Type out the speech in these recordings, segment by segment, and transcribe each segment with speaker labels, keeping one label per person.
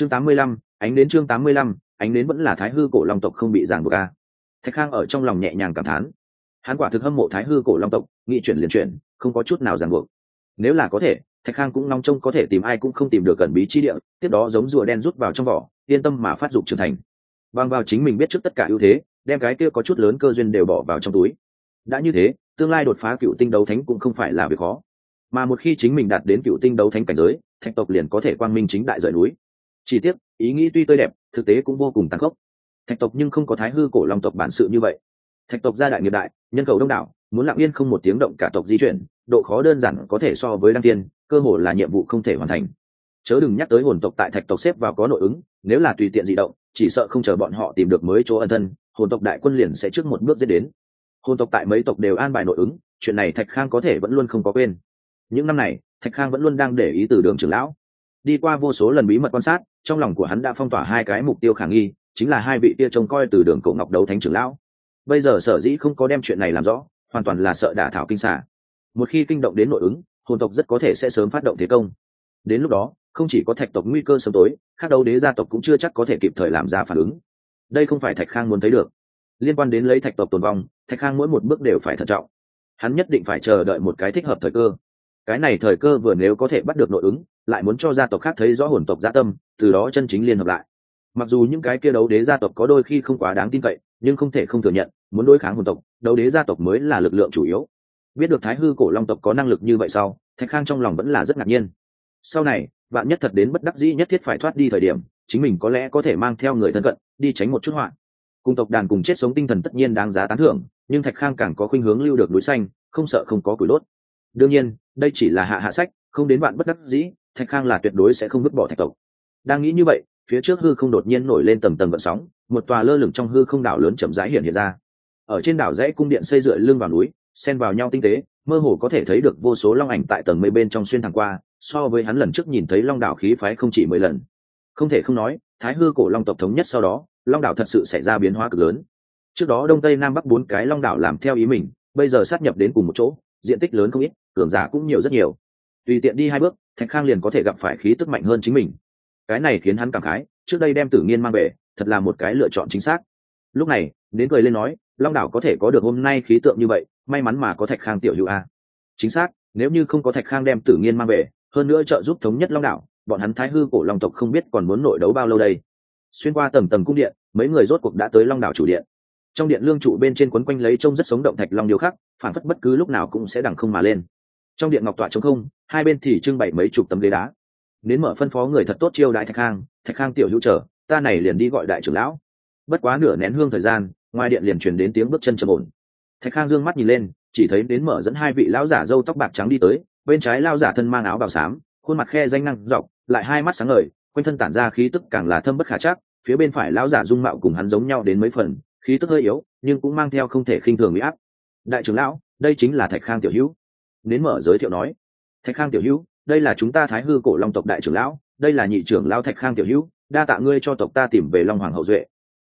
Speaker 1: chương tám mươi lăm, ánh đến chương tám mươi lăm, ánh đến vẫn là thái hư cổ long tộc không bị giảng buộc a thạch khang ở trong lòng nhẹ nhàng cảm thán. Hắn quả thực hâm mộ thái hư cổ long tộc nghị chuyển liền chuyển, không có chút nào ràng buộc. Nếu là có thể, thạch khang cũng long trông có thể tìm ai cũng không tìm được cẩn bí chi địa, tiếp đó giống rùa đen rút vào trong vỏ, yên tâm mà phát dục trưởng thành. Bằng vào chính mình biết trước tất cả ưu thế, đem cái kia có chút lớn cơ duyên đều bỏ vào trong túi. Đã như thế, tương lai đột phá cựu tinh đấu thánh cũng không phải là việc khó. Mà một khi chính mình đạt đến cựu tinh đấu thánh cảnh giới, thạch tộc liền có thể quang minh chính đại rời núi chỉ tiếc, ý nghĩ tuy tươi đẹp, thực tế cũng vô cùng tàn khốc. Thạch tộc nhưng không có thái hư cổ long tộc bản sự như vậy. Thạch tộc gia đại nghiệp đại, nhân khẩu đông đảo, muốn lặng yên không một tiếng động cả tộc di chuyển, độ khó đơn giản có thể so với đăng tiên cơ hồ là nhiệm vụ không thể hoàn thành. Chớ đừng nhắc tới hồn tộc tại thạch tộc xếp vào có nội ứng, nếu là tùy tiện di động, chỉ sợ không chờ bọn họ tìm được mới chỗ ân thân, hồn tộc đại quân liền sẽ trước một bước dễ đến. Hồn tộc tại mấy tộc đều an bài nội ứng, chuyện này thạch khang có thể vẫn luôn không có quên. Những năm này, thạch khang vẫn luôn đang để ý từ đường trưởng lão. Đi qua vô số lần bí mật quan sát trong lòng của hắn đã phong tỏa hai cái mục tiêu khả nghi, chính là hai vị tia trông coi từ đường cổ ngọc đấu thánh trưởng lão. Bây giờ sở dĩ không có đem chuyện này làm rõ, hoàn toàn là sợ đả thảo kinh xả một khi kinh động đến nội ứng, hồn tộc rất có thể sẽ sớm phát động thế công. Đến lúc đó, không chỉ có thạch tộc nguy cơ sớm tối khác đấu đế gia tộc cũng chưa chắc có thể kịp thời làm ra phản ứng. Đây không phải thạch khang muốn thấy được. Liên quan đến lấy thạch tộc tồn vong, thạch khang mỗi một bước đều phải thận trọng. Hắn nhất định phải chờ đợi một cái thích hợp thời cơ. Cái này thời cơ vừa nếu có thể bắt được nội ứng lại muốn cho gia tộc khác thấy rõ hồn tộc gia tâm, từ đó chân chính liên hợp lại. Mặc dù những cái kia đấu đế gia tộc có đôi khi không quá đáng tin cậy, nhưng không thể không thừa nhận, muốn đối kháng hồn tộc, đấu đế gia tộc mới là lực lượng chủ yếu. Biết được thái hư cổ long tộc có năng lực như vậy sau, thạch khang trong lòng vẫn là rất ngạc nhiên. Sau này bạn nhất thật đến bất đắc dĩ nhất thiết phải thoát đi thời điểm, chính mình có lẽ có thể mang theo người thân cận, đi tránh một chút hoạn cùng tộc đàn cùng chết sống tinh thần tất nhiên đáng giá tán thưởng, nhưng thạch khang càng có khuynh hướng lưu được núi xanh, không sợ không có củi đốt. Đương nhiên, đây chỉ là hạ hạ sách, không đến bạn bất đắc dĩ thạch khang là tuyệt đối sẽ không vứt bỏ thạch tộc. Đang nghĩ như vậy, phía trước hư không đột nhiên nổi lên tầm tầm vận sóng, một tòa lơ lửng trong hư không đảo lớn chậm rãi hiện hiện ra. Ở trên đảo dãy cung điện xây dựa lưng vào núi, xen vào nhau tinh tế, mơ hồ có thể thấy được vô số long ảnh tại tầng mây bên trong xuyên thẳng qua, so với hắn lần trước nhìn thấy long đảo khí phái không chỉ mười lần. Không thể không nói, thái hư cổ long tộc thống nhất sau đó, long đảo thật sự xảy ra biến hóa cực lớn. Trước đó đông tây nam bắc bốn cái long đảo làm theo ý mình, bây giờ sát nhập đến cùng một chỗ, diện tích lớn không ít, cường giả cũng nhiều rất nhiều tùy tiện đi hai bước, thạch khang liền có thể gặp phải khí tức mạnh hơn chính mình. Cái này khiến hắn cảm khái, trước đây đem tử nghiên mang về, thật là một cái lựa chọn chính xác. Lúc này đến cười lên nói, long đảo có thể có được hôm nay khí tượng như vậy, may mắn mà có thạch khang tiểu hữu a. Chính xác, nếu như không có thạch khang đem tử nghiên mang về, hơn nữa trợ giúp thống nhất long đảo, bọn hắn thái hư cổ long tộc không biết còn muốn nội đấu bao lâu đây. Xuyên qua tầng tầng cung điện, mấy người rốt cuộc đã tới long đảo chủ điện. Trong điện lương trụ bên trên quấn quanh lấy trông rất sống động thạch long điêu khắc, phản phất bất cứ lúc nào cũng sẽ đằng không mà lên trong điện ngọc tọa trống không, hai bên thì trưng bày mấy chục tấm ghế đá. Đến mở phân phó người thật tốt chiêu đại thạch khang thạch khang tiểu hữu trở ta này liền đi gọi đại trưởng lão. Bất quá nửa nén hương thời gian, ngoài điện liền truyền đến tiếng bước chân trầm ổn. Thạch khang dương mắt nhìn lên, chỉ thấy đến mở dẫn hai vị lão giả râu tóc bạc trắng đi tới, bên trái lao giả thân mang áo bào xám, khuôn mặt khe danh năng dọc, lại hai mắt sáng ngời, quanh thân tản ra khí tức càng là thâm bất khả chắc, phía bên phải lão giả dung mạo cùng hắn giống nhau đến mấy phần, khí tức hơi yếu, nhưng cũng mang theo không thể khinh thường bị áp. Đại trưởng lão, đây chính là thạch khang tiểu hữu đến mở giới thiệu nói, thạch khang tiểu hữu, đây là chúng ta thái hư cổ long tộc đại trưởng lão, đây là nhị trưởng lão thạch khang tiểu hữu, đa tạ ngươi cho tộc ta tìm về long hoàng hậu duệ.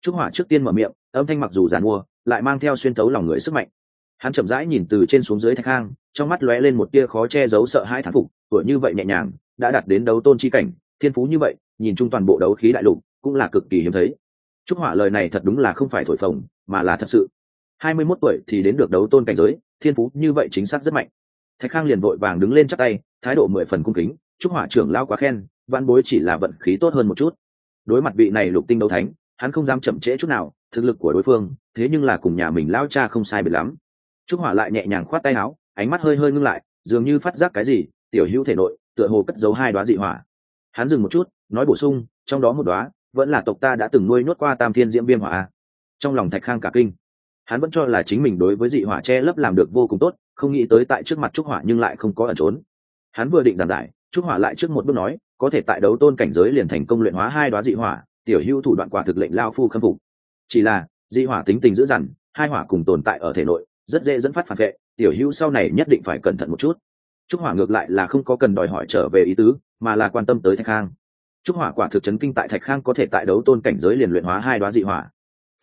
Speaker 1: Trúc hỏa trước tiên mở miệng, âm thanh mặc dù giàn mua, lại mang theo xuyên tấu lòng người sức mạnh. Hắn chậm rãi nhìn từ trên xuống dưới thạch khang, trong mắt lóe lên một tia khó che giấu sợ hãi thán phục, tuổi như vậy nhẹ nhàng, đã đạt đến đấu tôn chi cảnh, thiên phú như vậy, nhìn chung toàn bộ đấu khí đại lục cũng là cực kỳ hiếm thấy. Trúc hỏa lời này thật đúng là không phải thổi phồng, mà là thật sự. Hai mươi 21 tuổi thì đến được đấu tôn cảnh giới, thiên phú như vậy chính xác rất mạnh thạch khang liền vội vàng đứng lên chắc tay, thái độ mười phần cung kính trúc hỏa trưởng lao quá khen văn bối chỉ là vận khí tốt hơn một chút. Đối mặt vị này lục tinh đấu thánh, hắn không dám chậm trễ chút nào, thực lực của đối phương, thế nhưng là cùng nhà mình lao cha không sai biệt lắm. Trúc hỏa lại nhẹ nhàng khoát tay áo, ánh mắt hơi hơi ngưng lại, dường như phát giác cái gì, tiểu hữu thể nội, tựa hồ cất giấu hai đoá dị hỏa. Hắn dừng một chút, nói bổ sung, trong đó một đoá vẫn là tộc ta đã từng nuôi nuốt qua tam thiên diễm viêm hỏa trong lòng thạch khang cả kinh. Hắn vẫn cho là chính mình đối với dị hỏa che lấp làm được vô cùng tốt không nghĩ tới tại trước mặt trúc hỏa nhưng lại không có ẩn trốn. Hắn vừa định giảng giải, trúc hỏa lại trước một bước nói, có thể tại đấu tôn cảnh giới liền thành công luyện hóa hai đoá dị hỏa, tiểu hữu thủ đoạn quả thực lệnh lao phu khâm phục. Chỉ là, dị hỏa tính tình dữ dằn, hai hỏa cùng tồn tại ở thể nội, rất dễ dẫn phát phản vệ, tiểu hữu sau này nhất định phải cẩn thận một chút. Trúc hỏa ngược lại là không có cần đòi hỏi trở về ý tứ, mà là quan tâm tới thạch khang. Trúc hỏa quả thực chấn kinh tại thạch khang có thể tại đấu tôn cảnh giới liền luyện hóa hai đoá dị hỏa.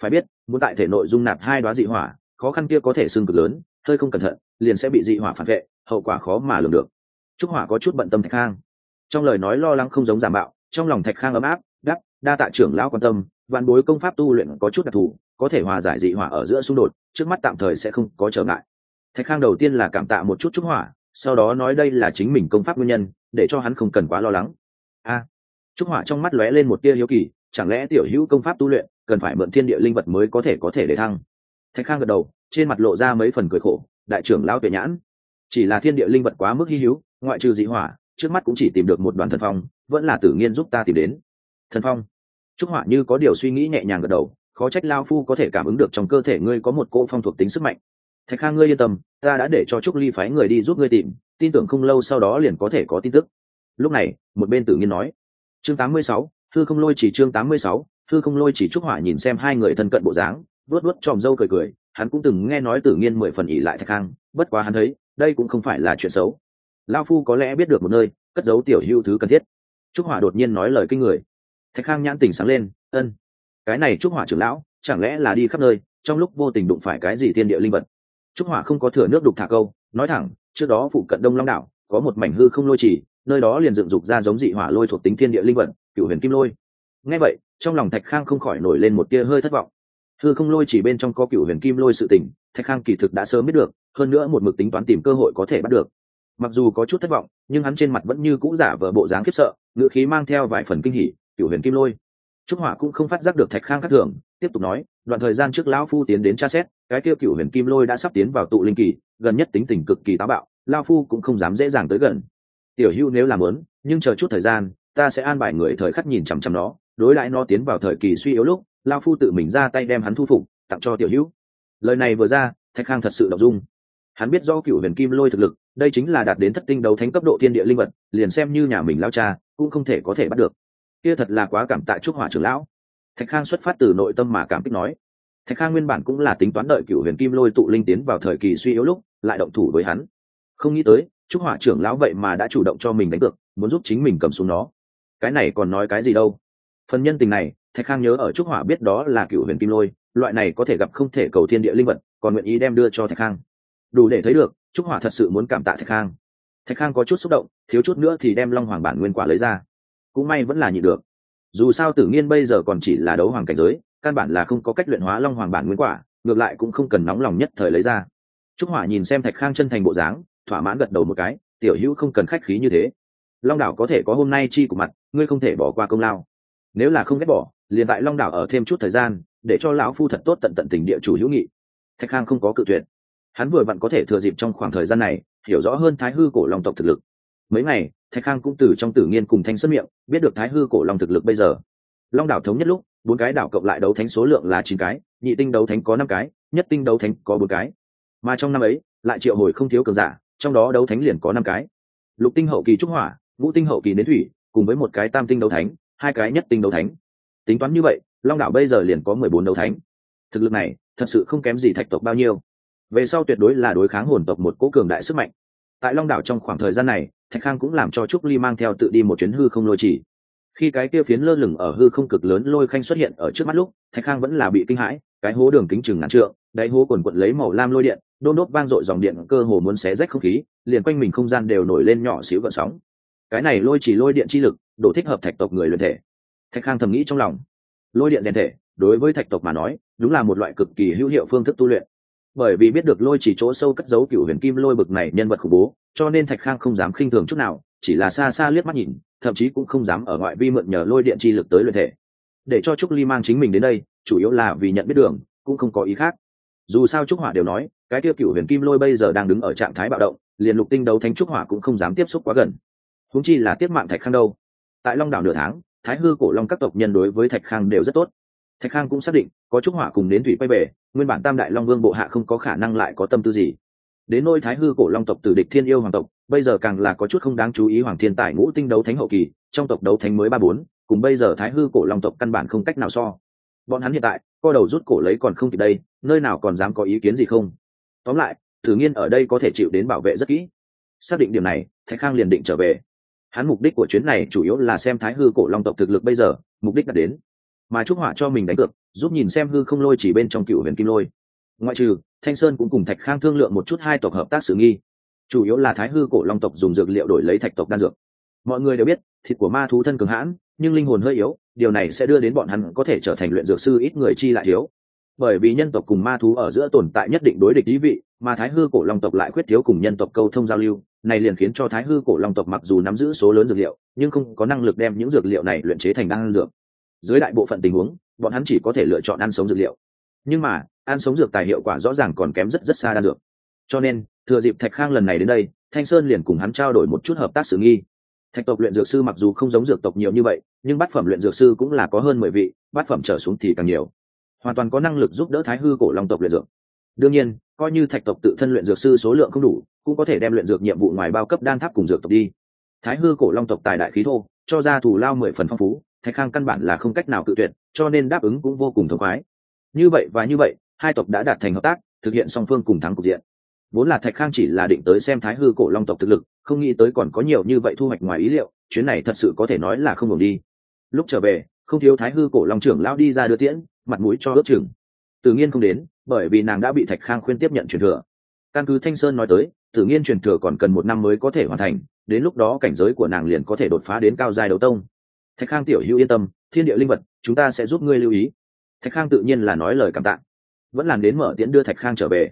Speaker 1: Phải biết, muốn tại thể nội dung nạp hai đoá dị hỏa, khó khăn kia có thể xương cực lớn, hơi không cẩn thận liền sẽ bị dị hỏa phản vệ, hậu quả khó mà lường được. Trúc hỏa có chút bận tâm thạch khang. Trong lời nói lo lắng không giống giả mạo, trong lòng thạch khang ấm áp đa tạ trưởng lão quan tâm, vạn bối công pháp tu luyện có chút đặc thù, có thể hòa giải dị hỏa ở giữa xung đột, trước mắt tạm thời sẽ không có trở ngại. Thạch khang đầu tiên là cảm tạ một chút trúc hỏa, sau đó nói đây là chính mình công pháp nguyên nhân, để cho hắn không cần quá lo lắng. A, trúc hỏa trong mắt lóe lên một tia hiếu kỳ, chẳng lẽ tiểu hữu công pháp tu luyện cần phải mượn thiên địa linh vật mới có thể có thể để thăng? Thạch khang gật đầu, trên mặt lộ ra mấy phần cười khổ đại trưởng lão tuệ nhãn. Chỉ là thiên địa linh vật quá mức hy hữu ngoại trừ dị hỏa trước mắt cũng chỉ tìm được một đoàn thần phong vẫn là tử nghiên giúp ta tìm đến. Thần phong. Trúc hỏa như có điều suy nghĩ nhẹ nhàng gật đầu khó trách lao phu có thể cảm ứng được trong cơ thể ngươi có một cô phong thuộc tính sức mạnh. Thạch khang ngươi yên tâm ta đã để cho trúc ly phái người đi giúp ngươi tìm tin tưởng không lâu sau đó liền có thể có tin tức. Lúc này một bên tử nghiên nói chương 86, thư không lôi chỉ chương 86, thư không lôi chỉ trúc hỏa nhìn xem hai người thân cận bộ dáng vuốt vuốt tròm râu cười cười hắn cũng từng nghe nói tử nghiên mười phần ỉ lại thạch khang bất quá hắn thấy, đây cũng không phải là chuyện xấu. Lao phu có lẽ biết được một nơi, cất giấu tiểu hưu thứ cần thiết. Trúc hỏa đột nhiên nói lời kinh người. Thạch khang nhãn tình sáng lên, ân, cái này trúc hỏa trưởng lão, chẳng lẽ là đi khắp nơi, trong lúc vô tình đụng phải cái gì thiên địa linh vật? Trúc hỏa không có thừa nước đục thả câu, nói thẳng, trước đó phụ cận đông long đảo, có một mảnh hư không lôi trì nơi đó liền dựng dục ra giống dị hỏa lôi thuộc tính thiên địa linh vật cựu huyền kim lôi. Nghe vậy, trong lòng thạch khang không khỏi nổi lên một tia hơi thất vọng hư không lôi chỉ bên trong có cựu huyền kim lôi sự tình, thạch khang kỳ thực đã sớm biết được, hơn nữa một mực tính toán tìm cơ hội có thể bắt được. Mặc dù có chút thất vọng, nhưng hắn trên mặt vẫn như cũ giả vờ bộ dáng khiếp sợ, ngữ khí mang theo vài phần kinh hỉ, cựu huyền kim lôi. Trúc hỏa cũng không phát giác được thạch khang khắc thường, tiếp tục nói, đoạn thời gian trước lão phu tiến đến tra xét, cái kia cựu huyền kim lôi đã sắp tiến vào tụ linh kỳ, gần nhất tính tình cực kỳ táo bạo lao phu cũng không dám dễ dàng tới gần. Tiểu hưu nếu làm lớn, nhưng chờ chút thời gian, ta sẽ an bài người thời khắc nhìn chằm chằm nó, đối lại nó tiến vào thời kỳ suy yếu lúc lao phu tự mình ra tay đem hắn thu phục, tặng cho tiểu hữu. Lời này vừa ra, thạch khang thật sự đ ộ n g dung. Hắn biết do cựu huyền kim lôi thực lực, đây chính là đạt đến thất tinh đấu thánh cấp độ thiên địa linh vật, liền xem như nhà mình lao cha, cũng không thể có thể bắt được. Kia thật là quá cảm tạ trúc hỏa trưởng lão. Thạch khang xuất phát từ nội tâm mà cảm kích nói. Thạch khang nguyên bản cũng là tính toán đợi cựu huyền kim lôi tụ linh tiến vào thời kỳ suy yếu lúc, lại động thủ với hắn. Không nghĩ tới, trúc hỏa trưởng lão vậy mà đã chủ động cho mình đánh cược, muốn giúp chính mình cầm xuống nó. Cái này còn nói cái gì đâu? Phần nhân tình này thạch khang nhớ ở trúc hỏa biết đó là cựu huyền kim lôi, loại này có thể gặp không thể cầu thiên địa linh vật, còn nguyện ý đem đưa cho thạch khang. Đủ để thấy được, trúc hỏa thật sự muốn cảm tạ thạch khang. Thạch khang có chút xúc động, thiếu chút nữa thì đem long hoàng bản nguyên quả lấy ra. Cũng may vẫn là nhịn được. Dù sao tử nghiên bây giờ còn chỉ là đấu hoàng cảnh giới, căn bản là không có cách luyện hóa long hoàng bản nguyên quả, ngược lại cũng không cần nóng lòng nhất thời lấy ra. Trúc hỏa nhìn xem thạch khang chân thành bộ dáng, thỏa mãn gật đầu một cái, tiểu hữu không cần khách khí như thế. Long đảo có thể có hôm nay chi của mặt, ngươi không thể bỏ qua công lao. Nếu là không ghét bỏ liền tại long đảo ở thêm chút thời gian, để cho lão phu thật tốt tận tận tình địa chủ hữu nghị. Thạch khang không có cự tuyệt. Hắn vừa vặn có thể thừa dịp trong khoảng thời gian này, hiểu rõ hơn thái hư cổ long tộc thực lực. Mấy ngày, thạch khang cũng từ trong tử nghiên cùng thanh xuất miệng, biết được thái hư cổ long thực lực bây giờ. Long đảo thống nhất lúc, bốn cái đảo cộng lại đấu thánh số lượng là chín cái, nhị tinh đấu thánh có năm cái, nhất tinh đấu thánh có bốn cái. Mà trong năm ấy, lại triệu hồi không thiếu cường giả, trong đó đấu thánh liền có năm cái. Lục tinh hậu kỳ trúc hỏa, ngũ tinh hậu kỳ đến thủy, cùng với một cái tam tinh đấu thánh, hai cái nhất tinh đấu thánh tính toán như vậy, long đảo bây giờ liền có mười bốn đấu thánh. Thực lực này, thật sự không kém gì thạch tộc bao nhiêu. Về sau tuyệt đối là đối kháng hồn tộc một cố cường đại sức mạnh. Tại long đảo trong khoảng thời gian này, thạch khang cũng làm cho trúc ly mang theo tự đi một chuyến hư không lôi chỉ khi cái kia phiến lơ lửng ở hư không cực lớn lôi khanh xuất hiện ở trước mắt lúc, thạch khang vẫn là bị kinh hãi, cái hố đường kính chừng ngàn trượng, đáy hố quần quận lấy màu lam lôi điện, đôn đốt vang dội dòng điện cơ hồ muốn xé rách không khí, liền quanh mình không gian đều nổi lên nhỏ xíu gợn sóng. Cái này lôi chỉ lôi điện chi lực độ thích hợp thạch tộc người luyện thể thạch khang thầm nghĩ trong lòng. Lôi điện rèn thể, đối với thạch tộc mà nói, đúng là một loại cực kỳ hữu hiệu phương thức tu luyện. Bởi vì biết được lôi chỉ chỗ sâu cất giấu cựu huyền kim lôi bực này nhân vật khủng bố, cho nên thạch khang không dám khinh thường chút nào, chỉ là xa xa liếc mắt nhìn, thậm chí cũng không dám ở ngoại vi mượn nhờ lôi điện chi lực tới luyện thể. Để cho trúc ly mang chính mình đến đây, chủ yếu là vì nhận biết đường, cũng không có ý khác. Dù sao trúc hỏa đều nói, cái tiêu cựu huyền kim lôi bây giờ đang đứng ở trạng thái bạo động, liền lục tinh đấu thánh trúc hỏa cũng không dám tiếp xúc quá gần. Húng chi là tiếp mạng thạch khang đâu. Tại long đảo nửa tháng thái hư cổ long các tộc nhân đối với thạch khang đều rất tốt. Thạch khang cũng xác định, có trúc hỏa cùng đến thủy quay về, nguyên bản tam đại long vương bộ hạ không có khả năng lại có tâm tư gì. Đến nôi thái hư cổ long tộc tử địch thiên yêu hoàng tộc, bây giờ càng là có chút không đáng chú ý hoàng thiên tài ngũ tinh đấu thánh hậu kỳ, trong tộc đấu thánh mới ba bốn, cùng bây giờ thái hư cổ long tộc căn bản không cách nào so. Bọn hắn hiện tại, co đầu rút cổ lấy còn không kịp đây, nơi nào còn dám có ý kiến gì không? Tóm lại, thử nghiên ở đây có thể chịu đến bảo vệ rất kỹ. Xác định điểm này, thạch khang liền định trở về hắn mục đích của chuyến này chủ yếu là xem thái hư cổ long tộc thực lực bây giờ, mục đích đạt đến. Mà trúc họa cho mình đánh cược, giúp nhìn xem hư không lôi chỉ bên trong cựu huyền kim lôi. Ngoại trừ, thanh sơn cũng cùng thạch khang thương lượng một chút hai tộc hợp tác xử nghi. Chủ yếu là thái hư cổ long tộc dùng dược liệu đổi lấy thạch tộc đan dược. Mọi người đều biết, thịt của ma thú thân cường hãn, nhưng linh hồn hơi yếu, điều này sẽ đưa đến bọn hắn có thể trở thành luyện dược sư ít người chi lại thiếu bởi vì nhân tộc cùng ma thú ở giữa tồn tại nhất định đối địch ý vị, mà thái hư cổ long tộc lại khuyết thiếu cùng nhân tộc câu thông giao lưu, này liền khiến cho thái hư cổ long tộc mặc dù nắm giữ số lớn dược liệu, nhưng không có năng lực đem những dược liệu này luyện chế thành đan dược. Dưới đại bộ phận tình huống, bọn hắn chỉ có thể lựa chọn ăn sống dược liệu. Nhưng mà, ăn sống dược tài hiệu quả rõ ràng còn kém rất rất xa đan dược. Cho nên, thừa dịp thạch khang lần này đến đây, thanh sơn liền cùng hắn trao đổi một chút hợp tác sự nghi. Thạch tộc luyện dược sư mặc dù không giống dược tộc nhiều như vậy, nhưng bát phẩm luyện dược sư cũng là có hơn mười vị, bát phẩm trở xuống thì càng nhiều hoàn toàn có năng lực giúp đỡ thái hư cổ long tộc luyện dược. Đương nhiên, coi như thạch tộc tự thân luyện dược sư số lượng không đủ, cũng có thể đem luyện dược nhiệm vụ ngoài bao cấp đan tháp cùng dược tộc đi. Thái hư cổ long tộc tài đại khí thô, cho ra thủ lao mười phần phong phú, thạch khang căn bản là không cách nào cự tuyệt, cho nên đáp ứng cũng vô cùng thống khoái. Như vậy và như vậy, hai tộc đã đạt thành hợp tác, thực hiện song phương cùng thắng cục diện. Vốn là thạch khang chỉ là định tới xem thái hư cổ long tộc thực lực, không nghĩ tới còn có nhiều như vậy thu hoạch ngoài ý liệu, chuyến này thật sự có thể nói là không ngừng đi. Lúc trở về không thiếu thái hư cổ long trưởng lão đi ra đưa tiễn mặt mũi cho ước chừng. Tự nhiên không đến bởi vì nàng đã bị thạch khang khuyên tiếp nhận truyền thừa. Căn cứ thanh sơn nói tới tự nhiên truyền thừa còn cần một năm mới có thể hoàn thành đến lúc đó cảnh giới của nàng liền có thể đột phá đến cao giai đấu tông. Thạch khang tiểu hữu yên tâm thiên địa linh vật chúng ta sẽ giúp ngươi lưu ý. Thạch khang tự nhiên là nói lời cảm tạ. Vẫn làm đến mở tiễn đưa thạch khang trở về.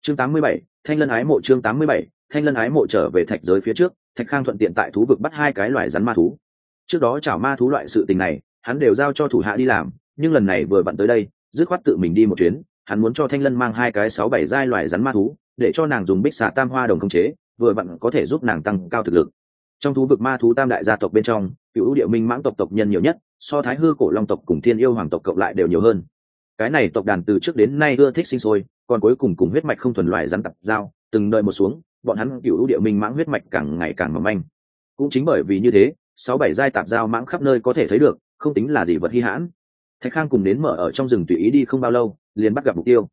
Speaker 1: Chương 87, thanh lân ái mộ chương 87, thanh lân ái mộ trở về thạch giới phía trước thạch khang thuận tiện tại thú vực bắt hai cái loài rắn ma thú. Trước đó chảo ma thú loại sự tình này hắn đều giao cho thủ hạ đi làm, nhưng lần này vừa bận tới đây, dứt khoát tự mình đi một chuyến, hắn muốn cho thanh lân mang hai cái sáu bảy giai loài rắn ma thú, để cho nàng dùng bích xà tam hoa đồng công chế, vừa bận có thể giúp nàng tăng cao thực lực. Trong thú vực ma thú tam đại gia tộc bên trong, cựu địa minh mãng tộc tộc nhân nhiều nhất, so thái hư cổ long tộc cùng thiên yêu hoàng tộc cộng lại đều nhiều hơn. Cái này tộc đàn từ trước đến nay ưa thích sinh sôi, còn cuối cùng cùng huyết mạch không thuần loài rắn tập giao, từng đợi một xuống, bọn hắn cựu địa minh mãng huyết mạch càng ngày càng mầm manh. Cũng chính bởi vì như thế, sáu bảy giai tạp giao mãng khắp nơi có thể thấy được không tính là gì vật hy hãn. Thạch khang cùng đến mở ở trong rừng tùy ý đi không bao lâu, liền bắt gặp mục tiêu.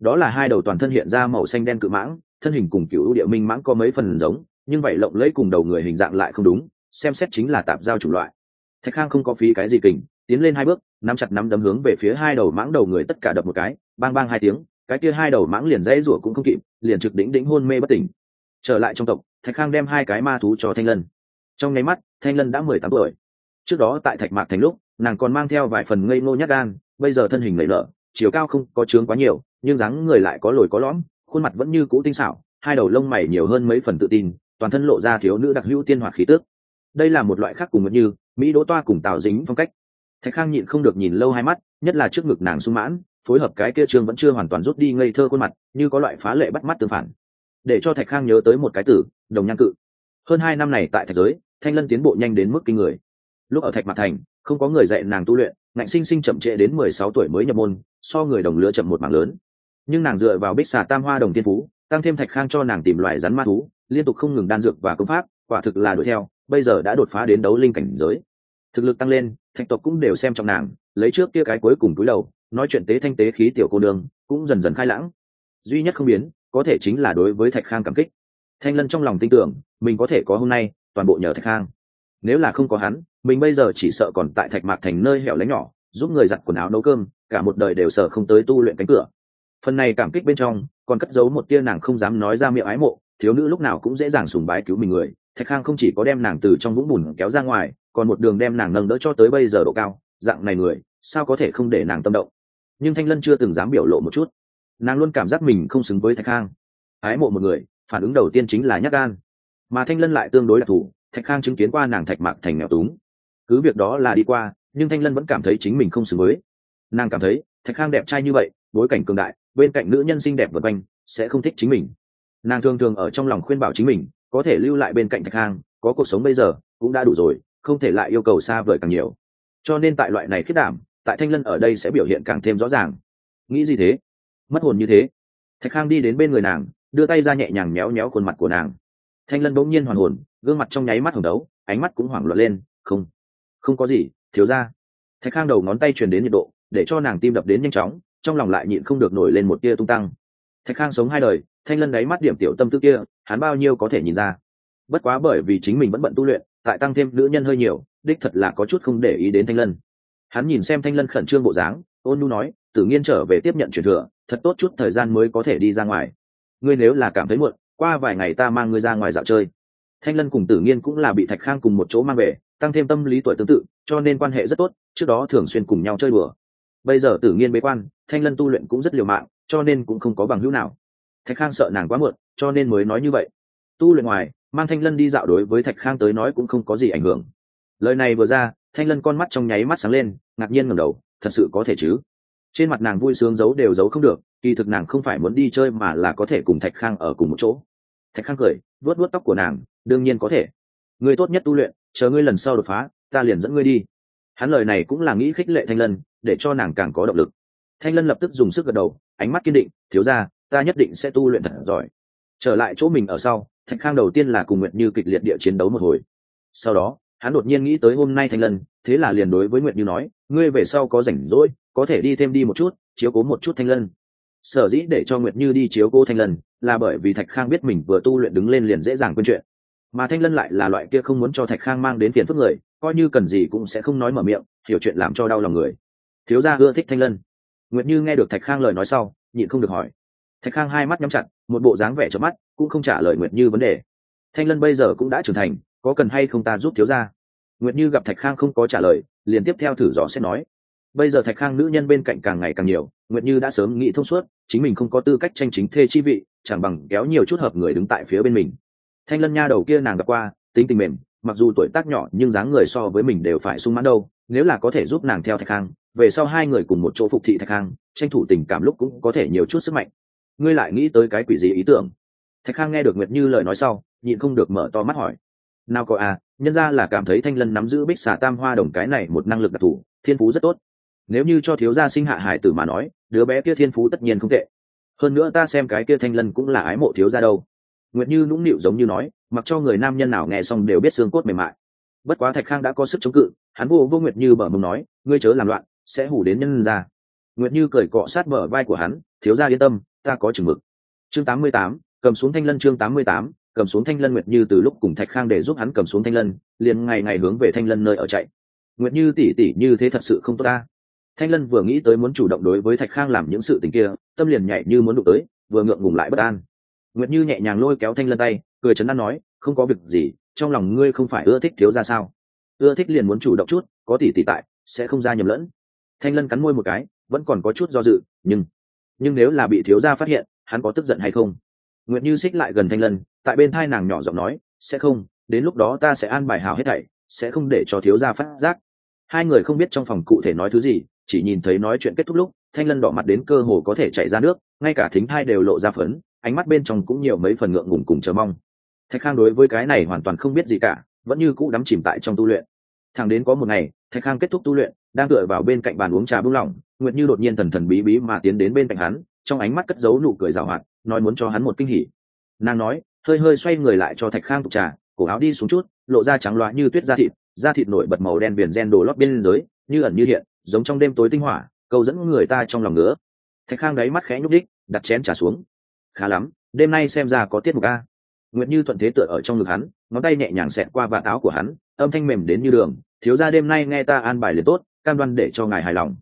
Speaker 1: Đó là hai đầu toàn thân hiện ra màu xanh đen cự mãng, thân hình cùng cựu địa minh mãng có mấy phần giống, nhưng vậy lộng lẫy cùng đầu người hình dạng lại không đúng, xem xét chính là tạp giao chủng loại. Thạch khang không có phí cái gì kình, tiến lên hai bước, nắm chặt nắm đấm hướng về phía hai đầu mãng đầu người tất cả đập một cái, bang bang hai tiếng, cái kia hai đầu mãng liền dãy rủa cũng không kịp, liền trực đỉnh đỉnh hôn mê bất tỉnh. Trở lại trong tộc, thạch khang đem hai cái ma thú cho thanh lân. Trong nháy mắt, thanh lân đã mười tám tuổi trước đó tại thạch mạc thành lúc, nàng còn mang theo vài phần ngây ngô nhát gan, bây giờ thân hình lầy lợ chiều cao không có trướng quá nhiều, nhưng dáng người lại có lồi có lõm, khuôn mặt vẫn như cũ tinh xảo, hai đầu lông mày nhiều hơn mấy phần tự tin, toàn thân lộ ra thiếu nữ đặc hữu tiên hoạt khí tước đây là một loại khác cùng ngược như, mỹ đỗ toa cùng tào dính phong cách. Thạch khang nhịn không được nhìn lâu hai mắt, nhất là trước ngực nàng sung mãn, phối hợp cái kia trương vẫn chưa hoàn toàn rút đi ngây thơ khuôn mặt, như có loại phá lệ bắt mắt tương phản. Để cho thạch khang nhớ tới một cái tử đồng nhan cự. Hơn hai năm này tại thạch giới, thanh lân tiến bộ nhanh đến mức kinh người lúc ở thạch mặt thành, không có người dạy nàng tu luyện, ngạnh sinh sinh chậm trễ đến mười sáu tuổi mới nhập môn, so người đồng lứa chậm một mảng lớn. Nhưng nàng dựa vào bích xà tam hoa đồng tiên phú, tăng thêm thạch khang cho nàng tìm loại rắn ma thú, liên tục không ngừng đan dược và công pháp, quả thực là đuổi theo, bây giờ đã đột phá đến đấu linh cảnh giới. Thực lực tăng lên, thạch tộc cũng đều xem trọng nàng, lấy trước kia cái cuối cùng túi đầu, nói chuyện tế thanh tế khí tiểu cô đường cũng dần dần khai lãng. Duy nhất không biến, có thể chính là đối với thạch khang cảm kích. Thanh lân trong lòng tin tưởng, mình có thể có hôm nay toàn bộ nhờ thạch khang nếu là không có hắn, mình bây giờ chỉ sợ còn tại thạch mạc thành nơi hẻo lánh nhỏ, giúp người giặt quần áo nấu cơm, cả một đời đều sợ không tới tu luyện cánh cửa. Phần này cảm kích bên trong, còn cất giấu một tia nàng không dám nói ra miệng ái mộ, thiếu nữ lúc nào cũng dễ dàng sùng bái cứu mình người, thạch khang không chỉ có đem nàng từ trong vũng bùn kéo ra ngoài, còn một đường đem nàng nâng đỡ cho tới bây giờ độ cao, dạng này người, sao có thể không để nàng tâm động? Nhưng thanh lân chưa từng dám biểu lộ một chút. Nàng luôn cảm giác mình không xứng với thạch khang. Ái mộ một người, phản ứng đầu tiên chính là nhắc gan. Mà thanh lân lại tương đối đặc thù thạch khang chứng kiến qua nàng thạch mạc thành nghèo túng. Cứ việc đó là đi qua, nhưng thanh lân vẫn cảm thấy chính mình không xứng với. Nàng cảm thấy, thạch khang đẹp trai như vậy, bối cảnh cường đại, bên cạnh nữ nhân xinh đẹp vật quanh, sẽ không thích chính mình. Nàng thường thường ở trong lòng khuyên bảo chính mình, có thể lưu lại bên cạnh thạch khang, có cuộc sống bây giờ, cũng đã đủ rồi, không thể lại yêu cầu xa vời càng nhiều. Cho nên tại loại này khiết đảm, tại thanh lân ở đây sẽ biểu hiện càng thêm rõ ràng. Nghĩ gì thế? Mất hồn như thế. Thạch khang đi đến bên người nàng, đưa tay ra nhẹ nhàng méo méo khuôn mặt của nàng. Thanh lân bỗng nhiên hoàn hồn gương mặt trong nháy mắt hồng đấu, ánh mắt cũng hoảng loạn lên, không không có gì, thiếu ra thạch khang đầu ngón tay truyền đến nhiệt độ, để cho nàng tim đập đến nhanh chóng, trong lòng lại nhịn không được nổi lên một tia tung tăng. Thạch khang sống hai đời, thanh lân đáy mắt điểm tiểu tâm tư kia, hắn bao nhiêu có thể nhìn ra. Bất quá bởi vì chính mình vẫn bận tu luyện, tại tăng thêm nữ nhân hơi nhiều, đích thật là có chút không để ý đến thanh lân. Hắn nhìn xem thanh lân khẩn trương bộ dáng, ôn nu nói tự nhiên trở về tiếp nhận truyền thừa, thật tốt chút thời gian mới có thể đi ra ngoài. Ngươi nếu là cảm thấy muộn, qua vài ngày ta mang ngươi ra ngoài dạo chơi thanh lân cùng tử nghiên cũng là bị thạch khang cùng một chỗ mang về, tăng thêm tâm lý tuổi tương tự, cho nên quan hệ rất tốt, trước đó thường xuyên cùng nhau chơi bừa. bây giờ tử nghiên bế quan, thanh lân tu luyện cũng rất liều mạng, cho nên cũng không có bằng hữu nào. Thạch khang sợ nàng quá muộn, cho nên mới nói như vậy. Tu luyện ngoài, mang thanh lân đi dạo đối với thạch khang tới nói cũng không có gì ảnh hưởng. Lời này vừa ra, thanh lân con mắt trong nháy mắt sáng lên, ngạc nhiên ngầm đầu, thật sự có thể chứ? Trên mặt nàng vui sướng giấu đều giấu không được, kỳ thực nàng không phải muốn đi chơi mà là có thể cùng thạch khang ở cùng một chỗ. Thạch khang cười, vuốt vuốt tóc của nàng đương nhiên có thể. Người tốt nhất tu luyện, chờ ngươi lần sau đột phá, ta liền dẫn ngươi đi. Hắn lời này cũng là nghĩ khích lệ thanh lân, để cho nàng càng có động lực. Thanh lân lập tức dùng sức gật đầu, ánh mắt kiên định, thiếu ra ta nhất định sẽ tu luyện thật giỏi. Trở lại chỗ mình ở sau, thạch khang đầu tiên là cùng Nguyệt như kịch liệt địa chiến đấu một hồi. Sau đó, hắn đột nhiên nghĩ tới hôm nay thanh lân, thế là liền đối với Nguyệt như nói, ngươi về sau có rảnh rỗi, có thể đi thêm đi một chút, chiếu cố một chút thanh lân. Sở dĩ để cho nguyệt như đi chiếu cố thanh lân, là bởi vì thạch khang biết mình vừa tu luyện đứng lên liền dễ dàng quên chuyện mà thanh lân lại là loại kia không muốn cho thạch khang mang đến phiền phức người, coi như cần gì cũng sẽ không nói mở miệng, hiểu chuyện làm cho đau lòng người. Thiếu gia ưa thích thanh lân. Nguyệt như nghe được thạch khang lời nói sau, nhịn không được hỏi. Thạch khang hai mắt nhắm chặt, một bộ dáng vẻ chớp mắt, cũng không trả lời nguyệt như vấn đề. Thanh lân bây giờ cũng đã trưởng thành, có cần hay không ta giúp thiếu gia? Nguyệt như gặp thạch khang không có trả lời, liền tiếp theo thử dò xét nói. Bây giờ thạch khang nữ nhân bên cạnh càng ngày càng nhiều, nguyệt như đã sớm nghĩ thông suốt, chính mình không có tư cách tranh chính thê chi vị, chẳng bằng kéo nhiều chút hợp người đứng tại phía bên mình thanh lân nha đầu kia nàng gặp qua, tính tình mềm, mặc dù tuổi tác nhỏ nhưng dáng người so với mình đều phải sung mãn đâu, nếu là có thể giúp nàng theo thạch khang về sau hai người cùng một chỗ phục thị thạch khang tranh thủ tình cảm lúc cũng có thể nhiều chút sức mạnh. Ngươi lại nghĩ tới cái quỷ gì ý tưởng? Thạch khang nghe được nguyệt như lời nói sau, nhịn không được mở to mắt hỏi. Nào có à nhân ra là cảm thấy thanh lân nắm giữ bích xà tam hoa đồng cái này một năng lực đặc thù, thiên phú rất tốt. Nếu như cho thiếu gia sinh hạ hải tử mà nói, đứa bé kia thiên phú tất nhiên không tệ. Hơn nữa ta xem cái kia thanh lân cũng là ái mộ thiếu gia đâu nguyệt như nũng nịu giống như nói mặc cho người nam nhân nào nghe xong đều biết xương cốt mềm mại. Bất quá thạch khang đã có sức chống cự hắn vô vô nguyệt như bở mông nói ngươi chớ làm loạn sẽ hủ đến nhân ra. Nguyệt như cười cọ sát bờ vai của hắn thiếu gia yên tâm ta có chừng mực. Chương 88, cầm xuống thanh lân chương 88, cầm xuống thanh lân nguyệt như từ lúc cùng thạch khang để giúp hắn cầm xuống thanh lân liền ngày ngày hướng về thanh lân nơi ở chạy. Nguyệt như tỉ tỉ như thế thật sự không tốt ta. Thanh lân vừa nghĩ tới muốn chủ động đối với thạch khang làm những sự tình kia tâm liền nhảy như muốn đụng tới vừa ngượng ngùng lại bất an nguyệt như nhẹ nhàng lôi kéo thanh lân tay, cười chấn an nói, không có việc gì, trong lòng ngươi không phải ưa thích thiếu ra sao? Ưa thích liền muốn chủ động chút, có tỷ tỷ tại, sẽ không ra nhầm lẫn. Thanh lân cắn môi một cái, vẫn còn có chút do dự, nhưng nhưng nếu là bị thiếu gia phát hiện, hắn có tức giận hay không? Nguyệt như xích lại gần thanh lân, tại bên thai nàng nhỏ giọng nói, sẽ không, đến lúc đó ta sẽ an bài hào hết thảy, sẽ không để cho thiếu gia phát giác. Hai người không biết trong phòng cụ thể nói thứ gì, chỉ nhìn thấy nói chuyện kết thúc lúc, thanh lân đỏ mặt đến cơ hồ có thể chảy ra nước, ngay cả thính thai đều lộ ra phấn ánh mắt bên trong cũng nhiều mấy phần ngượng ngùng cùng chờ mong. Thạch khang đối với cái này hoàn toàn không biết gì cả, vẫn như cũ đắm chìm tại trong tu luyện. Thẳng đến có một ngày, thạch khang kết thúc tu luyện, đang tựa vào bên cạnh bàn uống trà bưng lỏng, nguyệt như đột nhiên thần thần bí bí mà tiến đến bên cạnh hắn, trong ánh mắt cất giấu nụ cười rào hoạt, nói muốn cho hắn một kinh hỉ. Nàng nói, hơi hơi xoay người lại cho thạch khang tục trà, cổ áo đi xuống chút, lộ ra trắng loá như tuyết da thịt da thịt nổi bật màu đen biển gen đồ lót bên dưới, như ẩn như hiện, giống trong đêm tối tinh hỏa, câu dẫn người ta trong lòng ngứa. Thạch khang đáy mắt khẽ nhúc đích đặt chén trà xuống khá lắm, đêm nay xem ra có tiết mục a. Nguyệt như thuận thế tựa ở trong ngực hắn, ngón tay nhẹ nhàng xẹt qua vạt áo của hắn, âm thanh mềm đến như đường, thiếu ra đêm nay nghe ta an bài liền tốt, cam đoan để cho ngài hài lòng.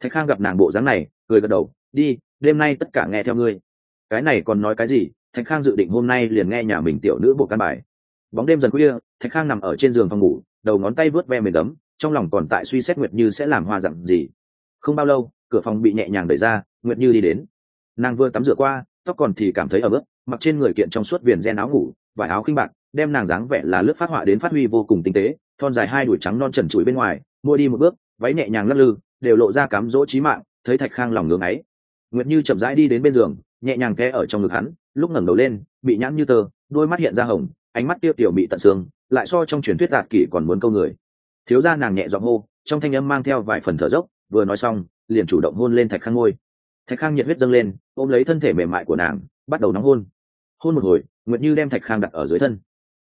Speaker 1: Thạch khang gặp nàng bộ dáng này, cười gật đầu, đi, đêm nay tất cả nghe theo ngươi. Cái này còn nói cái gì? Thạch khang dự định hôm nay liền nghe nhà mình tiểu nữ bộ căn bài. Bóng đêm dần khuya, thạch khang nằm ở trên giường phòng ngủ, đầu ngón tay vớt ve mềm đấm trong lòng còn tại suy xét nguyệt như sẽ làm hoa dặn gì. Không bao lâu, cửa phòng bị nhẹ nhàng đẩy ra, nguyệt như đi đến. Nàng vừa tắm rửa qua tóc còn thì cảm thấy ở bước mặc trên người kiện trong suốt viền gen áo ngủ, vải áo khinh bạc, đem nàng dáng vẻ là lướt phát họa đến phát huy vô cùng tinh tế, thon dài hai đuổi trắng non trần trụi bên ngoài mua đi một bước, váy nhẹ nhàng lắc lư, đều lộ ra cám dỗ trí mạng, thấy thạch khang lòng ngưỡng ấy. Nguyệt như chậm rãi đi đến bên giường, nhẹ nhàng té ở trong ngực hắn, lúc ngẩng đầu lên, bị nhãn như tơ, đôi mắt hiện ra hồng, ánh mắt tiêu tiểu bị tận xương, lại so trong truyền thuyết đạt kỷ còn muốn câu người. Thiếu ra nàng nhẹ giọng hô, trong thanh âm mang theo vài phần thở dốc, vừa nói xong, liền chủ động hôn lên thạch khang ngôi thạch khang nhiệt huyết dâng lên, ôm lấy thân thể mềm mại của nàng, bắt đầu nóng hôn. Hôn một hồi, nguyệt như đem thạch khang đặt ở dưới thân.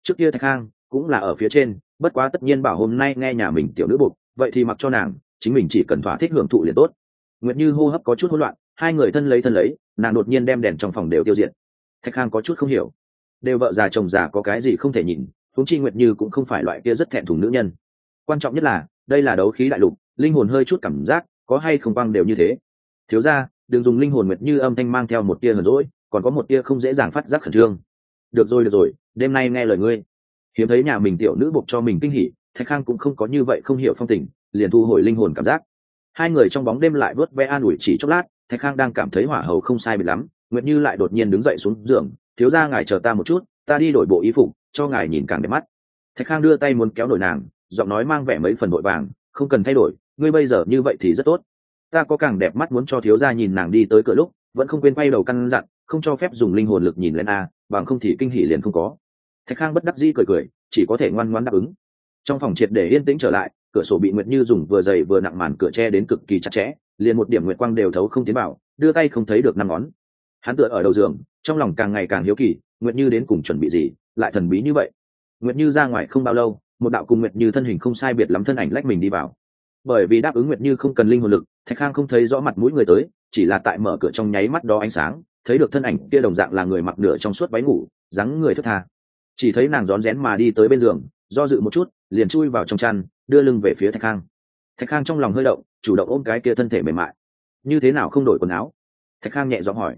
Speaker 1: Trước kia thạch khang cũng là ở phía trên, bất quá tất nhiên bảo hôm nay nghe nhà mình tiểu nữ bục, vậy thì mặc cho nàng, chính mình chỉ cần thỏa thích hưởng thụ liền tốt. Nguyệt như hô hấp có chút hỗn loạn, hai người thân lấy thân lấy, nàng đột nhiên đem đèn trong phòng đều tiêu diệt. Thạch khang có chút không hiểu. Đều vợ già chồng già có cái gì không thể nhìn, huống chi nguyệt như cũng không phải loại kia rất thẹn thùng nữ nhân. Quan trọng nhất là, đây là đấu khí đại lục, linh hồn hơi chút cảm giác, có hay không băng đều như thế. Thiếu ra đừng dùng linh hồn nguyệt như âm thanh mang theo một tia hờn rỗi còn có một tia không dễ dàng phát giác khẩn trương. Được rồi được rồi, đêm nay nghe lời ngươi. Hiếm thấy nhà mình tiểu nữ buộc cho mình kinh hỉ, thạch khang cũng không có như vậy không hiểu phong tình, liền thu hồi linh hồn cảm giác. Hai người trong bóng đêm lại vớt ve an ủi chỉ chốc lát, thạch khang đang cảm thấy hỏa hầu không sai bị lắm, nguyệt như lại đột nhiên đứng dậy xuống giường, thiếu ra ngài chờ ta một chút, ta đi đổi bộ y phục, cho ngài nhìn càng đẹp mắt. Thạch khang đưa tay muốn kéo nổi nàng, giọng nói mang vẻ mấy phần vội vàng, không cần thay đổi, ngươi bây giờ như vậy thì rất tốt ta có càng đẹp mắt muốn cho thiếu gia nhìn nàng đi tới cửa lúc, vẫn không quên quay đầu căn dặn, không cho phép dùng linh hồn lực nhìn lên a, bằng không thì kinh hỉ liền không có. Thạch khang bất đắc dĩ cười cười, chỉ có thể ngoan ngoan đáp ứng. Trong phòng triệt để yên tĩnh trở lại, cửa sổ bị nguyệt như dùng vừa dày vừa nặng màn cửa tre đến cực kỳ chặt chẽ, liền một điểm nguyệt quang đều thấu không tiến vào, đưa tay không thấy được năm ngón. Hắn tựa ở đầu giường, trong lòng càng ngày càng hiếu kỳ, nguyệt như đến cùng chuẩn bị gì, lại thần bí như vậy. Nguyệt như ra ngoài không bao lâu, một đạo cùng nguyệt như thân hình không sai biệt lắm thân ảnh lách mình đi vào. Bởi vì đáp ứng nguyệt như không cần linh hồn lực thạch khang không thấy rõ mặt mũi người tới, chỉ là tại mở cửa trong nháy mắt đó ánh sáng, thấy được thân ảnh kia đồng dạng là người mặc nửa trong suốt váy ngủ, dáng người thất tha. Chỉ thấy nàng rón rén mà đi tới bên giường, do dự một chút, liền chui vào trong chăn, đưa lưng về phía thạch khang. Thạch khang trong lòng hơi động, chủ động ôm cái kia thân thể mềm mại. Như thế nào không đổi quần áo? Thạch khang nhẹ giọng hỏi.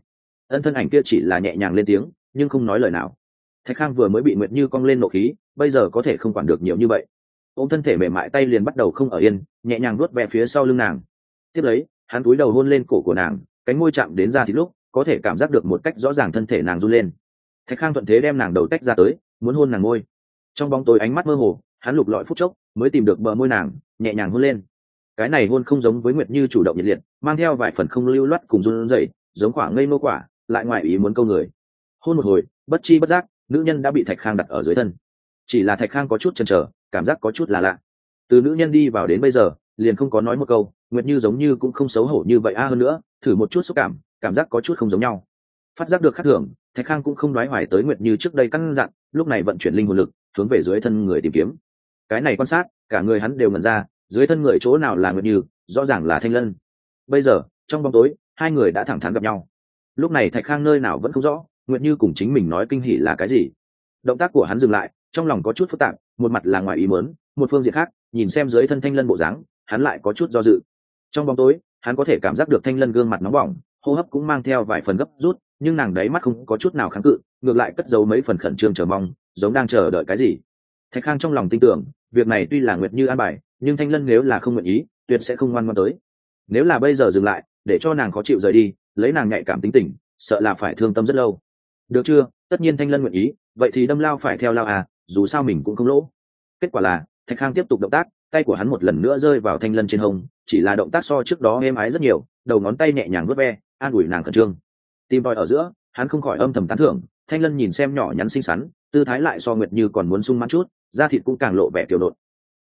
Speaker 1: Ân thân ảnh kia chỉ là nhẹ nhàng lên tiếng, nhưng không nói lời nào. Thạch khang vừa mới bị nguyệt như cong lên nộ khí, bây giờ có thể không quản được nhiều như vậy. Ôm thân thể mềm mại tay liền bắt đầu không ở yên, nhẹ nhàng nuốt ve phía sau lưng nàng tiếp lấy, hắn túi đầu hôn lên cổ của nàng, cánh môi chạm đến ra thì lúc, có thể cảm giác được một cách rõ ràng thân thể nàng run lên. Thạch khang thuận thế đem nàng đầu tách ra tới, muốn hôn nàng môi. Trong bóng tối ánh mắt mơ hồ, hắn lục lọi phút chốc, mới tìm được bờ môi nàng, nhẹ nhàng hôn lên. Cái này hôn không giống với nguyệt như chủ động nhiệt liệt, mang theo vài phần không lưu loát cùng run rẩy, giống quả ngây mô quả, lại ngoài ý muốn câu người. Hôn một hồi, bất chi bất giác, nữ nhân đã bị thạch khang đặt ở dưới thân. Chỉ là thạch khang có chút chần chờ, cảm giác có chút là lạ. Từ nữ nhân đi vào đến bây giờ, liền không có nói một câu nguyệt như giống như cũng không xấu hổ như vậy. A, hơn nữa, thử một chút xúc cảm cảm giác có chút không giống nhau. Phát giác được khắc thường, thạch khang cũng không nói hoài tới nguyệt như trước đây căn dặn, lúc này vận chuyển linh hồn lực, hướng về dưới thân người tìm kiếm. Cái này quan sát, cả người hắn đều ngẩn ra, dưới thân người chỗ nào là nguyệt như, rõ ràng là thanh lân. Bây giờ, trong bóng tối, hai người đã thẳng thắn gặp nhau. Lúc này thạch khang nơi nào vẫn không rõ, nguyệt như cùng chính mình nói kinh hỉ là cái gì. Động tác của hắn dừng lại, trong lòng có chút phức tạp, một mặt là ngoài ý muốn, một phương diện khác, nhìn xem dưới thân thanh lân bộ dáng, hắn lại có chút do dự trong bóng tối, hắn có thể cảm giác được thanh lân gương mặt nóng bỏng, hô hấp cũng mang theo vài phần gấp rút, nhưng nàng đáy mắt không có chút nào kháng cự, ngược lại cất giấu mấy phần khẩn trương chờ mong, giống đang chờ đợi cái gì. Thạch khang trong lòng tin tưởng, việc này tuy là nguyệt như an bài, nhưng thanh lân nếu là không nguyện ý, tuyệt sẽ không ngoan ngoan tới. Nếu là bây giờ dừng lại, để cho nàng khó chịu rời đi, lấy nàng nhạy cảm tính tình, sợ là phải thương tâm rất lâu. Được chưa? Tất nhiên thanh lân nguyện ý, vậy thì đâm lao phải theo lao à dù sao mình cũng không lỗ. Kết quả là, thạch khang tiếp tục động tác tay của hắn một lần nữa rơi vào thanh lân trên hông, chỉ là động tác so trước đó êm ái rất nhiều, đầu ngón tay nhẹ nhàng vớt ve, an ủi nàng khẩn trương. Tim vòi ở giữa, hắn không khỏi âm thầm tán thưởng, thanh lân nhìn xem nhỏ nhắn xinh xắn, tư thái lại so nguyệt như còn muốn sung mãn chút, da thịt cũng càng lộ vẻ kiểu nộn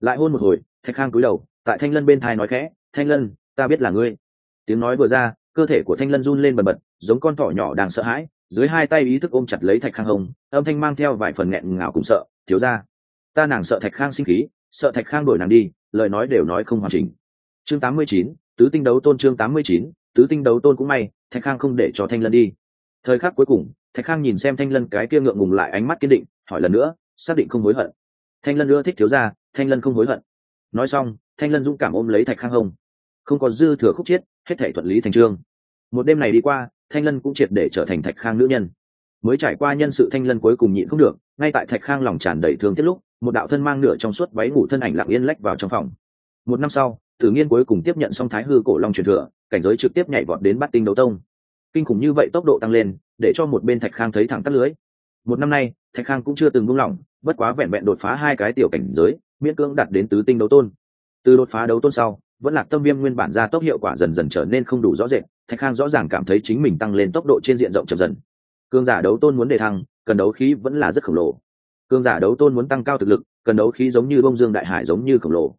Speaker 1: lại hôn một hồi, thạch khang cúi đầu, tại thanh lân bên thai nói khẽ, thanh lân, ta biết là ngươi. Tiếng nói vừa ra, cơ thể của thanh lân run lên bần bật, giống con thỏ nhỏ đang sợ hãi, dưới hai tay ý thức ôm chặt lấy thạch khang hồng âm thanh mang theo vài phần nghẹn ngào cùng sợ, thiếu ra ta nàng sợ thạch khang sinh khí sợ thạch khang đổi nàng đi, lời nói đều nói không hoàn chỉnh. Chương tám mươi chín, tứ tinh đấu tôn chương tám mươi chín, tứ tinh đấu tôn cũng may, thạch khang không để cho thanh lân đi. Thời khắc cuối cùng, thạch khang nhìn xem thanh lân cái kia ngượng ngùng lại ánh mắt kiên định, hỏi lần nữa, xác định không hối hận. Thanh lân nữa thích thiếu ra thanh lân không hối hận. Nói xong, thanh lân dũng cảm ôm lấy thạch khang hông. Không có dư thừa khúc chiết, hết thể thuận lý thành trương một đêm này đi qua, thanh lân cũng triệt để trở thành thạch khang nữ nhân. Mới trải qua nhân sự thanh lân cuối cùng nhịn không được, ngay tại thạch khang lòng tràn đầy thương tiếc lúc một đạo thân mang nửa trong suốt váy ngủ thân ảnh lặng yên lách vào trong phòng. Một năm sau, tử nghiên cuối cùng tiếp nhận xong thái hư cổ long truyền thừa, cảnh giới trực tiếp nhảy vọt đến bát tinh đấu tông. Kinh khủng như vậy tốc độ tăng lên, để cho một bên thạch khang thấy thẳng tắt lưới. Một năm nay, thạch khang cũng chưa từng buông lỏng, bất quá vẹn vẹn đột phá hai cái tiểu cảnh giới, miễn cưỡng đạt đến tứ tinh đấu tôn. Từ đột phá đấu tôn sau, vẫn lạc tâm viêm nguyên bản ra tốc hiệu quả dần dần trở nên không đủ rõ rệt, thạch khang rõ ràng cảm thấy chính mình tăng lên tốc độ trên diện rộng chậm dần. Cương giả đấu tôn muốn đề thăng, cần đấu khí vẫn là rất khổng lồ cương giả đấu tôn muốn tăng cao thực lực, cần đấu khí giống như bông dương đại hải giống như khổng lồ.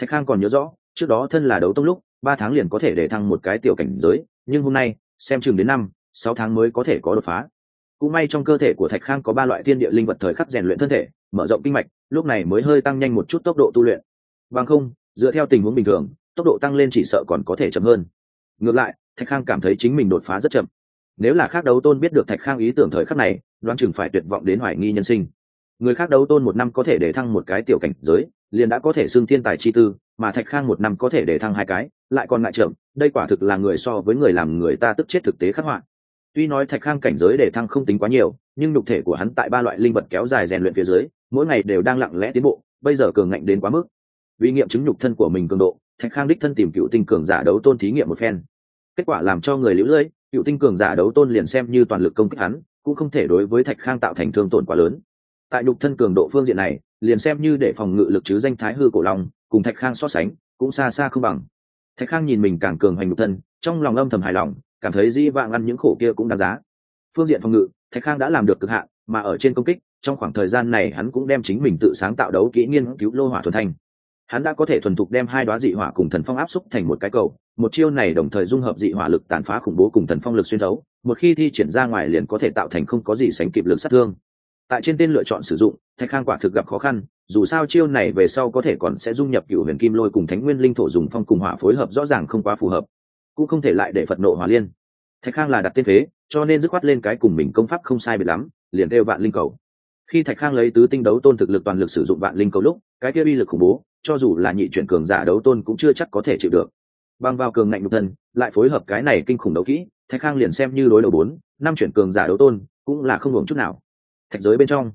Speaker 1: Thạch khang còn nhớ rõ, trước đó thân là đấu tông lúc, ba tháng liền có thể để thăng một cái tiểu cảnh giới, nhưng hôm nay, xem chừng đến năm, sáu tháng mới có thể có đột phá. Cũng may trong cơ thể của thạch khang có ba loại thiên địa linh vật thời khắc rèn luyện thân thể, mở rộng kinh mạch, lúc này mới hơi tăng nhanh một chút tốc độ tu luyện. Bằng không, dựa theo tình huống bình thường, tốc độ tăng lên chỉ sợ còn có thể chậm hơn. Ngược lại, thạch khang cảm thấy chính mình đột phá rất chậm. Nếu là khác đấu tôn biết được thạch khang ý tưởng thời khắc này, đoán chừng phải tuyệt vọng đến hoài nghi nhân sinh người khác đấu tôn một năm có thể để thăng một cái tiểu cảnh giới, liền đã có thể xưng thiên tài chi tư, mà thạch khang một năm có thể để thăng hai cái, lại còn ngại chậm đây quả thực là người so với người làm người ta tức chết thực tế khắc họa. Tuy nói thạch khang cảnh giới để thăng không tính quá nhiều, nhưng nhục thể của hắn tại ba loại linh vật kéo dài rèn luyện phía dưới, mỗi ngày đều đang lặng lẽ tiến bộ, bây giờ cường ngạnh đến quá mức. Vì nghiệm chứng nhục thân của mình cường độ, thạch khang đích thân tìm cựu tinh cường giả đấu tôn thí nghiệm một phen. Kết quả làm cho người lũ lưỡi cựu tinh cường giả đấu tôn liền xem như toàn lực công kích hắn, cũng không thể đối với thạch khang tạo thành thương tổn quá lớn tại nhục thân cường độ phương diện này, liền xem như để phòng ngự lực chứ danh thái hư cổ long, cùng thạch khang so sánh, cũng xa xa không bằng. Thạch khang nhìn mình càng cường hành nhục thân, trong lòng âm thầm hài lòng, cảm thấy dĩ vạng ăn những khổ kia cũng đáng giá. Phương diện phòng ngự, thạch khang đã làm được cực hạn, mà ở trên công kích, trong khoảng thời gian này hắn cũng đem chính mình tự sáng tạo đấu kỹ nghiên cứu lô hỏa thuần thành hắn đã có thể thuần thục đem hai đoá dị hỏa cùng thần phong áp xúc thành một cái cầu, một chiêu này đồng thời dung hợp dị hỏa lực tàn phá khủng bố cùng thần phong lực xuyên thấu, một khi thi triển ra ngoài liền có thể tạo thành không có gì sánh kịp lực sát thương tại trên tên lựa chọn sử dụng, thạch khang quả thực gặp khó khăn, dù sao chiêu này về sau có thể còn sẽ dung nhập cựu huyền kim lôi cùng thánh nguyên linh thổ dùng phong cùng hỏa phối hợp rõ ràng không quá phù hợp, cũng không thể lại để phật nộ hỏa liên. Thạch khang là đặt tên phế, cho nên dứt khoát lên cái cùng mình công pháp không sai biệt lắm, liền đeo vạn linh cầu. Khi thạch khang lấy tứ tinh đấu tôn thực lực toàn lực sử dụng vạn linh cầu lúc, cái kia uy lực khủng bố, cho dù là nhị chuyển cường giả đấu tôn cũng chưa chắc có thể chịu được. Băng vào cường ngạnh nhục thân, lại phối hợp cái này kinh khủng đấu kỹ, thạch khang liền xem như đối đầu bốn, năm chuyển cường giả đấu tôn, cũng là không hưởng chút nào thạch giới bên trong.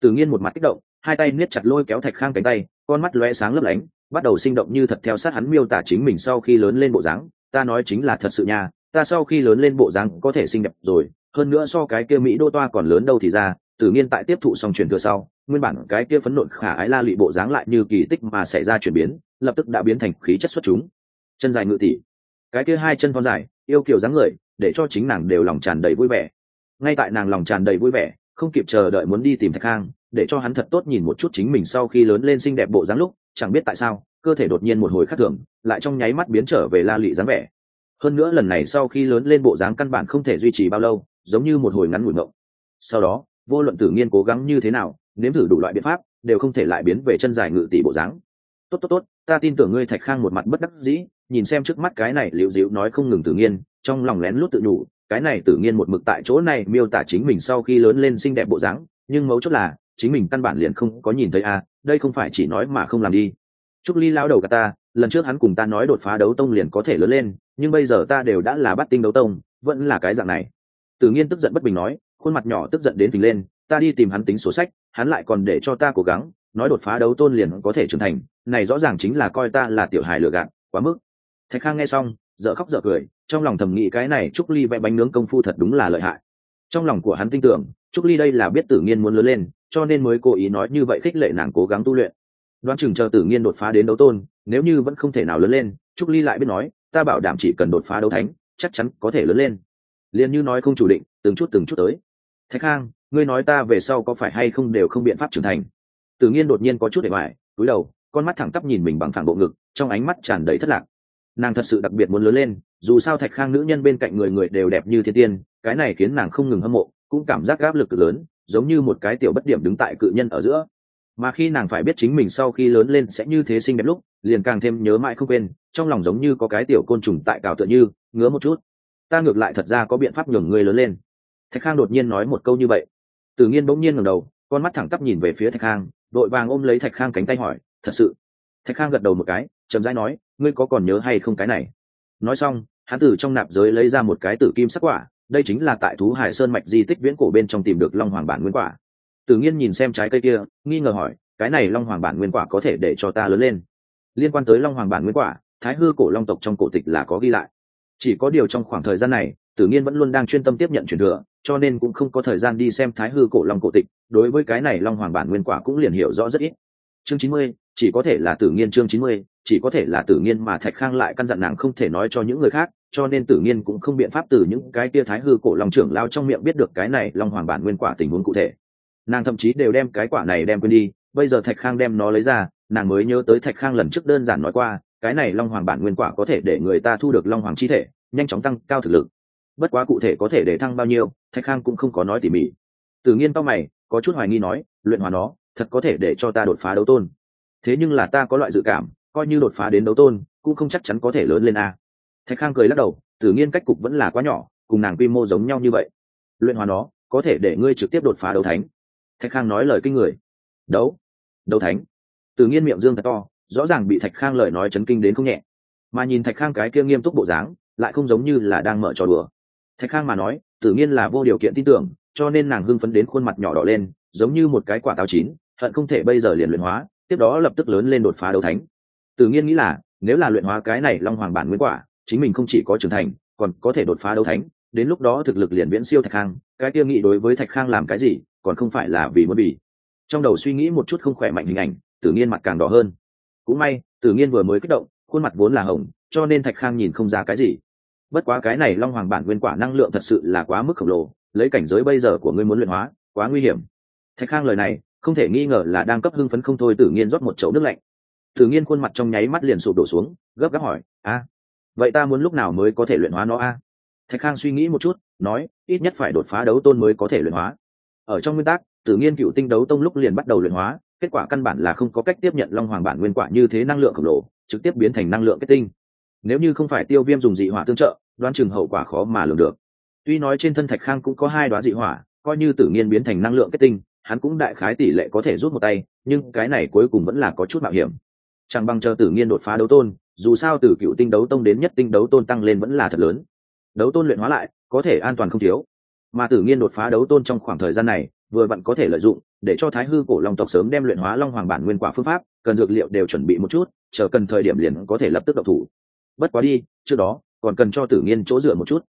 Speaker 1: Tự nhiên một mặt kích động, hai tay niết chặt lôi kéo thạch khang cánh tay, con mắt lóe sáng lấp lánh, bắt đầu sinh động như thật theo sát hắn miêu tả chính mình sau khi lớn lên bộ dáng. Ta nói chính là thật sự nha, ta sau khi lớn lên bộ dáng có thể xinh đẹp rồi, hơn nữa so cái kia mỹ đô toa còn lớn đâu thì ra tự nhiên tại tiếp thụ xong truyền thừa sau, nguyên bản cái kia phấn nộn khả ái la lụy bộ dáng lại như kỳ tích mà xảy ra chuyển biến, lập tức đã biến thành khí chất xuất chúng. Chân dài ngự tỷ. Cái kia hai chân con dài, yêu kiều dáng người, để cho chính nàng đều lòng tràn đầy vui vẻ. Ngay tại nàng lòng tràn đầy vui vẻ không kịp chờ đợi muốn đi tìm thạch khang, để cho hắn thật tốt nhìn một chút chính mình sau khi lớn lên xinh đẹp bộ dáng lúc, chẳng biết tại sao, cơ thể đột nhiên một hồi khắc thường, lại trong nháy mắt biến trở về la lụy dáng vẻ. Hơn nữa lần này sau khi lớn lên bộ dáng căn bản không thể duy trì bao lâu, giống như một hồi ngắn ngủi ngộng. Sau đó, vô luận tử nghiên cố gắng như thế nào, nếm thử đủ loại biện pháp, đều không thể lại biến về chân dài ngự tỷ bộ dáng. Tốt tốt tốt, ta tin tưởng ngươi thạch khang một mặt bất đắc dĩ, nhìn xem trước mắt cái này liễu dịu nói không ngừng tử nghiên, trong lòng lén lút tự nhủ cái này tự nhiên một mực tại chỗ này miêu tả chính mình sau khi lớn lên xinh đẹp bộ dáng nhưng mấu chốt là chính mình căn bản liền không có nhìn thấy a à, đây không phải chỉ nói mà không làm đi. Trúc ly lao đầu cả ta lần trước hắn cùng ta nói đột phá đấu tông liền có thể lớn lên nhưng bây giờ ta đều đã là bắt tinh đấu tông vẫn là cái dạng này. Tự nhiên tức giận bất bình nói khuôn mặt nhỏ tức giận đến phình lên ta đi tìm hắn tính sổ sách hắn lại còn để cho ta cố gắng nói đột phá đấu tôn liền có thể trưởng thành này rõ ràng chính là coi ta là tiểu hài lừa gạt quá mức. Thạch khang nghe xong dở khóc dở cười trong lòng thầm nghĩ cái này trúc ly vẽ bánh nướng công phu thật đúng là lợi hại. Trong lòng của hắn tin tưởng trúc ly đây là biết tử nghiên muốn lớn lên cho nên mới cố ý nói như vậy khích lệ nàng cố gắng tu luyện. Đoán chừng chờ tử nghiên đột phá đến đấu tôn nếu như vẫn không thể nào lớn lên trúc ly lại biết nói ta bảo đảm chỉ cần đột phá đấu thánh chắc chắn có thể lớn lên. Liền như nói không chủ định từng chút từng chút tới. Thạch khang ngươi nói ta về sau có phải hay không đều không biện pháp trưởng thành? Tử nhiên đột nhiên có chút để ngoài, cúi đầu con mắt thẳng tắp nhìn mình bằng thẳng bộ ngực trong ánh mắt tràn đầy thất lạc nàng thật sự đặc biệt muốn lớn lên, dù sao thạch khang nữ nhân bên cạnh người người đều đẹp như thiên tiên, cái này khiến nàng không ngừng hâm mộ, cũng cảm giác áp lực lớn, giống như một cái tiểu bất điểm đứng tại cự nhân ở giữa. Mà khi nàng phải biết chính mình sau khi lớn lên sẽ như thế xinh đẹp lúc, liền càng thêm nhớ mãi không quên, trong lòng giống như có cái tiểu côn trùng tại cào tựa như, ngứa một chút. Ta ngược lại thật ra có biện pháp nhường ngươi lớn lên. Thạch khang đột nhiên nói một câu như vậy. Tự nhiên bỗng nhiên ngẩng đầu, con mắt thẳng tắp nhìn về phía thạch khang, đội vàng ôm lấy thạch khang cánh tay hỏi, thật sự? Thạch khang gật đầu một cái, chậm rãi nói ngươi có còn nhớ hay không cái này? Nói xong, hắn từ trong nạp giới lấy ra một cái tử kim sắc quả, đây chính là tại thú hải sơn mạch di tích viễn cổ bên trong tìm được long hoàng bản nguyên quả. Tự nhiên nhìn xem trái cây kia, nghi ngờ hỏi, cái này long hoàng bản nguyên quả có thể để cho ta lớn lên? Liên quan tới long hoàng bản nguyên quả, thái hư cổ long tộc trong cổ tịch là có ghi lại. Chỉ có điều trong khoảng thời gian này, tử nhiên vẫn luôn đang chuyên tâm tiếp nhận truyền thừa, cho nên cũng không có thời gian đi xem thái hư cổ long cổ tịch, đối với cái này long hoàng bản nguyên quả cũng liền hiểu rõ rất ít. Chương chín mươi, chỉ có thể là tử nhiên chương chín mươi chỉ có thể là tử nhiên mà thạch khang lại căn dặn nàng không thể nói cho những người khác, cho nên tử nhiên cũng không biện pháp từ những cái tia thái hư cổ long trưởng lao trong miệng biết được cái này long hoàng bản nguyên quả tình huống cụ thể. Nàng thậm chí đều đem cái quả này đem quên đi, bây giờ thạch khang đem nó lấy ra, nàng mới nhớ tới thạch khang lần trước đơn giản nói qua, cái này long hoàng bản nguyên quả có thể để người ta thu được long hoàng chi thể, nhanh chóng tăng cao thực lực. Bất quá cụ thể có thể để thăng bao nhiêu, thạch khang cũng không có nói tỉ mỉ. Tự nhiên tao mày, có chút hoài nghi nói, luyện hóa nó, thật có thể để cho ta đột phá đấu tôn. Thế nhưng là ta có loại dự cảm coi như đột phá đến đấu tôn, cũng không chắc chắn có thể lớn lên a. Thạch khang cười lắc đầu, tự nhiên cách cục vẫn là quá nhỏ, cùng nàng quy mô giống nhau như vậy. Luyện hóa nó, có thể để ngươi trực tiếp đột phá đấu thánh. Thạch khang nói lời kinh người. Đấu? Đấu thánh? Tự nhiên miệng dương thật to, rõ ràng bị thạch khang lời nói chấn kinh đến không nhẹ. Mà nhìn thạch khang cái kia nghiêm túc bộ dáng, lại không giống như là đang mở trò đùa. Thạch khang mà nói, tự nhiên là vô điều kiện tin tưởng, cho nên nàng hưng phấn đến khuôn mặt nhỏ đỏ lên, giống như một cái quả táo chín, hận không thể bây giờ liền luyện hóa, tiếp đó lập tức lớn lên đột phá đấu thánh tự nhiên nghĩ là, nếu là luyện hóa cái này long hoàng bản nguyên quả, chính mình không chỉ có trưởng thành, còn có thể đột phá đấu thánh, đến lúc đó thực lực liền viễn siêu thạch khang, cái kia nghĩ đối với thạch khang làm cái gì, còn không phải là vì muốn bỉ trong đầu suy nghĩ một chút không khỏe mạnh hình ảnh tự nhiên mặt càng đỏ hơn. Cũng may tự nhiên vừa mới kích động, khuôn mặt vốn là hồng, cho nên thạch khang nhìn không ra cái gì. Bất quá cái này long hoàng bản nguyên quả năng lượng thật sự là quá mức khổng lồ, lấy cảnh giới bây giờ của ngươi muốn luyện hóa, quá nguy hiểm. Thạch khang lời này, không thể nghi ngờ là đang cấp hưng phấn không thôi tự nhiên rót một chậu nước lạnh. Tử nhiên khuôn mặt trong nháy mắt liền sụp đổ xuống, gấp gáp hỏi, a, vậy ta muốn lúc nào mới có thể luyện hóa nó a? Thạch khang suy nghĩ một chút, nói, ít nhất phải đột phá đấu tôn mới có thể luyện hóa. Ở trong nguyên tắc Tử nhiên cựu tinh đấu tông lúc liền bắt đầu luyện hóa, kết quả căn bản là không có cách tiếp nhận long hoàng bản nguyên quả như thế năng lượng khổng lồ, trực tiếp biến thành năng lượng kết tinh. Nếu như không phải tiêu viêm dùng dị hỏa tương trợ, đoán chừng hậu quả khó mà lường được. Tuy nói trên thân thạch khang cũng có hai đóa dị hỏa, coi như Tử nhiên biến thành năng lượng kết tinh, hắn cũng đại khái tỷ lệ có thể rút một tay, nhưng cái này cuối cùng vẫn là có chút mạo hiểm chẳng bằng chờ Tử nhiên đột phá đấu tôn, dù sao từ cựu tinh đấu tông đến nhất tinh đấu tôn tăng lên vẫn là thật lớn. Đấu tôn luyện hóa lại, có thể an toàn không thiếu. Mà Tử nhiên đột phá đấu tôn trong khoảng thời gian này, vừa vặn có thể lợi dụng, để cho thái hư cổ long tộc sớm đem luyện hóa long hoàng bản nguyên quả phương pháp, cần dược liệu đều chuẩn bị một chút, chờ cần thời điểm liền có thể lập tức độc thủ. Bất quá đi, trước đó, còn cần cho tử nghiên chỗ dựa một chút.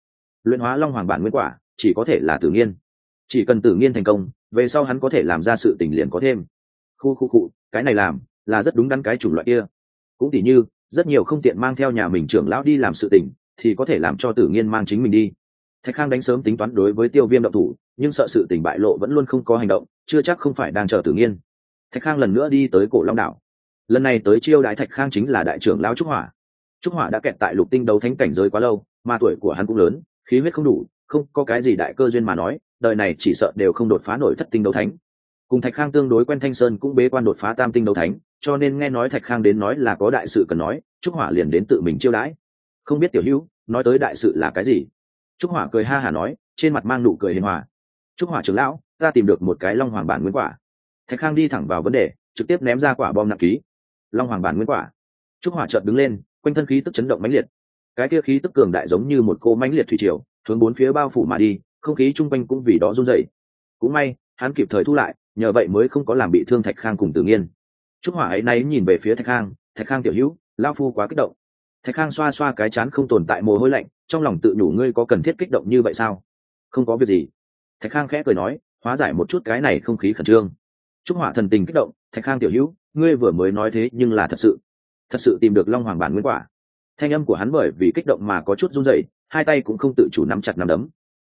Speaker 1: Luyện hóa long hoàng bản nguyên quả, chỉ có thể là tử nghiên. Chỉ cần tử nghiên thành công, về sau hắn có thể làm ra sự tình liền có thêm. Khu khu cụ cái này làm là rất đúng đắn cái chủng loại kia. Cũng tỉ như, rất nhiều không tiện mang theo nhà mình trưởng lão đi làm sự tình, thì có thể làm cho tử nghiên mang chính mình đi. Thạch khang đánh sớm tính toán đối với tiêu viêm động thủ, nhưng sợ sự tình bại lộ vẫn luôn không có hành động, chưa chắc không phải đang chờ tử nghiên. Thạch khang lần nữa đi tới cổ long đảo. Lần này tới chiêu đại thạch khang chính là đại trưởng lão trúc hỏa. Trúc hỏa đã kẹt tại lục tinh đấu thánh cảnh giới quá lâu, mà tuổi của hắn cũng lớn, khí huyết không đủ, không có cái gì đại cơ duyên mà nói, đời này chỉ sợ đều không đột phá nổi thất tinh đấu thánh. Cùng thạch khang tương đối quen thanh sơn cũng bế quan đột phá tam tinh đấu thánh cho nên nghe nói thạch khang đến nói là có đại sự cần nói, trúc hỏa liền đến tự mình chiêu đãi. Không biết tiểu hữu, nói tới đại sự là cái gì? Trúc hỏa cười ha hả nói, trên mặt mang nụ cười hiền hòa. Trúc hỏa trưởng lão, ta tìm được một cái long hoàng bản nguyên quả. Thạch khang đi thẳng vào vấn đề, trực tiếp ném ra quả bom nặng ký. Long hoàng bản nguyên quả. Trúc hỏa chợt đứng lên, quanh thân khí tức chấn động mãnh liệt. Cái kia khí tức cường đại giống như một cô mãnh liệt thủy triều, hướng bốn phía bao phủ mà đi, không khí chung quanh cũng vì đó run dậy cũng may, hắn kịp thời thu lại, nhờ vậy mới không có làm bị thương thạch khang cùng tự nhiên trúc hỏa ấy nay nhìn về phía thạch khang thạch khang tiểu hữu lao phu quá kích động. Thạch khang xoa xoa cái chán không tồn tại mồ hôi lạnh, trong lòng tự nhủ ngươi có cần thiết kích động như vậy sao? Không có việc gì. Thạch khang khẽ cười nói, hóa giải một chút cái này không khí khẩn trương. Trúc hỏa thần tình kích động, thạch khang tiểu hữu, ngươi vừa mới nói thế nhưng là thật sự thật sự tìm được long hoàng bản nguyên quả. Thanh âm của hắn bởi vì kích động mà có chút run rẩy, hai tay cũng không tự chủ nắm chặt nắm đấm.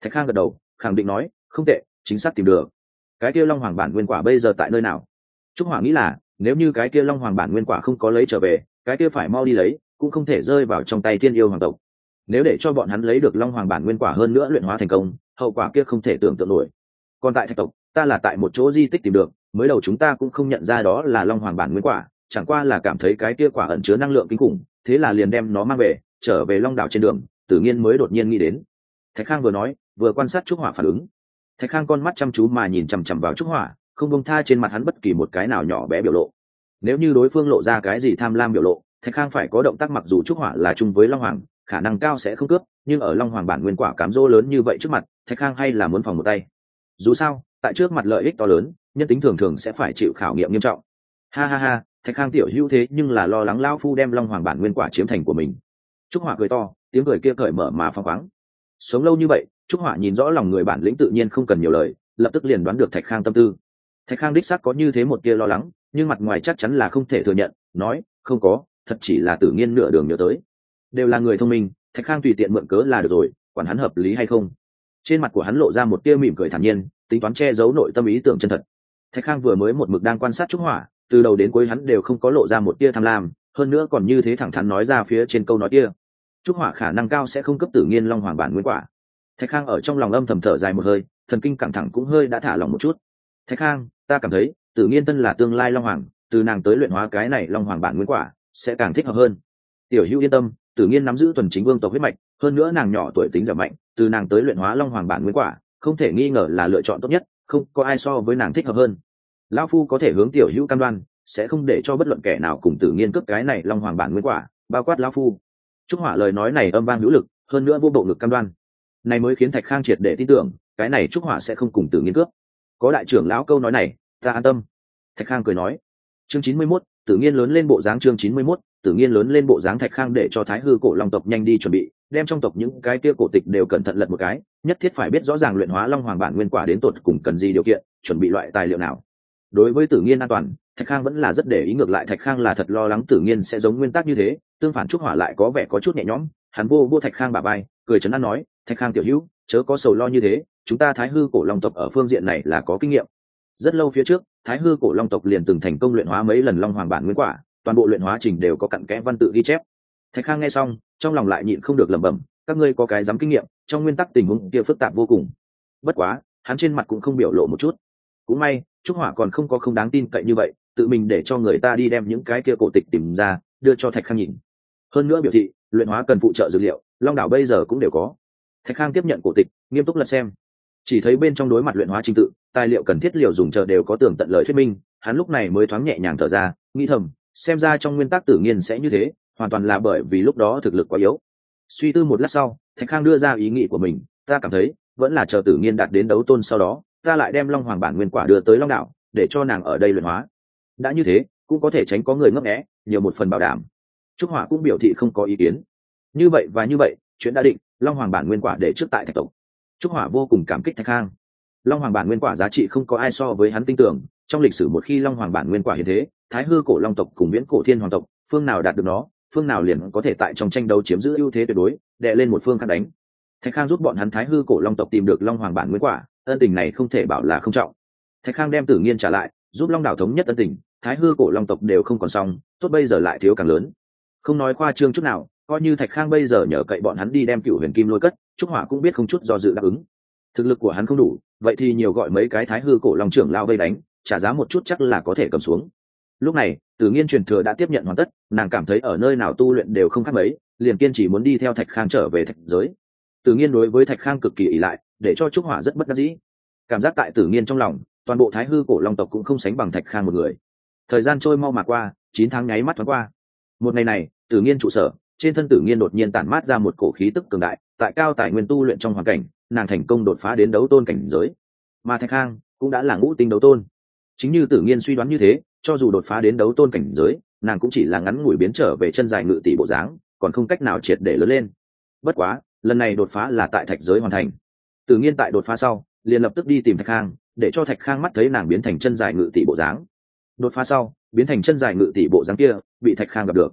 Speaker 1: Thạch khang gật đầu, khẳng định nói, không tệ, chính xác tìm được. Cái kia long hoàng bản nguyên quả bây giờ tại nơi nào? Trúc hỏa nghĩ là nếu như cái kia long hoàng bản nguyên quả không có lấy trở về, cái kia phải mau đi lấy, cũng không thể rơi vào trong tay thiên yêu hoàng tộc. Nếu để cho bọn hắn lấy được long hoàng bản nguyên quả hơn nữa luyện hóa thành công, hậu quả kia không thể tưởng tượng nổi. Còn tại thạch tộc, ta là tại một chỗ di tích tìm được, mới đầu chúng ta cũng không nhận ra đó là long hoàng bản nguyên quả, chẳng qua là cảm thấy cái kia quả ẩn chứa năng lượng kinh khủng, thế là liền đem nó mang về, trở về long đảo trên đường, tự nhiên mới đột nhiên nghĩ đến. Thạch khang vừa nói, vừa quan sát trúc hỏa phản ứng. Thạch khang con mắt chăm chú mà nhìn chằm chằm vào trúc hỏa không bông tha trên mặt hắn bất kỳ một cái nào nhỏ bé biểu lộ. Nếu như đối phương lộ ra cái gì tham lam biểu lộ, thạch khang phải có động tác mặc dù trúc hỏa là chung với long hoàng, khả năng cao sẽ không cướp, nhưng ở long hoàng bản nguyên quả cám dỗ lớn như vậy trước mặt, thạch khang hay là muốn phòng một tay. Dù sao, tại trước mặt lợi ích to lớn, nhân tính thường thường sẽ phải chịu khảo nghiệm nghiêm trọng. Ha ha ha, thạch khang tiểu hữu thế nhưng là lo lắng lao phu đem long hoàng bản nguyên quả chiếm thành của mình. Trúc hỏa cười to, tiếng cười kia cởi mở mà phăng khoáng. Sống lâu như vậy, trúc hỏa nhìn rõ lòng người bản lĩnh tự nhiên không cần nhiều lời, lập tức liền đoán được thạch khang tâm tư thạch khang đích xác có như thế một kia lo lắng, nhưng mặt ngoài chắc chắn là không thể thừa nhận, nói, không có, thật chỉ là tự nhiên nửa đường nhớ tới. Đều là người thông minh, thạch khang tùy tiện mượn cớ là được rồi, quản hắn hợp lý hay không? Trên mặt của hắn lộ ra một tia mỉm cười thản nhiên, tính toán che giấu nội tâm ý tưởng chân thật. Thạch khang vừa mới một mực đang quan sát trúc hỏa, từ đầu đến cuối hắn đều không có lộ ra một tia tham lam, hơn nữa còn như thế thẳng thắn nói ra phía trên câu nói kia. Trúc hỏa khả năng cao sẽ không cấp tử nghiên long hoàng bản nguyên quả. Thạch khang ở trong lòng âm thầm thở dài một hơi, thần kinh căng thẳng cũng hơi đã thả lòng một chút. Thạch khang ta cảm thấy, tử nhiên tân là tương lai long hoàng, từ nàng tới luyện hóa cái này long hoàng bản nguyên quả, sẽ càng thích hợp hơn. Tiểu hữu yên tâm, tử nhiên nắm giữ tuần chính vương tộc huyết mạch, hơn nữa nàng nhỏ tuổi tính giảm mạnh, từ nàng tới luyện hóa long hoàng bản nguyên quả, không thể nghi ngờ là lựa chọn tốt nhất, không có ai so với nàng thích hợp hơn. Lão phu có thể hướng tiểu hữu cam đoan, sẽ không để cho bất luận kẻ nào cùng tử nghiên cướp cái này long hoàng bản nguyên quả, bao quát lão phu. Trúc hỏa lời nói này âm vang hữu lực, hơn nữa vô bộ ngực cam đoan. Này mới khiến thạch khang triệt để tin tưởng, cái này trúc hỏa sẽ không cùng tử nghiên cướp có đại trưởng lão câu nói này, ta an tâm. Thạch khang cười nói. Chương chín mươi mốt tự nhiên lớn lên bộ dáng chương chín mươi mốt tự nhiên lớn lên bộ dáng thạch khang để cho thái hư cổ long tộc nhanh đi chuẩn bị, đem trong tộc những cái kia cổ tịch đều cẩn thận lật một cái, nhất thiết phải biết rõ ràng luyện hóa long hoàng bản nguyên quả đến tột cùng cần gì điều kiện, chuẩn bị loại tài liệu nào. Đối với tự nhiên an toàn, thạch khang vẫn là rất để ý ngược lại thạch khang là thật lo lắng tự nhiên sẽ giống nguyên tắc như thế, tương phản trúc hỏa lại có vẻ có chút nhẹ nhõm. Hắn vô vô thạch khang bà bay cười chấn an nói, thạch khang tiểu hữu, chớ có sầu lo như thế chúng ta thái hư cổ long tộc ở phương diện này là có kinh nghiệm. Rất lâu phía trước, thái hư cổ long tộc liền từng thành công luyện hóa mấy lần long hoàng bản nguyên quả, toàn bộ luyện hóa trình đều có cặn kẽ văn tự ghi chép. Thạch khang nghe xong, trong lòng lại nhịn không được lẩm bẩm, các ngươi có cái dám kinh nghiệm, trong nguyên tắc tình huống kia phức tạp vô cùng. Bất quá, hắn trên mặt cũng không biểu lộ một chút. Cũng may, trúc hỏa còn không có không đáng tin cậy như vậy, tự mình để cho người ta đi đem những cái kia cổ tịch tìm ra, đưa cho thạch khang nhìn. Hơn nữa biểu thị, luyện hóa cần phụ trợ dữ liệu, long đảo bây giờ cũng đều có. Thạch khang tiếp nhận cổ tịch, nghiêm túc lật xem chỉ thấy bên trong đối mặt luyện hóa trình tự, tài liệu cần thiết liều dùng chờ đều có tường tận lời thuyết minh, hắn lúc này mới thoáng nhẹ nhàng thở ra, nghĩ thầm, xem ra trong nguyên tắc tự nhiên sẽ như thế, hoàn toàn là bởi vì lúc đó thực lực quá yếu. Suy tư một lát sau, thạch khang đưa ra ý nghĩ của mình, ta cảm thấy, vẫn là chờ tử nhiên đạt đến đấu tôn sau đó, ta lại đem long hoàng bản nguyên quả đưa tới long đạo, để cho nàng ở đây luyện hóa. Đã như thế, cũng có thể tránh có người ngấp nghẽ nhiều một phần bảo đảm. Trúc hỏa cũng biểu thị không có ý kiến. Như vậy và như vậy, chuyện đã định, long hoàng bản nguyên quả để trước tại thạch tộc trúc hỏa vô cùng cảm kích thạch khang. Long hoàng bản nguyên quả giá trị không có ai so với hắn tin tưởng, trong lịch sử một khi long hoàng bản nguyên quả hiện thế, thái hư cổ long tộc cùng viễn cổ thiên hoàng tộc, phương nào đạt được nó, phương nào liền có thể tại trong tranh đấu chiếm giữ ưu thế tuyệt đối đệ lên một phương khác đánh. Thạch khang giúp bọn hắn thái hư cổ long tộc tìm được long hoàng bản nguyên quả, ân tình này không thể bảo là không trọng. Thạch khang đem tử nghiên trả lại, giúp long đảo thống nhất ân tình, thái hư cổ long tộc đều không còn xong, tốt bây giờ lại thiếu càng lớn. Không nói khoa trương chút nào coi như thạch khang bây giờ nhờ cậy bọn hắn đi đem cựu huyền kim lôi cất, trúc hỏa cũng biết không chút do dự đáp ứng. Thực lực của hắn không đủ, vậy thì nhiều gọi mấy cái thái hư cổ long trưởng lao vây đánh, trả giá một chút chắc là có thể cầm xuống. Lúc này, tử nghiên truyền thừa đã tiếp nhận hoàn tất, nàng cảm thấy ở nơi nào tu luyện đều không khác mấy, liền kiên chỉ muốn đi theo thạch khang trở về thạch giới. Tử nghiên đối với thạch khang cực kỳ ỷ lại, để cho trúc hỏa rất bất đắc dĩ. Cảm giác tại tử nghiên trong lòng, toàn bộ thái hư cổ long tộc cũng không sánh bằng thạch khang một người. Thời gian trôi mau mà qua, chín tháng nháy mắt thoáng qua. Một ngày này, tử nghiên trụ sở trên thân tử nghiên đột nhiên tản mát ra một cổ khí tức cường đại, tại cao tài nguyên tu luyện trong hoàn cảnh, nàng thành công đột phá đến đấu tôn cảnh giới. Mà thạch khang cũng đã là ngũ tinh đấu tôn. Chính như tử nghiên suy đoán như thế, cho dù đột phá đến đấu tôn cảnh giới, nàng cũng chỉ là ngắn ngủi biến trở về chân dài ngự tỷ bộ dáng, còn không cách nào triệt để lớn lên. Bất quá, lần này đột phá là tại thạch giới hoàn thành. Tử nhiên tại đột phá sau, liền lập tức đi tìm thạch khang để cho thạch khang mắt thấy nàng biến thành chân dài ngự tỷ bộ dáng. Đột phá sau, biến thành chân dài ngự tỷ bộ dáng kia, bị thạch khang gặp được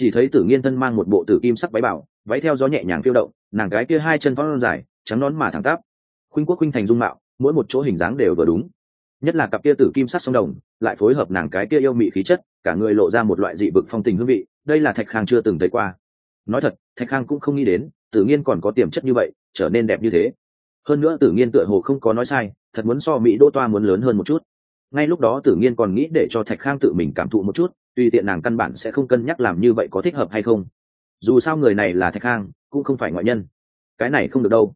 Speaker 1: chỉ thấy tử nghiên thân mang một bộ tử kim sắc váy bảo, váy theo gió nhẹ nhàng phiêu động, nàng gái kia hai chân phong dài, trắng nón mà thẳng tắp. Khuynh quốc khuynh thành dung mạo, mỗi một chỗ hình dáng đều vừa đúng. Nhất là cặp kia tử kim sắc sông đồng, lại phối hợp nàng cái kia yêu mị khí chất, cả người lộ ra một loại dị vực phong tình hương vị, đây là thạch khang chưa từng thấy qua. Nói thật, thạch khang cũng không nghĩ đến, tử nghiên còn có tiềm chất như vậy, trở nên đẹp như thế. Hơn nữa tử nghiên tựa hồ không có nói sai, thật muốn so mỹ đô toa muốn lớn hơn một chút ngay lúc đó tử nghiên còn nghĩ để cho thạch khang tự mình cảm thụ một chút, tùy tiện nàng căn bản sẽ không cân nhắc làm như vậy có thích hợp hay không. Dù sao người này là thạch khang, cũng không phải ngoại nhân. Cái này không được đâu.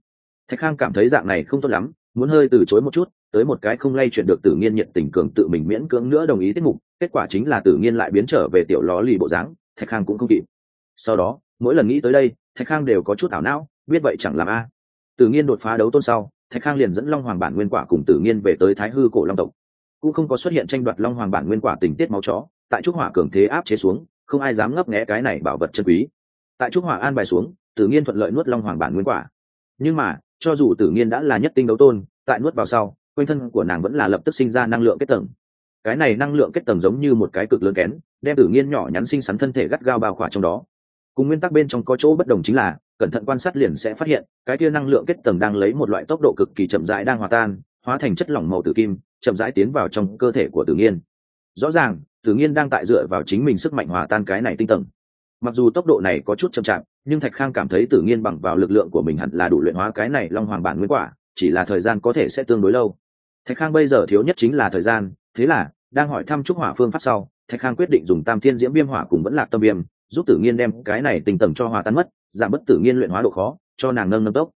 Speaker 1: Thạch khang cảm thấy dạng này không tốt lắm, muốn hơi từ chối một chút, tới một cái không lay chuyển được tử nghiên nhiệt tình cường tự mình miễn cưỡng nữa đồng ý tiết mục, kết quả chính là tử nghiên lại biến trở về tiểu ló lì bộ dáng, thạch khang cũng không kịp. Sau đó, mỗi lần nghĩ tới đây, thạch khang đều có chút ảo não, biết vậy chẳng làm a. Tử nghiên đột phá đấu tôn sau, thạch khang liền dẫn long hoàng bản nguyên quả cùng tử nghiên về tới thái hư cổ long tộc cũng không có xuất hiện tranh đoạt long hoàng bản nguyên quả tình tiết máu chó, tại trúc hỏa cường thế áp chế xuống, không ai dám ngấp nghé cái này bảo vật chân quý. Tại trúc hỏa an bài xuống, tử Nhiên thuận lợi nuốt long hoàng bản nguyên quả. Nhưng mà, cho dù tử Nhiên đã là nhất tinh đấu tôn, tại nuốt vào sau, quanh thân của nàng vẫn là lập tức sinh ra năng lượng kết tầng. Cái này năng lượng kết tầng giống như một cái cực lớn kén, đem tử nghiên nhỏ nhắn xinh xắn thân thể gắt gao bao khỏa trong đó. Cùng nguyên tắc bên trong có chỗ bất đồng chính là, cẩn thận quan sát liền sẽ phát hiện, cái kia năng lượng kết tầng đang lấy một loại tốc độ cực kỳ chậm rãi đang hòa tan hóa thành chất lỏng màu tử kim, chậm rãi tiến vào trong cơ thể của tử nghiên. Rõ ràng, tử nghiên đang tại dựa vào chính mình sức mạnh hòa tan cái này tinh tầng. Mặc dù tốc độ này có chút chậm chạp, nhưng thạch khang cảm thấy tử nghiên bằng vào lực lượng của mình hẳn là đủ luyện hóa cái này long hoàng bản nguyên quả, chỉ là thời gian có thể sẽ tương đối lâu. Thạch khang bây giờ thiếu nhất chính là thời gian, thế là, đang hỏi thăm trúc hỏa phương pháp sau, thạch khang quyết định dùng tam thiên diễm viêm hỏa cùng vẫn lạc tâm viêm, giúp tử nghiên đem cái này tình tầng cho hòa tan mất, giảm bất tử nghiên luyện hóa độ khó, cho nàng nâng nâng tốc.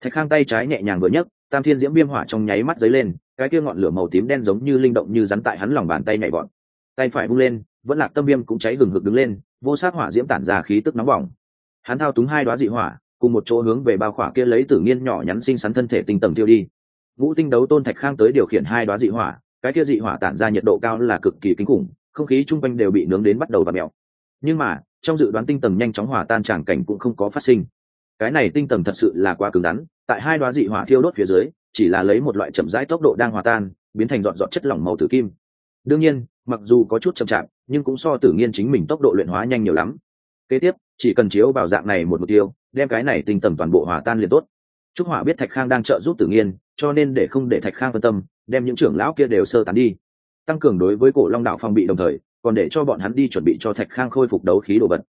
Speaker 1: Thạch khang tay trái nhẹ nhàng vừa nhấc tam thiên diễm viêm hỏa trong nháy mắt dấy lên, cái kia ngọn lửa màu tím đen giống như linh động như rắn tại hắn lòng bàn tay nhảy bọn tay phải bung lên, vẫn lạc tâm viêm cũng cháy hừng hực đứng lên, vô sát hỏa diễm tản ra khí tức nóng bỏng. Hắn thao túng hai đoá dị hỏa, cùng một chỗ hướng về bao khỏa kia lấy tử nghiên nhỏ nhắn xinh xắn thân thể tinh tầng tiêu đi. Ngũ tinh đấu tôn thạch khang tới điều khiển hai đoá dị hỏa, cái kia dị hỏa tản ra nhiệt độ cao là cực kỳ kinh khủng, không khí chung quanh đều bị nướng đến bắt đầu và mèo. Nhưng mà, trong dự đoán tinh tầng nhanh chóng hòa tan tràng cảnh cũng không có phát sinh. Cái này tinh tầng thật sự là quá cứng rắn tại hai đoá dị hỏa thiêu đốt phía dưới, chỉ là lấy một loại chậm rãi tốc độ đang hòa tan, biến thành dọn dọn chất lỏng màu tử kim. Đương nhiên, mặc dù có chút chậm chạp, nhưng cũng so tử nghiên chính mình tốc độ luyện hóa nhanh nhiều lắm. Kế tiếp, chỉ cần chiếu vào dạng này một mục tiêu, đem cái này tinh tầm toàn bộ hòa tan liền tốt. Trúc hỏa biết thạch khang đang trợ giúp tử nghiên, cho nên để không để thạch khang phân tâm, đem những trưởng lão kia đều sơ tán đi. Tăng cường đối với cổ long đạo phong bị đồng thời, còn để cho bọn hắn đi chuẩn bị cho thạch khang khôi phục đấu khí đồ vật.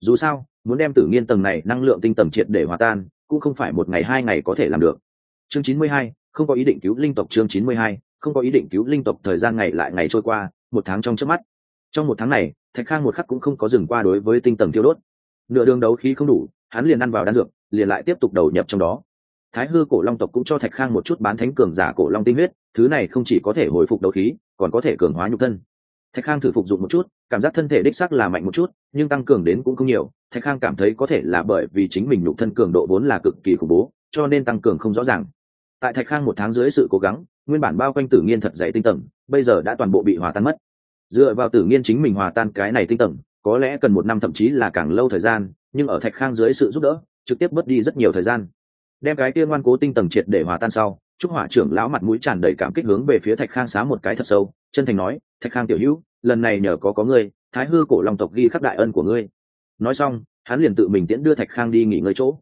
Speaker 1: Dù sao, muốn đem tử nghiên tầng này năng lượng tinh tầm triệt để hòa tan cũng không phải một ngày hai ngày có thể làm được. Chương chín mươi hai, không có ý định cứu linh tộc chương chín mươi hai, không có ý định cứu linh tộc thời gian ngày lại ngày trôi qua, một tháng trong trước mắt. Trong một tháng này, thạch khang một khắc cũng không có dừng qua đối với tinh tầng tiêu đốt. Nửa đường đấu khí không đủ, hắn liền ăn vào đan dược, liền lại tiếp tục đầu nhập trong đó. Thái hư cổ long tộc cũng cho thạch khang một chút bán thánh cường giả cổ long tinh huyết, thứ này không chỉ có thể hồi phục đấu khí, còn có thể cường hóa nhục thân thạch khang thử phục dụng một chút, cảm giác thân thể đích sắc là mạnh một chút, nhưng tăng cường đến cũng không nhiều. Thạch khang cảm thấy có thể là bởi vì chính mình nhục thân cường độ vốn là cực kỳ khủng bố, cho nên tăng cường không rõ ràng. Tại thạch khang một tháng dưới sự cố gắng, nguyên bản bao quanh tử nghiên thật dày tinh tầng, bây giờ đã toàn bộ bị hòa tan mất. Dựa vào tử nghiên chính mình hòa tan cái này tinh tầng, có lẽ cần một năm thậm chí là càng lâu thời gian, nhưng ở thạch khang dưới sự giúp đỡ, trực tiếp mất đi rất nhiều thời gian. Đem cái kia ngoan cố tinh tầng triệt để hòa tan sau, trúc hỏa trưởng lão mặt mũi tràn đầy cảm kích hướng về phía thạch khang xá một cái thật sâu chân thành nói, thạch khang tiểu hữu, lần này nhờ có có ngươi, thái hư cổ long tộc ghi khắc đại ân của ngươi. Nói xong, hắn liền tự mình tiễn đưa thạch khang đi nghỉ ngơi chỗ.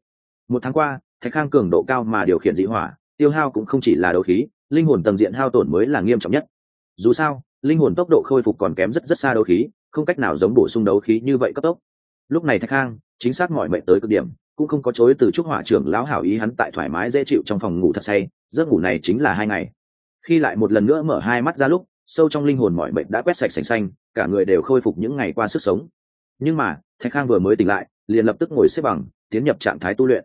Speaker 1: Một tháng qua, thạch khang cường độ cao mà điều khiển dị hỏa, tiêu hao cũng không chỉ là đấu khí, linh hồn tầng diện hao tổn mới là nghiêm trọng nhất. Dù sao, linh hồn tốc độ khôi phục còn kém rất rất xa đấu khí, không cách nào giống bổ sung đấu khí như vậy cấp tốc. Lúc này thạch khang, chính xác mọi mệnh tới cực điểm, cũng không có chối từ chúc hỏa trưởng lão hảo ý hắn tại thoải mái dễ chịu trong phòng ngủ thật say, giấc ngủ này chính là hai ngày. Khi lại một lần nữa mở hai mắt ra lúc sâu trong linh hồn mọi bệnh đã quét sạch sành xanh, cả người đều khôi phục những ngày qua sức sống. Nhưng mà, thạch khang vừa mới tỉnh lại, liền lập tức ngồi xếp bằng, tiến nhập trạng thái tu luyện.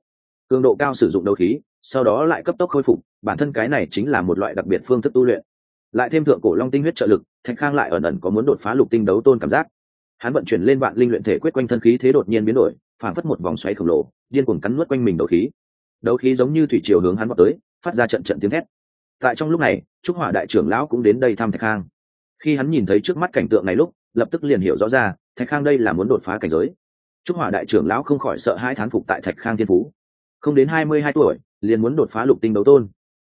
Speaker 1: Cường độ cao sử dụng đấu khí, sau đó lại cấp tốc khôi phục, bản thân cái này chính là một loại đặc biệt phương thức tu luyện. Lại thêm thượng cổ long tinh huyết trợ lực, thạch khang lại ẩn ẩn có muốn đột phá lục tinh đấu tôn cảm giác. Hắn vận chuyển lên vạn linh luyện thể quyết quanh thân khí thế đột nhiên biến đổi phản phất một vòng xoáy khổng lồ, điên cuồng cắn nuốt quanh mình đấu khí. Đấu khí giống như thủy triều hướng hắn vào tới, phát ra trận trận tiếng thét tại trong lúc này, trúc hỏa đại trưởng lão cũng đến đây thăm thạch khang. Khi hắn nhìn thấy trước mắt cảnh tượng này lúc, lập tức liền hiểu rõ ra, thạch khang đây là muốn đột phá cảnh giới. Trúc hỏa đại trưởng lão không khỏi sợ hai thán phục tại thạch khang thiên phú. Không đến hai mươi hai tuổi, liền muốn đột phá lục tinh đấu tôn.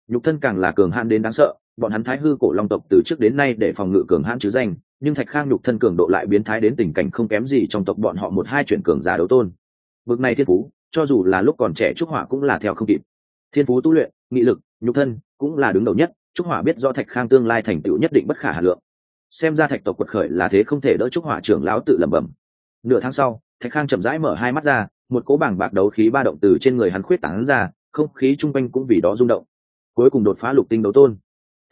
Speaker 1: Nhục thân càng là cường hãn đến đáng sợ, bọn hắn thái hư cổ long tộc từ trước đến nay để phòng ngự cường hãn chứ danh, nhưng thạch khang nhục thân cường độ lại biến thái đến tình cảnh không kém gì trong tộc bọn họ một hai chuyển cường giả đấu tôn. Bực này thiên phú, cho dù là lúc còn trẻ trúc hỏa cũng là theo không kịp. Thiên phú tu luyện, nghị lực nhục thân cũng là đứng đầu nhất, trúc hỏa biết do thạch khang tương lai thành tựu nhất định bất khả hà lượng. Xem ra thạch tộc quật khởi là thế không thể đỡ trúc hỏa trưởng lão tự lẩm bẩm. Nửa tháng sau, thạch khang chậm rãi mở hai mắt ra, một cỗ bảng bạc đấu khí ba động từ trên người hắn khuyết tán ra, không khí chung quanh cũng vì đó rung động. Cuối cùng đột phá lục tinh đấu tôn.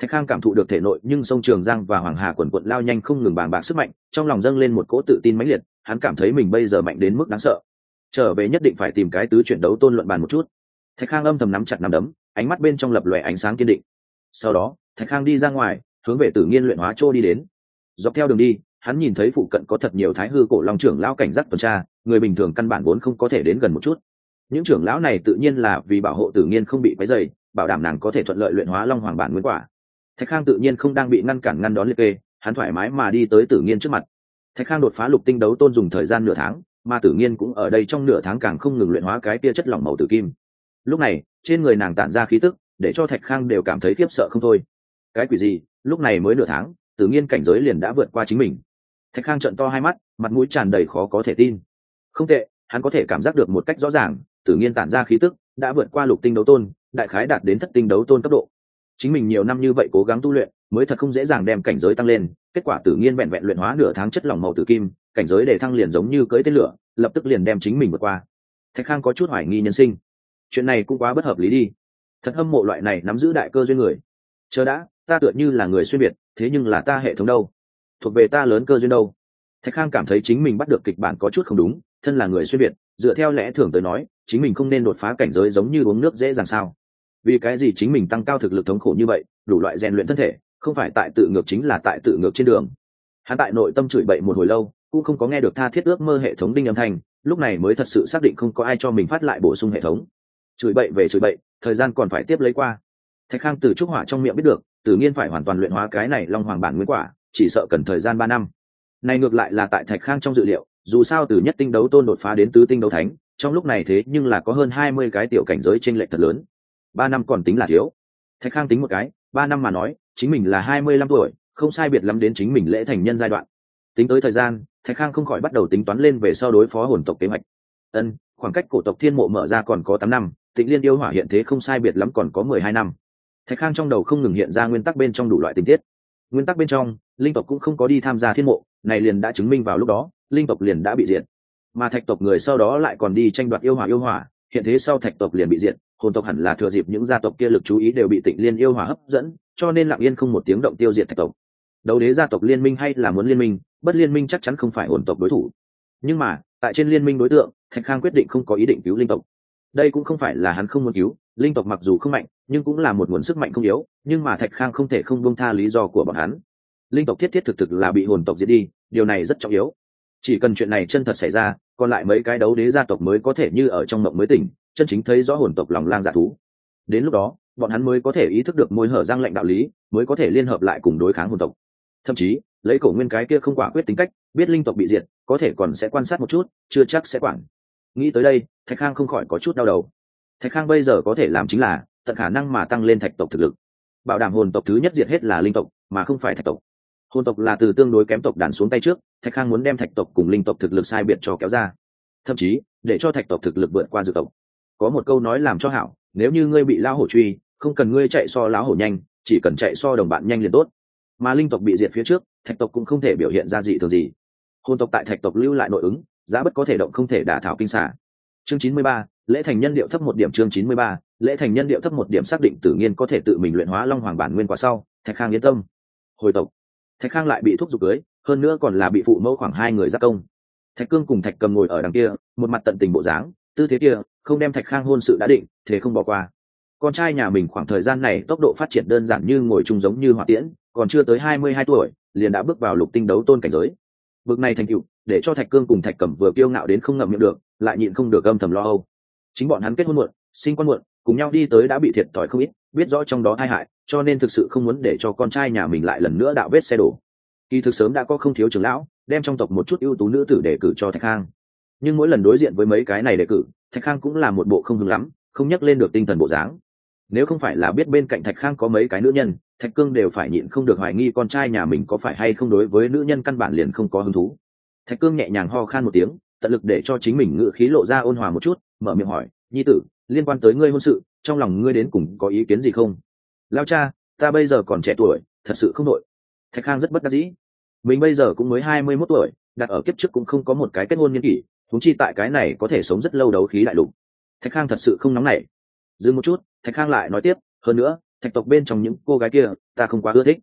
Speaker 1: Thạch khang cảm thụ được thể nội nhưng sông trường giang và hoàng hà quần quận lao nhanh không ngừng bàng bạc sức mạnh, trong lòng dâng lên một cỗ tự tin mãnh liệt, hắn cảm thấy mình bây giờ mạnh đến mức đáng sợ. Trở về nhất định phải tìm cái tứ chuyển đấu tôn luận bàn một chút. Thạch khang âm thầm nắm chặt nắm đấm ánh mắt bên trong lập lòe ánh sáng kiên định. Sau đó, thạch khang đi ra ngoài, hướng về tử nghiên luyện hóa châu đi đến. Dọc theo đường đi, hắn nhìn thấy phụ cận có thật nhiều thái hư cổ long trưởng lão cảnh giác tuần tra, người bình thường căn bản vốn không có thể đến gần một chút. Những trưởng lão này tự nhiên là vì bảo hộ tử nghiên không bị quấy dày bảo đảm nàng có thể thuận lợi luyện hóa long hoàng bản nguyên quả. Thạch khang tự nhiên không đang bị ngăn cản ngăn đón liệt kê, hắn thoải mái mà đi tới tử nghiên trước mặt. Thạch khang đột phá lục tinh đấu tôn dùng thời gian nửa tháng, mà tử nghiên cũng ở đây trong nửa tháng càng không ngừng luyện hóa cái tia chất lỏng màu tử kim lúc này, trên người nàng tản ra khí tức, để cho thạch khang đều cảm thấy khiếp sợ không thôi. Cái quỷ gì? Lúc này mới nửa tháng tử Nhiên cảnh giới liền đã vượt qua chính mình. Thạch khang trận to hai mắt, mặt mũi tràn đầy khó có thể tin. Không tệ, hắn có thể cảm giác được một cách rõ ràng tử Nhiên tản ra khí tức, đã vượt qua lục tinh đấu tôn, đại khái đạt đến thất tinh đấu tôn cấp độ. Chính mình nhiều năm như vậy cố gắng tu luyện, mới thật không dễ dàng đem cảnh giới tăng lên, kết quả tử Nhiên vẹn vẹn luyện hóa nửa tháng chất lỏng màu tử kim, cảnh giới để thăng liền giống như cưỡi tên lửa, lập tức liền đem chính mình vượt qua. Thạch khang có chút hoài nghi nhân sinh chuyện này cũng quá bất hợp lý đi. Thật hâm mộ loại này nắm giữ đại cơ duyên người. Chờ đã, ta tựa như là người xuyên biệt, thế nhưng là ta hệ thống đâu? Thuộc về ta lớn cơ duyên đâu? Thạch khang cảm thấy chính mình bắt được kịch bản có chút không đúng, thân là người xuyên biệt, dựa theo lẽ thường tới nói, chính mình không nên đột phá cảnh giới giống như uống nước dễ dàng sao? Vì cái gì chính mình tăng cao thực lực thống khổ như vậy, đủ loại rèn luyện thân thể, không phải tại tự ngược chính là tại tự ngược trên đường. Hắn tại nội tâm chửi bậy một hồi lâu, cũng không có nghe được tha thiết ước mơ hệ thống đinh âm thanh, lúc này mới thật sự xác định không có ai cho mình phát lại bổ sung hệ thống chửi bậy về chửi bậy, thời gian còn phải tiếp lấy qua. Thạch khang từ trúc hỏa trong miệng biết được tự nhiên phải hoàn toàn luyện hóa cái này long hoàng bản nguyên quả, chỉ sợ cần thời gian ba năm. Này ngược lại là tại thạch khang trong dự liệu, dù sao từ nhất tinh đấu tôn đột phá đến tứ tinh đấu thánh, trong lúc này thế nhưng là có hơn hai mươi cái tiểu cảnh giới t r ê n lệch thật lớn. Ba năm còn tính là thiếu. Thạch khang tính một cái, ba năm mà nói, chính mình là hai mươi lăm tuổi, không sai biệt lắm đến chính mình lễ thành nhân giai đoạn. Tính tới thời gian, thạch khang không khỏi bắt đầu tính toán lên về sau đối phó hồn tộc kế hoạch. Ân, khoảng cách cổ tộc thiên mộ mở ra còn có tám năm tịnh liên yêu hỏa hiện thế không sai biệt lắm còn có mười hai năm. Thạch khang trong đầu không ngừng hiện ra nguyên tắc bên trong đủ loại tình tiết. Nguyên tắc bên trong, linh tộc cũng không có đi tham gia thiên mộ, này liền đã chứng minh vào lúc đó, linh tộc liền đã bị diệt. Mà thạch tộc người sau đó lại còn đi tranh đoạt yêu hỏa yêu hỏa, hiện thế sau thạch tộc liền bị diệt, hồn tộc hẳn là thừa dịp những gia tộc kia lực chú ý đều bị tịnh liên yêu hỏa hấp dẫn, cho nên lặng yên không một tiếng động tiêu diệt thạch tộc. Đấu đế gia tộc liên minh hay là muốn liên minh, bất liên minh chắc chắn không phải hồn tộc đối thủ. Nhưng mà, tại trên liên minh đối tượng, thạch khang quyết định không có ý định cứu linh tộc đây cũng không phải là hắn không muốn cứu, linh tộc mặc dù không mạnh, nhưng cũng là một nguồn sức mạnh không yếu, nhưng mà thạch khang không thể không bông tha lý do của bọn hắn. Linh tộc thiết thiết thực thực là bị hồn tộc giết đi, điều này rất trọng yếu. Chỉ cần chuyện này chân thật xảy ra, còn lại mấy cái đấu đế gia tộc mới có thể như ở trong mộng mới tỉnh, chân chính thấy rõ hồn tộc lòng lang dạ thú. Đến lúc đó, bọn hắn mới có thể ý thức được môi hở giang lệnh đạo lý, mới có thể liên hợp lại cùng đối kháng hồn tộc. Thậm chí, lấy cổ nguyên cái kia không quả quyết tính cách, biết linh tộc bị diệt, có thể còn sẽ quan sát một chút, chưa chắc sẽ quản nghĩ tới đây, thạch khang không khỏi có chút đau đầu. Thạch khang bây giờ có thể làm chính là tận khả năng mà tăng lên thạch tộc thực lực. Bảo đảm hồn tộc thứ nhất diệt hết là linh tộc, mà không phải thạch tộc. Hồn tộc là từ tương đối kém tộc đàn xuống tay trước, thạch khang muốn đem thạch tộc cùng linh tộc thực lực sai biệt cho kéo ra. Thậm chí, để cho thạch tộc thực lực vượt qua dự tộc. Có một câu nói làm cho hảo, nếu như ngươi bị lão hổ truy, không cần ngươi chạy so lão hổ nhanh, chỉ cần chạy so đồng bạn nhanh liền tốt. Mà linh tộc bị diệt phía trước, thạch tộc cũng không thể biểu hiện ra gì thường gì. Hồn tộc tại thạch tộc lưu lại nội ứng giá bất có thể động không thể đả thảo kinh xả. Chương chín mươi ba, lễ thành nhân điệu thấp một điểm chương chín mươi ba, lễ thành nhân điệu thấp một điểm xác định tự nhiên có thể tự mình luyện hóa long hoàng bản nguyên quả sau, thạch khang yên tâm. Hồi tộc. Thạch khang lại bị thúc giục cưới, hơn nữa còn là bị phụ mẫu khoảng hai người giác công. Thạch cương cùng thạch cầm ngồi ở đằng kia, một mặt tận tình bộ dáng, tư thế kia, không đem thạch khang hôn sự đã định thế không bỏ qua. Con trai nhà mình khoảng thời gian này tốc độ phát triển đơn giản như ngồi chung giống như hỏa tiễn, còn chưa tới hai mươi hai tuổi, liền đã bước vào lục tinh đấu tôn cảnh giới. Bực này thành tựu, để cho thạch cương cùng thạch cẩm vừa kiêu ngạo đến không ngậm miệng được lại nhịn không được âm thầm lo âu. Chính bọn hắn kết hôn muộn sinh con muộn cùng nhau đi tới đã bị thiệt thòi không ít biết rõ trong đó tai hại cho nên thực sự không muốn để cho con trai nhà mình lại lần nữa đạo vết xe đổ. Kỳ thực sớm đã có không thiếu trưởng lão đem trong tộc một chút ưu tú nữ tử để cử cho thạch khang. Nhưng mỗi lần đối diện với mấy cái này để cử thạch khang cũng là một bộ không hứng lắm không nhắc lên được tinh thần bộ dáng. Nếu không phải là biết bên cạnh thạch khang có mấy cái nữ nhân thạch cương đều phải nhịn không được hoài nghi con trai nhà mình có phải hay không đối với nữ nhân căn bản liền không có hứng thú. Thạch cương nhẹ nhàng ho khan một tiếng, tận lực để cho chính mình ngự khí lộ ra ôn hòa một chút, mở miệng hỏi, nhi tử, liên quan tới ngươi hôn sự, trong lòng ngươi đến cùng có ý kiến gì không? Lao cha, ta bây giờ còn trẻ tuổi, thật sự không đội thạch khang rất bất đắc dĩ. Mình bây giờ cũng mới hai mươi mốt tuổi, đặt ở kiếp trước cũng không có một cái kết hôn nhân kỷ thúng chi tại cái này có thể sống rất lâu đấu khí đại lục. Thạch khang thật sự không nóng nảy. Dừng một chút, thạch khang lại nói tiếp, hơn nữa thạch tộc bên trong những cô gái kia, ta không quá ưa thích.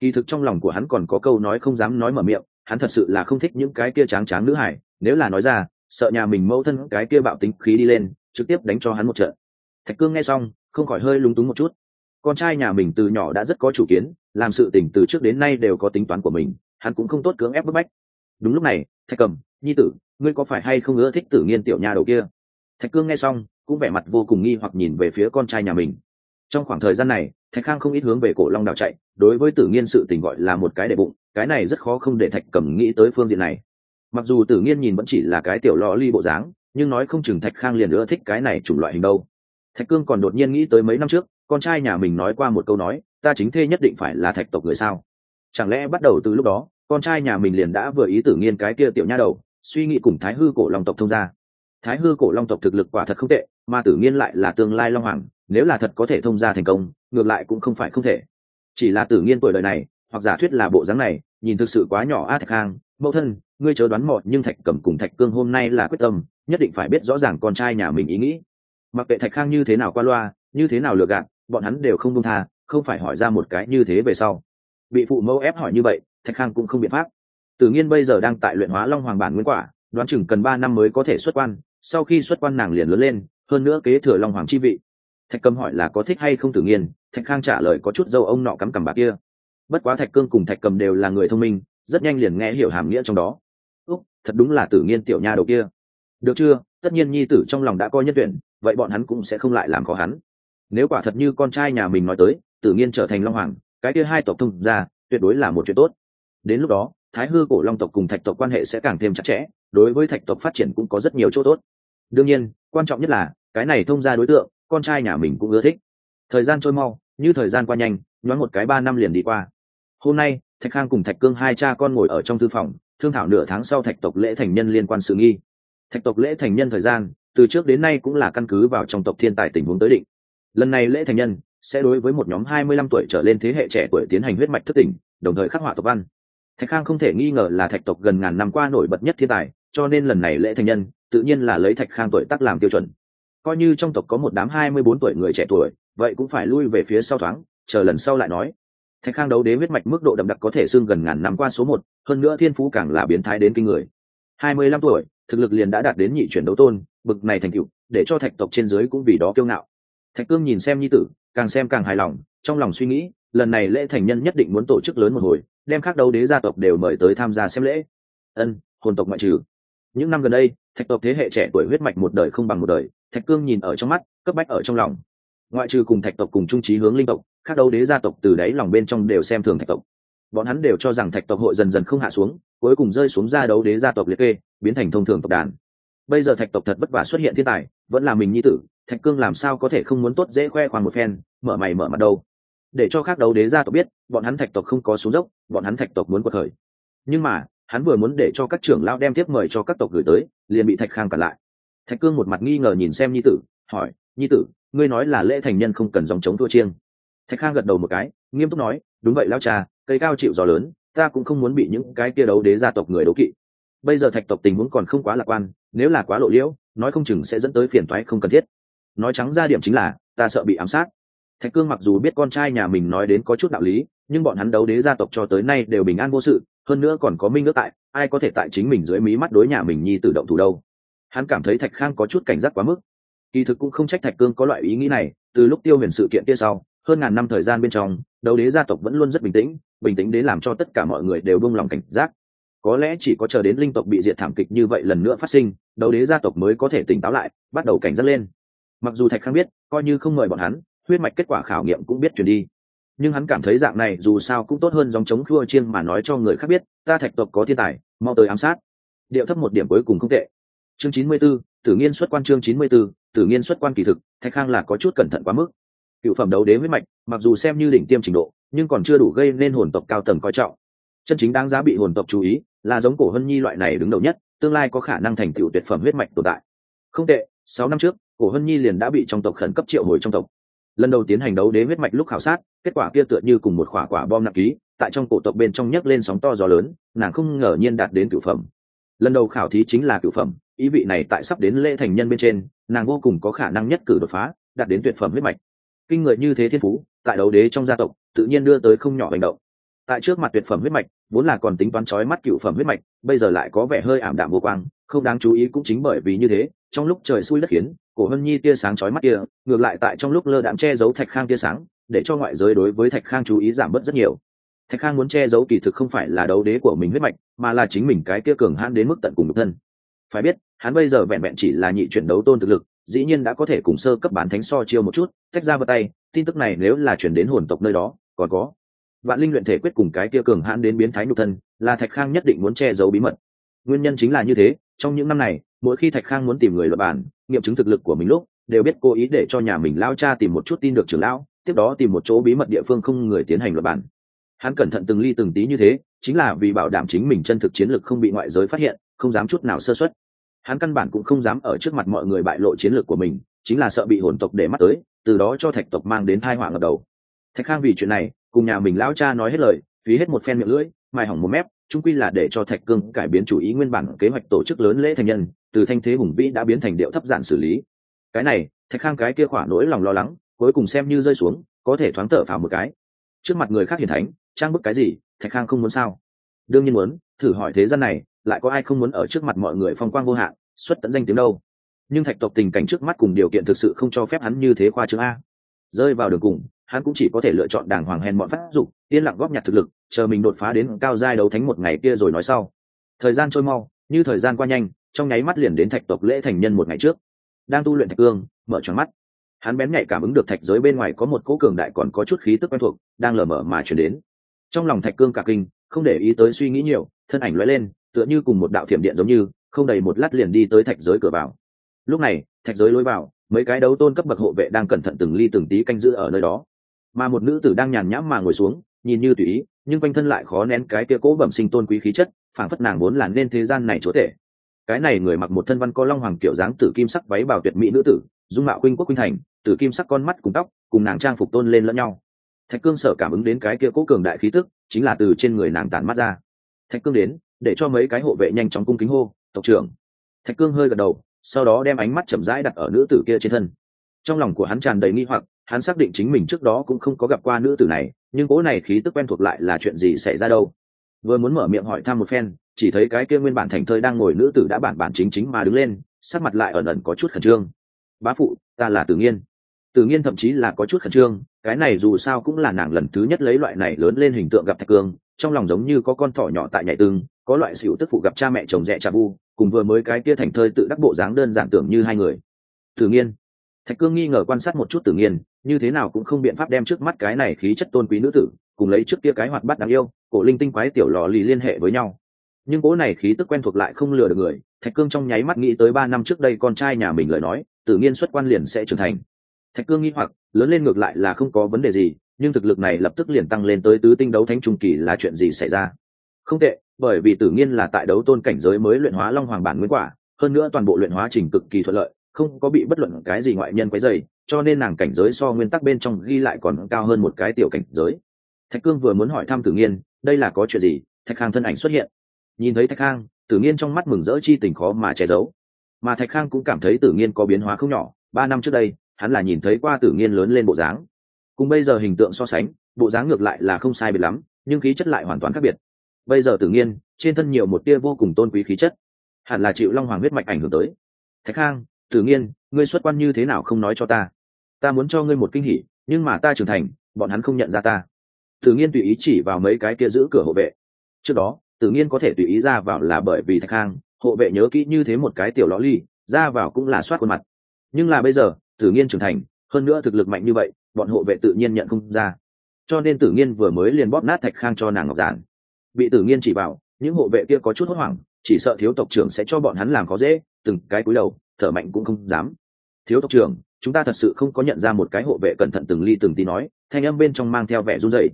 Speaker 1: Kỳ thực trong lòng của hắn còn có câu nói không dám nói mở miệng, hắn thật sự là không thích những cái kia tráng tráng nữ hải nếu là nói ra, sợ nhà mình mâu thân cái kia bạo tính khí đi lên, trực tiếp đánh cho hắn một trận. Thạch cương nghe xong, không khỏi hơi lúng túng một chút. Con trai nhà mình từ nhỏ đã rất có chủ kiến, làm sự tỉnh từ trước đến nay đều có tính toán của mình, hắn cũng không tốt cưỡng ép bức bách. Đúng lúc này, thạch cầm nhi tử, ngươi có phải hay không ưa thích tử nghiên tiểu nhà đầu kia? Thạch cương nghe xong, cũng vẻ mặt vô cùng nghi hoặc nhìn về phía con trai nhà mình trong khoảng thời gian này, thạch khang không ít hướng về cổ long đảo chạy, đối với tử nghiên sự tình gọi là một cái đệ bụng, cái này rất khó không để thạch cầm nghĩ tới phương diện này. Mặc dù tử nghiên nhìn vẫn chỉ là cái tiểu lò ly bộ dáng, nhưng nói không chừng thạch khang liền ưa thích cái này chủng loại hình đâu. Thạch cương còn đột nhiên nghĩ tới mấy năm trước, con trai nhà mình nói qua một câu nói, ta chính thê nhất định phải là thạch tộc người sao? Chẳng lẽ bắt đầu từ lúc đó, con trai nhà mình liền đã vừa ý tử nghiên cái kia tiểu nha đầu, suy nghĩ cùng thái hư cổ long tộc thông gia thái hư cổ long tộc thực lực quả thật không tệ, mà tử nghiên lại là tương lai long hoàng nếu là thật có thể thông ra thành công, ngược lại cũng không phải không thể. Chỉ là tử nghiên tuổi đời này, hoặc giả thuyết là bộ dáng này, nhìn thực sự quá nhỏ a thạch khang, mẫu thân, ngươi chớ đoán mọt nhưng thạch cầm cùng thạch cương hôm nay là quyết tâm, nhất định phải biết rõ ràng con trai nhà mình ý nghĩ. Mặc kệ thạch khang như thế nào qua loa, như thế nào lừa gạt, bọn hắn đều không đông tha, không phải hỏi ra một cái như thế về sau. Bị phụ mẫu ép hỏi như vậy, thạch khang cũng không biện pháp. Tự nhiên bây giờ đang tại luyện hóa long hoàng bản nguyên quả, đoán chừng cần ba năm mới có thể xuất quan, sau khi xuất quan nàng liền lớn lên, hơn nữa kế thừa long hoàng chi vị thạch cầm hỏi là có thích hay không tự nhiên thạch khang trả lời có chút dâu ông nọ cắm cằm bạc kia. Bất quá thạch cương cùng thạch cầm đều là người thông minh, rất nhanh liền nghe hiểu hàm nghĩa trong đó. Úc, thật đúng là tử nhiên tiểu nha đầu kia. Được chưa? Tất nhiên nhi tử trong lòng đã coi nhân tuyển, vậy bọn hắn cũng sẽ không lại làm khó hắn. Nếu quả thật như con trai nhà mình nói tới, Tử nhiên trở thành long hoàng, cái kia hai tộc thông ra tuyệt đối là một chuyện tốt. Đến lúc đó, thái hư cổ long tộc cùng thạch tộc quan hệ sẽ càng thêm chặt chẽ, đối với thạch tộc phát triển cũng có rất nhiều chỗ tốt. Đương nhiên, quan trọng nhất là, cái này thông ra đối tượng con trai nhà mình cũng ưa thích. Thời gian trôi mau, như thời gian qua nhanh, nhoáng một cái ba năm liền đi qua. Hôm nay, thạch khang cùng thạch cương hai cha con ngồi ở trong thư phòng, thương thảo nửa tháng sau thạch tộc lễ thành nhân liên quan sự nghi. Thạch tộc lễ thành nhân thời gian, từ trước đến nay cũng là căn cứ vào trong tộc thiên tài tình huống tới định. Lần này lễ thành nhân sẽ đối với một nhóm hai mươi lăm tuổi trở lên thế hệ trẻ tuổi tiến hành huyết mạch thức tỉnh, đồng thời khắc họa tộc văn. Thạch khang không thể nghi ngờ là thạch tộc gần ngàn năm qua nổi bật nhất thiên tài, cho nên lần này lễ thành nhân tự nhiên là lấy thạch khang tuổi tác làm tiêu chuẩn coi như trong tộc có một đám hai mươi bốn tuổi người trẻ tuổi, vậy cũng phải lui về phía sau thoáng, chờ lần sau lại nói. Thạch khang đấu đế huyết mạch mức độ đậm đặc có thể xưng gần ngàn năm qua số một, hơn nữa thiên phú càng là biến thái đến kinh người. hai mươi lăm tuổi, thực lực liền đã đạt đến nhị chuyển đấu tôn, bực này thành cựu để cho thạch tộc trên dưới cũng vì đó kiêu ngạo. Thạch cương nhìn xem nhi tử, càng xem càng hài lòng, trong lòng suy nghĩ, lần này lễ thành nhân nhất định muốn tổ chức lớn một hồi, đem các đấu đế gia tộc đều mời tới tham gia xem lễ. Ân, hồn tộc ngoại trừ. Những năm gần đây, thạch tộc thế hệ trẻ tuổi huyết mạch một đời không bằng một đời thạch cương nhìn ở trong mắt, cấp bách ở trong lòng. Ngoại trừ cùng thạch tộc cùng trung trí hướng linh tộc các đấu đế gia tộc từ đáy lòng bên trong đều xem thường thạch tộc. Bọn hắn đều cho rằng thạch tộc hội dần dần không hạ xuống, cuối cùng rơi xuống ra đấu đế gia tộc liệt kê, biến thành thông thường tộc đàn. Bây giờ thạch tộc thật vất vả xuất hiện thiên tài, vẫn là mình nhi tử, thạch cương làm sao có thể không muốn tốt dễ khoe khoang một phen, mở mày mở mặt đâu. Để cho các đấu đế gia tộc biết, bọn hắn thạch tộc không có xuống dốc, bọn hắn thạch tộc muốn cuộc khởi. Nhưng mà, hắn vừa muốn để cho các trưởng lão đem tiếp mời cho các tộc gửi tới, liền bị thạch khang cản lại thạch cương một mặt nghi ngờ nhìn xem nhi tử, hỏi, nhi tử, ngươi nói là lễ thành nhân không cần dòng chống thua chiêng. Thạch khang gật đầu một cái, nghiêm túc nói, đúng vậy lao cha, cây cao chịu gió lớn, ta cũng không muốn bị những cái kia đấu đế gia tộc người đấu kỵ. Bây giờ thạch tộc tình huống còn không quá lạc quan, nếu là quá lộ liễu, nói không chừng sẽ dẫn tới phiền toái không cần thiết. Nói trắng ra điểm chính là, ta sợ bị ám sát. Thạch cương mặc dù biết con trai nhà mình nói đến có chút đạo lý, nhưng bọn hắn đấu đế gia tộc cho tới nay đều bình an vô sự, hơn nữa còn có minh ước tại, ai có thể tại chính mình dưới mí mắt đối nhà mình nhi tự động thủ đâu hắn cảm thấy thạch khang có chút cảnh giác quá mức. Kỳ thực cũng không trách thạch cương có loại ý nghĩ này, từ lúc tiêu huyền sự kiện kia sau, hơn ngàn năm thời gian bên trong, đấu đế gia tộc vẫn luôn rất bình tĩnh bình tĩnh đến làm cho tất cả mọi người đều buông lòng cảnh giác. Có lẽ chỉ có chờ đến linh tộc bị diệt thảm kịch như vậy lần nữa phát sinh, đấu đế gia tộc mới có thể tỉnh táo lại, bắt đầu cảnh giác lên. Mặc dù thạch khang biết, coi như không mời bọn hắn, huyết mạch kết quả khảo nghiệm cũng biết chuyển đi. Nhưng hắn cảm thấy dạng này dù sao cũng tốt hơn dòng chống khua chiêng mà nói cho người khác biết, ta thạch tộc có thiên tài, mau tới ám sát. Điệu thấp một điểm cuối cùng không tệ chương chín mươi 94, tử nghiên xuất quan chương chín mươi 94, tử nghiên xuất quan kỳ thực thạch khang là có chút cẩn thận quá mức. Cựu phẩm đấu đế huyết mạch mặc dù xem như đỉnh tiêm trình độ nhưng còn chưa đủ gây nên hồn tộc cao tầng coi trọng. Chân chính đáng giá bị hồn tộc chú ý là giống cổ hân nhi loại này đứng đầu nhất tương lai có khả năng thành tựu tuyệt phẩm huyết mạch tồn tại. Không tệ sáu năm trước cổ hân nhi liền đã bị trong tộc khẩn cấp triệu hồi trong tộc. Lần đầu tiến hành đấu đế huyết mạch lúc khảo sát kết quả kia tựa như cùng một quả quả bom nặng ký tại trong cổ tộc bên trong nhấc lên sóng to gió lớn nàng không ngờ nhiên đạt đến cửu phẩm. Lần đầu khảo thí chính là cửu phẩm ý vị này tại sắp đến lễ thành nhân bên trên, nàng vô cùng có khả năng nhất cử đột phá, đạt đến tuyệt phẩm huyết mạch. Kinh người như thế thiên phú, tại đấu đế trong gia tộc, tự nhiên đưa tới không nhỏ hành động. Tại trước mặt tuyệt phẩm huyết mạch, vốn là còn tính toán trói mắt cựu phẩm huyết mạch, bây giờ lại có vẻ hơi ảm đạm vô quang, không đáng chú ý cũng chính bởi vì như thế, trong lúc trời xui đất khiến, cổ hân nhi tia sáng chói mắt kia, ngược lại tại trong lúc lơ đạm che giấu thạch khang tia sáng, để cho ngoại giới đối với thạch khang chú ý giảm bớt rất nhiều. Thạch khang muốn che giấu kỳ thực không phải là đấu đế của mình huyết mạch, mà là chính mình cái kia cường hãn đến mức tận cùng thân. Phải biết hắn bây giờ vẹn vẹn chỉ là nhị chuyển đấu tôn thực lực, dĩ nhiên đã có thể cùng sơ cấp bán thánh so chiêu một chút, tách ra vào tay, tin tức này nếu là chuyển đến hồn tộc nơi đó, còn có. Vạn linh luyện thể quyết cùng cái kia cường hãn đến biến thái nhục thân, là thạch khang nhất định muốn che giấu bí mật. Nguyên nhân chính là như thế, trong những năm này, mỗi khi thạch khang muốn tìm người luật bản nghiệm chứng thực lực của mình lúc, đều biết cố ý để cho nhà mình lao cha tìm một chút tin được trưởng lão, tiếp đó tìm một chỗ bí mật địa phương không người tiến hành luật bản hắn cẩn thận từng ly từng tí như thế, chính là vì bảo đảm chính mình chân thực chiến lực không bị ngoại giới phát hiện, không dám chút nào sơ xuất hắn căn bản cũng không dám ở trước mặt mọi người bại lộ chiến lược của mình, chính là sợ bị hồn tộc để mắt tới, từ đó cho thạch tộc mang đến thai họa ngập đầu. Thạch khang vì chuyện này, cùng nhà mình lão cha nói hết lời, phí hết một phen miệng lưỡi mài hỏng một mép trung quy là để cho thạch cương cải biến chủ ý nguyên bản kế hoạch tổ chức lớn lễ thành nhân, từ thanh thế hùng vĩ đã biến thành điệu thấp giản xử lý. Cái này, thạch khang cái kia khỏa nỗi lòng lo lắng, cuối cùng xem như rơi xuống, có thể thoáng thở phào một cái. Trước mặt người khác hiền thánh, trang bức cái gì, thạch khang không muốn sao? Đương nhiên muốn, thử hỏi thế gian này lại có ai không muốn ở trước mặt mọi người phong quang vô hạn, xuất tận danh tiếng đâu. Nhưng thạch tộc tình cảnh trước mắt cùng điều kiện thực sự không cho phép hắn như thế khoa chương a. Rơi vào đường cùng, hắn cũng chỉ có thể lựa chọn đàng hoàng hèn bọn phát dục, yên lặng góp nhặt thực lực, chờ mình đột phá đến cao giai đấu thánh một ngày kia rồi nói sau. Thời gian trôi mau, như thời gian qua nhanh, trong nháy mắt liền đến thạch tộc lễ thành nhân một ngày trước. Đang tu luyện thạch cương, mở tròn mắt. Hắn bén nhạy cảm ứng được thạch giới bên ngoài có một cỗ cường đại còn có chút khí tức quen thuộc, đang lờ mở mà chuyển đến. Trong lòng thạch cương cả kinh, không để ý tới suy nghĩ nhiều, thân ảnh lóe lên tựa như cùng một đạo thiểm điện giống như, không đầy một lát liền đi tới thạch giới cửa vào. Lúc này, thạch giới lối vào, mấy cái đấu tôn cấp bậc hộ vệ đang cẩn thận từng ly từng tí canh giữ ở nơi đó. Mà một nữ tử đang nhàn nhãm mà ngồi xuống, nhìn như tùy ý, nhưng quanh thân lại khó nén cái kia cố bẩm sinh tôn quý khí chất, phảng phất nàng vốn là nên thế gian này chúa tể. Cái này người mặc một thân văn có long hoàng kiểu dáng tử kim sắc váy bào tuyệt mỹ nữ tử, dung mạo khuynh quốc khuynh thành, tử kim sắc con mắt cùng tóc, cùng nàng trang phục tôn lên lẫn nhau. Thạch cương sở cảm ứng đến cái kia cố cường đại khí tức, chính là từ trên người nàng tản mắt ra. Thạch cương đến để cho mấy cái hộ vệ nhanh chóng cung kính hô, tộc trưởng. Thạch cương hơi gật đầu, sau đó đem ánh mắt chậm rãi đặt ở nữ tử kia trên thân. Trong lòng của hắn tràn đầy nghi hoặc, hắn xác định chính mình trước đó cũng không có gặp qua nữ tử này, nhưng cỗ này khí tức quen thuộc lại là chuyện gì xảy ra đâu? Vừa muốn mở miệng hỏi thăm một phen, chỉ thấy cái kia nguyên bản thành thơi đang ngồi nữ tử đã bản bản chính chính mà đứng lên, sắc mặt lại ẩn ẩn có chút khẩn trương. Bá phụ, ta là tử nghiên. Tử nghiên thậm chí là có chút khẩn trương, cái này dù sao cũng là nàng lần thứ nhất lấy loại này lớn lên hình tượng gặp thạch cương, trong lòng giống như có con thỏ nhỏ tại nhảy tương có loại xỉu tức phụ gặp cha mẹ chồng rẻ trà vu cùng vừa mới cái kia thành thơi tự đắc bộ dáng đơn giản tưởng như hai người. Tử nhiên. Thạch cương nghi ngờ quan sát một chút tử nhiên, như thế nào cũng không biện pháp đem trước mắt cái này khí chất tôn quý nữ tử, cùng lấy trước kia cái hoạt bát đáng yêu, cổ linh tinh quái tiểu lò lì liên hệ với nhau. Nhưng cỗ này khí tức quen thuộc lại không lừa được người, thạch cương trong nháy mắt nghĩ tới ba năm trước đây con trai nhà mình lời nói, tự nhiên xuất quan liền sẽ trưởng thành. Thạch cương nghĩ hoặc, lớn lên ngược lại là không có vấn đề gì, nhưng thực lực này lập tức liền tăng lên tới tứ tinh đấu thánh trung kỳ là chuyện gì xảy ra? Không tệ, bởi vì tử nhiên là tại đấu tôn cảnh giới mới luyện hóa long hoàng bản nguyên quả, hơn nữa toàn bộ luyện hóa trình cực kỳ thuận lợi, không có bị bất luận cái gì ngoại nhân quấy dày cho nên nàng cảnh giới so nguyên tắc bên trong ghi lại còn cao hơn một cái tiểu cảnh giới. Thạch cương vừa muốn hỏi thăm tử nghiên, đây là có chuyện gì? Thạch khang thân ảnh xuất hiện. Nhìn thấy thạch khang, tử nghiên trong mắt mừng rỡ chi tình khó mà che giấu. Mà thạch khang cũng cảm thấy tử nghiên có biến hóa không nhỏ, ba năm trước đây, hắn là nhìn thấy qua tử nghiên lớn lên bộ dáng. Cùng bây giờ hình tượng so sánh, bộ dáng ngược lại là không sai biệt lắm, nhưng khí chất lại hoàn toàn khác biệt bây giờ tử nghiên trên thân nhiều một tia vô cùng tôn quý khí chất. Hẳn là chịu long hoàng huyết mạch ảnh hưởng tới. Thạch khang tử nghiên ngươi xuất quan như thế nào không nói cho ta. Ta muốn cho ngươi một kinh hỉ, nhưng mà ta trưởng thành, bọn hắn không nhận ra ta. Tử nghiên tùy ý chỉ vào mấy cái kia giữ cửa hộ vệ. Trước đó tử nghiên có thể tùy ý ra vào là bởi vì thạch khang hộ vệ nhớ kỹ như thế một cái tiểu ló ly, ra vào cũng là soát khuôn mặt. Nhưng là bây giờ tử nghiên trưởng thành, hơn nữa thực lực mạnh như vậy, bọn hộ vệ tự nhiên nhận không ra. Cho nên tử nghiên vừa mới liền bóp nát thạch khang cho nàng ngọc giản bị tử nghiên chỉ vào, những hộ vệ kia có chút hốt hoảng, chỉ sợ thiếu tộc trưởng sẽ cho bọn hắn làm khó dễ, từng cái cúi đầu, thở mạnh cũng không dám. Thiếu tộc trưởng, chúng ta thật sự không có nhận ra một cái hộ vệ cẩn thận từng ly từng tí nói, thanh âm bên trong mang theo vẻ run rẩy.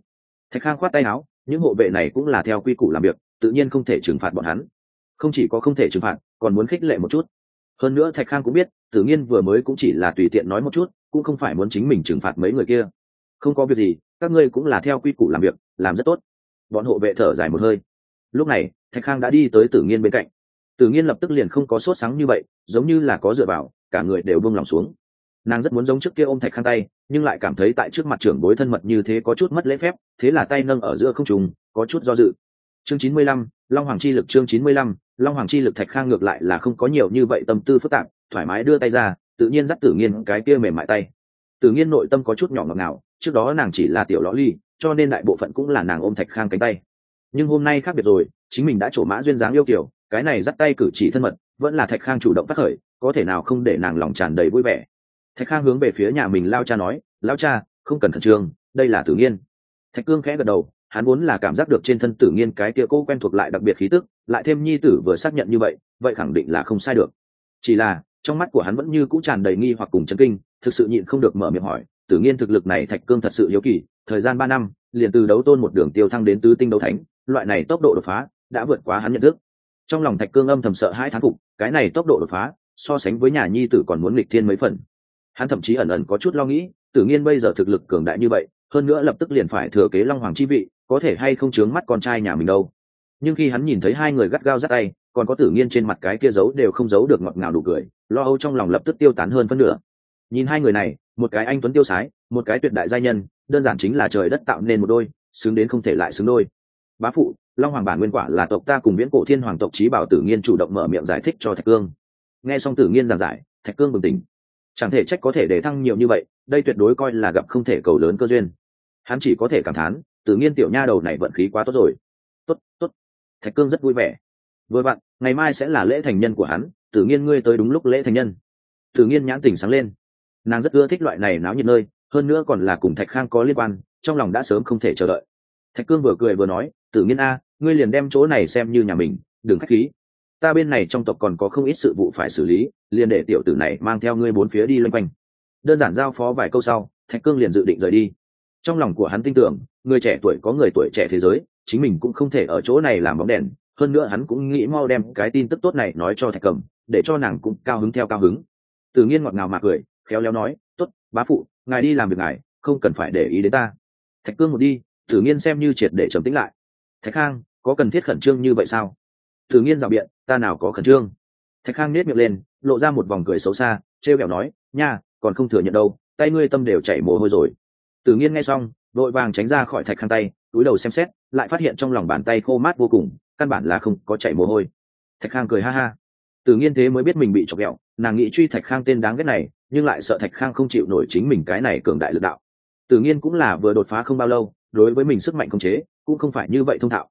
Speaker 1: Thạch khang khoát tay áo, những hộ vệ này cũng là theo quy củ làm việc, tự nhiên không thể trừng phạt bọn hắn. Không chỉ có không thể trừng phạt, còn muốn khích lệ một chút. Hơn nữa thạch khang cũng biết tự nhiên vừa mới cũng chỉ là tùy tiện nói một chút, cũng không phải muốn chính mình trừng phạt mấy người kia. Không có việc gì, các ngươi cũng là theo quy củ làm việc, làm rất tốt bọn hộ vệ thở dài một hơi. Lúc này, thạch khang đã đi tới tử nghiên bên cạnh. Tử nghiên lập tức liền không có sốt sáng như vậy, giống như là có dựa vào, cả người đều buông lòng xuống. Nàng rất muốn giống trước kia ôm thạch khang tay, nhưng lại cảm thấy tại trước mặt trưởng bối thân mật như thế có chút mất lễ phép, thế là tay nâng ở giữa không trùng có chút do dự. Chương chín mươi lăm, long hoàng chi lực chương chín mươi lăm, long hoàng chi lực thạch khang ngược lại là không có nhiều như vậy tâm tư phức tạp, thoải mái đưa tay ra, tự nhiên dắt tử nghiên cái kia mềm mại tay. Tử nghiên nội tâm có chút nhỏ ngọt ngào, trước đó nàng chỉ là tiểu lõ ly cho nên đại bộ phận cũng là nàng ôm thạch khang cánh tay. Nhưng hôm nay khác biệt rồi, chính mình đã trổ mã duyên dáng yêu kiểu cái này dắt tay cử chỉ thân mật, vẫn là thạch khang chủ động phát khởi, có thể nào không để nàng lòng tràn đầy vui vẻ. Thạch khang hướng về phía nhà mình lao cha nói, lao cha, không cần khẩn trương, đây là tử nghiên thạch cương khẽ gật đầu, hắn vốn là cảm giác được trên thân tử nghiên cái kia cô quen thuộc lại đặc biệt khí tức, lại thêm nhi tử vừa xác nhận như vậy vậy khẳng định là không sai được. Chỉ là, trong mắt của hắn vẫn như cũ tràn đầy nghi hoặc cùng chấn kinh, thực sự nhịn không được mở miệng hỏi tử nghiên thực lực này thạch cương thật sự hiếu kỳ thời gian ba năm, liền từ đấu tôn một đường tiêu thăng đến tứ tinh đấu thánh, loại này tốc độ đột phá đã vượt quá hắn nhận thức. Trong lòng thạch cương âm thầm sợ hai thán phục, cái này tốc độ đột phá, so sánh với nhà nhi tử còn muốn nghịch thiên mấy phần. Hắn thậm chí ẩn ẩn có chút lo nghĩ, tử nghiên bây giờ thực lực cường đại như vậy, hơn nữa lập tức liền phải thừa kế long hoàng chi vị, có thể hay không chướng mắt con trai nhà mình đâu. Nhưng khi hắn nhìn thấy hai người gắt gao dắt tay, còn có tử nghiên trên mặt cái kia giấu đều không giấu được ngọt ngào đủ cười, lo âu trong lòng lập tức tiêu tán hơn phân nửa. Nhìn hai người này, một cái anh tuấn tiêu sái, một cái tuyệt đại giai nhân đơn giản chính là trời đất tạo nên một đôi, xứng đến không thể lại xứng đôi. Bá phụ, long hoàng bản nguyên quả là tộc ta cùng viễn cổ thiên hoàng tộc trí bảo tử nghiên chủ động mở miệng giải thích cho thạch cương. Nghe xong tử nghiên giảng giải, thạch cương bừng tỉnh. Chẳng thể trách có thể để thăng nhiều như vậy, đây tuyệt đối coi là gặp không thể cầu lớn cơ duyên. Hắn chỉ có thể cảm thán, tử nghiên tiểu nha đầu này vận khí quá tốt rồi. Tốt tốt. Thạch cương rất vui vẻ. Vừa bạn ngày mai sẽ là lễ thành nhân của hắn, tử nghiên ngươi tới đúng lúc lễ thành nhân. Tử nghiên nhãn tình sáng lên. Nàng rất ưa thích loại này náo nhiệt nơi hơn nữa còn là cùng thạch khang có liên quan, trong lòng đã sớm không thể chờ đợi. Thạch cương vừa cười vừa nói, tử Nhiên a, ngươi liền đem chỗ này xem như nhà mình, đừng k h á c h khí. Ta bên này trong tộc còn có không ít sự vụ phải xử lý, liền để tiểu tử này mang theo ngươi bốn phía đi loanh quanh. Đơn giản giao phó vài câu sau, thạch cương liền dự định rời đi. Trong lòng của hắn tin tưởng, người trẻ tuổi có người tuổi trẻ thế giới, chính mình cũng không thể ở chỗ này làm bóng đèn. Hơn nữa hắn cũng nghĩ mau đem cái tin tức tốt này nói cho thạch cầm, để cho nàng cũng cao hứng theo cao hứng. Tự nhiên ngọt ngào mà cười, khéo léo nói bá phụ, ngài đi làm việc ngài, không cần phải để ý đến ta. Thạch cương một đi, tử nghiên xem như triệt để trầm tĩnh lại. Thạch khang, có cần thiết khẩn trương như vậy sao? Tử nghiên rào biện, ta nào có khẩn trương. Thạch khang nết miệng lên, lộ ra một vòng cười xấu xa, trêu kẹo nói, nha, còn không thừa nhận đâu, tay ngươi tâm đều chảy mồ hôi rồi. Tử nghiên nghe xong, vội vàng tránh ra khỏi thạch khang tay, túi đầu xem xét, lại phát hiện trong lòng bàn tay khô mát vô cùng, căn bản là không có chảy mồ hôi. Thạch khang cười ha ha. Tử nghiên thế mới biết mình bị chọc ghẹo, nàng nghĩ truy thạch khang tên đáng ghét này nhưng lại sợ thạch khang không chịu nổi chính mình cái này cường đại lực đạo. Tự nhiên cũng là vừa đột phá không bao lâu, đối với mình sức mạnh không chế, cũng không phải như vậy thông thạo.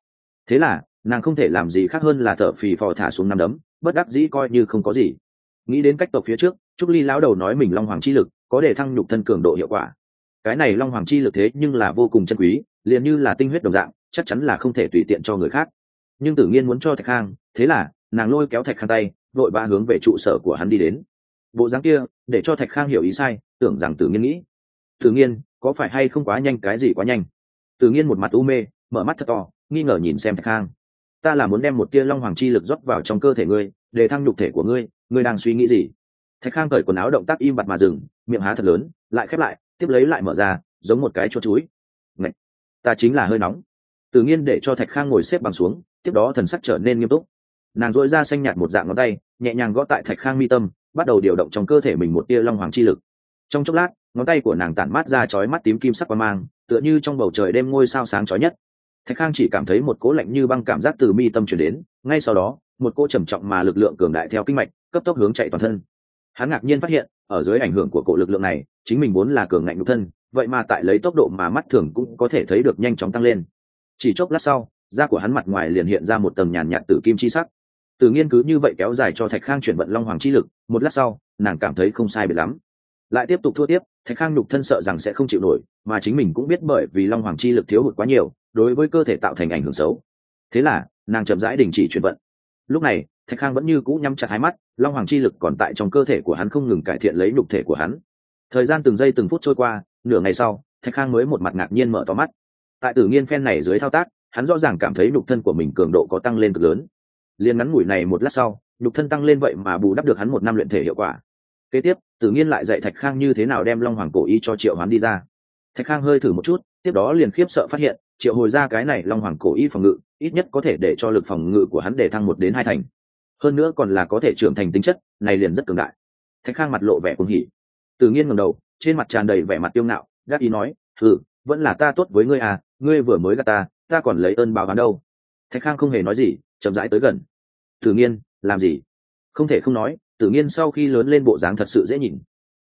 Speaker 1: Thế là, nàng không thể làm gì khác hơn là thở phì phò thả xuống năm đấm, bất đắc dĩ coi như không có gì. Nghĩ đến cách tộc phía trước, trúc ly lão đầu nói mình long hoàng chi lực, có để thăng nhục thân cường độ hiệu quả. Cái này long hoàng chi lực thế nhưng là vô cùng chân quý, liền như là tinh huyết đồng dạng, chắc chắn là không thể tùy tiện cho người khác. Nhưng tử nghiên muốn cho thạch khang, thế là, nàng lôi kéo thạch khang tay, vội ba hướng về trụ sở của hắn đi đến bộ dáng kia, để cho thạch khang hiểu ý sai, tưởng rằng tử nghiên nghĩ. Tử nghiên, có phải hay không quá nhanh, cái gì quá nhanh? Tử nghiên một mặt u mê, mở mắt thật to, nghi ngờ nhìn xem thạch khang. Ta là muốn đem một tia long hoàng chi lực rót vào trong cơ thể ngươi, để thăng nhục thể của ngươi ngươi đang suy nghĩ gì? Thạch khang cởi quần áo động tác im bặt mà dừng, miệng há thật lớn, lại khép lại, tiếp lấy lại mở ra, giống một cái chốt chuối. Ngậy! ta chính là hơi nóng. Tự nhiên để cho thạch khang ngồi xếp bằng xuống, tiếp đó thần sắc trở nên nghiêm túc. Nàng dội ra xanh nhạt một dạng ngón tay, nhẹ nhàng gõ tại thạch khang mi tâm bắt đầu điều động trong cơ thể mình một tia long hoàng chi lực. Trong chốc lát, ngón tay của nàng tản mát ra chói mắt tím kim sắc qua mang, tựa như trong bầu trời đêm ngôi sao sáng chói nhất. Thạch khang chỉ cảm thấy một cỗ lạnh như băng cảm giác từ mi tâm chuyển đến, ngay sau đó, một cỗ trầm trọng mà lực lượng cường đại theo kinh mạch, cấp tốc hướng chạy toàn thân. Hắn ngạc nhiên phát hiện, ở dưới ảnh hưởng của cỗ lực lượng này, chính mình muốn là cường ngạnh nhục thân, vậy mà tại lấy tốc độ mà mắt thường cũng có thể thấy được nhanh chóng tăng lên. Chỉ chốc lát sau, da của hắn mặt ngoài liền hiện ra một tầng nhàn nhạt tử kim chi sắc từ nghiên cứ như vậy kéo dài cho thạch khang chuyển vận long hoàng chi lực, một lát sau, nàng cảm thấy không sai biệt lắm. Lại tiếp tục thua tiếp, thạch khang nhục thân sợ rằng sẽ không chịu nổi, mà chính mình cũng biết bởi vì long hoàng chi lực thiếu hụt quá nhiều, đối với cơ thể tạo thành ảnh hưởng xấu. Thế là, nàng chậm rãi đình chỉ chuyển vận. Lúc này, thạch khang vẫn như cũ nhắm chặt hai mắt, long hoàng chi lực còn tại trong cơ thể của hắn không ngừng cải thiện lấy nhục thể của hắn. Thời gian từng giây từng phút trôi qua, nửa ngày sau, thạch khang mới một mặt ngạc nhiên mở to mắt. Tại tử nghiên phen này dưới thao tác, hắn rõ ràng cảm thấy nhục thân của mình cường độ có tăng lên cực lớn liền ngắn ngủi này một lát sau, nhục thân tăng lên vậy mà bù đắp được hắn một năm luyện thể hiệu quả. Kế tiếp, tử nghiên lại dạy thạch khang như thế nào đem long hoàng cổ y cho triệu hắn đi ra. Thạch khang hơi thử một chút, tiếp đó liền khiếp sợ phát hiện, triệu hồi ra cái này long hoàng cổ y phòng ngự, ít nhất có thể để cho lực phòng ngự của hắn để thăng một đến hai thành. Hơn nữa còn là có thể trưởng thành tính chất, này liền rất cường đại. Thạch khang mặt lộ vẻ cuồng hỉ. Tự nhiên ngầm đầu, trên mặt tràn đầy vẻ mặt tiêu ngạo, gác ý nói ừ vẫn là ta tốt với ngươi à ngươi vừa mới gạt ta ta còn lấy ơn báo hắn đâu. Thạch khang không hề nói gì, chậm rãi tới gần tự nhiên làm gì? Không thể không nói tự nhiên sau khi lớn lên bộ dáng thật sự dễ nhìn.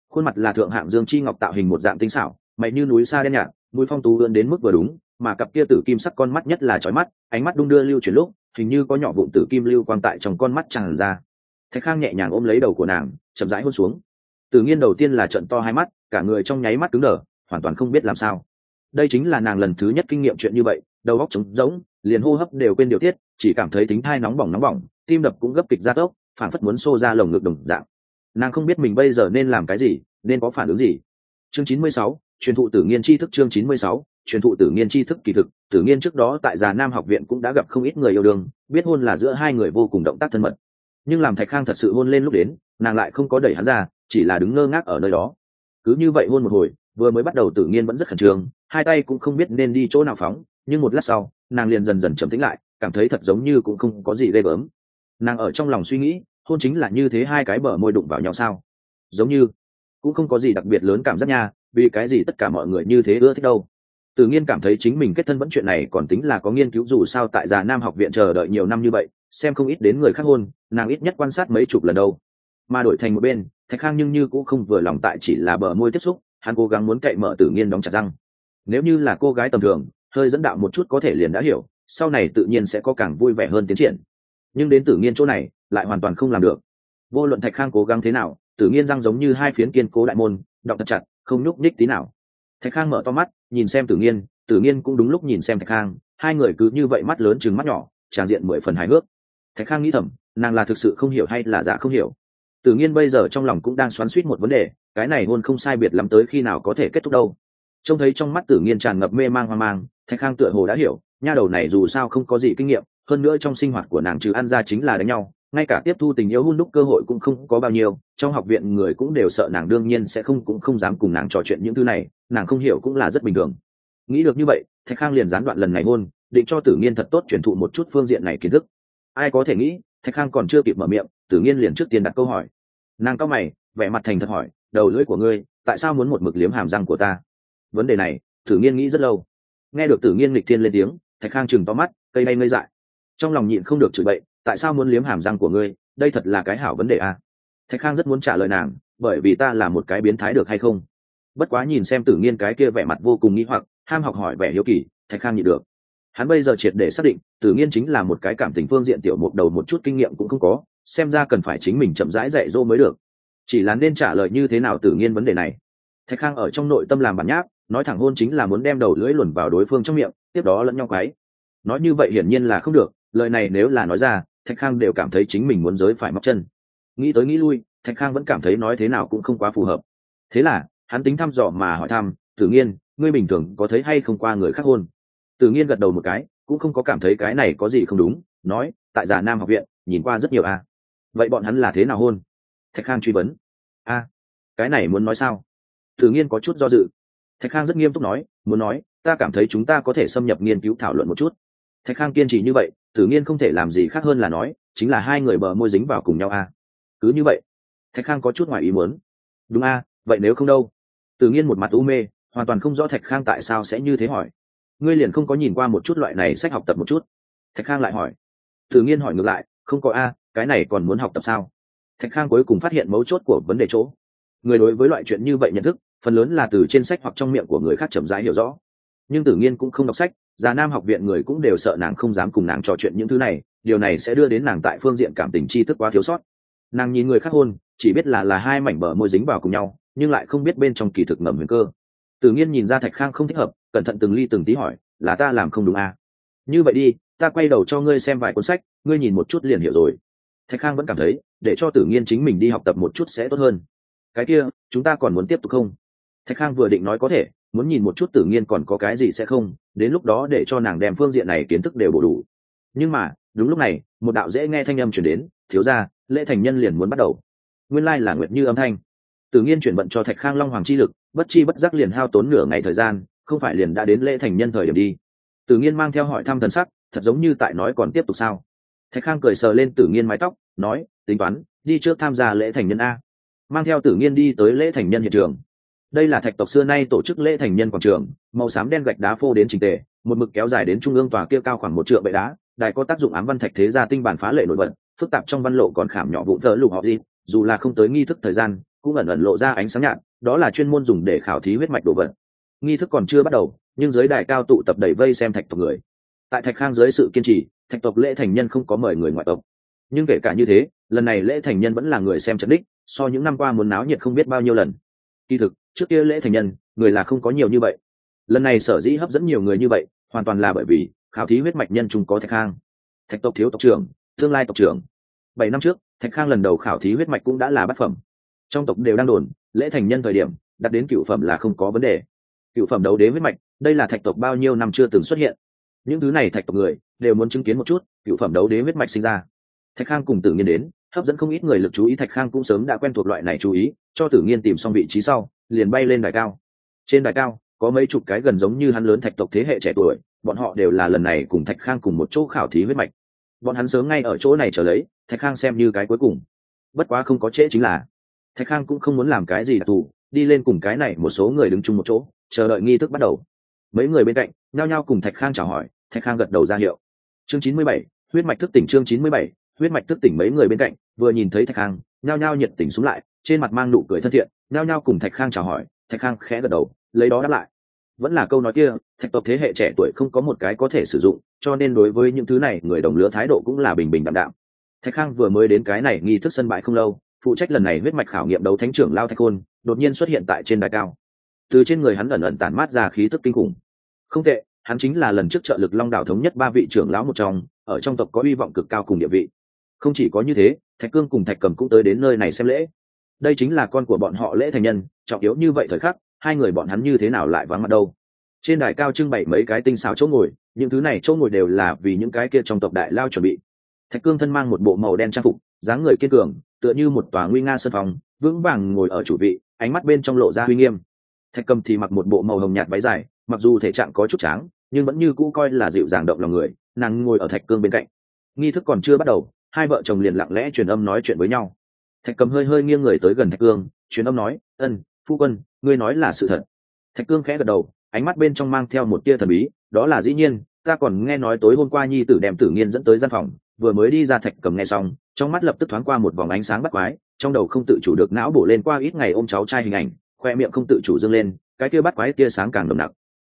Speaker 1: Khuôn mặt là thượng hạng dương chi ngọc tạo hình một dạng tinh xảo, mày như núi xa đen nhạt, mũi phong tú ươn đến mức vừa đúng, mà cặp kia tử kim sắc con mắt nhất là trói mắt, ánh mắt đung đưa lưu chuyển lúc, hình như có nhỏ vụn tử kim lưu quang tại trong con mắt tràn ra. Thạch khang nhẹ nhàng ôm lấy đầu của nàng, chậm rãi hôn xuống. Tử Nhiên đầu tiên là trận to hai mắt, cả người trong nháy mắt cứng đờ, hoàn toàn không biết làm sao. Đây chính là nàng lần thứ nhất kinh nghiệm chuyện như vậy, đầu óc trống rỗng, liền hô hấp đều quên điều tiết, chỉ cảm thấy tính thai nóng bỏng nóng bỏng tim đập cũng gấp kịch ra tốc phản phất muốn xô ra lồng ngực đồng dạng. Nàng không biết mình bây giờ nên làm cái gì, nên có phản ứng gì. Chương chín mươi sáu, truyền thụ tử nghiên tri thức chương chín mươi sáu, truyền thụ tử nghiên tri thức kỳ thực tử nghiên trước đó tại già nam học viện cũng đã gặp không ít người yêu đương, biết hôn là giữa hai người vô cùng động tác thân mật. Nhưng làm thạch khang thật sự hôn lên lúc đến, nàng lại không có đẩy hắn ra, chỉ là đứng ngơ ngác ở nơi đó. Cứ như vậy hôn một hồi, vừa mới bắt đầu tử nghiên vẫn rất khẩn trương, hai tay cũng không biết nên đi chỗ nào phóng, nhưng một lát sau, nàng liền dần dần trầm tĩnh lại, cảm thấy thật giống như cũng không có gì ghê gớm nàng ở trong lòng suy nghĩ, hôn chính là như thế hai cái bờ môi đụng vào nhau sao? Giống như, cũng không có gì đặc biệt lớn cảm giác nha, vì cái gì tất cả mọi người như thế ưa thích đâu? Tự nhiên cảm thấy chính mình kết thân vẫn chuyện này còn tính là có nghiên cứu dù sao tại già nam học viện chờ đợi nhiều năm như vậy, xem không ít đến người khác hôn, nàng ít nhất quan sát mấy chục lần đâu. Mà đổi thành một bên, thạch khang nhưng như cũng không vừa lòng tại chỉ là bờ môi tiếp xúc, hắn cố gắng muốn cậy mở tự nhiên đóng chặt răng. Nếu như là cô gái tầm thường, hơi dẫn đạo một chút có thể liền đã hiểu, sau này tự nhiên sẽ có càng vui vẻ hơn tiến triển nhưng đến tử nhiên chỗ này, lại hoàn toàn không làm được. Vô luận thạch khang cố gắng thế nào, tử nhiên răng giống như hai phiến kiên cố đại môn đọc thật chặt, không nhúc nhích tí nào. Thạch khang mở to mắt, nhìn xem tử nhiên tử nghiên cũng đúng lúc nhìn xem thạch khang, hai người cứ như vậy mắt lớn chừng mắt nhỏ, tràn diện mười phần hài hước. Thạch khang nghĩ thầm, nàng là thực sự không hiểu hay là giả không hiểu. Tử nghiên bây giờ trong lòng cũng đang xoắn suýt một vấn đề, cái này luôn không sai biệt lắm tới khi nào có thể kết thúc đâu. Trông thấy trong mắt tử nghiên tràn ngập mê mang hoang mang, thạch khang tựa hồ đã hiểu, nha đầu này dù sao không có gì kinh nghiệm hơn nữa trong sinh hoạt của nàng trừ ăn ra chính là đánh nhau, ngay cả tiếp thu tình yêu hôn đúc cơ hội cũng không có bao nhiêu, trong học viện người cũng đều sợ nàng đương nhiên sẽ không cũng không dám cùng nàng trò chuyện những thứ này, nàng không hiểu cũng là rất bình thường. Nghĩ được như vậy, thạch khang liền gián đoạn lần này hôn, định cho tử nghiên thật tốt truyền thụ một chút phương diện này kiến thức. Ai có thể nghĩ, thạch khang còn chưa kịp mở miệng, tử nghiên liền trước tiên đặt câu hỏi. Nàng cao mày, vẻ mặt thành thật hỏi, đầu lưỡi của ngươi, tại sao muốn một mực liếm hàm răng của ta? Vấn đề này, tử nghiên nghĩ rất lâu. Nghe được tử nghiên lịch thiên lên tiếng, thạch khang chừng to mắt, cây bay ngây dại trong lòng nhịn không được chửi bậy, tại sao muốn liếm hàm răng của ngươi? Đây thật là cái hảo vấn đề à? thạch khang rất muốn trả lời nàng, bởi vì ta là một cái biến thái được hay không? Bất quá nhìn xem tử nghiên cái kia vẻ mặt vô cùng nghĩ hoặc, ham học hỏi vẻ hiếu kỳ, thạch khang nhịn được. Hắn bây giờ triệt để xác định, tử nghiên chính là một cái cảm tình phương diện tiểu mục đầu một chút kinh nghiệm cũng không có, xem ra cần phải chính mình chậm rãi dạy dỗ mới được. Chỉ là nên trả lời như thế nào tử nghiên vấn đề này? Thạch khang ở trong nội tâm làm bản nháp, nói thẳng hôn chính là muốn đem đầu lưỡi luồn vào đối phương trong miệng, tiếp đó lẫn nhau cái. nói như vậy hiển nhiên là không được lời này nếu là nói ra, thạch khang đều cảm thấy chính mình muốn giới phải móc chân. Nghĩ tới nghĩ lui, thạch khang vẫn cảm thấy nói thế nào cũng không quá phù hợp. Thế là, hắn tính thăm dò mà hỏi thăm, tử nghiên, ngươi bình thường có thấy hay không qua người khác hôn? Tử nghiên gật đầu một cái, cũng không có cảm thấy cái này có gì không đúng, nói, tại già nam học viện, nhìn qua rất nhiều a. Vậy bọn hắn là thế nào hôn? Thạch khang truy vấn. A, cái này muốn nói sao? Tử nghiên có chút do dự. Thạch khang rất nghiêm túc nói, muốn nói, ta cảm thấy chúng ta có thể xâm nhập nghiên cứu thảo luận một chút thạch khang kiên trì như vậy, tử nghiên không thể làm gì khác hơn là nói, chính là hai người bờ môi dính vào cùng nhau a. Cứ như vậy, thạch khang có chút ngoài ý muốn. Đúng a, vậy nếu không đâu? Tử nghiên một mặt u mê, hoàn toàn không rõ thạch khang tại sao sẽ như thế hỏi. Ngươi liền không có nhìn qua một chút loại này sách học tập một chút? Thạch khang lại hỏi. Tử nghiên hỏi ngược lại, không có a, cái này còn muốn học tập sao? Thạch khang cuối cùng phát hiện mấu chốt của vấn đề chỗ. Người đối với loại chuyện như vậy nhận thức, phần lớn là từ trên sách hoặc trong miệng của người khác chậm rãi hiểu rõ. Nhưng tử nghiên cũng không đọc sách già nam học viện người cũng đều sợ nàng không dám cùng nàng trò chuyện những thứ này, điều này sẽ đưa đến nàng tại phương diện cảm tình tri thức quá thiếu sót. Nàng nhìn người khác hôn, chỉ biết là là hai mảnh bờ môi dính vào cùng nhau, nhưng lại không biết bên trong kỳ thực ngầm huyền cơ. Tử nhiên nhìn ra thạch khang không thích hợp, cẩn thận từng ly từng tí hỏi, là ta làm không đúng à? như vậy đi, ta quay đầu cho ngươi xem vài cuốn sách, ngươi nhìn một chút liền hiểu rồi. Thạch khang vẫn cảm thấy, để cho tử nghiên chính mình đi học tập một chút sẽ tốt hơn. Cái kia, chúng ta còn muốn tiếp tục không? Thạch khang vừa định nói có thể muốn nhìn một chút tử nghiên còn có cái gì sẽ không, đến lúc đó để cho nàng đem phương diện này kiến thức đều bổ đủ. Nhưng mà, đúng lúc này, một đạo dễ nghe thanh âm chuyển đến, thiếu ra lễ thành nhân liền muốn bắt đầu. Nguyên lai là nguyệt như âm thanh. Tử nghiên chuyển vận cho thạch khang long hoàng chi lực, bất chi bất giác liền hao tốn nửa ngày thời gian, không phải liền đã đến lễ thành nhân thời điểm đi. Tử nghiên mang theo hỏi thăm thần sắc, thật giống như tại nói còn tiếp tục sao? Thạch khang cười sờ lên tử nghiên mái tóc, nói, tính toán, đi trước tham gia lễ thành nhân a. Mang theo tử nghiên đi tới lễ thành nhân hiện trường đây là thạch tộc xưa nay tổ chức lễ thành nhân quảng trường, màu xám đen gạch đá phô đến trình tề, một mực kéo dài đến trung ương tòa kia cao khoảng một triệu bệ đá, đài có tác dụng ám văn thạch thế gia tinh bản phá lệ nổi bật, phức tạp trong văn lộ còn khảm nhỏ vụ thờ lục họ gì, dù là không tới nghi thức thời gian, cũng ẩn ẩn lộ ra ánh sáng nhạt, đó là chuyên môn dùng để khảo thí huyết mạch đồ vật. Nghi thức còn chưa bắt đầu, nhưng giới đài cao tụ tập đầy vây xem thạch tộc người. Tại thạch khang dưới sự kiên trì, thạch tộc lễ thành nhân không có mời người ngoại tộc. Nhưng kể cả như thế, lần này lễ thành nhân vẫn là người xem trận đích, so những năm qua muốn náo nhiệt không biết bao nhiêu lần. Kỳ thực trước kia lễ thành nhân, người là không có nhiều như vậy. Lần này sở dĩ hấp dẫn nhiều người như vậy, hoàn toàn là bởi vì khảo thí huyết mạch nhân trung có thạch khang. Thạch tộc thiếu tộc trưởng, tương lai tộc trưởng. Bảy năm trước, thạch khang lần đầu khảo thí huyết mạch cũng đã là bát phẩm. Trong tộc đều đang đồn, lễ thành nhân thời điểm, đặt đến cựu phẩm là không có vấn đề. Cựu phẩm đấu đế huyết mạch, đây là thạch tộc bao nhiêu năm chưa từng xuất hiện. Những thứ này thạch tộc người, đều muốn chứng kiến một chút, cựu phẩm đấu đế huyết mạch sinh ra. Thạch khang cùng tự nhiên đến, hấp dẫn không ít người lực chú ý, thạch khang cũng sớm đã quen thuộc loại này chú ý, cho tử nghiên tìm xong vị trí sau liền bay lên đài cao. Trên đài cao, có mấy chục cái gần giống như hắn lớn thạch tộc thế hệ trẻ tuổi, bọn họ đều là lần này cùng thạch khang cùng một chỗ khảo thí huyết mạch. Bọn hắn sớm ngay ở chỗ này trở lấy, thạch khang xem như cái cuối cùng. Bất quá không có trễ chính là, thạch khang cũng không muốn làm cái gì đặc thù, đi lên cùng cái này một số người đứng chung một chỗ, chờ đợi nghi thức bắt đầu. Mấy người bên cạnh, nhao nhao cùng thạch khang chào hỏi, thạch khang gật đầu ra hiệu. Chương chín mươi bảy, huyết mạch thức tỉnh chương chín mươi bảy, huyết mạch thức tỉnh mấy người bên cạnh, vừa nhìn thấy thạch khang, nhao nhao nhiệt tình xuống lại, trên mặt mang nụ cười thân thiện nhao nhao cùng thạch khang chào hỏi, thạch khang khẽ gật đầu, lấy đó đáp lại. Vẫn là câu nói kia, thạch tộc thế hệ trẻ tuổi không có một cái có thể sử dụng, cho nên đối với những thứ này, người đồng lứa thái độ cũng là bình bình đạm đạm. Thạch khang vừa mới đến cái này nghi thức sân bãi không lâu, phụ trách lần này huyết mạch khảo nghiệm đấu thánh trưởng lao thạch khôn, đột nhiên xuất hiện tại trên đài cao. Từ trên người hắn ẩn ẩn tản mát ra khí tức kinh khủng. Không tệ, hắn chính là lần trước trợ lực long đảo thống nhất ba vị trưởng lão một trong, ở trong tộc có hy vọng cực cao cùng địa vị. Không chỉ có như thế, thạch cương cùng thạch cầm cũng tới đến nơi này xem lễ đây chính là con của bọn họ lễ thành nhân, trọng yếu như vậy thời khắc, hai người bọn hắn như thế nào lại vắng mặt đâu? Trên đài cao trưng bày mấy cái tinh xào chỗ ngồi, những thứ này chỗ ngồi đều là vì những cái kia trong tộc đại lao chuẩn bị. Thạch cương thân mang một bộ màu đen trang phục, dáng người kiên cường, tựa như một tòa nguy nga sân phòng, vững vàng ngồi ở chủ vị, ánh mắt bên trong lộ ra uy nghiêm. Thạch cầm thì mặc một bộ màu hồng nhạt váy dài, mặc dù thể trạng có chút tráng, nhưng vẫn như cũ coi là dịu dàng động lòng người, nàng ngồi ở thạch cương bên cạnh. Nghi thức còn chưa bắt đầu, hai vợ chồng liền lặng lẽ truyền âm nói chuyện với nhau thạch cầm hơi hơi nghiêng người tới gần thạch cương, truyền âm nói, ân, phu quân, ngươi nói là sự thật. Thạch cương khẽ gật đầu, ánh mắt bên trong mang theo một tia thần bí, đó là dĩ nhiên, ta còn nghe nói tối hôm qua nhi tử đem tử nghiên dẫn tới gian phòng, vừa mới đi ra thạch cầm nghe xong, trong mắt lập tức thoáng qua một vòng ánh sáng bắt quái, trong đầu không tự chủ được não bổ lên qua ít ngày ôm cháu trai hình ảnh, khoe miệng không tự chủ dâng lên, cái kia bắt quái tia sáng càng nồng nặc.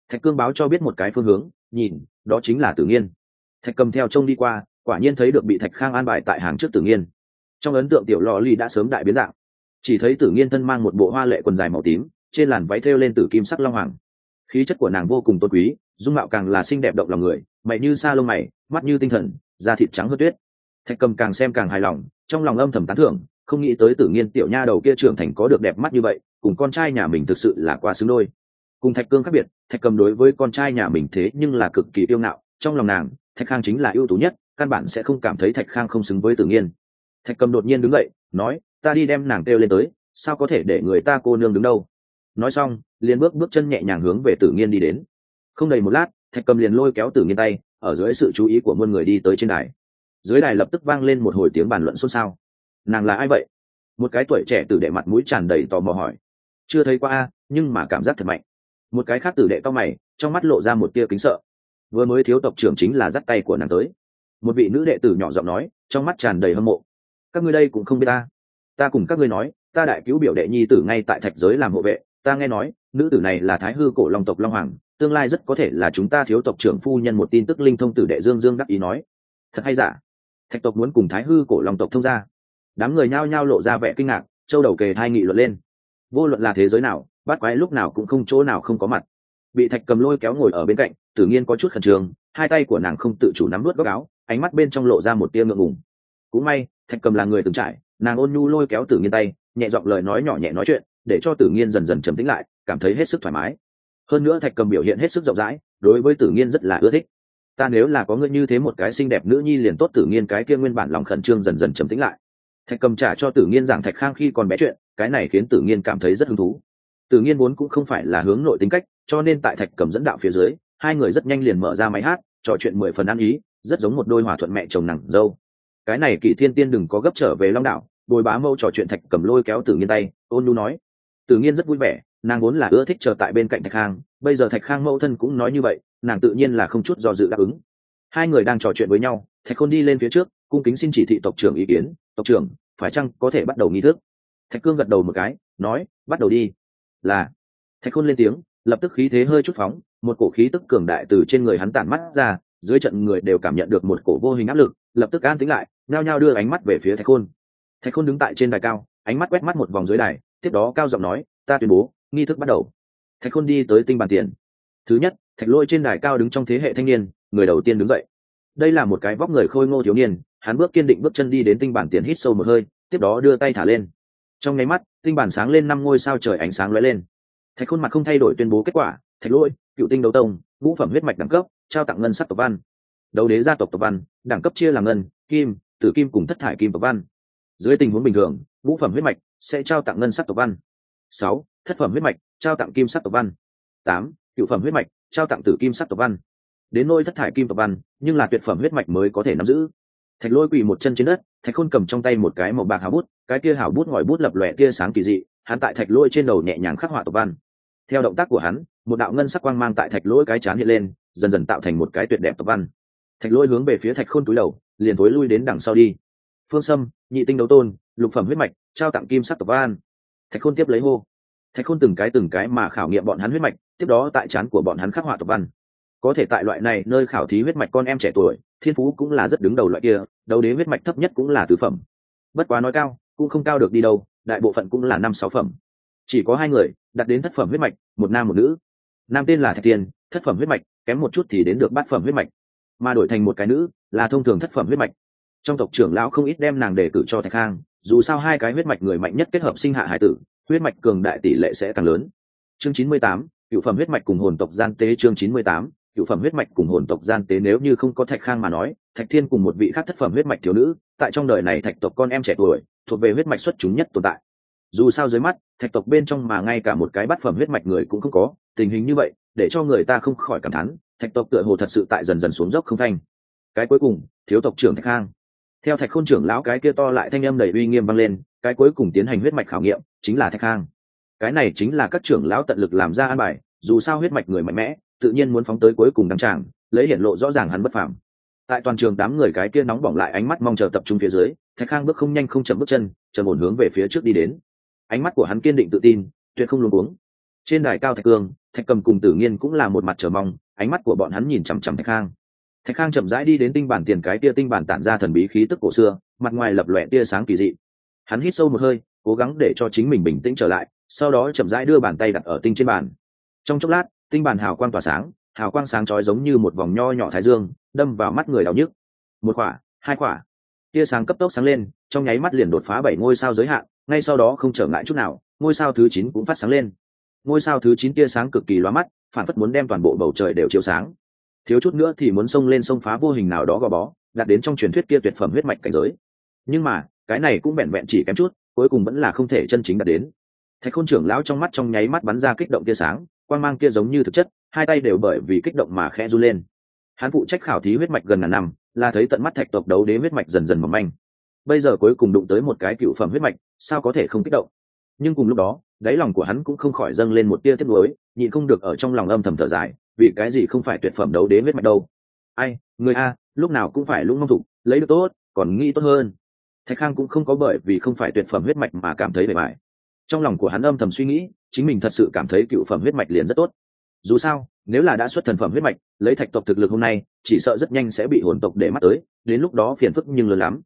Speaker 1: Thạch cương báo cho biết một cái phương hướng, nhìn, đó chính là tử nghiên. Thạch cầm theo trông đi qua, quả nhiên thấy được bị thạch khang an bài tại hàng trước tử nghiên trong ấn tượng tiểu lò ly đã sớm đại biến dạng. Chỉ thấy tử nghiên thân mang một bộ hoa lệ quần dài màu tím, trên làn váy thêu lên tử kim sắc long hoàng. Khí chất của nàng vô cùng tôn quý, dung mạo càng là xinh đẹp động lòng người, mày như sa lông mày, mắt như tinh thần, da thịt trắng hớt tuyết. Thạch cầm càng xem càng hài lòng, trong lòng âm thầm tán thưởng, không nghĩ tới tử nghiên tiểu nha đầu kia trưởng thành có được đẹp mắt như vậy, cùng con trai nhà mình thực sự là quá xứng đôi. Cùng thạch cương khác biệt, thạch cầm đối với con trai nhà mình thế nhưng là cực kỳ yêu ngạo, trong lòng nàng, thạch khang chính là ưu tú nhất, căn bản sẽ không cảm thấy thạch khang không xứng với tử nghiên thạch cầm đột nhiên đứng dậy, nói, ta đi đem nàng kêu lên tới, sao có thể để người ta cô nương đứng đâu? Nói xong, liền bước bước chân nhẹ nhàng hướng về tử nghiên đi đến. Không đầy một lát, thạch cầm liền lôi kéo tử nghiên tay, ở dưới sự chú ý của muôn người đi tới trên đài. Dưới đài lập tức vang lên một hồi tiếng bàn luận xôn xao. Nàng là ai vậy? Một cái tuổi trẻ tử đệ mặt mũi tràn đầy tò mò hỏi. Chưa thấy qua a, nhưng mà cảm giác thật mạnh. Một cái khác tử đệ cao mày, trong mắt lộ ra một tia kính sợ. Vừa mới thiếu tộc trưởng chính là dắt tay của nàng tới. Một vị nữ đệ tử nhỏ giọng nói, trong mắt tràn đầy hâm mộ các ngươi đây cũng không biết ta. Ta cùng các ngươi nói, ta đại cứu biểu đệ nhi tử ngay tại thạch giới làm hộ vệ, ta nghe nói, nữ tử này là thái hư cổ long tộc long hoàng, tương lai rất có thể là chúng ta thiếu tộc trưởng phu nhân một tin tức linh thông tử đệ dương dương đắc ý nói. Thật hay giả? Thạch tộc muốn cùng thái hư cổ long tộc thông ra đám người nhao nhao lộ ra vẻ kinh ngạc, châu đầu kề hai nghị luận lên. Vô luận là thế giới nào, bắt quái lúc nào cũng không chỗ nào không có mặt. Bị thạch cầm lôi kéo ngồi ở bên cạnh, tử nhiên có chút khẩn trương, hai tay của nàng không tự chủ nắm vớt góc áo, ánh mắt bên trong lộ ra một tia ngượng ngùng cũng may, thạch cầm là người từng trải, nàng ôn nhu lôi kéo tử nhiên tay, nhẹ giọng lời nói nhỏ nhẹ nói chuyện, để cho tử nhiên dần dần trầm tĩnh lại, cảm thấy hết sức thoải mái. Hơn nữa thạch cầm biểu hiện hết sức rộng rãi, đối với tử nhiên rất là ưa thích. Ta nếu là có ngươi như thế một cái xinh đẹp nữ nhi liền tốt, tử nhiên cái kia nguyên bản lòng khẩn trương dần dần trầm tĩnh lại. Thạch cầm trả cho tử nhiên giảng thạch khang khi còn bé chuyện, cái này khiến tử nhiên cảm thấy rất hứng thú. Tử nhiên vốn cũng không phải là hướng nội tính cách, cho nên tại thạch cầm dẫn đạo phía dưới, hai người rất nhanh liền mở ra máy hát, trò chuyện mười phần ăn ý, rất giống một đôi hòa thuận mẹ chồng nàng dâu cái này kỵ thiên tiên đừng có gấp trở về long đạo bồi bá mâu trò chuyện thạch cầm lôi kéo tử nhiên tay, ôn nhu nói. Tử nhiên rất vui vẻ, nàng vốn là ưa thích chờ tại bên cạnh thạch khang, bây giờ thạch khang mẫu thân cũng nói như vậy, nàng tự nhiên là không chút do dự đáp ứng. Hai người đang trò chuyện với nhau, thạch khôn đi lên phía trước, cung kính xin chỉ thị tộc trưởng ý kiến. Tộc trưởng, phải chăng có thể bắt đầu nghi thức? Thạch cương gật đầu một cái, nói, bắt đầu đi. Là. Thạch khôn lên tiếng, lập tức khí thế hơi chút phóng, một cổ khí tức cường đại từ trên người hắn tản mắt ra, dưới trận người đều cảm nhận được một cổ vô hình áp lực, lập tức an tính lại nhao nhao đưa ánh mắt về phía thạch khôn. Thạch khôn đứng tại trên đài cao, ánh mắt quét mắt một vòng dưới đài, tiếp đó cao giọng nói, ta tuyên bố, nghi thức bắt đầu. Thạch khôn đi tới tinh bàn tiền. Thứ nhất, thạch lôi trên đài cao đứng trong thế hệ thanh niên, người đầu tiên đứng dậy. Đây là một cái vóc người khôi ngô thiếu niên, hắn bước kiên định bước chân đi đến tinh bản tiền hít sâu một hơi, tiếp đó đưa tay thả lên. Trong nháy mắt, tinh bản sáng lên năm ngôi sao trời ánh sáng lóe lên. Thạch khôn mặt không thay đổi tuyên bố kết quả, thạch lỗi cựu tinh đấu tông vũ phẩm huyết mạch đẳng cấp, trao tặng ngân sắc tộc văn. Đấu đế gia tộc tộc văn, đẳng cấp chia làm ngân, kim tử kim cùng thất thải kim tộc văn. Dưới tình huống bình thường vũ phẩm huyết mạch sẽ trao tặng ngân sắc tộc văn. Sáu, thất phẩm huyết mạch trao tặng kim sắc tộc văn. Tám, cựu phẩm huyết mạch trao tặng tử kim sắc tộc văn. Đến nôi thất thải kim tộc văn, nhưng là tuyệt phẩm huyết mạch mới có thể nắm giữ. Thạch lôi quỳ một chân trên đất, thạch khôn cầm trong tay một cái màu bạc hào bút, cái kia hào bút ngòi bút lập lòe tia sáng kỳ dị, hắn tại thạch lôi trên đầu nhẹ nhàng khắc họa tộc văn. Theo động tác của hắn, một đạo ngân sắc quang mang tại thạch lôi cái chán hiện lên, dần dần tạo thành một cái tuyệt đẹp tộc văn. Thạch lôi hướng về phía thạch khôn túi đầu liền thối lui đến đằng sau đi. Phương sâm, nhị tinh đấu tôn, lục phẩm huyết mạch, trao tặng kim sắc tộc văn thạch khôn tiếp lấy hô. Thạch khôn từng cái từng cái mà khảo nghiệm bọn hắn huyết mạch, tiếp đó tại chán của bọn hắn khắc họa tộc văn. Có thể tại loại này nơi khảo thí huyết mạch con em trẻ tuổi, thiên phú cũng là rất đứng đầu loại kia, đấu đế huyết mạch thấp nhất cũng là tứ phẩm. Bất quá nói cao, cũng không cao được đi đâu, đại bộ phận cũng là năm sáu phẩm. Chỉ có hai người, đặt đến thất phẩm huyết mạch, một nam một nữ. Nam tên là thạch tiên thất phẩm huyết mạch, kém một chút thì đến được bát phẩm huyết mạch mà đổi thành một cái nữ, là thông thường thất phẩm huyết mạch. Trong tộc trưởng lão không ít đem nàng đề cử cho thạch khang dù sao hai cái huyết mạch người mạnh nhất kết hợp sinh hạ hải tử, huyết mạch cường đại tỷ lệ sẽ càng lớn. Chương chín mươi tám, cựu phẩm huyết mạch cùng hồn tộc gian tế chương chín mươi tám, cựu phẩm huyết mạch cùng hồn tộc gian tế nếu như không có thạch khang mà nói, thạch thiên cùng một vị khác thất phẩm huyết mạch thiếu nữ, tại trong đời này thạch tộc con em trẻ tuổi, thuộc về huyết mạch xuất chúng nhất tồn tại. Dù sao dưới mắt, thạch tộc bên trong mà ngay cả một cái bát phẩm huyết mạch người cũng không có, tình hình như vậy, để cho người ta không khỏi cảm thán thạch tộc tựa hồ thật sự tại dần dần xuống dốc không thanh cái cuối cùng, thiếu tộc trưởng thạch khang. Theo thạch khôn trưởng lão cái kia to lại thanh âm đầy uy nghiêm vang lên, cái cuối cùng tiến hành huyết mạch khảo nghiệm, chính là thạch khang. Cái này chính là các trưởng lão tận lực làm ra an bài, dù sao huyết mạch người mạnh mẽ, tự nhiên muốn phóng tới cuối cùng đăng tràng lấy hiện lộ rõ ràng hắn bất phàm. Tại toàn trường tám người cái kia nóng bỏng lại ánh mắt mong chờ tập trung phía dưới, thạch khang bước không nhanh không chậm bước chân chờ ổn hướng về phía trước đi đến. Ánh mắt của hắn kiên định tự tin, tuyệt không luôn uống trên đài cao thạch cương, thạch cầm cùng tử nghiên cũng là một mặt chờ mong ánh mắt của bọn hắn nhìn chằm chằm thạch khang. Thạch khang chậm rãi đi đến tinh bản tiền cái tia tinh bản tản ra thần bí khí tức cổ xưa, mặt ngoài lập lòe tia sáng kỳ dị. Hắn hít sâu một hơi, cố gắng để cho chính mình bình tĩnh trở lại, sau đó chậm rãi đưa bàn tay đặt ở tinh trên bàn. Trong chốc lát, tinh bản hào quang tỏa sáng, hào quang sáng chói giống như một vòng nho nhỏ thái dương, đâm vào mắt người đau nhức. Một quả, hai quả. Tia sáng cấp tốc sáng lên, trong nháy mắt liền đột phá bảy ngôi sao giới hạn, ngay sau đó không trở ngại chút nào, ngôi sao thứ chín cũng phát sáng lên. Ngôi sao thứ chín tia sáng cực kỳ loa mắt phản phất muốn đem toàn bộ bầu trời đều chiếu sáng. Thiếu chút nữa thì muốn xông lên sông phá vô hình nào đó gò bó đạt đến trong truyền thuyết kia tuyệt phẩm huyết mạch cảnh giới. Nhưng mà, cái này cũng vẹn vẹn chỉ kém chút, cuối cùng vẫn là không thể chân chính đạt đến. Thạch khôn trưởng lão trong mắt trong nháy mắt bắn ra kích động kia sáng quan mang kia giống như thực chất, hai tay đều bởi vì kích động mà khẽ run lên. Hắn phụ trách khảo thí huyết mạch gần ngàn năm, là thấy tận mắt thạch tộc đấu đế huyết mạch dần dần mỏng manh. Bây giờ cuối cùng đụng tới một cái cựu phẩm huyết mạch, sao có thể không kích động? Nhưng cùng lúc đó đáy lòng của hắn cũng không khỏi dâng lên một tia tiếc nuối, nhịn không được ở trong lòng âm thầm thở dài, vì cái gì không phải tuyệt phẩm đấu đế huyết mạch đâu. Ai, người a, lúc nào cũng phải lúc mong thục, lấy được tốt, còn nghĩ tốt hơn. Thạch khang cũng không có bởi vì không phải tuyệt phẩm huyết mạch mà cảm thấy bề mại trong lòng của hắn âm thầm suy nghĩ, chính mình thật sự cảm thấy cựu phẩm huyết mạch liền rất tốt. Dù sao, nếu là đã xuất thần phẩm huyết mạch, lấy thạch tộc thực lực hôm nay, chỉ sợ rất nhanh sẽ bị hồn tộc để mắt tới, đến lúc đó phiền phức nhưng lớn lắm.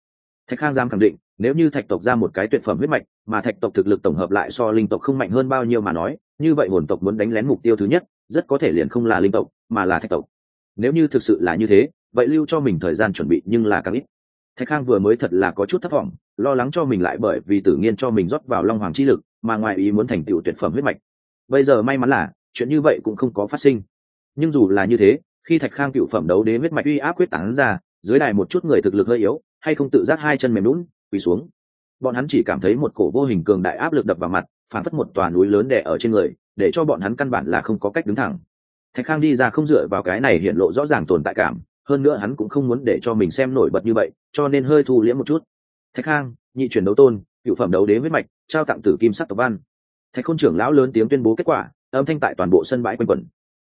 Speaker 1: Thạch khang dám khẳng định nếu như thạch tộc ra một cái tuyệt phẩm huyết mạch, mà thạch tộc thực lực tổng hợp lại so linh tộc không mạnh hơn bao nhiêu mà nói, như vậy hồn tộc muốn đánh lén mục tiêu thứ nhất, rất có thể liền không là linh tộc, mà là thạch tộc. Nếu như thực sự là như thế, vậy lưu cho mình thời gian chuẩn bị nhưng là càng ít. Thạch khang vừa mới thật là có chút thất vọng, lo lắng cho mình lại bởi vì tự nhiên cho mình rót vào long hoàng chi lực, mà ngoài ý muốn thành tựu tuyệt phẩm huyết mạch. Bây giờ may mắn là, chuyện như vậy cũng không có phát sinh. Nhưng dù là như thế, khi thạch khang cựu phẩm đấu đế huyết mạch uy áp quyết tán ra, dưới đài một chút người thực lực hơi yếu, hay không tự giác hai chân mềm lún quỳ xuống. Bọn hắn chỉ cảm thấy một cổ vô hình cường đại áp lực đập vào mặt, phản phất một tòa núi lớn đè ở trên người, để cho bọn hắn căn bản là không có cách đứng thẳng. Thạch khang đi ra không dựa vào cái này hiện lộ rõ ràng tồn tại cảm, hơn nữa hắn cũng không muốn để cho mình xem nổi bật như vậy, cho nên hơi thu liễm một chút. Thạch khang, nhị chuyển đấu tôn, cựu phẩm đấu đế huyết mạch, trao tặng tử kim sắc tộc văn. Thạch khôn trưởng lão lớn tiếng tuyên bố kết quả, âm thanh tại toàn bộ sân bãi quanh quẩn.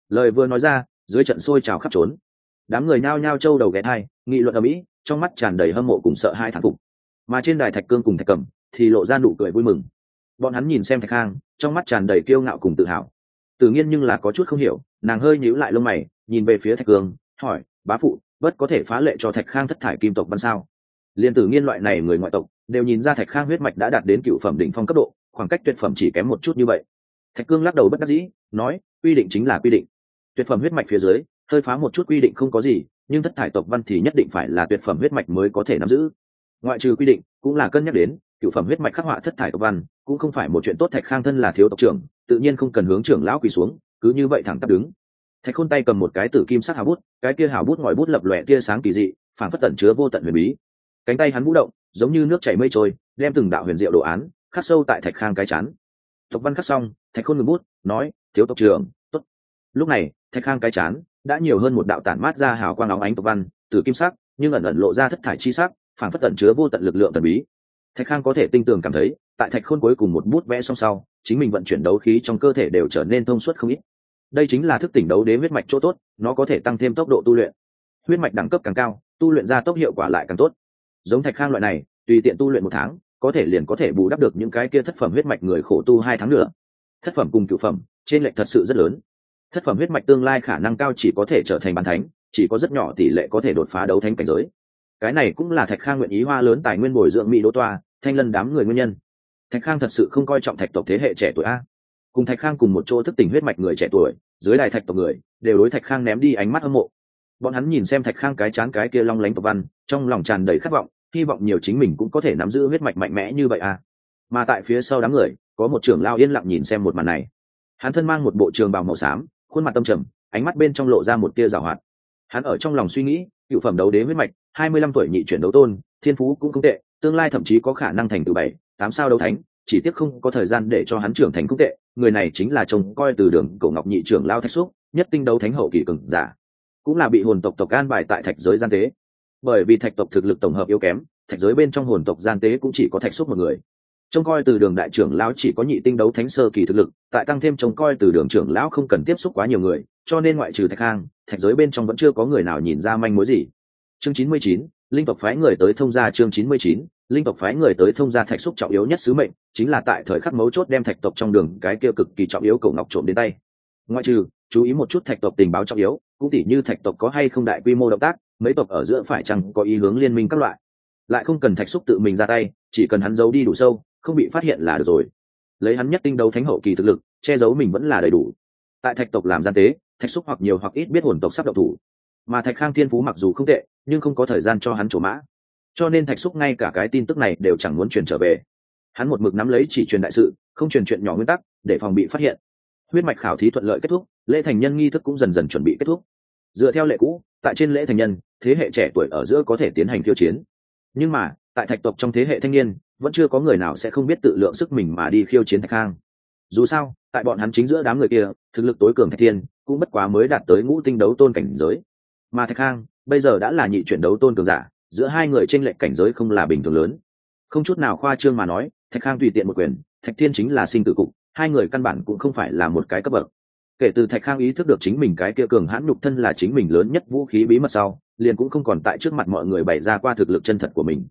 Speaker 1: Lời vừa nói ra, dưới trận sôi trào khắp trốn. Đám người nhao nhao trâu đầu ghé thai nghị luận ở mỹ trong mắt tràn đầy hâm mộ cùng sợ hai thán phục mà trên đài thạch cương cùng thạch Cẩm thì lộ ra nụ cười vui mừng. Bọn hắn nhìn xem thạch khang trong mắt tràn đầy kiêu ngạo cùng tự hào. Tự nhiên nhưng là có chút không hiểu, nàng hơi nhíu lại lông mày, nhìn về phía thạch cương, hỏi, bá phụ, bất có thể phá lệ cho thạch khang thất thải kim tộc văn sao? Liền tử nghiên loại này người ngoại tộc, đều nhìn ra thạch khang huyết mạch đã đạt đến cựu phẩm đỉnh phong cấp độ, khoảng cách tuyệt phẩm chỉ kém một chút như vậy. Thạch cương lắc đầu bất đắc dĩ, nói, quy định chính là quy định. Tuyệt phẩm huyết mạch phía dưới, hơi phá một chút quy định không có gì, nhưng thất thải tộc văn thì nhất định phải là tuyệt phẩm huyết mạch mới có thể nắm giữ ngoại trừ quy định, cũng là cân nhắc đến, cựu phẩm huyết mạch khắc họa thất thải tộc văn, cũng không phải một chuyện tốt thạch khang thân là thiếu tộc trưởng, tự nhiên không cần hướng trưởng lão quỳ xuống, cứ như vậy thẳng tắp đứng. Thạch khôn tay cầm một cái tử kim sắc hào bút, cái kia hào bút ngòi bút lập lòe tia sáng kỳ dị, phản phất tẩn chứa vô tận huyền bí. Cánh tay hắn vũ động, giống như nước chảy mây trôi, đem từng đạo huyền diệu đồ án, khắc sâu tại thạch khang cái chán. Tộc văn khắc xong, thạch khôn ngừng bút, nói, thiếu tộc trưởng, tốt. Lúc này, thạch khang cái chán đã nhiều hơn một đạo tản mát ra hào quang óng ánh tộc văn từ kim sắc, nhưng ẩn ẩn lộ ra thất thải chi sắc phản phất tận chứa vô tận lực lượng thần bí. Thạch khang có thể tinh tường cảm thấy, tại thạch khôn cuối cùng một bút vẽ song sau, chính mình vận chuyển đấu khí trong cơ thể đều trở nên thông suốt không ít. Đây chính là thức tỉnh đấu đế huyết mạch chỗ tốt, nó có thể tăng thêm tốc độ tu luyện. Huyết mạch đẳng cấp càng cao, tu luyện ra tốc hiệu quả lại càng tốt. Giống thạch khang loại này, tùy tiện tu luyện một tháng, có thể liền có thể bù đắp được những cái kia thất phẩm huyết mạch người khổ tu hai tháng nữa. Thất phẩm cùng cựu phẩm, trên lệch thật sự rất lớn. Thất phẩm huyết mạch tương lai khả năng cao chỉ có thể trở thành bàn thánh, chỉ có rất nhỏ tỷ lệ có thể đột phá đấu thánh cảnh giới cái này cũng là thạch khang nguyện ý hoa lớn tài nguyên bồi dưỡng mỹ đỗ toa, thanh lân đám người nguyên nhân. Thạch khang thật sự không coi trọng thạch tộc thế hệ trẻ tuổi a. Cùng thạch khang cùng một chỗ thức tỉnh huyết mạch người trẻ tuổi, dưới đài thạch tộc người, đều đối thạch khang ném đi ánh mắt hâm mộ. Bọn hắn nhìn xem thạch khang cái chán cái kia long lánh tộc văn, trong lòng tràn đầy khát vọng, hy vọng nhiều chính mình cũng có thể nắm giữ huyết mạch mạnh mẽ như vậy à mà tại phía sau đám người, có một trưởng lao yên lặng nhìn xem một màn này. Hắn thân mang một bộ trường bào màu xám, khuôn mặt tâm trầm, ánh mắt bên trong lộ ra một tia rào hoạt. Hắn ở trong lòng suy nghĩ, cựu phẩm đấu đế huyết mạch hai mươi lăm tuổi nhị chuyển đấu tôn, thiên phú cũng không tệ, tương lai thậm chí có khả năng thành từ bảy, tám sao đấu thánh, chỉ tiếc không có thời gian để cho hắn trưởng thành cũng tệ. Người này chính là chồng coi từ đường cổ ngọc nhị trưởng lao thạch xúc, nhất tinh đấu thánh hậu kỳ cường giả. Cũng là bị hồn tộc tộc an bài tại thạch giới gian tế. Bởi vì thạch tộc thực lực tổng hợp yếu kém, thạch giới bên trong hồn tộc gian tế cũng chỉ có thạch xúc một người. Trông coi từ đường đại trưởng lão chỉ có nhị tinh đấu thánh sơ kỳ thực lực, tại tăng thêm trông coi từ đường trưởng lão không cần tiếp xúc quá nhiều người, cho nên ngoại trừ thạch hang thạch giới bên trong vẫn chưa có người nào nhìn ra manh mối gì chương chín mươi chín, linh tộc phái người tới thông gia chương chín mươi chín, linh tộc phái người tới thông gia thạch xúc trọng yếu nhất sứ mệnh, chính là tại thời khắc mấu chốt đem thạch tộc trong đường cái kia cực kỳ trọng yếu cổ ngọc trộm đến tay. Ngoại trừ, chú ý một chút thạch tộc tình báo trọng yếu, cũng tỉ như thạch tộc có hay không đại quy mô động tác, mấy tộc ở giữa phải chăng có ý hướng liên minh các loại. Lại không cần thạch xúc tự mình ra tay, chỉ cần hắn giấu đi đủ sâu, không bị phát hiện là được rồi. Lấy hắn nhất tinh đấu thánh hậu kỳ thực lực, che giấu mình vẫn là đầy đủ. Tại thạch tộc làm gian tế, thạch xúc hoặc nhiều hoặc ít biết hồn tộc sắp độc thủ mà thạch khang thiên phú mặc dù không tệ, nhưng không có thời gian cho hắn trổ mã. Cho nên thạch xúc ngay cả cái tin tức này đều chẳng muốn truyền trở về. Hắn một mực nắm lấy chỉ truyền đại sự, không truyền chuyện nhỏ nguyên tắc, để phòng bị phát hiện. Huyết mạch khảo thí thuận lợi kết thúc, lễ thành nhân nghi thức cũng dần dần chuẩn bị kết thúc. Dựa theo lệ cũ, tại trên lễ thành nhân, thế hệ trẻ tuổi ở giữa có thể tiến hành khiêu chiến. Nhưng mà, tại thạch tộc trong thế hệ thanh niên, vẫn chưa có người nào sẽ không biết tự lượng sức mình mà đi khiêu chiến thạch khang. Dù sao, tại bọn hắn chính giữa đám người kia, thực lực tối cường thạch thiên, cũng bất quá mới đạt tới ngũ tinh đấu tôn cảnh giới mà thạch khang bây giờ đã là nhị chuyển đấu tôn cường giả, giữa hai người tranh lệch cảnh giới không là bình thường lớn. Không chút nào khoa trương mà nói, thạch khang tùy tiện một quyền, thạch thiên chính là sinh tử cục, hai người căn bản cũng không phải là một cái cấp bậc. Kể từ thạch khang ý thức được chính mình cái kia cường hãn nhục thân là chính mình lớn nhất vũ khí bí mật sau, liền cũng không còn tại trước mặt mọi người bày ra qua thực lực chân thật của mình.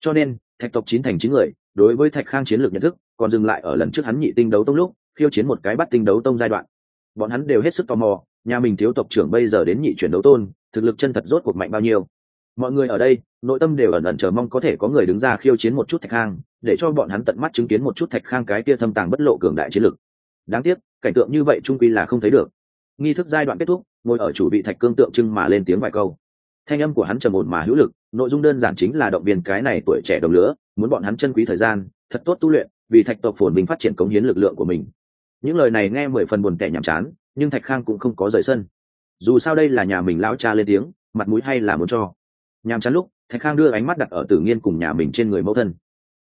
Speaker 1: Cho nên, thạch tộc chín thành chín người, đối với thạch khang chiến lược nhận thức, còn dừng lại ở lần trước hắn nhị tinh đấu tông lúc, khiêu chiến một cái bắt tinh đấu tông giai đoạn. Bọn hắn đều hết sức tò mò, nhà mình thiếu tộc trưởng bây giờ đến nhị chuyển đấu tôn thực lực chân thật rốt cuộc mạnh bao nhiêu. Mọi người ở đây, nội tâm đều ẩn ẩn chờ mong có thể có người đứng ra khiêu chiến một chút thạch khang, để cho bọn hắn tận mắt chứng kiến một chút thạch khang cái kia thâm tàng bất lộ cường đại chiến lực. Đáng tiếc, cảnh tượng như vậy trung quy là không thấy được. Nghi thức giai đoạn kết thúc, ngồi ở chủ vị thạch cương tượng trưng mà lên tiếng vài câu. Thanh âm của hắn trầm ổn mà hữu lực, nội dung đơn giản chính là động viên cái này tuổi trẻ đồng lứa, muốn bọn hắn chân quý thời gian, thật tốt tu luyện, vì thạch tộc phồn mình phát triển cống hiến lực lượng của mình. Những lời này nghe mười phần buồn tẻ nhàm chán, nhưng thạch khang cũng không có rời sân dù sao đây là nhà mình lão cha lên tiếng, mặt mũi hay là muốn cho. Nhàm chán lúc, thạch khang đưa ánh mắt đặt ở tử nghiên cùng nhà mình trên người mẫu thân.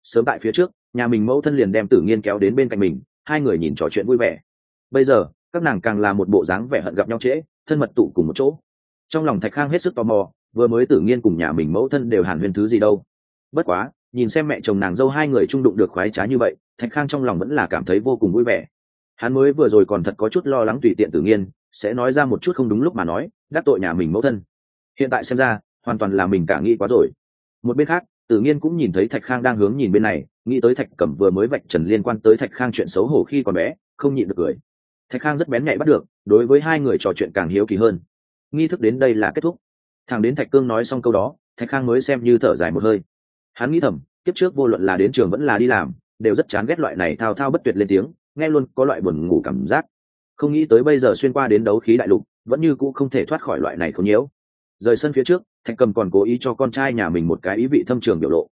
Speaker 1: Sớm tại phía trước, nhà mình mẫu thân liền đem tử nghiên kéo đến bên cạnh mình, hai người nhìn trò chuyện vui vẻ. Bây giờ, các nàng càng là một bộ dáng vẻ hận gặp nhau trễ, thân mật tụ cùng một chỗ. Trong lòng thạch khang hết sức tò mò, vừa mới tử nghiên cùng nhà mình mẫu thân đều hàn huyên thứ gì đâu. Bất quá, nhìn xem mẹ chồng nàng dâu hai người trung đụng được khoái trá như vậy, thạch khang trong lòng vẫn là cảm thấy vô cùng vui vẻ. Hắn mới vừa rồi còn thật có chút lo lắng tùy tiện tử nghiên sẽ nói ra một chút không đúng lúc mà nói, đắc tội nhà mình mẫu thân. Hiện tại xem ra, hoàn toàn là mình cả nghĩ quá rồi. Một bên khác, tử nghiên cũng nhìn thấy thạch khang đang hướng nhìn bên này, nghĩ tới thạch cẩm vừa mới vạch trần liên quan tới thạch khang chuyện xấu hổ khi còn bé, không nhịn được cười. Thạch khang rất bén nhạy bắt được, đối với hai người trò chuyện càng hiếu kỳ hơn. Nghi thức đến đây là kết thúc. Thằng đến thạch cương nói xong câu đó, thạch khang mới xem như thở dài một hơi. Hắn nghĩ thầm, kiếp trước vô luận là đến trường vẫn là đi làm, đều rất chán ghét loại này thao thao bất tuyệt lên tiếng, nghe luôn có loại buồn ngủ cảm giác không nghĩ tới bây giờ xuyên qua đến đấu khí đại lục, vẫn như cũ không thể thoát khỏi loại này không nhiễu. Rời sân phía trước, thạch cầm còn cố ý cho con trai nhà mình một cái ý vị thâm trường biểu lộ.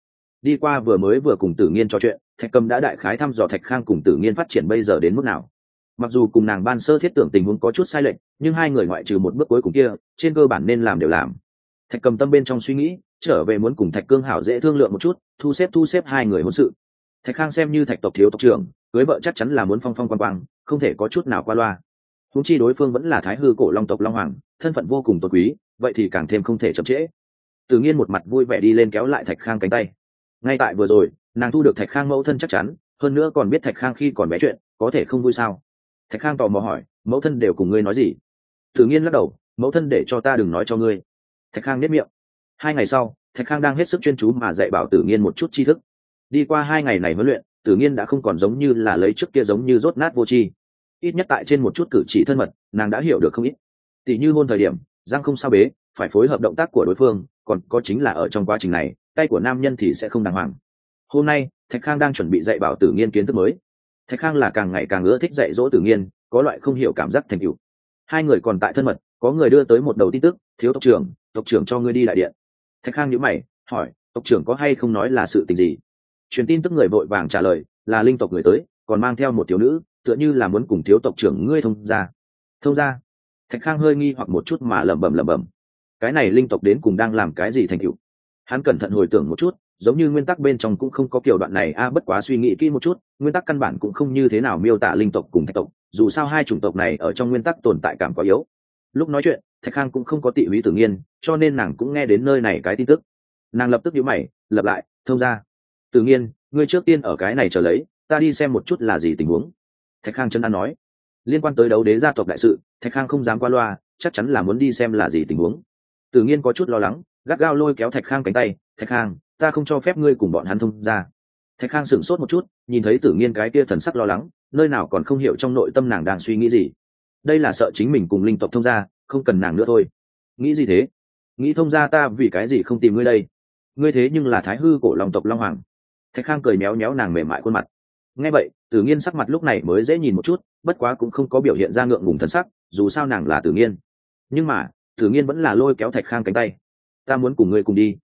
Speaker 1: Đi qua vừa mới vừa cùng tử nghiên trò chuyện, thạch cầm đã đại khái thăm dò thạch khang cùng tử nghiên phát triển bây giờ đến mức nào. Mặc dù cùng nàng ban sơ thiết tưởng tình huống có chút sai lệch, nhưng hai người ngoại trừ một bước cuối cùng kia, trên cơ bản nên làm đều làm. Thạch cầm tâm bên trong suy nghĩ, trở về muốn cùng thạch cương hảo dễ thương lượng một chút, thu xếp thu xếp hai người hôn sự. Thạch khang xem như thạch tộc thiếu tộc trưởng, cưới vợ chắc chắn là muốn phong phong quan quang không thể có chút nào qua loa. Húng chi đối phương vẫn là thái hư cổ long tộc long hoàng, thân phận vô cùng tốt quý, vậy thì càng thêm không thể chậm trễ. Tự nhiên một mặt vui vẻ đi lên kéo lại thạch khang cánh tay. Ngay tại vừa rồi, nàng thu được thạch khang mẫu thân chắc chắn, hơn nữa còn biết thạch khang khi còn bé chuyện, có thể không vui sao? Thạch khang tò mò hỏi, mẫu thân đều cùng ngươi nói gì? Tự nhiên lắc đầu, mẫu thân để cho ta đừng nói cho ngươi. Thạch khang nếp miệng. Hai ngày sau, thạch khang đang hết sức chuyên chú mà dạy bảo tử nghiên một chút tri thức. Đi qua hai ngày này huấn luyện tử nghiên đã không còn giống như là lấy trước kia giống như rốt nát vô tri ít nhất tại trên một chút cử chỉ thân mật, nàng đã hiểu được không ít. Tỷ như hôn thời điểm, giang không sao bế, phải phối hợp động tác của đối phương, còn có chính là ở trong quá trình này, tay của nam nhân thì sẽ không đàng hoàng. Hôm nay, thạch khang đang chuẩn bị dạy bảo tử nghiên kiến thức mới. Thạch khang là càng ngày càng ưa thích dạy dỗ tử nghiên, có loại không hiểu cảm giác thành cựu hai người còn tại thân mật, có người đưa tới một đầu tin tức, thiếu tộc trưởng tộc trưởng cho ngươi đi đại điện. Thạch khang nhữ mày, hỏi, tộc trưởng có hay không nói là sự tình gì? Truyền tin tức người vội vàng trả lời, là linh tộc người tới, còn mang theo một thiếu nữ tựa như là muốn cùng thiếu tộc trưởng ngươi thông ra thông ra thạch khang hơi nghi hoặc một chút mà lẩm bẩm lẩm bẩm. Cái này linh tộc đến cùng đang làm cái gì thành cựu hắn cẩn thận hồi tưởng một chút, giống như nguyên tắc bên trong cũng không có kiểu đoạn này, a, bất quá suy nghĩ kỹ một chút, nguyên tắc căn bản cũng không như thế nào miêu tả linh tộc cùng thạch tộc, dù sao hai chủng tộc này ở trong nguyên tắc tồn tại cảm quá yếu. Lúc nói chuyện, thạch khang cũng không có tị húy tự nhiên, cho nên nàng cũng nghe đến nơi này cái tin tức. Nàng lập tức nhíu mày, lập lại, thông ra tự nhiên, ngươi trước tiên ở cái này chờ lấy, ta đi xem một chút là gì tình huống thạch khang chân an nói, liên quan tới đấu đế gia tộc đại sự, thạch khang không dám qua loa, chắc chắn là muốn đi xem là gì tình huống. Tự nhiên có chút lo lắng, gắt gao lôi kéo thạch khang cánh tay, thạch khang, ta không cho phép ngươi cùng bọn hắn thông ra thạch khang sửng sốt một chút, nhìn thấy tử nghiên cái kia thần sắc lo lắng, nơi nào còn không hiểu trong nội tâm nàng đang suy nghĩ gì. Đây là sợ chính mình cùng linh tộc thông ra không cần nàng nữa thôi. Nghĩ gì thế? Nghĩ thông ra ta vì cái gì không tìm ngươi đây? Ngươi thế nhưng là thái hư cổ lòng tộc long hoàng. Thạch khang cười méo méo nàng mềm mại khuôn mặt nghe vậy tử nghiên sắc mặt lúc này mới dễ nhìn một chút bất quá cũng không có biểu hiện ra ngượng ngùng thân sắc dù sao nàng là tử nghiên. Nhưng mà tử nghiên vẫn là lôi kéo thạch khang cánh tay. Ta muốn cùng ngươi cùng đi.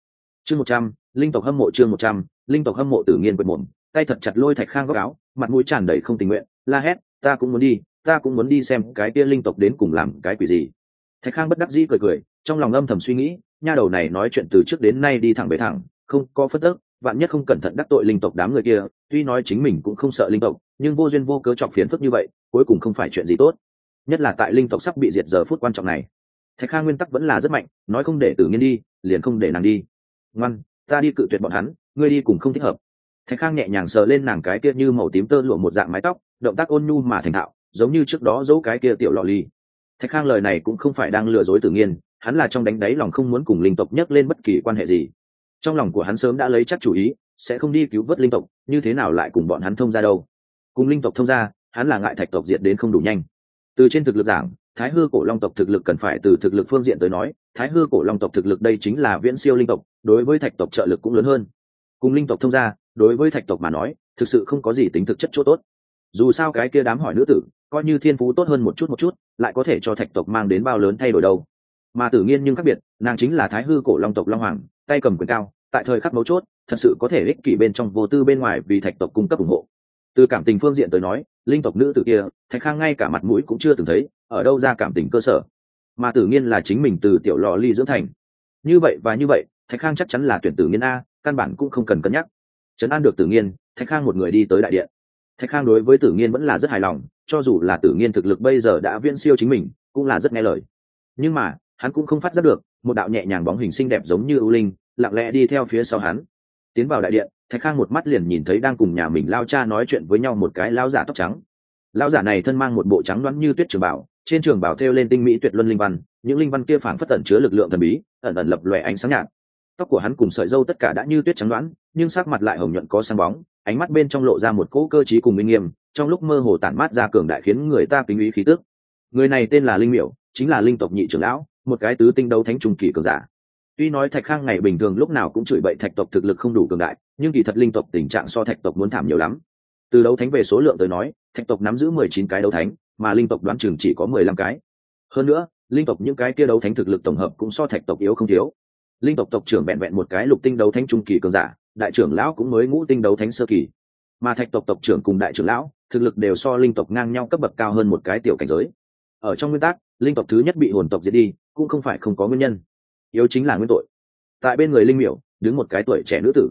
Speaker 1: Chương một trăm linh tộc hâm mộ chương một trăm linh tộc hâm mộ tử nghiên quệt mồm tay thật chặt lôi thạch khang góc áo mặt mũi tràn đầy không tình nguyện la hét ta cũng muốn đi ta cũng muốn đi xem cái kia linh tộc đến cùng làm cái quỷ gì. Thạch khang bất đắc dĩ cười cười trong lòng âm thầm suy nghĩ nha đầu này nói chuyện từ trước đến nay đi thẳng về thẳng không có phất tức, vạn nhất không cẩn thận đắc tội linh tộc đám người kia tuy nói chính mình cũng không sợ linh tộc, nhưng vô duyên vô cớ chọc phiến phức như vậy, cuối cùng không phải chuyện gì tốt. Nhất là tại linh tộc sắp bị diệt giờ phút quan trọng này. Thạch Kha nguyên tắc vẫn là rất mạnh, nói không để tử nghiên đi, liền không để nàng đi. Ngoan, ta đi cự tuyệt bọn hắn, ngươi đi cùng không thích hợp. Thạch khang nhẹ nhàng sờ lên nàng cái kia như màu tím tơ lụa một dạng mái tóc, động tác ôn nhu mà thành thạo, giống như trước đó dấu cái kia tiểu lọ ly thạch khang lời này cũng không phải đang lừa dối tự nhiên hắn là trong đánh đáy lòng không muốn cùng linh tộc nhắc lên bất kỳ quan hệ gì. Trong lòng của hắn sớm đã lấy chắc chủ ý sẽ không đi cứu vớt linh tộc, như thế nào lại cùng bọn hắn thông ra đâu? Cùng linh tộc thông ra hắn là ngại thạch tộc diệt đến không đủ nhanh. Từ trên thực lực giảng, thái hư cổ long tộc thực lực cần phải từ thực lực phương diện tới nói, thái hư cổ long tộc thực lực đây chính là viễn siêu linh tộc, đối với thạch tộc trợ lực cũng lớn hơn. Cùng linh tộc thông ra đối với thạch tộc mà nói, thực sự không có gì tính thực chất chỗ tốt. Dù sao cái kia đám hỏi nữ tử, coi như thiên phú tốt hơn một chút một chút, lại có thể cho thạch tộc mang đến bao lớn thay đổi đâu. Mà tử nhiên nhưng khác biệt, nàng chính là thái hư cổ long tộc long hoàng, tay cầm quyền cao, tại thời khắc mấu chốt thật sự có thể ích kỷ bên trong vô tư bên ngoài vì thạch tộc cung cấp ủng hộ. Từ cảm tình phương diện tới nói, linh tộc nữ tử kia, thạch khang ngay cả mặt mũi cũng chưa từng thấy, ở đâu ra cảm tình cơ sở. Mà tử nhiên là chính mình từ tiểu lò ly dưỡng thành. Như vậy và như vậy, thạch khang chắc chắn là tuyển tử nhiên a, căn bản cũng không cần cân nhắc. Trấn an được tử nhiên thạch khang một người đi tới đại điện. Thạch khang đối với tử nhiên vẫn là rất hài lòng, cho dù là tử nhiên thực lực bây giờ đã viễn siêu chính mình, cũng là rất nghe lời. Nhưng mà, hắn cũng không phát giác được, một đạo nhẹ nhàng bóng hình xinh đẹp giống như ưu linh, lặng lẽ đi theo phía sau hắn tiến vào đại điện, thạch khang một mắt liền nhìn thấy đang cùng nhà mình lao cha nói chuyện với nhau một cái lao giả tóc trắng. Lao giả này thân mang một bộ trắng đoán như tuyết trường bảo, trên trường bảo thêu lên tinh mỹ tuyệt luân linh văn, những linh văn kia phản phất tẩn chứa lực lượng thần bí, ẩn ẩn lập lòe ánh sáng nhạt. Tóc của hắn cùng sợi dâu tất cả đã như tuyết trắng đoán, nhưng sắc mặt lại hồng nhuận có sáng bóng, ánh mắt bên trong lộ ra một cỗ cơ t cùng minh nghiêm, trong lúc mơ hồ tản mát ra cường đại khiến người ta kính ý khí tước người này tên là linh miểu, chính là linh tộc nhị trưởng lão, một cái tứ tinh đấu thánh trung kỳ cường giả tuy nói thạch khang ngày bình thường lúc nào cũng chửi bậy thạch tộc thực lực không đủ cường đại, nhưng kỳ thật linh tộc tình trạng so thạch tộc muốn thảm nhiều lắm. Từ đấu thánh về số lượng tới nói, thạch tộc nắm giữ mười chín cái đấu thánh, mà linh tộc đoán chừng chỉ có mười lăm cái. Hơn nữa, linh tộc những cái kia đấu thánh thực lực tổng hợp cũng so thạch tộc yếu không thiếu. Linh tộc tộc trưởng vẹn vẹn một cái lục tinh đấu thánh trung kỳ cường giả, đại trưởng lão cũng mới ngũ tinh đấu thánh sơ kỳ. Mà thạch tộc tộc trưởng cùng đại trưởng lão, thực lực đều so linh tộc ngang nhau cấp bậc cao hơn một cái tiểu cảnh giới. Ở trong nguyên tắc, linh tộc thứ nhất bị hồn tộc diệt đi, cũng không phải không có nguyên nhân yếu chính là nguyên tội. Tại bên người linh miểu, đứng một cái tuổi trẻ nữ tử.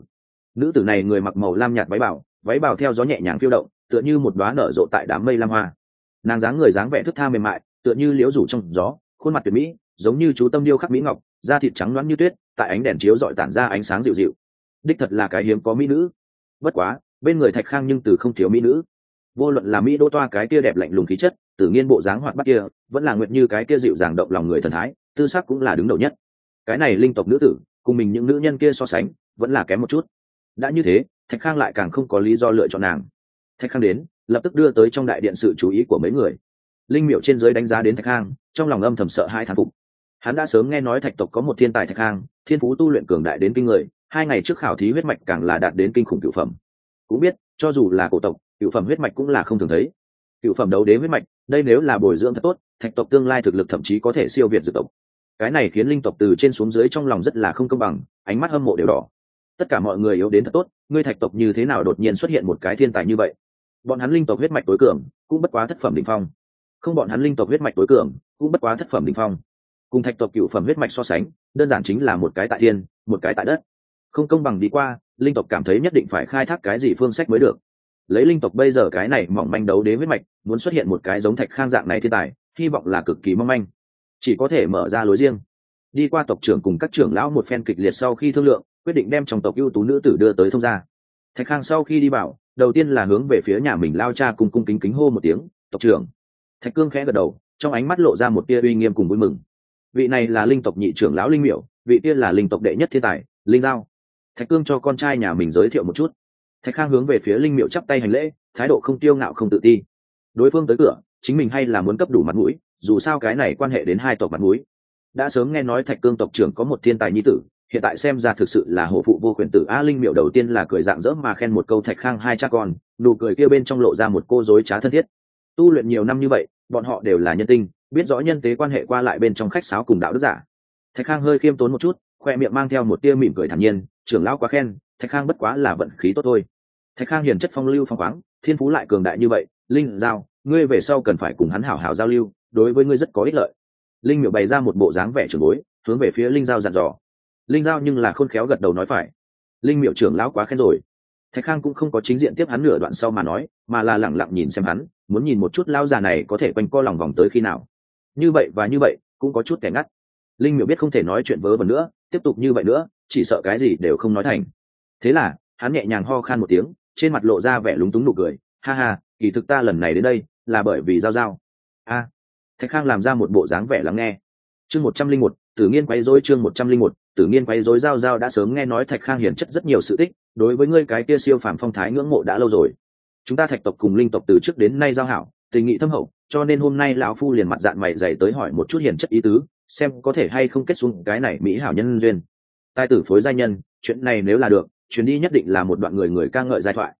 Speaker 1: Nữ tử này người mặc màu lam nhạt váy bảo váy bảo theo gió nhẹ nhàng phiêu động, tựa như một đoá nở rộ tại đám mây lam hoa. Nàng dáng người dáng vẻ thức tha mềm mại, tựa như liễu rủ trong gió, khuôn mặt tuyệt mỹ, giống như chú tâm điêu khắc mỹ ngọc, da thịt trắng loáng như tuyết, tại ánh đèn chiếu dọi tản ra ánh sáng dịu dịu. Đích thật là cái hiếm có mỹ nữ. Bất quá, bên người thạch khang nhưng từ không thiếu mỹ nữ. Vô luận là mỹ đô toa cái kia đẹp lạnh lùng khí chất tự nhiên bộ dáng hoạt bát kia, vẫn là nguyện như cái kia dịu dàng động lòng người thần thái, tư sắc cũng là đứng đầu nhất cái này linh tộc nữ tử, cùng mình những nữ nhân kia so sánh, vẫn là kém một chút. Đã như thế, thạch khang lại càng không có lý do lựa chọn nàng. Thạch khang đến, lập tức đưa tới trong đại điện sự chú ý của mấy người. Linh miệu trên giới đánh giá đến thạch khang, trong lòng âm thầm sợ hai thằng phục. Hắn đã sớm nghe nói thạch tộc có một thiên tài thạch khang, thiên phú tu luyện cường đại đến kinh người, hai ngày trước khảo thí huyết mạch càng là đạt đến kinh khủng cựu phẩm. Cũng biết, cho dù là cổ tộc, cựu phẩm huyết mạch cũng là không thường thấy. Cựu phẩm đấu đế huyết mạch, đây nếu là bồi dưỡng thật tốt, thạch tộc tương lai thực lực thậm chí có thể siêu việt dược tộc cái này khiến linh tộc từ trên xuống dưới trong lòng rất là không công bằng, ánh mắt hâm mộ đều đỏ. Tất cả mọi người yếu đến thật tốt, ngươi thạch tộc như thế nào đột nhiên xuất hiện một cái thiên tài như vậy? Bọn hắn linh tộc huyết mạch tối cường, cũng bất quá thất phẩm đỉnh phong. Không bọn hắn linh tộc huyết mạch tối cường, cũng bất quá thất phẩm đỉnh phong. Cùng thạch tộc cựu phẩm huyết mạch so sánh, đơn giản chính là một cái tại thiên, một cái tại đất. Không công bằng đi qua, linh tộc cảm thấy nhất định phải khai thác cái gì phương sách mới được. Lấy linh tộc bây giờ cái này mỏng manh đấu đế huyết mạch, muốn xuất hiện một cái giống thạch khang dạng này thiên tài, hy vọng là cực kỳ mong manh chỉ có thể mở ra lối riêng. Đi qua tộc trưởng cùng các trưởng lão một phen kịch liệt sau khi thương lượng, quyết định đem trong tộc ưu tú nữ tử đưa tới thông gia. Thạch khang sau khi đi bảo, đầu tiên là hướng về phía nhà mình lao cha cùng cung kính kính hô một tiếng, tộc trưởng. Thạch cương khẽ gật đầu, trong ánh mắt lộ ra một tia uy nghiêm cùng vui mừng. Vị này là linh tộc nhị trưởng lão linh miểu, vị tiên là linh tộc đệ nhất thiên tài, linh giao. Thạch cương cho con trai nhà mình giới thiệu một chút. Thạch khang hướng về phía linh miệu chắp tay hành lễ, thái độ không tiêu ngạo không tự ti. Đối phương tới cửa, chính mình hay là muốn cấp đủ mặt mũi dù sao cái này quan hệ đến hai tộc mặt mũi. Đã sớm nghe nói thạch cương tộc trưởng có một thiên tài nhi tử, hiện tại xem ra thực sự là hộ phụ vô quyền tử a linh miệu đầu tiên là cười dạng dỡ mà khen một câu thạch khang hai cha con, nụ cười kia bên trong lộ ra một cô dối trá thân thiết. Tu luyện nhiều năm như vậy, bọn họ đều là nhân tinh, biết rõ nhân tế quan hệ qua lại bên trong khách sáo cùng đạo đức giả. Thạch khang hơi khiêm tốn một chút, khoe miệng mang theo một tia mỉm cười thản nhiên, trưởng lão quá khen, thạch khang bất quá là vận khí tốt thôi. Thạch khang hiền chất phong lưu phong khoáng, thiên phú lại cường đại như vậy, linh, giao, ngươi về sau cần phải cùng hắn hảo hảo giao lưu đối với ngươi rất có ích lợi. Linh miệu bày ra một bộ dáng vẻ trưởng bối, hướng về phía linh giao dặn dò. Linh giao nhưng là khôn khéo gật đầu nói phải. Linh miệu trưởng lão quá khen rồi. Thạch khang cũng không có chính diện tiếp hắn nửa đoạn sau mà nói, mà là lẳng lặng nhìn xem hắn, muốn nhìn một chút lao già này có thể quanh co lòng vòng tới khi nào. Như vậy và như vậy, cũng có chút kẻ ngắt. Linh miệu biết không thể nói chuyện vớ vẩn nữa, tiếp tục như vậy nữa, chỉ sợ cái gì đều không nói thành. Thế là, hắn nhẹ nhàng ho khan một tiếng, trên mặt lộ ra vẻ lúng túng nụ cười. Ha ha, kỳ thực ta lần này đến đây, là bởi vì giao giao. A thạch khang làm ra một bộ dáng vẻ lắng nghe. Chương một trăm linh một, tử nghiên quay dối chương một trăm linh một, tử nghiên quay dối giao giao đã sớm nghe nói thạch khang hiển chất rất nhiều sự tích, đối với ngươi cái kia siêu phàm phong thái ngưỡng mộ đã lâu rồi. Chúng ta thạch tộc cùng linh tộc từ trước đến nay giao hảo, tình nghị thâm hậu, cho nên hôm nay lão phu liền mặt dạng mày dày tới hỏi một chút hiển chất ý tứ, xem có thể hay không kết xuống cái này mỹ hảo nhân duyên. Tài tử phối gia nhân, chuyện này nếu là được, chuyến đi nhất định là một đoạn người người ca ngợi giai thoại.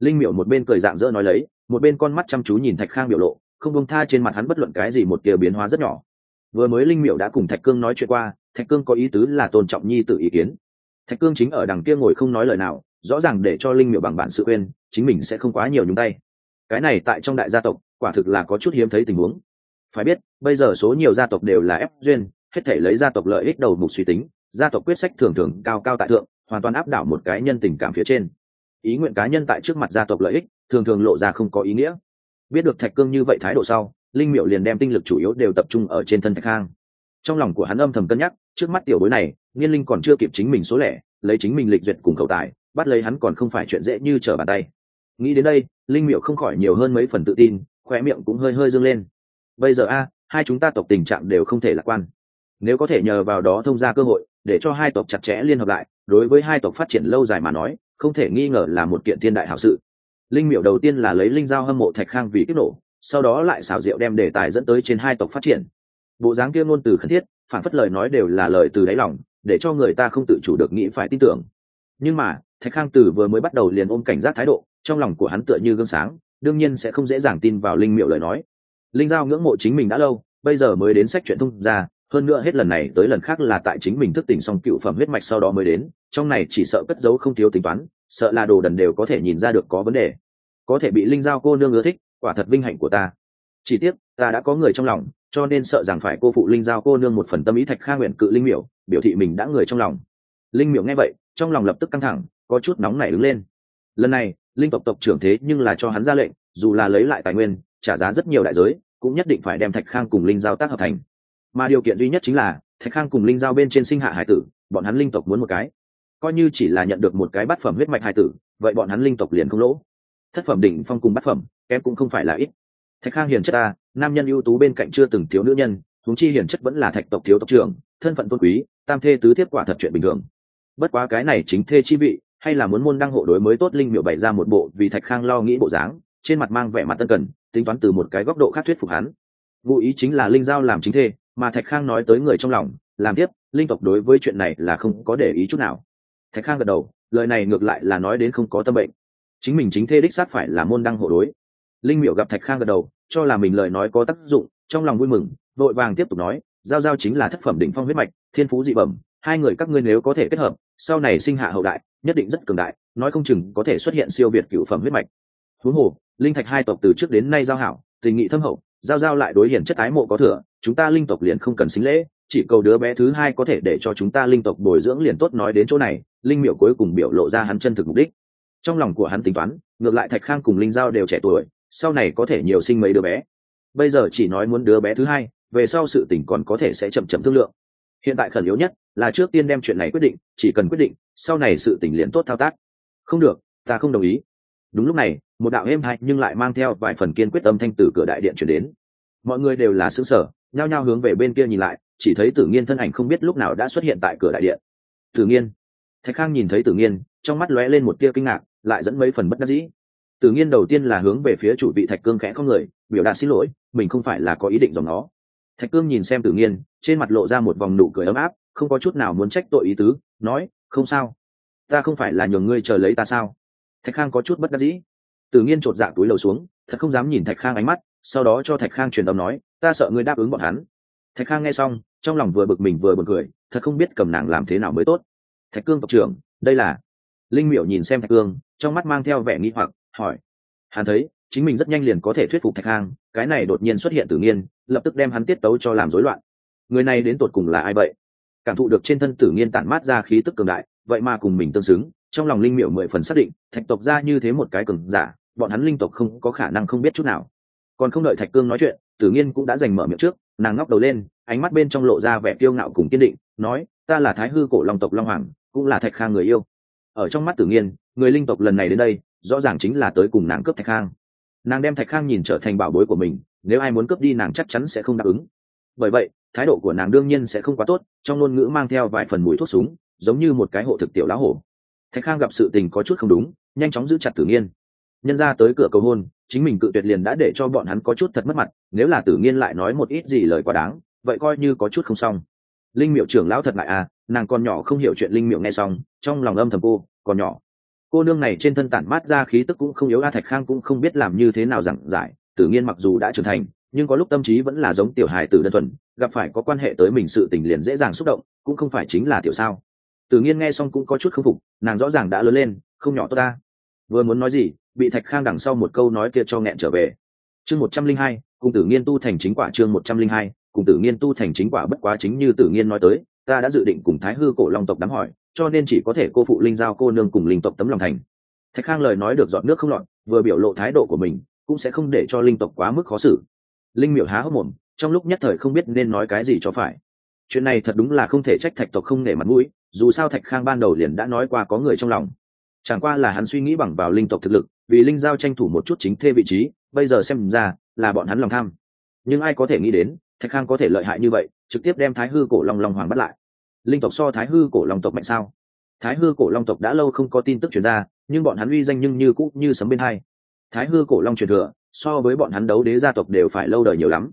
Speaker 1: Linh miểu một bên cười dạng dỡ nói lấy, một bên con mắt chăm chú nhìn thạch khang biểu lộ không bông tha trên mặt hắn bất luận cái gì một tia biến hóa rất nhỏ. Vừa mới linh Miệu đã cùng thạch cương nói chuyện qua, thạch cương có ý tứ là tôn trọng nhi tự ý kiến. Thạch cương chính ở đằng kia ngồi không nói lời nào, rõ ràng để cho linh Miệu bằng bản sự quên, chính mình sẽ không quá nhiều nhúng tay. Cái này tại trong đại gia tộc, quả thực là có chút hiếm thấy tình huống. Phải biết, bây giờ số nhiều gia tộc đều là ép duyên, hết thể lấy gia tộc lợi ích đầu mục suy tính, gia tộc quyết sách thường thường cao cao tại thượng, hoàn toàn áp đảo một cái nhân tình cảm phía trên. Ý nguyện cá nhân tại trước mặt gia tộc lợi ích, thường thường lộ ra không có ý nghĩa biết được thạch cương như vậy thái độ sau, linh miệu liền đem tinh lực chủ yếu đều tập trung ở trên thân thạch khang. Trong lòng của hắn âm thầm cân nhắc, trước mắt tiểu bối này nghiên linh còn chưa kịp chính mình số lẻ, lấy chính mình lịch duyệt cùng cầu tài, bắt lấy hắn còn không phải chuyện dễ như trở bàn tay. Nghĩ đến đây, linh miệu không khỏi nhiều hơn mấy phần tự tin khoe miệng cũng hơi hơi dâng lên. Bây giờ a, hai chúng ta tộc tình trạng đều không thể lạc quan. Nếu có thể nhờ vào đó thông ra cơ hội, để cho hai tộc chặt chẽ liên hợp lại, đối với hai tộc phát triển lâu dài mà nói, không thể nghi ngờ là một kiện thiên đại hảo sự linh miệu đầu tiên là lấy linh giao hâm mộ thạch khang vì kích nổ, sau đó lại xảo diệu đem đề tài dẫn tới trên hai tộc phát triển. Bộ dáng kia ngôn từ khẩn thiết, phản phất lời nói đều là lời từ đáy lòng, để cho người ta không tự chủ được nghĩ phải tin tưởng. Nhưng mà, thạch khang từ vừa mới bắt đầu liền ôm cảnh giác thái độ, trong lòng của hắn tựa như gương sáng, đương nhiên sẽ không dễ dàng tin vào linh miệu lời nói. Linh giao ngưỡng mộ chính mình đã lâu, bây giờ mới đến sách chuyện thông ra hơn nữa hết lần này tới lần khác là tại chính mình thức tỉnh xong cựu phẩm huyết mạch sau đó mới đến, trong này chỉ sợ cất giấu không thiếu tính toán sợ là đồ đần đều có thể nhìn ra được có vấn đề. Có thể bị linh giao cô nương ưa thích, quả thật vinh hạnh của ta. Chỉ tiếc, ta đã có người trong lòng, cho nên sợ rằng phải cô phụ linh giao cô nương một phần tâm ý thạch kha nguyện cự linh miểu, biểu thị mình đã người trong lòng. Linh miểu nghe vậy, trong lòng lập tức căng thẳng, có chút nóng nảy đứng lên. Lần này, linh tộc tộc trưởng thế nhưng là cho hắn ra lệnh, dù là lấy lại tài nguyên, trả giá rất nhiều đại giới, cũng nhất định phải đem thạch khang cùng linh giao tác hợp thành. Mà điều kiện duy nhất chính là, thạch khang cùng linh giao bên trên sinh hạ hải tử, bọn hắn linh tộc muốn một cái coi như chỉ là nhận được một cái bát phẩm huyết mạch hai tử, vậy bọn hắn linh tộc liền không lỗ. Thất phẩm đỉnh phong cùng bát phẩm, kém cũng không phải là ít. Thạch khang hiền chất ta, nam nhân ưu tú bên cạnh chưa từng thiếu nữ nhân, huống chi hiền chất vẫn là thạch tộc thiếu tộc trưởng, thân phận tôn quý, tam thê tứ tiếp quả thật chuyện bình thường. Bất quá cái này chính thê chi vị, hay là muốn môn đăng hộ đối mới tốt linh miệu bày ra một bộ vì thạch khang lo nghĩ bộ dáng, trên mặt mang vẻ mặt tân cần, tính toán từ một cái góc độ khác thuyết phục hắn. Ngụ ý chính là linh giao làm chính thê, mà thạch khang nói tới người trong lòng, làm tiếp, linh tộc đối với chuyện này là không có để ý chút nào thạch khang gật đầu, lời này ngược lại là nói đến không có tâm bệnh. Chính mình chính thê đích sát phải là môn đăng hộ đối. Linh Miểu gặp thạch khang gật đầu, cho là mình lời nói có tác dụng, trong lòng vui mừng, vội vàng tiếp tục nói, giao giao chính là thất phẩm đỉnh phong huyết mạch, thiên phú dị bẩm, hai người các ngươi nếu có thể kết hợp, sau này sinh hạ hậu đại, nhất định rất cường đại, nói không chừng có thể xuất hiện siêu việt cựu phẩm huyết mạch. Huống hồ, linh thạch hai tộc từ trước đến nay giao hảo, tình nghị thâm hậu, giao giao lại đối hiển chất ái mộ có thừa, chúng ta linh tộc liền không cần xính lễ, chỉ cầu đứa bé thứ hai có thể để cho chúng ta linh tộc bồi dưỡng liền tốt nói đến chỗ này linh Miểu cuối cùng biểu lộ ra hắn chân thực mục đích. Trong lòng của hắn tính toán, ngược lại thạch khang cùng linh giao đều trẻ tuổi, sau này có thể nhiều sinh mấy đứa bé. Bây giờ chỉ nói muốn đứa bé thứ hai, về sau sự tình còn có thể sẽ chậm chậm thương lượng. Hiện tại khẩn yếu nhất là trước tiên đem chuyện này quyết định, chỉ cần quyết định, sau này sự tình liền tốt thao tác. Không được, ta không đồng ý. Đúng lúc này, một đạo êm hay nhưng lại mang theo vài phần kiên quyết tâm thanh từ cửa đại điện chuyển đến. Mọi người đều là xứ sở nhao nhao hướng về bên kia nhìn lại, chỉ thấy tử nghiên thân ảnh không biết lúc nào đã xuất hiện tại cửa đại điện. Tử nghiên thạch khang nhìn thấy tử nghiên, trong mắt lóe lên một tia kinh ngạc, lại dẫn mấy phần bất đắc dĩ. Tử nghiên đầu tiên là hướng về phía chủ vị thạch cương khẽ không người, biểu đạt xin lỗi, mình không phải là có ý định dòng nó. Thạch cương nhìn xem tử nghiên, trên mặt lộ ra một vòng nụ cười ấm áp, không có chút nào muốn trách tội ý tứ, nói, không sao. Ta không phải là nhường ngươi chờ lấy ta sao? Thạch khang có chút bất đắc dĩ. Tử nghiên chột dạ túi lầu xuống, thật không dám nhìn thạch khang ánh mắt, sau đó cho thạch khang truyền âm nói, ta sợ ngươi đáp ứng bọn hắn. Thạch khang nghe xong, trong lòng vừa bực mình vừa b u ồ n cười, thật không biết cầm nàng làm thế nào mới tốt thạch cương tộc trưởng, đây là? Linh miệu nhìn xem thạch cương, trong mắt mang theo vẻ nghi hoặc, hỏi. Hắn thấy, chính mình rất nhanh liền có thể thuyết phục thạch khang cái này đột nhiên xuất hiện tự nhiên, lập tức đem hắn tiết tấu cho làm rối loạn. Người này đến tột cùng là ai vậy? Cảm thụ được trên thân tử nghiên tản mát ra khí tức cường đại, vậy mà cùng mình tương xứng, trong lòng linh miệu mười phần xác định, thạch tộc ra như thế một cái cường giả, bọn hắn linh tộc không có khả năng không biết chút nào. Còn không đợi thạch cương nói chuyện tử nghiên cũng đã giành mở miệng trước, nàng ngóc đầu lên, ánh mắt bên trong lộ ra vẻ kiêu ngạo cùng kiên định, nói ta là thái hư cổ long tộc long hoàng, cũng là thạch khang người yêu. Ở trong mắt tử nghiên, người linh tộc lần này đến đây, rõ ràng chính là tới cùng nàng cướp thạch khang. Nàng đem thạch khang nhìn trở thành bảo bối của mình, nếu ai muốn cướp đi nàng chắc chắn sẽ không đáp ứng. Bởi vậy, thái độ của nàng đương nhiên sẽ không quá tốt, trong ngôn ngữ mang theo vài phần mùi thuốc súng, giống như một cái hộ thực tiểu lá hổ. Thạch khang gặp sự tình có chút không đúng, nhanh chóng giữ chặt tử nghiên. Nhân ra tới cửa cầu hôn, chính mình cự tuyệt liền đã để cho bọn hắn có chút thật mất mặt, nếu là tử nghiên lại nói một ít gì lời quá đáng, vậy coi như có chút không xong linh miệu trưởng lão thật ngại à nàng còn nhỏ không hiểu chuyện linh miệu nghe xong, trong lòng âm thầm cô, còn nhỏ. Cô nương này trên thân tản mát ra khí tức cũng không yếu, a thạch khang cũng không biết làm như thế nào giảng giải, tử nghiên mặc dù đã trưởng thành, nhưng có lúc tâm trí vẫn là giống tiểu hài tử đơn thuần, gặp phải có quan hệ tới mình sự tình liền dễ dàng xúc động, cũng không phải chính là tiểu sao. Tử nghiên nghe xong cũng có chút k phục, nàng rõ ràng đã lớn lên, không nhỏ tốt ta. Vừa muốn nói gì, bị thạch khang đằng sau một câu nói kia cho nghẹn trở về. Chương một trăm linh hai, cùng tử nghiên tu thành chính quả chương một trăm linh hai cùng tử nghiên tu thành chính quả bất quá chính như tử nghiên nói tới, ta đã dự định cùng thái hư cổ long tộc đám hỏi, cho nên chỉ có thể cô phụ linh giao cô nương cùng linh tộc tấm lòng thành. Thạch khang lời nói được dọn nước không lọt, vừa biểu lộ thái độ của mình, cũng sẽ không để cho linh tộc quá mức khó xử. Linh miểu há hốc mồm, trong lúc nhất thời không biết nên nói cái gì cho phải. Chuyện này thật đúng là không thể trách thạch tộc không nể mặt mũi, dù sao thạch khang ban đầu liền đã nói qua có người trong lòng. Chẳng qua là hắn suy nghĩ bằng vào linh tộc thực lực, vì linh giao tranh thủ một chút chính thê vị trí, bây giờ xem ra là bọn hắn lòng tham. Nhưng ai có thể nghĩ đến thạch khang có thể lợi hại như vậy, trực tiếp đem thái hư cổ long long hoàng bắt lại. Linh tộc so thái hư cổ long tộc mạnh sao? Thái hư cổ long tộc đã lâu không có tin tức chuyển ra, nhưng bọn hắn uy danh nhưng như cũ như sấm bên hai. Thái hư cổ long truyền thừa, so với bọn hắn đấu đế gia tộc đều phải lâu đời nhiều lắm.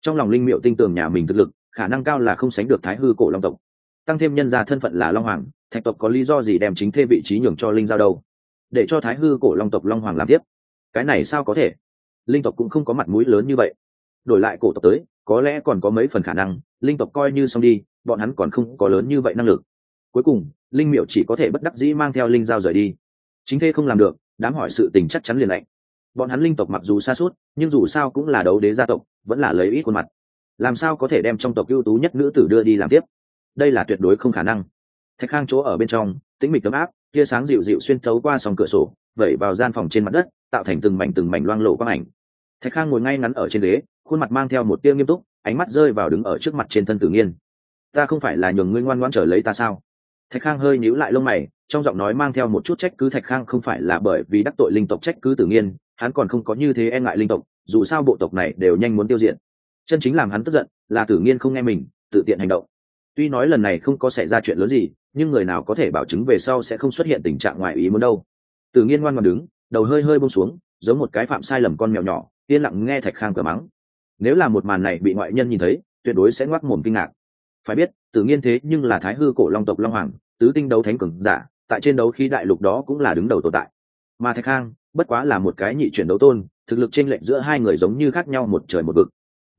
Speaker 1: Trong lòng linh miệu tin tưởng nhà mình thực lực, khả năng cao là không sánh được thái hư cổ long tộc. Tăng thêm nhân gia thân phận là long hoàng, thạch tộc có lý do gì đem chính thê vị trí nhường cho linh giao đâu? Để cho thái hư cổ long tộc long hoàng làm tiếp. Cái này sao có thể? Linh tộc cũng không có mặt mũi lớn như vậy. Đổi lại cổ tộc tới có lẽ còn có mấy phần khả năng, linh tộc coi như xong đi, bọn hắn còn không có lớn như vậy năng lực. Cuối cùng, linh miệu chỉ có thể bất đắc dĩ mang theo linh dao rời đi. Chính thế không làm được, đám hỏi sự tình chắc chắn liền lạnh. Bọn hắn linh tộc mặc dù xa suốt nhưng dù sao cũng là đấu đế gia tộc, vẫn là lấy ít khuôn mặt. Làm sao có thể đem trong tộc ưu tú nhất nữ tử đưa đi làm tiếp? Đây là tuyệt đối không khả năng. Thạch khang chỗ ở bên trong, tĩnh mịch ấm áp, tia sáng dịu dịu xuyên thấu qua sòng cửa sổ, vẩy vào gian phòng trên mặt đất, tạo thành từng mảnh từng mảnh loang lộ quang ảnh. Thạch khang ngồi ngay ngắn ở trên ghế khuôn mặt mang theo một tia nghiêm túc, ánh mắt rơi vào đứng ở trước mặt trên thân tử nghiên. Ta không phải là nhường ngươi ngoan ngoãn trở lấy ta sao? Thạch khang hơi nhíu lại lông mày, trong giọng nói mang theo một chút trách cứ thạch khang không phải là bởi vì đắc tội linh tộc trách cứ tử nghiên, hắn còn không có như thế e ngại linh tộc, dù sao bộ tộc này đều nhanh muốn tiêu diệt. Chân chính làm hắn tức giận, là tử nghiên không nghe mình, tự tiện hành động. Tuy nói lần này không có xảy ra chuyện lớn gì, nhưng người nào có thể bảo chứng về sau sẽ không xuất hiện tình trạng ngoài ý muốn đâu. Tử nghiên ngoan ngoan đứng, đầu hơi hơi bông xuống, giống một cái phạm sai lầm con mèo nhỏ, yên lặng nghe thạch khang cửa mắng nếu là một màn này bị ngoại nhân nhìn thấy, tuyệt đối sẽ ngoác mồm kinh ngạc. Phải biết, tử nhiên thế nhưng là thái hư cổ long tộc long hoàng, tứ tinh đấu thánh cường giả, tại trên đấu khí đại lục đó cũng là đứng đầu tồn tại. Mà thạch khang bất quá là một cái nhị chuyển đấu tôn, thực lực chênh lệch giữa hai người giống như khác nhau một trời một vực.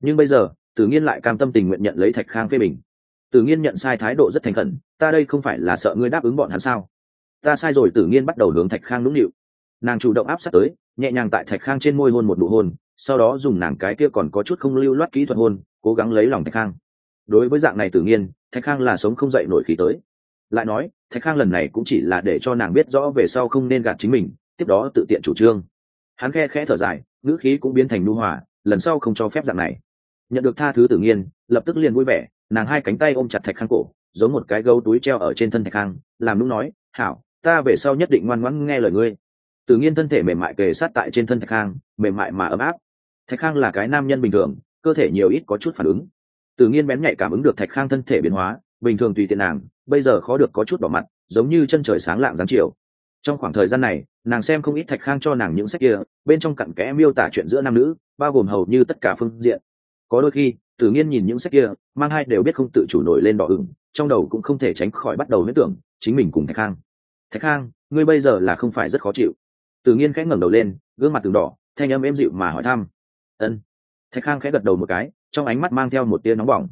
Speaker 1: Nhưng bây giờ, tử nhiên lại cam tâm tình nguyện nhận lấy thạch khang phê bình. Tử nhiên nhận sai thái độ rất thành khẩn, ta đây không phải là sợ ngươi đáp ứng bọn hắn sao? Ta sai rồi. Tử nhiên bắt đầu hướng thạch khang nũng nịu. Nàng chủ động áp sát tới, nhẹ nhàng tại thạch khang trên môi hôn một nụ hôn sau đó dùng nàng cái kia còn có chút không lưu loát kỹ thuật hôn, cố gắng lấy lòng thạch khang. Đối với dạng này tử Nhiên, thạch khang là sống không dậy nổi khí tới. Lại nói, thạch khang lần này cũng chỉ là để cho nàng biết rõ về sau không nên gạt chính mình, tiếp đó tự tiện chủ trương. Hắn khe khẽ thở dài, ngữ khí cũng biến thành nu hòa, lần sau không cho phép dạng này. Nhận được tha thứ tử Nhiên, lập tức liền vui vẻ, nàng hai cánh tay ôm chặt thạch khang cổ, giống một cái gấu túi treo ở trên thân thạch khang, làm lúc nói, hảo, ta về sau nhất định ngoan ngoãn nghe lời ngươi. Tử Nhiên thân thể mềm mại kề sát tại trên thân thạch khang, mềm mại mà ấm áp thạch khang là cái nam nhân bình thường, cơ thể nhiều ít có chút phản ứng. Tự nhiên bén nhạy cảm ứng được thạch khang thân thể biến hóa, bình thường tùy tiện nàng, bây giờ khó được có chút bỏ mặt, giống như chân trời sáng lạng giáng chiều. Trong khoảng thời gian này, nàng xem không ít thạch khang cho nàng những sách kia, bên trong cặn kẽ miêu tả chuyện giữa nam nữ, bao gồm hầu như tất cả phương diện. Có đôi khi tự nhiên nhìn những sách kia, mang hai đều biết không tự chủ nổi lên đỏ ửng, trong đầu cũng không thể tránh khỏi bắt đầu huyết tưởng, chính mình cùng thạch khang. Thạch khang, ngươi bây giờ là không phải rất khó chịu. Tự nhiên khẽ ngẩng đầu lên, gương mặt từng đỏ, thanh âm êm dịu mà hỏi thăm ân thạch khang khẽ gật đầu một cái trong ánh mắt mang theo một tia nóng bỏng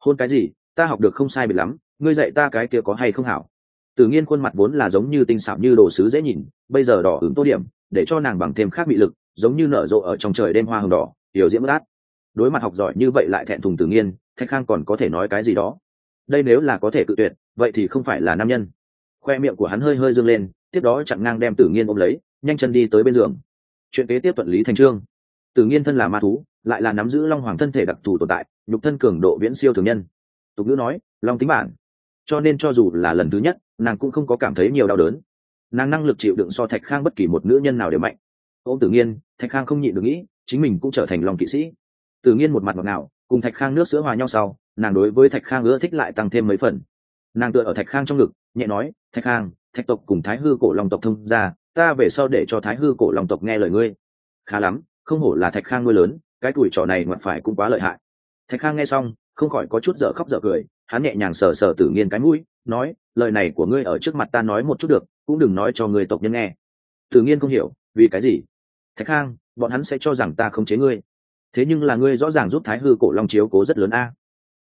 Speaker 1: hôn cái gì ta học được không sai biệt lắm ngươi dạy ta cái kia có hay không hảo Tử Nhiên khuôn mặt vốn là giống như tinh xảo như đồ sứ dễ nhìn, bây giờ đỏ ửng tô điểm, để cho nàng bằng thêm khác bị lực, giống như nở rộ ở trong trời đêm hoa hồng đỏ, hiểu diễm đát. Đối mặt học giỏi như vậy lại thẹn thùng Tử Nhiên, Thạch Khang còn có thể nói cái gì đó. Đây nếu là có thể cự tuyệt, vậy thì không phải là nam nhân. Khoe miệng của hắn hơi hơi dương lên, tiếp đó chặn ngang đem Tử Nghiên ôm lấy, nhanh chân đi tới bên giường. Chuyện kế tiếp thuận lý thành trương. Tử Nghiên thân là ma thú, lại là nắm giữ long hoàng thân thể đặc thù tồn tại, nhục thân cường độ viễn siêu thường nhân. Tục ngữ nói, long tính bản. Cho nên cho dù là lần thứ nhất, nàng cũng không có cảm thấy nhiều đau đớn. Nàng năng lực chịu đựng so thạch khang bất kỳ một nữ nhân nào đều mạnh. Ôm tử nghiên thạch khang không nhịn được nghĩ chính mình cũng trở thành lòng kỵ sĩ. Tử nghiên một mặt ngọt ngào cùng thạch khang nước sữa hòa nhau sau nàng đối với thạch khang ưa thích lại tăng thêm mấy phần. Nàng tựa ở thạch khang trong ngực nhẹ nói thạch khang thạch tộc cùng thái hư cổ long tộc thông ra ta về sau để cho thái hư cổ long tộc nghe lời ngươi. Khá lắm không hổ là thạch khang nuôi lớn, cái tuổi trò này ngoặt phải cũng quá lợi hại. Thạch khang nghe xong, không khỏi có chút dở khóc dở cười, hắn nhẹ nhàng sờ sờ tử nghiên cái mũi, nói, lời này của ngươi ở trước mặt ta nói một chút được, cũng đừng nói cho người tộc nhân nghe. Tử nghiên không hiểu, vì cái gì? Thạch khang, bọn hắn sẽ cho rằng ta không chế ngươi. Thế nhưng là ngươi rõ ràng giúp thái hư cổ long chiếu cố rất lớn a.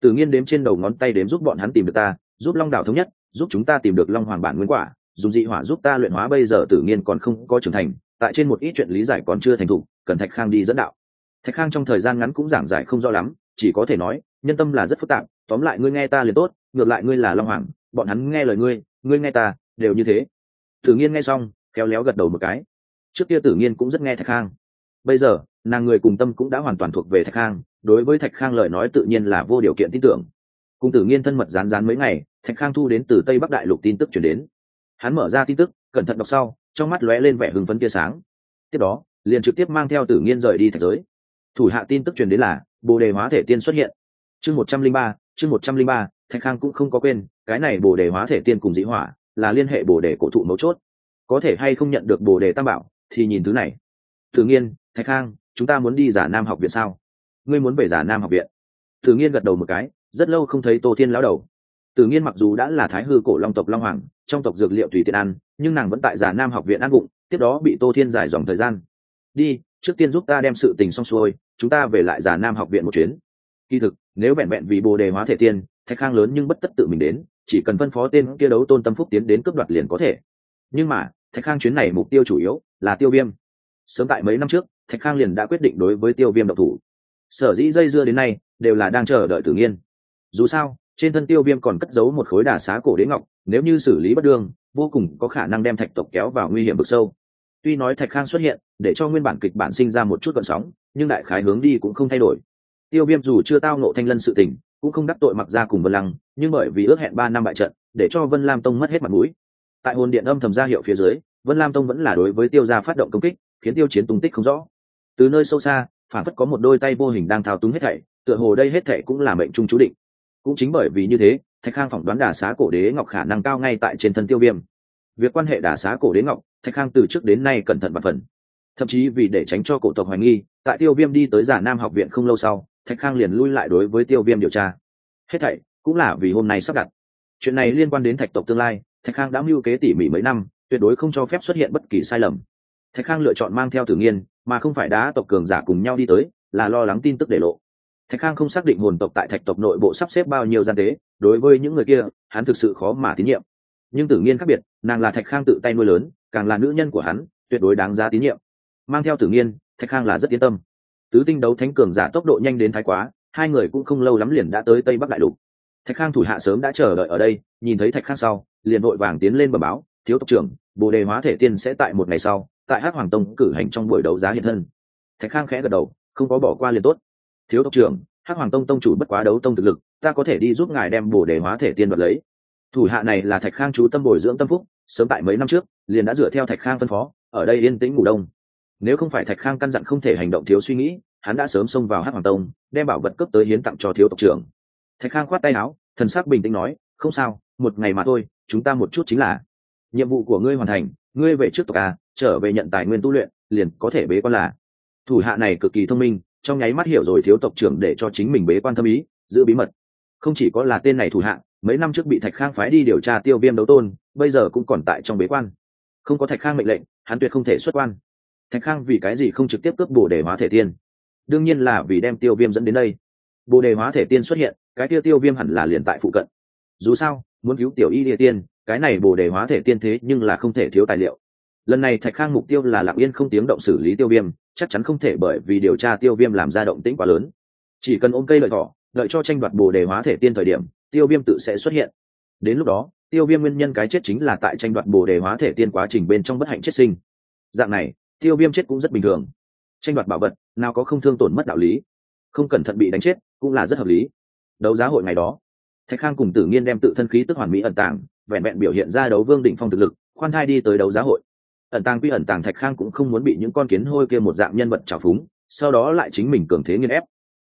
Speaker 1: Tử nghiên đếm trên đầu ngón tay đếm giúp bọn hắn tìm được ta, giúp long đảo thống nhất, giúp chúng ta tìm được long hoàng bản nguyên quả, dùng dị hỏa giúp ta luyện hóa, bây giờ tử nghiên còn không có trưởng thành tại trên một ít chuyện lý giải còn chưa thành thục, cần thạch khang đi dẫn đạo. Thạch khang trong thời gian ngắn cũng giảng giải không rõ lắm, chỉ có thể nói, nhân tâm là rất phức tạp, tóm lại ngươi nghe ta liền tốt, ngược lại ngươi là long hoàng, bọn hắn nghe lời ngươi ngươi nghe ta, đều như thế. Tử nghiên nghe xong, khéo léo gật đầu một cái. Trước kia tử nghiên cũng rất nghe thạch khang. Bây giờ, nàng người cùng tâm cũng đã hoàn toàn thuộc về thạch khang, đối với thạch khang lời nói tự nhiên là vô điều kiện tin tưởng. Cùng tử nghiên thân mật rán rán mấy ngày, thạch khang thu đến từ tây bắc đại lục tin tức chuyển đến. Hắn mở ra tin tức, cẩn thận đọc sau trong mắt lóe lên vẻ hưng phấn tia sáng. Tiếp đó, liền trực tiếp mang theo tử nghiên rời đi thạch giới. Thủ hạ tin tức truyền đến là, bồ đề hóa thể tiên xuất hiện. Chương một trăm linh ba, chương một trăm linh ba, thạch khang cũng không có quên, cái này bồ đề hóa thể tiên cùng dĩ hỏa là liên hệ bồ đề cổ thụ mấu chốt. Có thể hay không nhận được bồ đề tam bảo, thì nhìn thứ này. Tự nhiên thạch khang, chúng ta muốn đi giả nam học viện sao? Ngươi muốn về giả nam học viện? Tự nhiên gật đầu một cái, rất lâu không thấy tô thiên lão đầu. Tử nhiên mặc dù đã là thái hư cổ long tộc long hoàng, trong tộc dược liệu tùy tiện ăn, nhưng nàng vẫn tại giả nam học viện ăn bụng, tiếp đó bị tô thiên giải dòng thời gian. Đi, trước tiên giúp ta đem sự tình xong xuôi, chúng ta về lại giả nam học viện một chuyến. Kỳ thực, nếu vẹn vẹn vì bồ đề hóa thể tiên, thạch khang lớn nhưng bất tất tự mình đến, chỉ cần phân phó tên kia đấu tôn tâm phúc tiến đến cướp đoạt liền có thể. Nhưng mà, thạch khang chuyến này mục tiêu chủ yếu là tiêu viêm. Sớm tại mấy năm trước, thạch khang liền đã quyết định đối với tiêu viêm độc thủ. Sở dĩ dây dưa đến nay, đều là đang chờ đợi tử nghiên. Dù sao trên thân tiêu viêm còn cất giấu một khối đà xá cổ đế ngọc, nếu như xử lý bất đương, vô cùng có khả năng đem thạch tộc kéo vào nguy hiểm vực sâu. Tuy nói thạch khang xuất hiện, để cho nguyên bản kịch bản sinh ra một chút gợn sóng, nhưng đại khái hướng đi cũng không thay đổi. Tiêu viêm dù chưa tao nộ thanh lân sự tình, cũng không đắc tội mặc ra cùng vân lăng, nhưng bởi vì ước hẹn ba năm bại trận, để cho vân lam tông mất hết mặt mũi. Tại hồn điện âm thầm ra hiệu phía dưới, vân lam tông vẫn là đối với tiêu gia phát động công kích, khiến tiêu chiến tung tích không rõ. Từ nơi sâu xa phản phất có một đôi tay vô hình đang thao túng hết thảy, tựa hồ đây hết thảy cũng là mệnh trung chú định cũng chính bởi vì như thế, thạch khang phỏng đoán đà xá cổ đế ngọc khả năng cao ngay tại trên thân tiêu viêm. Việc quan hệ đà xá cổ đế ngọc, thạch khang từ trước đến nay cẩn thận và phần. Thậm chí vì để tránh cho cổ tộc hoài nghi, tại tiêu viêm đi tới giả nam học viện không lâu sau, thạch khang liền lui lại đối với tiêu viêm điều tra. Hết thảy cũng là vì hôm nay sắp đặt. Chuyện này liên quan đến thạch tộc tương lai, thạch khang đã mưu kế tỉ mỉ mấy năm, tuyệt đối không cho phép xuất hiện bất kỳ sai lầm. Thạch khang lựa chọn mang theo tử nghiên, mà không phải đá tộc cường giả cùng nhau đi tới, là lo lắng tin tức để lộ thạch khang không xác định hồn tộc tại thạch tộc nội bộ sắp xếp bao nhiêu gian tế, đối với những người kia, hắn thực sự khó mà tín nhiệm. Nhưng tử nghiên khác biệt, nàng là thạch khang tự tay nuôi lớn, càng là nữ nhân của hắn, tuyệt đối đáng giá tín nhiệm. Mang theo tử nghiên, thạch khang là rất yên tâm. Tứ tinh đấu thánh cường giả tốc độ nhanh đến thái quá, hai người cũng không lâu lắm liền đã tới tây bắc đại lục. Thạch khang thủ hạ sớm đã chờ đợi ở đây, nhìn thấy thạch khang sau, liền vội vàng tiến lên bờ báo, thiếu tộc trưởng, bồ đề hóa thể tiên sẽ tại một ngày sau, tại hát hoàng tông cử hành trong buổi đấu giá hiện thân. Thạch khang khẽ gật đầu, không có bỏ qua liền tốt thiếu tộc trưởng, hắc hoàng tông tông chủ bất quá đấu tông thực lực, ta có thể đi giúp ngài đem bổ đề hóa thể tiên đoạt lấy. Thủ hạ này là thạch khang chú tâm bồi dưỡng tâm phúc, sớm tại mấy năm trước, liền đã dựa theo thạch khang phân phó, ở đây yên tĩnh ngủ đông. Nếu không phải thạch khang căn dặn không thể hành động thiếu suy nghĩ, hắn đã sớm xông vào hắc hoàng tông, đem bảo vật cấp tới hiến tặng cho thiếu tộc trưởng. Thạch khang khoát tay áo, thần sắc bình tĩnh nói, không sao, một ngày mà thôi, chúng ta một chút chính là. Nhiệm vụ của ngươi hoàn thành, ngươi về trước tộc a trở về nhận tài nguyên tu luyện, liền có thể bế quan là. Thủ hạ này cực kỳ thông minh trong nháy mắt hiểu rồi thiếu tộc trưởng để cho chính mình bế quan thâm ý, giữ bí mật. Không chỉ có là tên này thủ hạ, mấy năm trước bị thạch khang phái đi điều tra tiêu viêm đấu tôn, bây giờ cũng còn tại trong bế quan. Không có thạch khang mệnh lệnh, hắn tuyệt không thể xuất quan. Thạch khang vì cái gì không trực tiếp cướp bồ đề hóa thể tiên? Đương nhiên là vì đem tiêu viêm dẫn đến đây. Bồ đề hóa thể tiên xuất hiện, cái tiêu tiêu viêm hẳn là liền tại phụ cận. Dù sao, muốn cứu tiểu y địa tiên, cái này bồ đề hóa thể tiên thế nhưng là không thể thiếu tài liệu lần này thạch khang mục tiêu là lặng yên không tiếng động xử lý tiêu viêm, chắc chắn không thể bởi vì điều tra tiêu viêm làm ra động tĩnh quá lớn. Chỉ cần ôm cây lợi thỏ, đợi cho tranh đoạt bồ đề hóa thể tiên thời điểm, tiêu viêm tự sẽ xuất hiện. Đến lúc đó, tiêu viêm nguyên nhân cái chết chính là tại tranh đoạt bồ đề hóa thể tiên quá trình bên trong bất hạnh chết sinh. Dạng này, tiêu viêm chết cũng rất bình thường. Tranh đoạt bảo vật, nào có không thương tổn mất đạo lý. Không cẩn thận bị đánh chết, cũng là rất hợp lý. Đấu giá hội ngày đó, thạch khang cùng tử nghiên đem tự thân khí tức hoàn mỹ ẩn tàng, vẹn vẹn biểu hiện ra đấu vương đỉnh phong thực lực, khoan thai đi tới đấu giá hội ẩn tàng quy ẩn tàng thạch khang cũng không muốn bị những con kiến hôi kia một dạng nhân vật trào phúng, sau đó lại chính mình cường thế nghiên ép.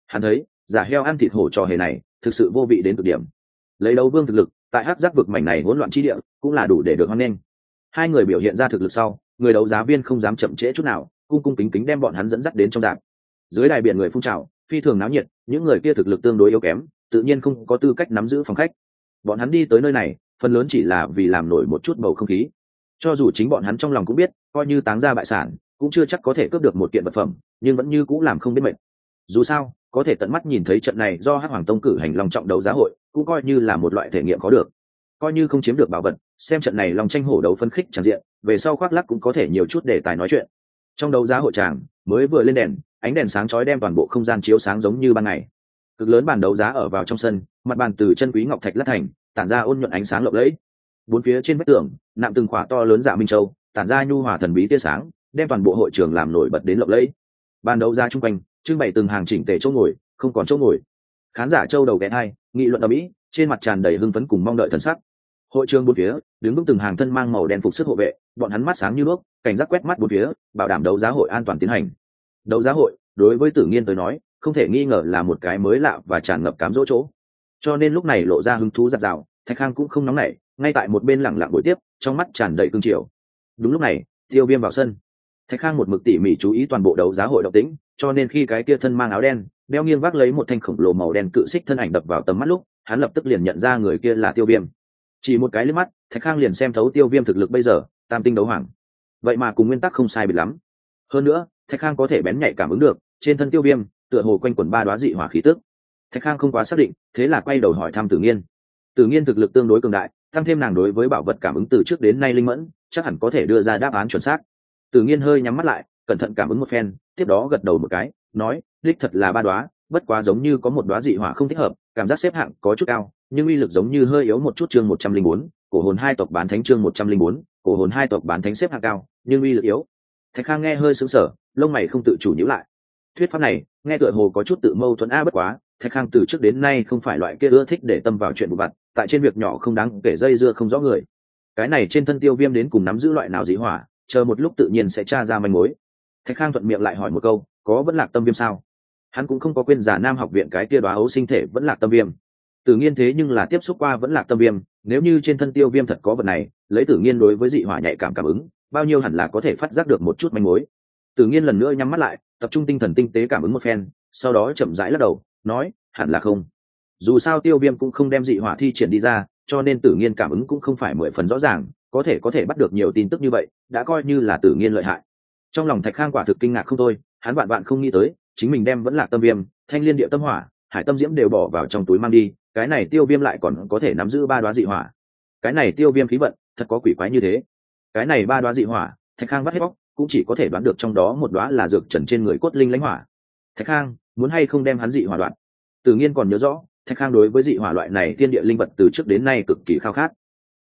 Speaker 1: Hắn thấy, giả heo ăn thịt hổ trò hề này, thực sự vô vị đến cực điểm. Lấy đấu vương thực lực, tại hát giác vực mảnh này hỗn loạn chi địa, cũng là đủ để được hoan nghênh. Hai người biểu hiện ra thực lực sau, người đấu giá viên không dám chậm trễ chút nào, cung cung kính kính đem bọn hắn dẫn dắt đến trong đạp. Dưới đài biển người phun trào, phi thường náo nhiệt, những người kia thực lực tương đối yếu kém, tự nhiên không có tư cách nắm giữ phòng khách. Bọn hắn đi tới nơi này, phần lớn chỉ là vì làm nổi một chút bầu không khí cho dù chính bọn hắn trong lòng cũng biết, coi như táng ra bại sản, cũng chưa chắc có thể cướp được một kiện vật phẩm, nhưng vẫn như cũng làm không biết mệnh. Dù sao, có thể tận mắt nhìn thấy trận này do hắc hoàng tông cử hành lòng trọng đấu giá hội, cũng coi như là một loại thể nghiệm có được. Coi như không chiếm được bảo vật, xem trận này lòng tranh hổ đấu phân khích tràn diện, về sau khoác lắc cũng có thể nhiều chút để tài nói chuyện. Trong đấu giá hội tràng mới vừa lên đèn, ánh đèn sáng chói đem toàn bộ không gian chiếu sáng giống như ban ngày. Cực lớn bàn đấu giá ở vào trong sân, mặt bàn từ chân quý ngọc thạch lát thành, tản ra ôn nhuận ánh sáng lộng lẫy bốn phía trên vách tường, nạm từng khỏa to lớn dạ minh châu, tản ra nhu hòa thần bí tia sáng, đem toàn bộ hội trường làm nổi bật đến lộng lẫy. Ban đấu giá chung quanh, trưng bày từng hàng chỉnh tề chỗ ngồi, không còn chỗ ngồi. Khán giả châu đầu ghé hai nghị luận ở mỹ trên mặt tràn đầy hưng phấn cùng mong đợi thần sắc. Hội trường bốn phía, đứng vững từng hàng thân mang màu đen phục sức hộ vệ, bọn hắn mắt sáng như nước, cảnh giác quét mắt bốn phía, bảo đảm đấu giá hội an toàn tiến hành. Đấu giá hội, đối với tử nghiên tới nói, không thể nghi ngờ là một cái mới lạ và tràn ngập cám dỗ chỗ. Cho nên lúc này lộ ra hứng thú giặt rào thạch khang cũng không nóng nảy ngay tại một bên lẳng lặng buổi tiếp, trong mắt tràn đầy cương triều. Đúng lúc này, tiêu viêm vào sân. Thạch khang một mực tỉ mỉ chú ý toàn bộ đấu giá hội động tĩnh, cho nên khi cái kia thân mang áo đen, đeo nghiêng vác lấy một thanh khổng lồ màu đen cự xích thân ảnh đập vào tầm mắt lúc, hắn lập tức liền nhận ra người kia là tiêu viêm. Chỉ một cái liếc mắt, thạch khang liền xem thấu tiêu viêm thực lực bây giờ, tam tinh đấu hoàng. Vậy mà cùng nguyên tắc không sai biệt lắm. Hơn nữa, thạch khang có thể bén nhạy cảm ứng được, trên thân tiêu viêm, tựa hồ quanh quần ba đoá dị hỏa khí tức. Thạch khang không quá xác định, thế là quay đầu hỏi thăm tử nghiên. Tử nghiên thực lực tương đối cường đại tăng thêm nàng đối với bảo vật cảm ứng từ trước đến nay linh mẫn, chắc hẳn có thể đưa ra đáp án chuẩn xác. Tự nhiên hơi nhắm mắt lại, cẩn thận cảm ứng một phen, tiếp đó gật đầu một cái, nói, đích thật là ba đoá bất quá giống như có một đoá dị hỏa không thích hợp, cảm giác xếp hạng có chút cao, nhưng uy lực giống như hơi yếu một chút chương một trăm linh bốn, cổ hồn hai tộc bán thánh chương một trăm linh bốn, cổ hồn hai tộc bán thánh xếp hạng cao, nhưng uy lực yếu. Thạch khang nghe hơi sững sờ, lông mày không tự chủ nhữ lại. Thuyết pháp này, nghe tựa hồ có chút tự mâu thuẫn a bất quá thạch khang từ trước đến nay không phải loại kia ưa thích để tâm vào chuyện vụ vặt tại trên việc nhỏ không đáng kể dây dưa không rõ người. Cái này trên thân tiêu viêm đến cùng nắm giữ loại nào dị hỏa, chờ một lúc tự nhiên sẽ tra ra manh mối. Thạch khang thuận miệng lại hỏi một câu, có vẫn lạc tâm viêm sao? Hắn cũng không có quên giả nam học viện cái kia đoá ấu sinh thể vẫn lạc tâm viêm. Tự nhiên thế nhưng là tiếp xúc qua vẫn lạc tâm viêm, nếu như trên thân tiêu viêm thật có vật này, lấy tự nhiên đối với dị hỏa nhạy cảm cảm ứng, bao nhiêu hẳn là có thể phát giác được một chút manh mối. Tự nhiên lần nữa nhắm mắt lại, tập trung tinh thần tinh tế cảm ứng một phen, sau đó chậm rãi lắc đầu nói, hẳn là không. Dù sao tiêu viêm cũng không đem dị hỏa thi triển đi ra, cho nên tử nghiên cảm ứng cũng không phải mười phần rõ ràng, có thể có thể bắt được nhiều tin tức như vậy, đã coi như là tử nghiên lợi hại. Trong lòng thạch khang quả thực kinh ngạc không thôi, hắn bạn bạn không nghĩ tới, chính mình đem vẫn là tâm viêm, thanh liên địa tâm hỏa, hải tâm diễm đều bỏ vào trong túi mang đi, cái này tiêu viêm lại còn có thể nắm giữ ba đoá dị hỏa. Cái này tiêu viêm khí vận, thật có quỷ quái như thế. Cái này ba đoá dị hỏa, thạch khang vắt hết bóc, cũng chỉ có thể đoán được trong đó một đoá là dược trần trên người cốt linh lãnh hỏa. Thạch khang muốn hay không đem hắn dị hỏa đoạn. Tự nhiên còn nhớ rõ, thạch khang đối với dị hỏa loại này tiên địa linh vật từ trước đến nay cực kỳ khao khát.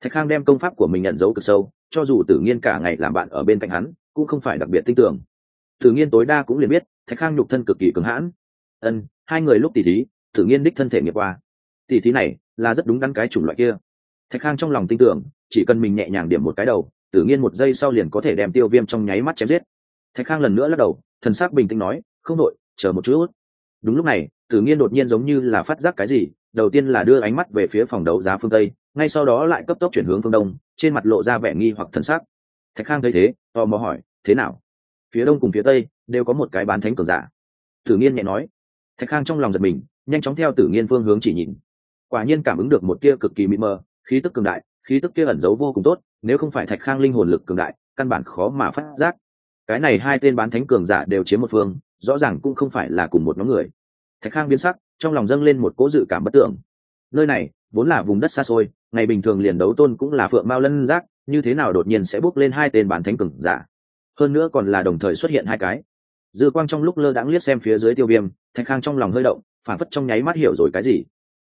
Speaker 1: Thạch khang đem công pháp của mình nhận dấu cực sâu, cho dù tử nhiên cả ngày làm bạn ở bên cạnh hắn, cũng không phải đặc biệt tin tưởng. Tử nhiên tối đa cũng liền biết, thạch khang nhục thân cực kỳ cứng hãn. Ân, hai người lúc tỉ thí, tử nhiên đích thân thể nghiệp qua. Tỉ thí này là rất đúng đắn cái chủng loại kia. Thạch khang trong lòng tin tưởng, chỉ cần mình nhẹ nhàng điểm một cái đầu, tử nhiên một giây sau liền có thể đem tiêu viêm trong nháy mắt chém giết. Thạch khang lần nữa lắc đầu, thần sắc bình tĩnh nói, không đội, chờ một chút đúng lúc này, tử nhiên đột nhiên giống như là phát giác cái gì, đầu tiên là đưa ánh mắt về phía phòng đấu giá phương tây, ngay sau đó lại cấp tốc chuyển hướng phương đông, trên mặt lộ ra vẻ nghi hoặc thần sắc. Thạch khang thấy thế, tò mò hỏi, thế nào? Phía đông cùng phía tây đều có một cái bán thánh cường giả? Tử nghiên nhẹ nói. Thạch khang trong lòng giật mình, nhanh chóng theo tử nghiên phương hướng chỉ nhìn. Quả nhiên cảm ứng được một tia cực kỳ mịt mờ, khí tức cường đại, khí tức kia ẩn giấu vô cùng tốt, nếu không phải thạch khang linh hồn lực cường đại, căn bản khó mà phát giác. Cái này hai tên bán thánh cường giả đều chiếm một phương rõ ràng cũng không phải là cùng một nhóm người. Thạch khang biến sắc, trong lòng dâng lên một cố dự cảm bất tưởng. Nơi này, vốn là vùng đất xa xôi, ngày bình thường liền đấu tôn cũng là phượng mao lân giác, như thế nào đột nhiên sẽ bước lên hai tên bản thánh cường giả? Hơn nữa còn là đồng thời xuất hiện hai cái. Dư quang trong lúc lơ đãng liếc xem phía dưới tiêu viêm, thạch khang trong lòng hơi động, phản phất trong nháy mắt hiểu rồi cái gì.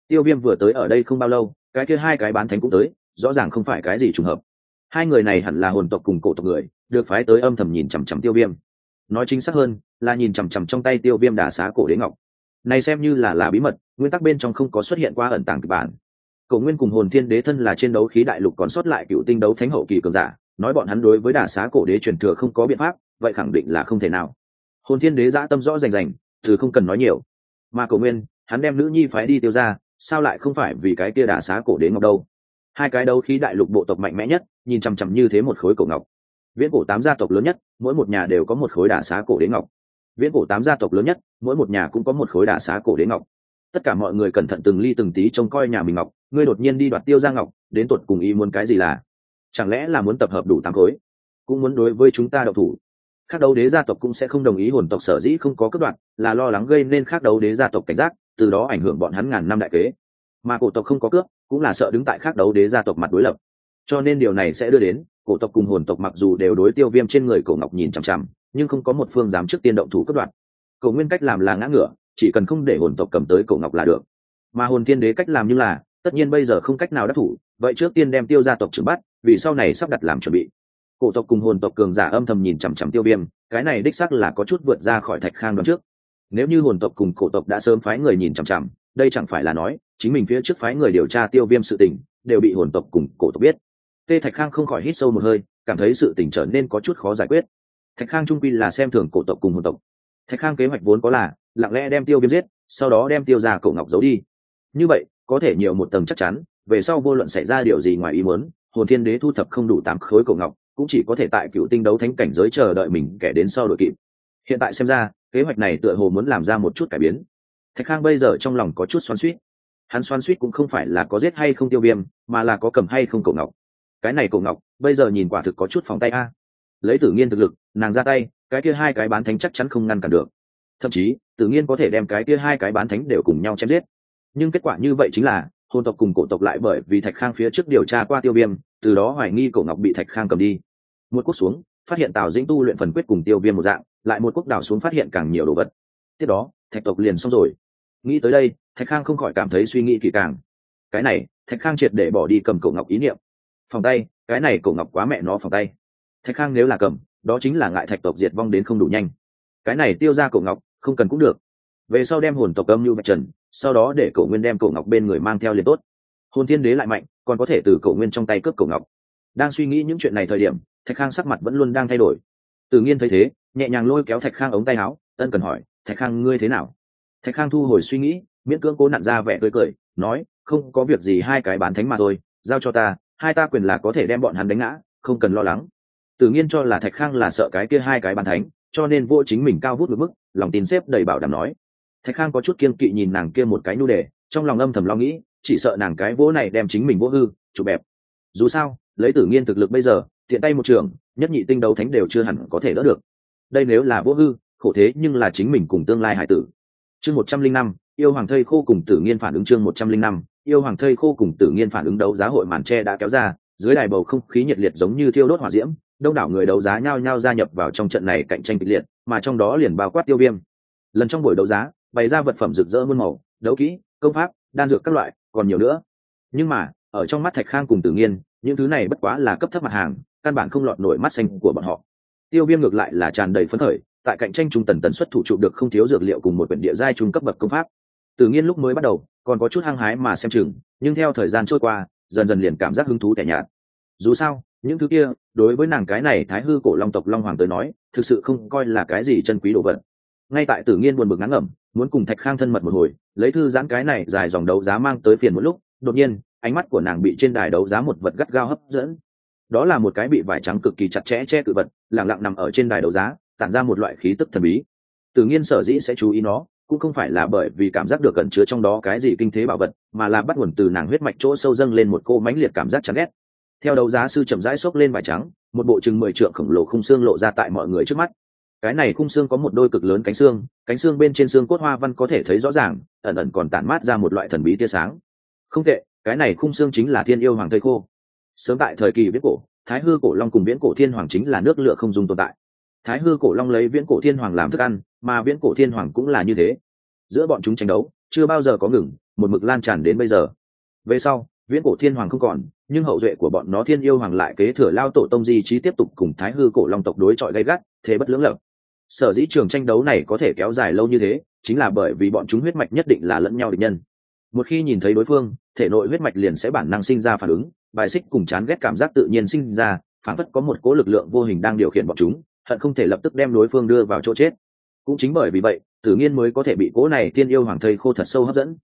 Speaker 1: Tiêu viêm vừa tới ở đây không bao lâu, cái kia hai cái bán thánh cũng tới, rõ ràng không phải cái gì trùng hợp. Hai người này hẳn là hồn tộc cùng cổ tộc người, được phái tới âm thầm nhìn chằm chằm tiêu viêm nói chính xác hơn là nhìn chằm chằm trong tay tiêu viêm đà xá cổ đế ngọc. Này xem như là là bí mật, nguyên tắc bên trong không có xuất hiện qua ẩn tàng kịch bản. Cổ nguyên cùng hồn thiên đế thân là trên đấu khí đại lục còn sót lại cựu tinh đấu thánh hậu kỳ cường giả, nói bọn hắn đối với đà xá cổ đế truyền thừa không có biện pháp, vậy khẳng định là không thể nào. Hồn thiên đế giã tâm rõ rành rành, từ không cần nói nhiều. Mà cổ nguyên, hắn đem nữ nhi phái đi tiêu ra, sao lại không phải vì cái kia đà xá cổ đế ngọc đâu? Hai cái đấu khí đại lục bộ tộc mạnh mẽ nhất, nhìn chằm chằm như thế một khối cổ ngọc viễn cổ tám gia tộc lớn nhất, mỗi một nhà đều có một khối đà xá cổ đế ngọc. Viễn cổ tám gia tộc lớn nhất, mỗi một nhà cũng có một khối đà xá cổ đế ngọc. Tất cả mọi người cẩn thận từng ly từng tí trông coi nhà mình ngọc, ngươi đột nhiên đi đoạt tiêu ra ngọc, đến tột cùng ý muốn cái gì là? Chẳng lẽ là muốn tập hợp đủ tám khối? Cũng muốn đối với chúng ta đậu thủ. Khác đấu đế gia tộc cũng sẽ không đồng ý hồn tộc sở dĩ không có cấp đoạn là lo lắng gây nên khác đấu đế gia tộc cảnh giác, từ đó ảnh hưởng bọn hắn ngàn năm đại kế. Mà cổ tộc không có cướp, cũng là sợ đứng tại khác đấu đế gia tộc mặt đối lập cho nên điều này sẽ đưa đến, cổ tộc cùng hồn tộc mặc dù đều đối tiêu viêm trên người cổ ngọc nhìn chằm chằm, nhưng không có một phương dám trước tiên động thủ cấp đoạn cầu nguyên cách làm là ngã ngửa, chỉ cần không để hồn tộc cầm tới cổ ngọc là được. Mà hồn thiên đế cách làm như là, tất nhiên bây giờ không cách nào đắc thủ, vậy trước tiên đem tiêu gia tộc trừng bắt, vì sau này sắp đặt làm chuẩn bị. Cổ tộc cùng hồn tộc cường giả âm thầm nhìn chằm chằm tiêu viêm, cái này đích xác là có chút vượt ra khỏi thạch khang đoán trước. Nếu như hồn tộc cùng cổ tộc đã sớm phái người nhìn chằm chằm, đây chẳng phải là nói, chính mình phía trước phái người điều tra tiêu viêm sự tình, đều bị hồn tộc cùng cổ tộc biết tê thạch khang không khỏi hít sâu một hơi, cảm thấy sự tình trở nên có chút khó giải quyết. Thạch khang trung quy là xem thường cổ tộc cùng hồn tộc. Thạch khang kế hoạch vốn có là, lặng lẽ đem tiêu viêm giết, sau đó đem tiêu ra cổ ngọc giấu đi. Như vậy, có thể nhiều một tầng chắc chắn, về sau vô luận xảy ra điều gì ngoài ý muốn, hồn thiên đế thu thập không đủ tám khối cổ ngọc, cũng chỉ có thể tại cựu tinh đấu thánh cảnh giới chờ đợi mình kẻ đến sau đội kịp. Hiện tại xem ra, kế hoạch này tựa hồ muốn làm ra một chút cải biến. Thạch khang bây giờ trong lòng có chút xoắn suýt hắn xoắn suýt cũng không phải là có giết hay không tiêu viêm, mà là có cầm hay không cổ ngọc cái này cổ ngọc, bây giờ nhìn quả thực có chút phòng tay a. Lấy tử nghiên thực lực, nàng ra tay, cái kia hai cái bán thánh chắc chắn không ngăn cản được. Thậm chí, tử nhiên có thể đem cái kia hai cái bán thánh đều cùng nhau chém giết. Nhưng kết quả như vậy chính là, hôn tộc cùng cổ tộc lại bởi vì thạch khang phía trước điều tra qua tiêu viêm, từ đó hoài nghi cổ ngọc bị thạch khang cầm đi. Một quốc xuống, phát hiện tào dĩnh tu luyện phần quyết cùng tiêu viêm một dạng, lại một quốc đảo xuống phát hiện càng nhiều đồ vật. Tiếp đó, thạch tộc liền xong rồi. Nghĩ tới đây, thạch khang không khỏi cảm thấy suy nghĩ kỳ càng. Cái này, thạch khang triệt để bỏ đi cầm cổ ngọc ý niệm phòng tay, cái này cổ ngọc quá mẹ nó phòng tay. Thạch khang nếu là cầm, đó chính là ngại thạch tộc diệt vong đến không đủ nhanh. Cái này tiêu ra cổ ngọc, không cần cũng được. Về sau đem hồn tộc âm như bạch trần, sau đó để cổ nguyên đem cổ ngọc bên người mang theo liền tốt. Hồn thiên đế lại mạnh, còn có thể từ cổ nguyên trong tay cướp cổ ngọc. Đang suy nghĩ những chuyện này thời điểm, thạch khang sắc mặt vẫn luôn đang thay đổi. Tự nhiên thấy thế, nhẹ nhàng lôi kéo thạch khang ống tay áo, ân cần hỏi, thạch khang, ngươi thế nào? Thạch khang thu hồi suy nghĩ, miễn cưỡng cố nặn ra vẻ tươi cười, nói, không có việc gì, hai cái bán thánh mà thôi, giao cho ta hai ta quyền là có thể đem bọn hắn đánh ngã, không cần lo lắng. Tự nhiên cho là thạch khang là sợ cái kia hai cái bàn thánh, cho nên vô chính mình cao vút được mức lòng tin xếp đầy bảo đảm nói. Thạch khang có chút kiên kỵ nhìn nàng kia một cái nhu đề, trong lòng âm thầm lo nghĩ, chỉ sợ nàng cái vỗ này đem chính mình vỗ hư chụp bẹp. Dù sao, lấy tử nghiên thực lực bây giờ, tiện tay một trường, nhất nhị tinh đấu thánh đều chưa hẳn có thể đỡ được. Đây nếu là vỗ hư, khổ thế nhưng là chính mình cùng tương lai hải tử. Chương một trăm linh năm, yêu hoàng thây khô cùng tử nghiên phản ứng chương một trăm linh năm yêu hoàng thây khô cùng tử nghiên phản ứng đấu giá hội màn tre đã kéo ra, dưới đài bầu không khí nhiệt liệt giống như thiêu đốt hỏa diễm, đông đảo người đấu giá nhao nhao gia nhập vào trong trận này cạnh tranh kịch liệt, mà trong đó liền bao quát tiêu viêm. Lần trong buổi đấu giá, bày ra vật phẩm rực rỡ muôn màu, đấu kỹ, công pháp, đan dược các loại, còn nhiều nữa. Nhưng mà, ở trong mắt thạch khang cùng tử nghiên, những thứ này bất quá là cấp thấp mặt hàng, căn bản không lọt nổi mắt xanh của bọn họ. Tiêu viêm ngược lại là tràn đầy phấn khởi, tại cạnh tranh trung tần tần xuất thủ trụ được không thiếu dược liệu cùng một quyển địa giai trung cấp bậc công pháp tử nghiên lúc mới bắt đầu, còn có chút hăng hái mà xem chừng, nhưng theo thời gian trôi qua, dần dần liền cảm giác hứng thú tẻ nhạt. Dù sao, những thứ kia, đối với nàng cái này thái hư cổ long tộc long hoàng tới nói, thực sự không coi là cái gì chân quý đồ vật. Ngay tại tử nghiên buồn bực ngắn ngẩm, muốn cùng thạch khang thân mật một hồi, lấy thư giãn cái này dài dòng đấu giá mang tới phiền một lúc, đột nhiên, ánh mắt của nàng bị trên đài đấu giá một vật gắt gao hấp dẫn. Đó là một cái bị vải trắng cực kỳ chặt chẽ che cự vật lẳng lặng nằm ở trên đài đấu giá, tản ra một loại khí tức thần bí. Tự nhiên sở dĩ sẽ chú ý nó cũng không phải là bởi vì cảm giác được cẩn chứa trong đó cái gì kinh thế bảo vật, mà là bắt nguồn từ nàng huyết mạch chỗ sâu dâng lên một cô mãnh liệt cảm giác chán ghét. Theo đấu giá sư chậm rãi xốc lên vải trắng, một bộ chừng mười trượng khổng lồ khung xương lộ ra tại mọi người trước mắt. Cái này khung xương có một đôi cực lớn cánh xương cánh xương bên trên xương cốt hoa văn có thể thấy rõ ràng, ẩn ẩn còn tản mát ra một loại thần bí tia sáng. Không tệ, cái này khung xương chính là thiên yêu hoàng thời khô. Sớm tại thời kỳ viễn cổ, thái hư cổ long cùng viễn cổ thiên hoàng chính là nước lựa không dùng tồn tại thái hư cổ long lấy viễn cổ thiên hoàng làm thức ăn, mà viễn cổ thiên hoàng cũng là như thế. Giữa bọn chúng tranh đấu, chưa bao giờ có ngừng, một mực lan tràn đến bây giờ. Về sau, viễn cổ thiên hoàng không còn, nhưng hậu duệ của bọn nó thiên yêu hoàng lại kế thừa lao tổ tông di trí tiếp tục cùng thái hư cổ long tộc đối chọi gây gắt, thế bất lưỡng lập sở dĩ trường tranh đấu này có thể kéo dài lâu như thế, chính là bởi vì bọn chúng huyết mạch nhất định là lẫn nhau địch nhân. Một khi nhìn thấy đối phương, thể nội huyết mạch liền sẽ bản năng sinh ra phản ứng, bài xích cùng chán ghét cảm giác tự nhiên sinh ra, phản phất có một cố lực lượng vô hình đang điều khiển bọn chúng hận không thể lập tức đem đối phương đưa vào chỗ chết. Cũng chính bởi vì vậy, tử nghiên mới có thể bị cố này tiên yêu hoàng thây khô thật sâu hấp dẫn.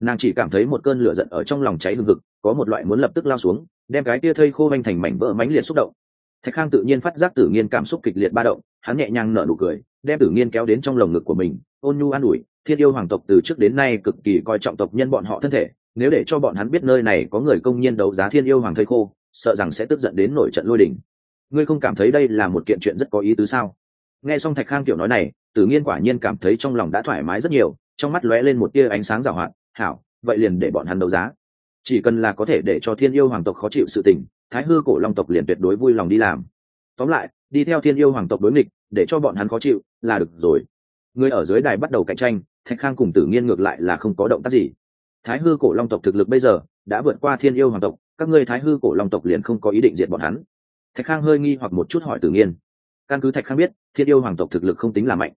Speaker 1: Nàng chỉ cảm thấy một cơn lửa giận ở trong lòng cháy hừng hực, có một loại muốn lập tức lao xuống, đem cái tia thây khô vanh thành mảnh vỡ mánh liệt xúc động. Thạch khang tự nhiên phát giác tử nghiên cảm xúc kịch liệt ba động, hắn nhẹ nhàng nở nụ cười, đem tử nghiên kéo đến trong lồng ngực của mình, ôn nhu an ủi, thiên yêu hoàng tộc từ trước đến nay cực kỳ coi trọng tộc nhân bọn họ thân thể, nếu để cho bọn hắn biết nơi này có người công nhiên đấu giá thiên yêu hoàng thây khô, sợ rằng sẽ tức giận đến nổi trận lôi đỉnh ngươi không cảm thấy đây là một kiện chuyện rất có ý tứ sao? Nghe xong thạch khang kiểu nói này, tử nghiên quả nhiên cảm thấy trong lòng đã thoải mái rất nhiều, trong mắt lóe lên một tia ánh sáng rào hoạt, hảo, vậy liền để bọn hắn đấu giá. Chỉ cần là có thể để cho thiên yêu hoàng tộc khó chịu sự tình, thái hư cổ long tộc liền tuyệt đối vui lòng đi làm. Tóm lại, đi theo thiên yêu hoàng tộc đối nghịch, để cho bọn hắn khó chịu là được rồi. Người ở dưới đài bắt đầu cạnh tranh, thạch khang cùng tử nghiên ngược lại là không có động tác gì. Thái hư cổ long tộc thực lực bây giờ đã vượt qua thiên yêu hoàng tộc, các ngươi thái hư cổ long tộc liền không có ý định diệt bọn hắn thạch khang hơi nghi hoặc một chút hỏi tử nghiên. Căn cứ thạch khang biết, thiên yêu hoàng tộc thực lực không tính là mạnh.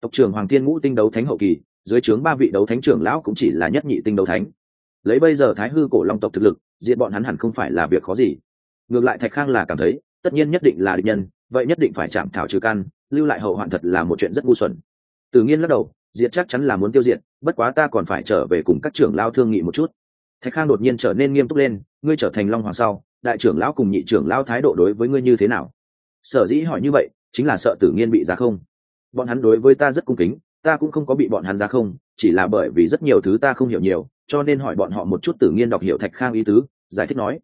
Speaker 1: Tộc trưởng hoàng thiên ngũ tinh đấu thánh hậu kỳ, dưới trướng ba vị đấu thánh trưởng lão cũng chỉ là nhất nhị tinh đấu thánh. Lấy bây giờ thái hư cổ long tộc thực lực diện bọn hắn hẳn không phải là việc khó gì. Ngược lại thạch khang là cảm thấy, tất nhiên nhất định là địch nhân, vậy nhất định phải chạm thảo trừ căn, lưu lại hậu hoạn thật là một chuyện rất ngu xuẩn. Tự nhiên lắc đầu, diệt chắc chắn là muốn tiêu diệt, bất quá ta còn phải trở về cùng các trưởng lao thương nghị một chút. Thạch khang đột nhiên trở nên nghiêm túc lên, ngươi trở thành long hoàng sau đại trưởng lão cùng nhị trưởng lão thái độ đối với ngươi như thế nào? Sở dĩ hỏi như vậy, chính là sợ tử nghiên bị giá không. Bọn hắn đối với ta rất cung kính, ta cũng không có bị bọn hắn giá không, chỉ là bởi vì rất nhiều thứ ta không hiểu nhiều, cho nên hỏi bọn họ một chút tử nghiên đọc hiểu thạch khang ý tứ, giải thích nói.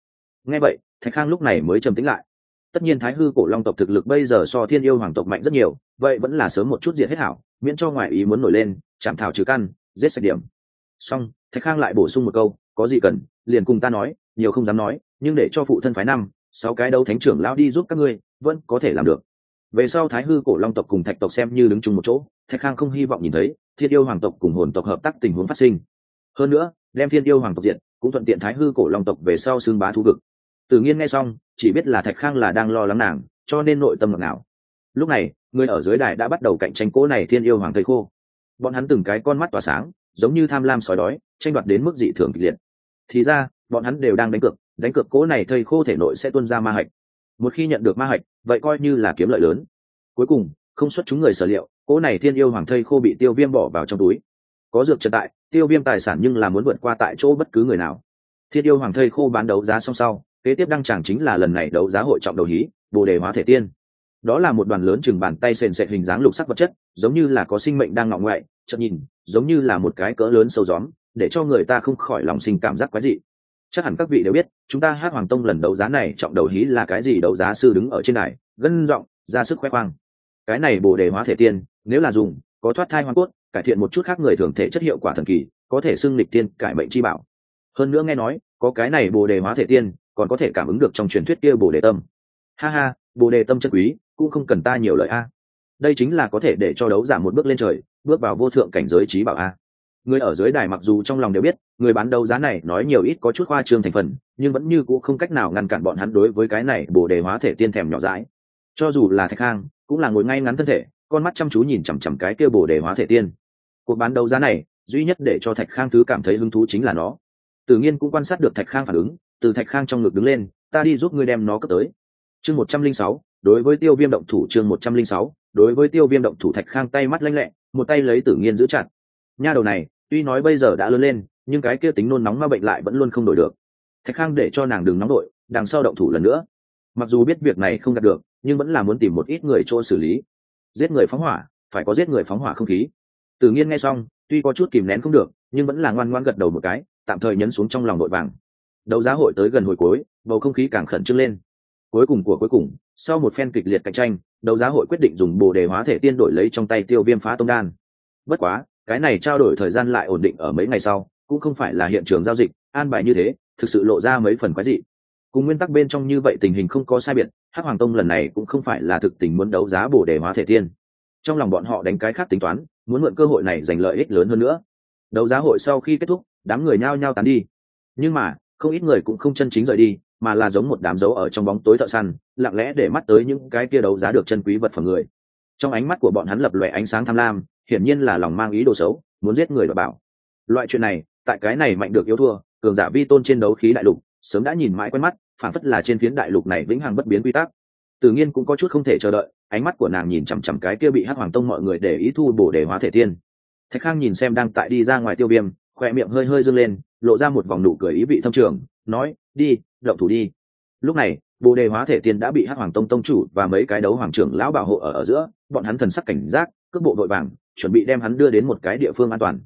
Speaker 1: Nghe vậy, thạch khang lúc này mới trầm tĩnh lại. Tất nhiên thái hư cổ long tộc thực lực bây giờ so thiên yêu hoàng tộc mạnh rất nhiều, vậy vẫn là sớm một chút diệt hết hảo, miễn cho ngoại ý muốn nổi lên, chạm thảo trừ căn, giết sạch điểm. Xong, thạch khang lại bổ sung một câu, có gì cần, liền cùng ta nói, nhiều không dám nói nhưng để cho phụ thân phái năm, sáu cái đấu thánh trưởng lao đi giúp các ngươi, vẫn có thể làm được. Về sau thái hư cổ long tộc cùng thạch tộc xem như đứng chung một chỗ, thạch khang không hy vọng nhìn thấy thiên yêu hoàng tộc cùng hồn tộc hợp tác tình huống phát sinh. Hơn nữa, đem thiên yêu hoàng tộc diện cũng thuận tiện thái hư cổ long tộc về sau xương bá thú vực. Tự nhiên nghe xong, chỉ biết là thạch khang là đang lo lắng nàng, cho nên nội tâm ngọt nào lúc này, người ở dưới đài đã bắt đầu cạnh tranh cỗ này thiên yêu hoàng thầy khô. Bọn hắn từng cái con mắt tỏa sáng, giống như tham lam sói đói, tranh đoạt đến mức dị thường kịch liệt. Thì ra, bọn hắn đều đang đánh cược đánh cược cố này thầy khô thể nội sẽ tuân ra ma hạch. Một khi nhận được ma hạch, vậy coi như là kiếm lợi lớn. Cuối cùng, không xuất chúng người sở liệu, cố này thiên yêu hoàng thây khô bị tiêu viêm bỏ vào trong túi. Có dược trần tại, tiêu viêm tài sản nhưng là muốn vượt qua tại chỗ bất cứ người nào. Thiên yêu hoàng thây khô bán đấu giá xong sau, kế tiếp đăng tràng chính là lần này đấu giá hội trọng đầu hí, bồ đề hóa thể tiên. Đó là một đoàn lớn chừng bàn tay sền sệt hình dáng lục sắc vật chất, giống như là có sinh mệnh đang ngọng ngoại, chợt nhìn, giống như là một cái cỡ lớn sâu gióm, để cho người ta không khỏi lòng sinh cảm giác quái dị chắc hẳn các vị đều biết, chúng ta hát hoàng tông lần đấu giá này trọng đầu hí là cái gì đấu giá sư đứng ở trên này gân giọng ra sức khoe khoang. Cái này bồ đề hóa thể tiên, nếu là dùng, có thoát thai hoa cốt, cải thiện một chút khác người thường thể chất hiệu quả thần kỳ, có thể xưng lịch tiên, cải mệnh chi bảo. Hơn nữa nghe nói, có cái này bồ đề hóa thể tiên, còn có thể cảm ứng được trong truyền thuyết kia bồ đề tâm. Ha ha, bồ đề tâm chân quý, cũng không cần ta nhiều lời a. Đây chính là có thể để cho đấu giảm một bước lên trời, bước vào vô thượng cảnh giới trí bảo a người ở dưới đài mặc dù trong lòng đều biết, người bán đấu giá này nói nhiều ít có chút khoa trương thành phần, nhưng vẫn như cũng không cách nào ngăn cản bọn hắn đối với cái này bồ đề hóa thể tiên thèm nhỏ dãi. Cho dù là thạch khang cũng là ngồi ngay ngắn thân thể, con mắt chăm chú nhìn chằm chằm cái kia bồ đề hóa thể tiên. Cuộc bán đấu giá này, duy nhất để cho thạch khang thứ cảm thấy hứng thú chính là nó. Tự nhiên cũng quan sát được thạch khang phản ứng, từ thạch khang trong ngực đứng lên, ta đi giúp ngươi đem nó cấp tới. Chương một trăm linh sáu, đối với tiêu viêm động thủ chương một trăm linh sáu, đối với tiêu viêm động thủ thạch khang tay mắt lanh lẹ, một tay lấy tử nghiên giữ chặt nha đầu này, tuy nói bây giờ đã lớn lên, nhưng cái kia tính nôn nóng ma bệnh lại vẫn luôn không đổi được. Thạch khang để cho nàng đừng nóng đội, đằng sau động thủ lần nữa. Mặc dù biết việc này không đạt được, nhưng vẫn là muốn tìm một ít người chỗ xử lý. Giết người phóng hỏa, phải có giết người phóng hỏa không khí. Tự nhiên nghe xong, tuy có chút kìm nén không được, nhưng vẫn là ngoan ngoan gật đầu một cái, tạm thời nhấn xuống trong lòng nội vàng. Đấu giá hội tới gần hồi cuối, bầu không khí càng khẩn trương lên. Cuối cùng của cuối cùng, sau một phen kịch liệt cạnh tranh, đấu giá hội quyết định dùng bồ đề hóa thể tiên đổi lấy trong tay tiêu viêm phá tông đan. Bất quá cái này trao đổi thời gian lại ổn định ở mấy ngày sau, cũng không phải là hiện trường giao dịch, an bài như thế, thực sự lộ ra mấy phần quái dị. Cùng nguyên tắc bên trong như vậy tình hình không có sai biệt, hắc hoàng tông lần này cũng không phải là thực tình muốn đấu giá bổ đề hóa thể tiên. Trong lòng bọn họ đánh cái khác tính toán, muốn mượn cơ hội này giành lợi ích lớn hơn nữa. Đấu giá hội sau khi kết thúc, đám người nhao nhao tán đi. Nhưng mà, không ít người cũng không chân chính rời đi, mà là giống một đám dấu ở trong bóng tối thợ săn, lặng lẽ để mắt tới những cái kia đấu giá được chân quý vật phẩm người. Trong ánh mắt của bọn hắn lập lòe ánh sáng tham lam hiển nhiên là lòng mang ý đồ xấu, muốn giết người và bảo. Loại chuyện này, tại cái này mạnh được yếu thua, cường giả vi tôn trên đấu khí đại lục, sớm đã nhìn mãi quen mắt, phản phất là trên phiến đại lục này vĩnh hằng bất biến quy tắc. Tự nhiên cũng có chút không thể chờ đợi, ánh mắt của nàng nhìn chằm chằm cái kia bị hắc hoàng tông mọi người để ý thu bổ để hóa thể tiên. Thạch khang nhìn xem đang tại đi ra ngoài tiêu viêm, khoe miệng hơi hơi dâng lên, lộ ra một vòng nụ cười ý vị thâm trường, nói, đi, động thủ đi. Lúc này bồ đề hóa thể tiên đã bị hắc hoàng tông tông chủ và mấy cái đấu hoàng trưởng lão bảo hộ ở ở giữa, bọn hắn thần sắc cảnh giác, cước bộ đội vàng chuẩn bị đem hắn đưa đến một cái địa phương an toàn.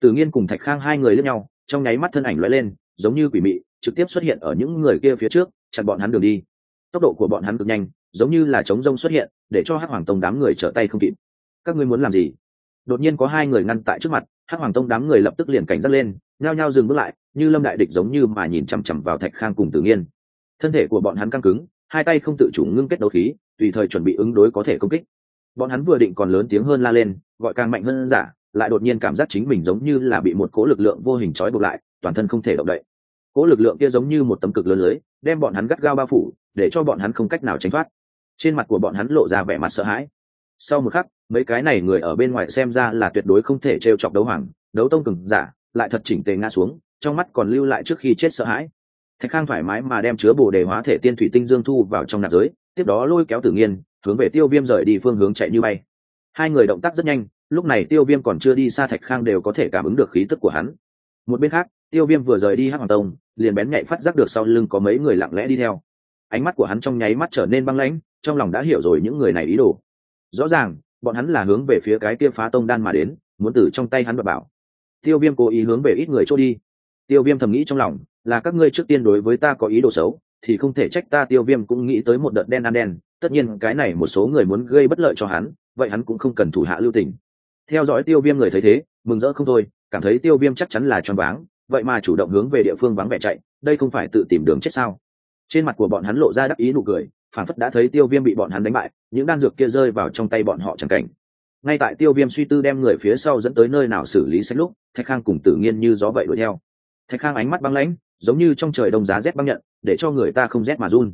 Speaker 1: Tử nhiên cùng thạch khang hai người lẫn nhau, trong nháy mắt thân ảnh lóe lên, giống như quỷ mị, trực tiếp xuất hiện ở những người kia phía trước, chặn bọn hắn đường đi. Tốc độ của bọn hắn cực nhanh, giống như là chống rông xuất hiện, để cho hắc hoàng tông đám người trở tay không kịp. Các ngươi muốn làm gì? Đột nhiên có hai người ngăn tại trước mặt, hắc hoàng tông đám người lập tức liền cảnh giác lên, nhao nhao dừng bước lại, như lâm đại địch giống như mà nhìn chằm chằm vào thạch khang cùng tử nghiên. Thân thể của bọn hắn căng cứng, hai tay không tự chủ ngưng kết đấu khí, tùy thời chuẩn bị ứng đối có thể công kích bọn hắn vừa định còn lớn tiếng hơn la lên, gọi càng mạnh hơn giả, lại đột nhiên cảm giác chính mình giống như là bị một cố lực lượng vô hình trói buộc lại, toàn thân không thể động đậy. Cố lực lượng kia giống như một tấm cực lớn lưới, đem bọn hắn gắt gao bao phủ, để cho bọn hắn không cách nào tránh thoát. Trên mặt của bọn hắn lộ ra vẻ mặt sợ hãi. Sau một khắc, mấy cái này người ở bên ngoài xem ra là tuyệt đối không thể t r e o chọc đấu hoàng, đấu tông cừng giả, lại thật chỉnh tề ngã xuống, trong mắt còn lưu lại trước khi chết sợ hãi. Thạch khang thoải mái mà đem chứa bồ đề hóa thể tiên thủy tinh dương thu vào trong nạp giới tiếp đó lôi kéo tử nghiên, hướng về tiêu viêm rời đi phương hướng chạy như bay. Hai người động tác rất nhanh, lúc này tiêu viêm còn chưa đi xa thạch khang đều có thể cảm ứng được khí tức của hắn. Một bên khác, tiêu viêm vừa rời đi hắc hoàng tông, liền bén nhạy phát giác được sau lưng có mấy người lặng lẽ đi theo. Ánh mắt của hắn trong nháy mắt trở nên băng lãnh, trong lòng đã hiểu rồi những người này ý đồ. Rõ ràng, bọn hắn là hướng về phía cái kia phá tông đan mà đến, muốn từ trong tay hắn và bảo. Tiêu viêm cố ý hướng về ít người trôi đi. Tiêu viêm thầm nghĩ trong lòng, là các ngươi trước tiên đối với ta có ý đồ xấu thì không thể trách ta, tiêu viêm cũng nghĩ tới một đợt đen ăn đen. Tất nhiên, cái này một số người muốn gây bất lợi cho hắn, vậy hắn cũng không cần thủ hạ lưu tình. Theo dõi tiêu viêm người thấy thế, mừng rỡ không thôi, cảm thấy tiêu viêm chắc chắn là choáng váng, vậy mà chủ động hướng về địa phương vắng vẻ chạy, đây không phải tự tìm đường chết sao? Trên mặt của bọn hắn lộ ra đắc ý nụ cười phản phất đã thấy tiêu viêm bị bọn hắn đánh bại, những đan dược kia rơi vào trong tay bọn họ chẳng cảnh. Ngay tại tiêu viêm suy tư đem người phía sau dẫn tới nơi nào xử lý sách lúc, thạch khang cùng tự nhiên như gió vậy đuổi theo. Thạch khang ánh mắt băng lãnh, giống như trong trời đông giá rét băng nhận để cho người ta không rét mà run.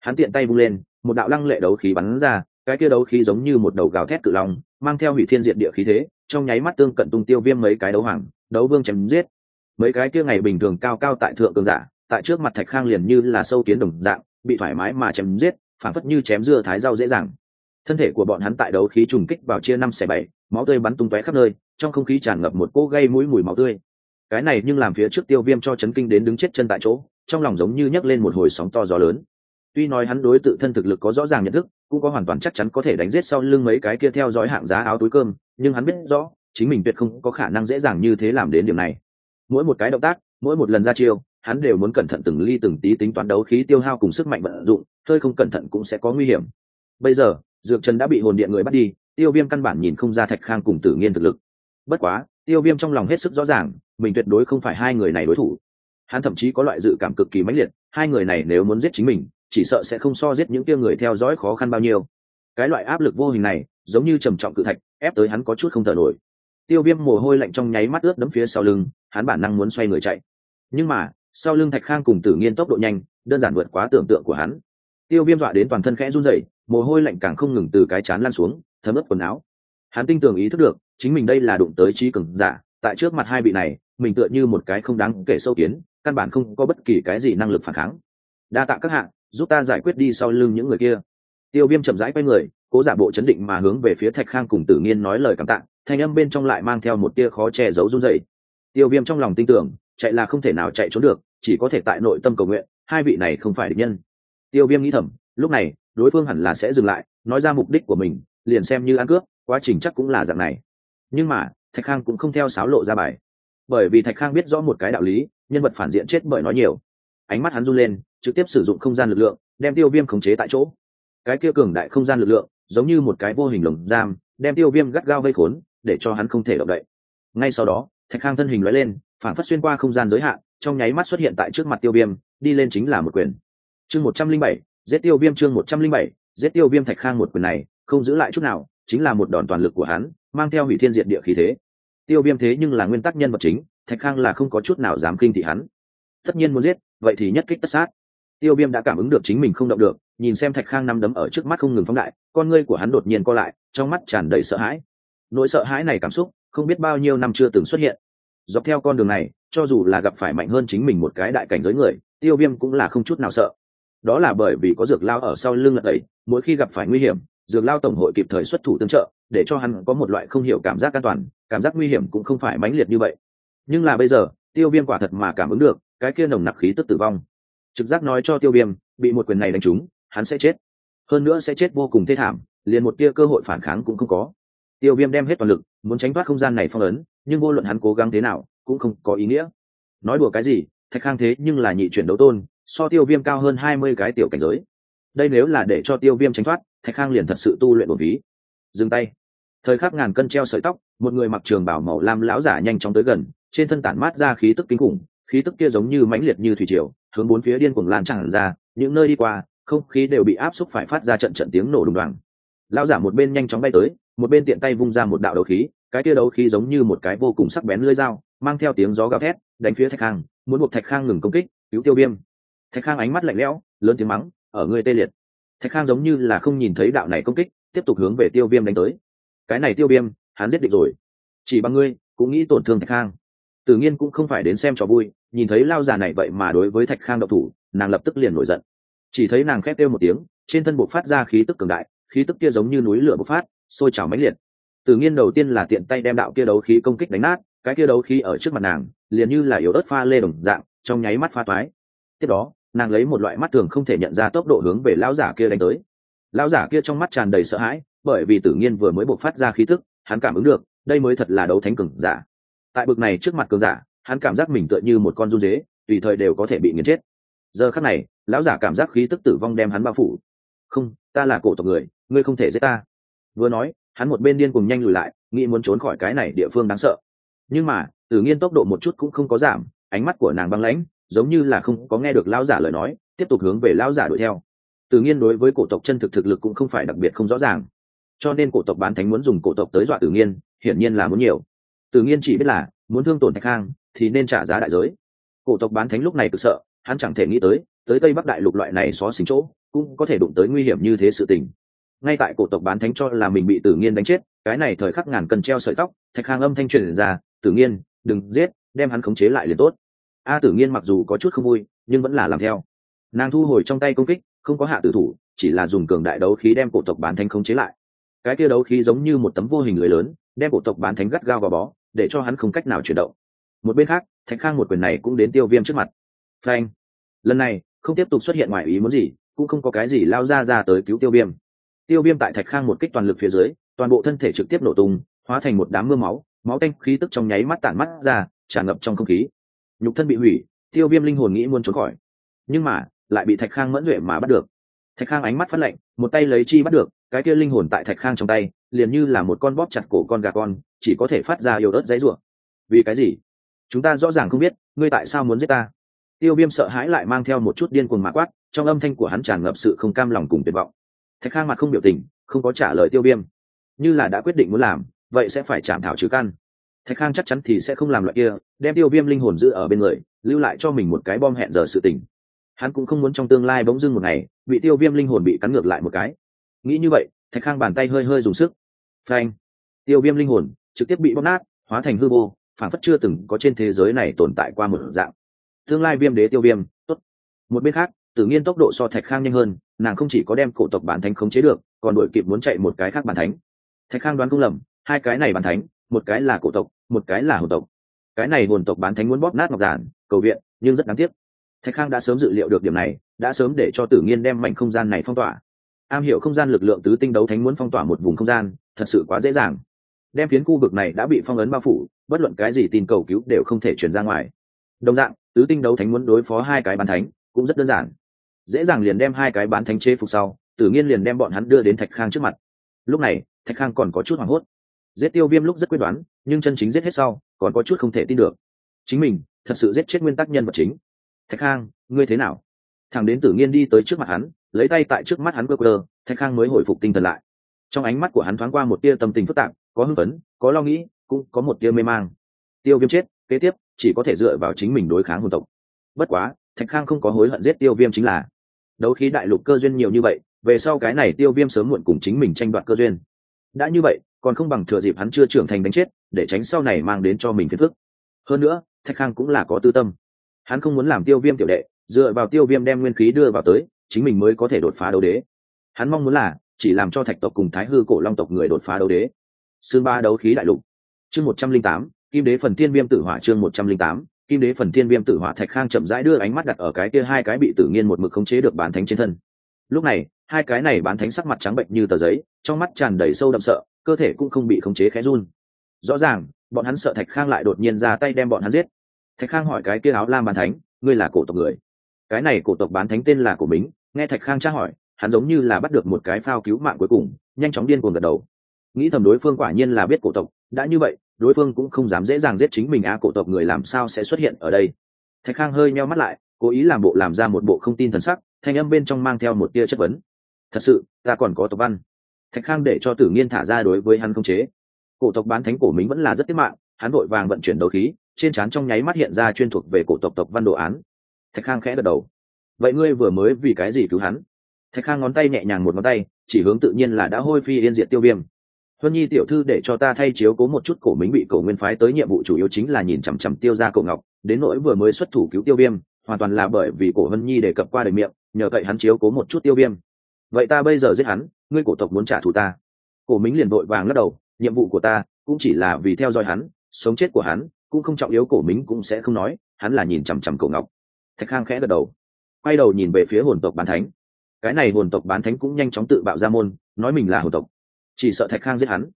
Speaker 1: Hắn tiện tay vung lên, một đạo lăng lệ đấu khí bắn ra, cái kia đấu khí giống như một đầu gào thét cự long, mang theo hủy thiên diện địa khí thế, trong nháy mắt tương cận tung tiêu viêm mấy cái đấu hoàng, đấu vương chém giết. Mấy cái kia ngày bình thường cao cao tại thượng cường giả, tại trước mặt thạch khang liền như là sâu kiến đồng dạng, bị thoải mái mà chém giết, phản phất như chém dưa thái rau dễ dàng. Thân thể của bọn hắn tại đấu khí trùng kích vào chia năm xẻ bảy, máu tươi bắn tung tóe khắp nơi, trong không khí tràn ngập một cỗ gây mũi mùi máu tươi cái này nhưng làm phía trước tiêu viêm cho chấn kinh đến đứng chết chân tại chỗ, trong lòng giống như nhấc lên một hồi sóng to gió lớn. Tuy nói hắn đối tự thân thực lực có rõ ràng nhận thức, cũng có hoàn toàn chắc chắn có thể đánh giết sau lưng mấy cái kia theo dõi hạng giá áo túi cơm, nhưng hắn biết rõ, chính mình tuyệt không có khả năng dễ dàng như thế làm đến điểm này. Mỗi một cái động tác, mỗi một lần ra chiêu, hắn đều muốn cẩn thận từng ly từng tí tính toán đấu khí tiêu hao cùng sức mạnh vận dụng, hơi không cẩn thận cũng sẽ có nguy hiểm. Bây giờ, dược trần đã bị hồn điện người bắt đi, tiêu viêm căn bản nhìn không ra thạch khang cùng tử nghiên thực lực. Bất quá tiêu viêm trong lòng hết sức rõ ràng, mình tuyệt đối không phải hai người này đối thủ. Hắn thậm chí có loại dự cảm cực kỳ mãnh liệt, hai người này nếu muốn giết chính mình, chỉ sợ sẽ không so giết những kia người theo dõi khó khăn bao nhiêu. Cái loại áp lực vô hình này, giống như trầm trọng cự thạch, ép tới hắn có chút không thở nổi. Tiêu viêm mồ hôi lạnh trong nháy mắt ướt đấm phía sau lưng, hắn bản năng muốn xoay người chạy. Nhưng mà, sau lưng thạch khang cùng tử nghiên tốc độ nhanh, đơn giản vượt quá tưởng tượng của hắn. Tiêu viêm dọa đến toàn thân khẽ run rẩy, mồ hôi lạnh càng không ngừng từ cái chán lan xuống, thấm ướt quần áo. Hắn tinh tường ý thức được chính mình đây là đụng tới trí cường giả, tại trước mặt hai vị này, mình tựa như một cái không đáng kể sâu kiến, căn bản không có bất kỳ cái gì năng lực phản kháng. Đa tạ các hạng giúp ta giải quyết đi sau lưng những người kia. Tiêu viêm chậm rãi quay người, cố giả bộ chấn định mà hướng về phía thạch khang cùng tử nghiên nói lời cảm tạ, thanh âm bên trong lại mang theo một tia khó che giấu run dậy tiêu viêm trong lòng tin tưởng, chạy là không thể nào chạy trốn được, chỉ có thể tại nội tâm cầu nguyện, hai vị này không phải địch nhân. Tiêu viêm nghĩ thầm, lúc này, đối phương hẳn là sẽ dừng lại, nói ra mục đích của mình, liền xem như ăn cướp, quá trình chắc cũng là dạng này nhưng mà, thạch khang cũng không theo sáo lộ ra bài. Bởi vì thạch khang biết rõ một cái đạo lý, nhân vật phản diện chết bởi nói nhiều. Ánh mắt hắn run lên, trực tiếp sử dụng không gian lực lượng, đem tiêu viêm khống chế tại chỗ. Cái kia cường đại không gian lực lượng, giống như một cái vô hình lồng giam, đem tiêu viêm gắt gao vây khốn, để cho hắn không thể động đậy. Ngay sau đó, thạch khang thân hình nói lên, phản phát xuyên qua không gian giới hạn, trong nháy mắt xuất hiện tại trước mặt tiêu viêm, đi lên chính là một quyền. Chương một trăm linh bảy, giết tiêu viêm chương một trăm linh bảy, giết tiêu viêm thạch khang một quyền này, không giữ lại chút nào, chính là một đòn toàn lực của hắn mang theo hủy thiên diệt địa khí thế. Tiêu viêm thế nhưng là nguyên tắc nhân vật chính, thạch khang là không có chút nào dám kinh thị hắn. Tất nhiên muốn giết, vậy thì nhất kích tất sát. Tiêu viêm đã cảm ứng được chính mình không động được, nhìn xem thạch khang nằm đấm ở trước mắt không ngừng phóng đại, con ngươi của hắn đột nhiên co lại, trong mắt tràn đầy sợ hãi. Nỗi sợ hãi này cảm xúc, không biết bao nhiêu năm chưa từng xuất hiện. Dọc theo con đường này, cho dù là gặp phải mạnh hơn chính mình một cái đại cảnh giới người, tiêu viêm cũng là không chút nào sợ. Đó là bởi vì có dược lao ở sau lưng lật ấy mỗi khi gặp phải nguy hiểm, dược lao tổng hội kịp thời xuất thủ tương trợ để cho hắn có một loại không hiểu cảm giác an toàn, cảm giác nguy hiểm cũng không phải mãnh liệt như vậy. Nhưng là bây giờ, tiêu viêm quả thật mà cảm ứng được, cái kia nồng nặc khí tức tử vong. Trực giác nói cho tiêu viêm, bị một quyền này đánh trúng, hắn sẽ chết. Hơn nữa sẽ chết vô cùng thê thảm, liền một tia cơ hội phản kháng cũng không có. Tiêu viêm đem hết toàn lực, muốn tránh thoát không gian này phong ấn, nhưng vô luận hắn cố gắng thế nào, cũng không có ý nghĩa. Nói đùa cái gì, thạch khang thế nhưng là nhị chuyển đấu tôn, so tiêu viêm cao hơn hai mươi cái tiểu cảnh giới. Đây nếu là để cho tiêu viêm tránh thoát, thạch khang liền thật sự tu luyện một ví. Dừng tay thời khắc ngàn cân treo sợi tóc, một người mặc trường bảo màu lam lão giả nhanh chóng tới gần, trên thân tản mát ra khí tức kinh khủng, khí tức kia giống như mãnh liệt như thủy triều, hướng bốn phía điên cuồng lan tràn ra, những nơi đi qua, không khí đều bị áp xúc phải phát ra trận trận tiếng nổ đùng đoàng. Lão giả một bên nhanh chóng bay tới, một bên tiện tay vung ra một đạo đấu khí, cái kia đấu khí giống như một cái vô cùng sắc bén lưỡi dao, mang theo tiếng gió gào thét, đánh phía thạch khang, muốn buộc thạch khang ngừng công kích, cứu tiêu viêm. Thạch khang ánh mắt lạnh lẽo, lớn tiếng mắng, ở người tê liệt. Thạch khang giống như là không nhìn thấy đạo này công kích, tiếp tục hướng về tiêu viêm đánh tới cái này tiêu viêm, hắn giết địch rồi. Chỉ bằng ngươi, cũng nghĩ tổn thương thạch khang. Tự nhiên cũng không phải đến xem trò vui, nhìn thấy lao già này vậy mà đối với thạch khang độc thủ, nàng lập tức liền nổi giận. Chỉ thấy nàng khét kêu một tiếng, trên thân buộc phát ra khí tức cường đại, khí tức kia giống như núi lửa bộc phát, sôi trào mãnh liệt. Tự nhiên đầu tiên là tiện tay đem đạo kia đấu khí công kích đánh nát, cái kia đấu khí ở trước mặt nàng, liền như là yếu ớt pha lê đồng dạng, trong nháy mắt pha toái. Tiếp đó, nàng lấy một loại mắt thường không thể nhận ra tốc độ hướng về lão giả kia đánh tới. Lão giả kia trong mắt tràn đầy sợ hãi bởi vì tự nhiên vừa mới bộc phát ra khí tức, hắn cảm ứng được, đây mới thật là đấu thánh cường giả. Tại bực này trước mặt cường giả, hắn cảm giác mình tựa như một con run dế, tùy thời đều có thể bị nghiền chết. Giờ khắc này, lão giả cảm giác khí tức tử vong đem hắn bao phủ. Không, ta là cổ tộc người, ngươi không thể giết ta. Vừa nói, hắn một bên điên cùng nhanh lùi lại, nghĩ muốn trốn khỏi cái này địa phương đáng sợ. Nhưng mà, tử nghiên tốc độ một chút cũng không có giảm, ánh mắt của nàng băng lãnh, giống như là không có nghe được lão giả lời nói, tiếp tục hướng về lão giả đuổi theo. Tử nghiên đối với cổ tộc chân thực thực lực cũng không phải đặc biệt không rõ ràng cho nên cổ tộc bán thánh muốn dùng cổ tộc tới dọa tử nghiên, hiển nhiên là muốn nhiều. Tử nghiên chỉ biết là, muốn thương tổn thạch khang thì nên trả giá đại giới. Cổ tộc bán thánh lúc này cực sợ, hắn chẳng thể nghĩ tới tới tây bắc đại lục loại này xó xính chỗ, cũng có thể đụng tới nguy hiểm như thế sự tình. Ngay tại cổ tộc bán thánh cho là mình bị tử nghiên đánh chết, cái này thời khắc ngàn cần treo sợi tóc, thạch khang âm thanh truyền ra, tử nghiên, đừng giết, đem hắn khống chế lại liền tốt. A tử nghiên mặc dù có chút không vui, nhưng vẫn là làm theo. Nàng thu hồi trong tay công kích, không có hạ tử thủ, chỉ là dùng cường đại đấu khí đem cổ tộc bán thánh khống chế lại cái kia đấu khí giống như một tấm vô hình lưới lớn, đem bộ tộc bán thánh gắt gao vào bó, để cho hắn không cách nào chuyển động. Một bên khác, thạch khang một quyền này cũng đến tiêu viêm trước mặt. Phanh! Lần này, không tiếp tục xuất hiện ngoài ý muốn gì, cũng không có cái gì lao ra ra tới cứu tiêu viêm. Tiêu viêm tại thạch khang một kích toàn lực phía dưới, toàn bộ thân thể trực tiếp nổ tung, hóa thành một đám mưa máu máu tanh khí tức trong nháy mắt tản mắt ra, tràn ngập trong không khí. Nhục thân bị hủy, tiêu viêm linh hồn nghĩ muốn trốn khỏi. Nhưng mà, lại bị thạch khang mẫn duệ mà bắt được thạch khang ánh mắt phát lạnh, một tay lấy chi bắt được, cái kia linh hồn tại thạch khang trong tay, liền như là một con bóp chặt cổ con gà con, chỉ có thể phát ra yêu ớt giấy rủa. Vì cái gì? Chúng ta rõ ràng không biết, ngươi tại sao muốn giết ta? Tiêu viêm sợ hãi lại mang theo một chút điên cuồng mạ quát, trong âm thanh của hắn tràn ngập sự không cam lòng cùng tuyệt vọng. Thạch khang mặt không biểu tình, không có trả lời tiêu viêm. Như là đã quyết định muốn làm, vậy sẽ phải chạm thảo trừ căn. Thạch khang chắc chắn thì sẽ không làm loại kia, đem tiêu viêm linh hồn giữ ở bên người, lưu lại cho mình một cái bom hẹn giờ sự tình hắn cũng không muốn trong tương lai bỗng dưng một ngày bị tiêu viêm linh hồn bị cắn ngược lại một cái. Nghĩ như vậy, thạch khang bàn tay hơi hơi dùng sức. Phanh! Tiêu viêm linh hồn trực tiếp bị bóp nát, hóa thành hư vô phản phất chưa từng có trên thế giới này tồn tại qua một dạng. Tương lai viêm đế tiêu viêm, tốt. Một bên khác, tự nhiên tốc độ so thạch khang nhanh hơn, nàng không chỉ có đem cổ tộc bản thánh khống chế được, còn đội kịp muốn chạy một cái khác bản thánh. Thạch khang đoán không lầm, hai cái này bản thánh, một cái là cổ tộc, một cái là hồn tộc. Cái này hồn tộc bán thánh muốn bóp nát ngọc giản, cầu viện, nhưng rất đáng tiếc thạch khang đã sớm dự liệu được điểm này, đã sớm để cho tử nghiên đem mảnh không gian này phong tỏa. Am hiểu không gian lực lượng tứ tinh đấu thánh muốn phong tỏa một vùng không gian, thật sự quá dễ dàng. Đem phiến khu vực này đã bị phong ấn bao phủ, bất luận cái gì tin cầu cứu đều không thể chuyển ra ngoài. Đồng dạng, tứ tinh đấu thánh muốn đối phó hai cái bán thánh, cũng rất đơn giản. Dễ dàng liền đem hai cái bán thánh chế phục sau, tử nghiên liền đem bọn hắn đưa đến thạch khang trước mặt. Lúc này, thạch khang còn có chút hoảng hốt. Giết tiêu viêm lúc rất quyết đoán, nhưng chân chính giết hết sau, còn có chút không thể tin được. Chính mình, thật sự giết chết nguyên tắc nhân vật chính thạch khang, ngươi thế nào? Thằng đến tử nghiên đi tới trước mặt hắn, lấy tay tại trước mắt hắn cơ cơ thạch khang mới hồi phục tinh thần lại. Trong ánh mắt của hắn thoáng qua một tia tâm tình phức tạp, có hưng phấn, có lo nghĩ, cũng có một tia mê mang. Tiêu viêm chết, kế tiếp, chỉ có thể dựa vào chính mình đối kháng hồn tộc. Bất quá, thạch khang không có hối hận giết tiêu viêm chính là, đấu khí đại lục cơ duyên nhiều như vậy, về sau cái này tiêu viêm sớm muộn cùng chính mình tranh đoạt cơ duyên. Đã như vậy, còn không bằng thừa dịp hắn chưa trưởng thành đánh chết, để tránh sau này mang đến cho mình phiền phức. Hơn nữa, thạch khang cũng là có tư tâm hắn không muốn làm tiêu viêm tiểu đệ, dựa vào tiêu viêm đem nguyên khí đưa vào tới, chính mình mới có thể đột phá đấu đế. Hắn mong muốn là, chỉ làm cho thạch tộc cùng thái hư cổ long tộc người đột phá đấu đế. Xương ba đấu khí đại lục. Chương một trăm linh tám, kim đế phần thiên viêm tử hỏa chương một trăm linh tám, kim đế phần thiên viêm tử hỏa thạch khang chậm rãi đưa ánh mắt đặt ở cái kia hai cái bị tử nghiên một mực khống chế được bán thánh trên thân. Lúc này, hai cái này bán thánh sắc mặt trắng bệnh như tờ giấy, trong mắt tràn đầy sâu đậm sợ, cơ thể cũng không bị khống chế khẽ run. Rõ ràng, bọn hắn sợ thạch khang lại đột nhiên ra tay đem bọn hắn giết thạch khang hỏi cái kia áo lam bán thánh, ngươi là cổ tộc người? Cái này cổ tộc bán thánh tên là cổ bính. Nghe thạch khang tra hỏi, hắn giống như là bắt được một cái phao cứu mạng cuối cùng, nhanh chóng điên cuồng gật đầu. Nghĩ thầm đối phương quả nhiên là biết cổ tộc, đã như vậy, đối phương cũng không dám dễ dàng giết chính mình, a, cổ tộc người làm sao sẽ xuất hiện ở đây? Thạch khang hơi meo mắt lại, cố ý làm bộ làm ra một bộ không tin thần sắc, thanh âm bên trong mang theo một tia chất vấn. Thật sự, ta còn có tộc văn. Thạch khang để cho tử nghiên thả ra đối với hắn không chế. Cổ tộc bán thánh cổ mình vẫn là rất tiết mạng, hắn vội vàng vận chuyển đấu khí trên trán trong nháy mắt hiện ra chuyên thuộc về cổ tộc tộc văn đồ án. Thạch khang khẽ gật đầu. Vậy ngươi vừa mới vì cái gì cứu hắn? Thạch khang ngón tay nhẹ nhàng một ngón tay, chỉ hướng tự nhiên là đã hôi phi yên diệt tiêu viêm. Huân nhi tiểu thư để cho ta thay chiếu cố một chút cổ mính bị cổ nguyên phái tới nhiệm vụ chủ yếu chính là nhìn chằm chằm tiêu ra cổ ngọc, đến nỗi vừa mới xuất thủ cứu tiêu viêm, hoàn toàn là bởi vì cổ huân nhi đề cập qua đời miệng, nhờ cậy hắn chiếu cố một chút tiêu viêm. Vậy ta bây giờ giết hắn, ngươi cổ tộc muốn trả thù ta. Cổ mính liền vội vàng lắc đầu, nhiệm vụ của ta cũng chỉ là vì theo dõi hắn, sống chết của hắn cũng không trọng yếu, cổ mính cũng sẽ không nói, hắn là nhìn chằm chằm cổ ngọc. Thạch khang khẽ gật đầu, quay đầu nhìn về phía hồn tộc bán thánh. Cái này hồn tộc bán thánh cũng nhanh chóng tự bạo ra môn, nói mình là hồn tộc, chỉ sợ thạch khang giết hắn.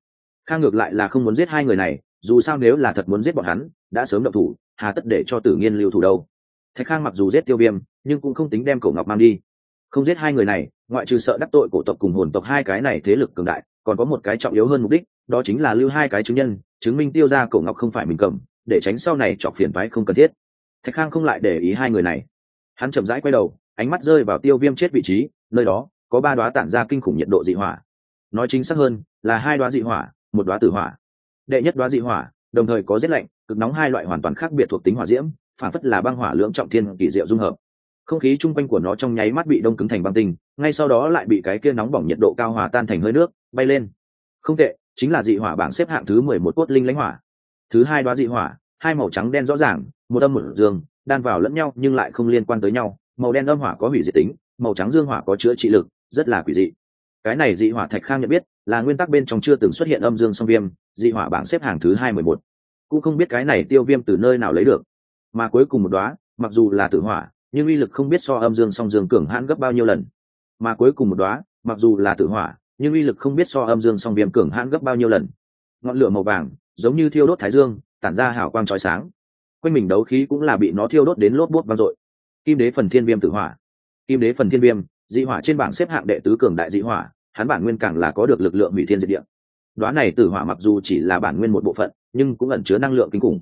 Speaker 1: Khang ngược lại là không muốn giết hai người này, dù sao nếu là thật muốn giết bọn hắn, đã sớm động thủ, hà tất để cho tử nghiên lưu thủ đâu. Thạch khang mặc dù giết tiêu viêm, nhưng cũng không tính đem cổ ngọc mang đi. Không giết hai người này, ngoại trừ sợ đắc tội cổ tộc cùng hồn tộc hai cái này thế lực cường đại, còn có một cái trọng yếu hơn mục đích, đó chính là lưu hai cái chứng nhân, chứng minh tiêu ra cổ ngọc không phải mình cầm để tránh sau này chọc phiền toái không cần thiết. Thạch khang không lại để ý hai người này. Hắn chậm rãi quay đầu, ánh mắt rơi vào tiêu viêm chết vị trí, nơi đó có ba đoá tản ra kinh khủng nhiệt độ dị hỏa. Nói chính xác hơn, là hai đoá dị hỏa, một đoá tử hỏa. Đệ nhất đoá dị hỏa, đồng thời có rét lạnh, cực nóng hai loại hoàn toàn khác biệt thuộc tính hỏa diễm, phản phất là băng hỏa lưỡng trọng thiên kỳ diệu dung hợp. Không khí chung quanh của nó trong nháy mắt bị đông cứng thành băng tinh, ngay sau đó lại bị cái kia nóng bỏng nhiệt độ cao hòa tan thành hơi nước, bay lên. Không tệ, chính là dị hỏa bảng xếp hạng thứ mười một cốt linh lãnh hỏa thứ hai đoá dị hỏa, hai màu trắng đen rõ ràng, một âm một dương, đan vào lẫn nhau nhưng lại không liên quan tới nhau. Màu đen âm hỏa có hủy diệt tính, màu trắng dương hỏa có chữa trị lực, rất là quỷ dị. Cái này dị hỏa thạch khang nhận biết, là nguyên tắc bên trong chưa từng xuất hiện âm dương song viêm, dị hỏa bảng xếp hàng thứ hai mười một. Cũng không biết cái này tiêu viêm từ nơi nào lấy được. Mà cuối cùng một đoá, mặc dù là tử hỏa, nhưng uy lực không biết so âm dương song dương cường hãn gấp bao nhiêu lần. Mà cuối cùng một đoá, mặc dù là tử hỏa, nhưng uy lực không biết so âm dương song viêm cường hãn gấp bao nhiêu lần. Ngọn lửa màu vàng giống như thiêu đốt thái dương, tản ra hào quang trói sáng. Quanh mình đấu khí cũng là bị nó thiêu đốt đến lốp bút vang dội. Kim đế phần thiên viêm tử hỏa. Kim đế phần thiên viêm, dị hỏa trên bảng xếp hạng đệ tứ cường đại dị hỏa, hắn bản nguyên càng là có được lực lượng hủy thiên diệt địa. Đoá này tử hỏa mặc dù chỉ là bản nguyên một bộ phận, nhưng cũng ẩn chứa năng lượng kinh khủng.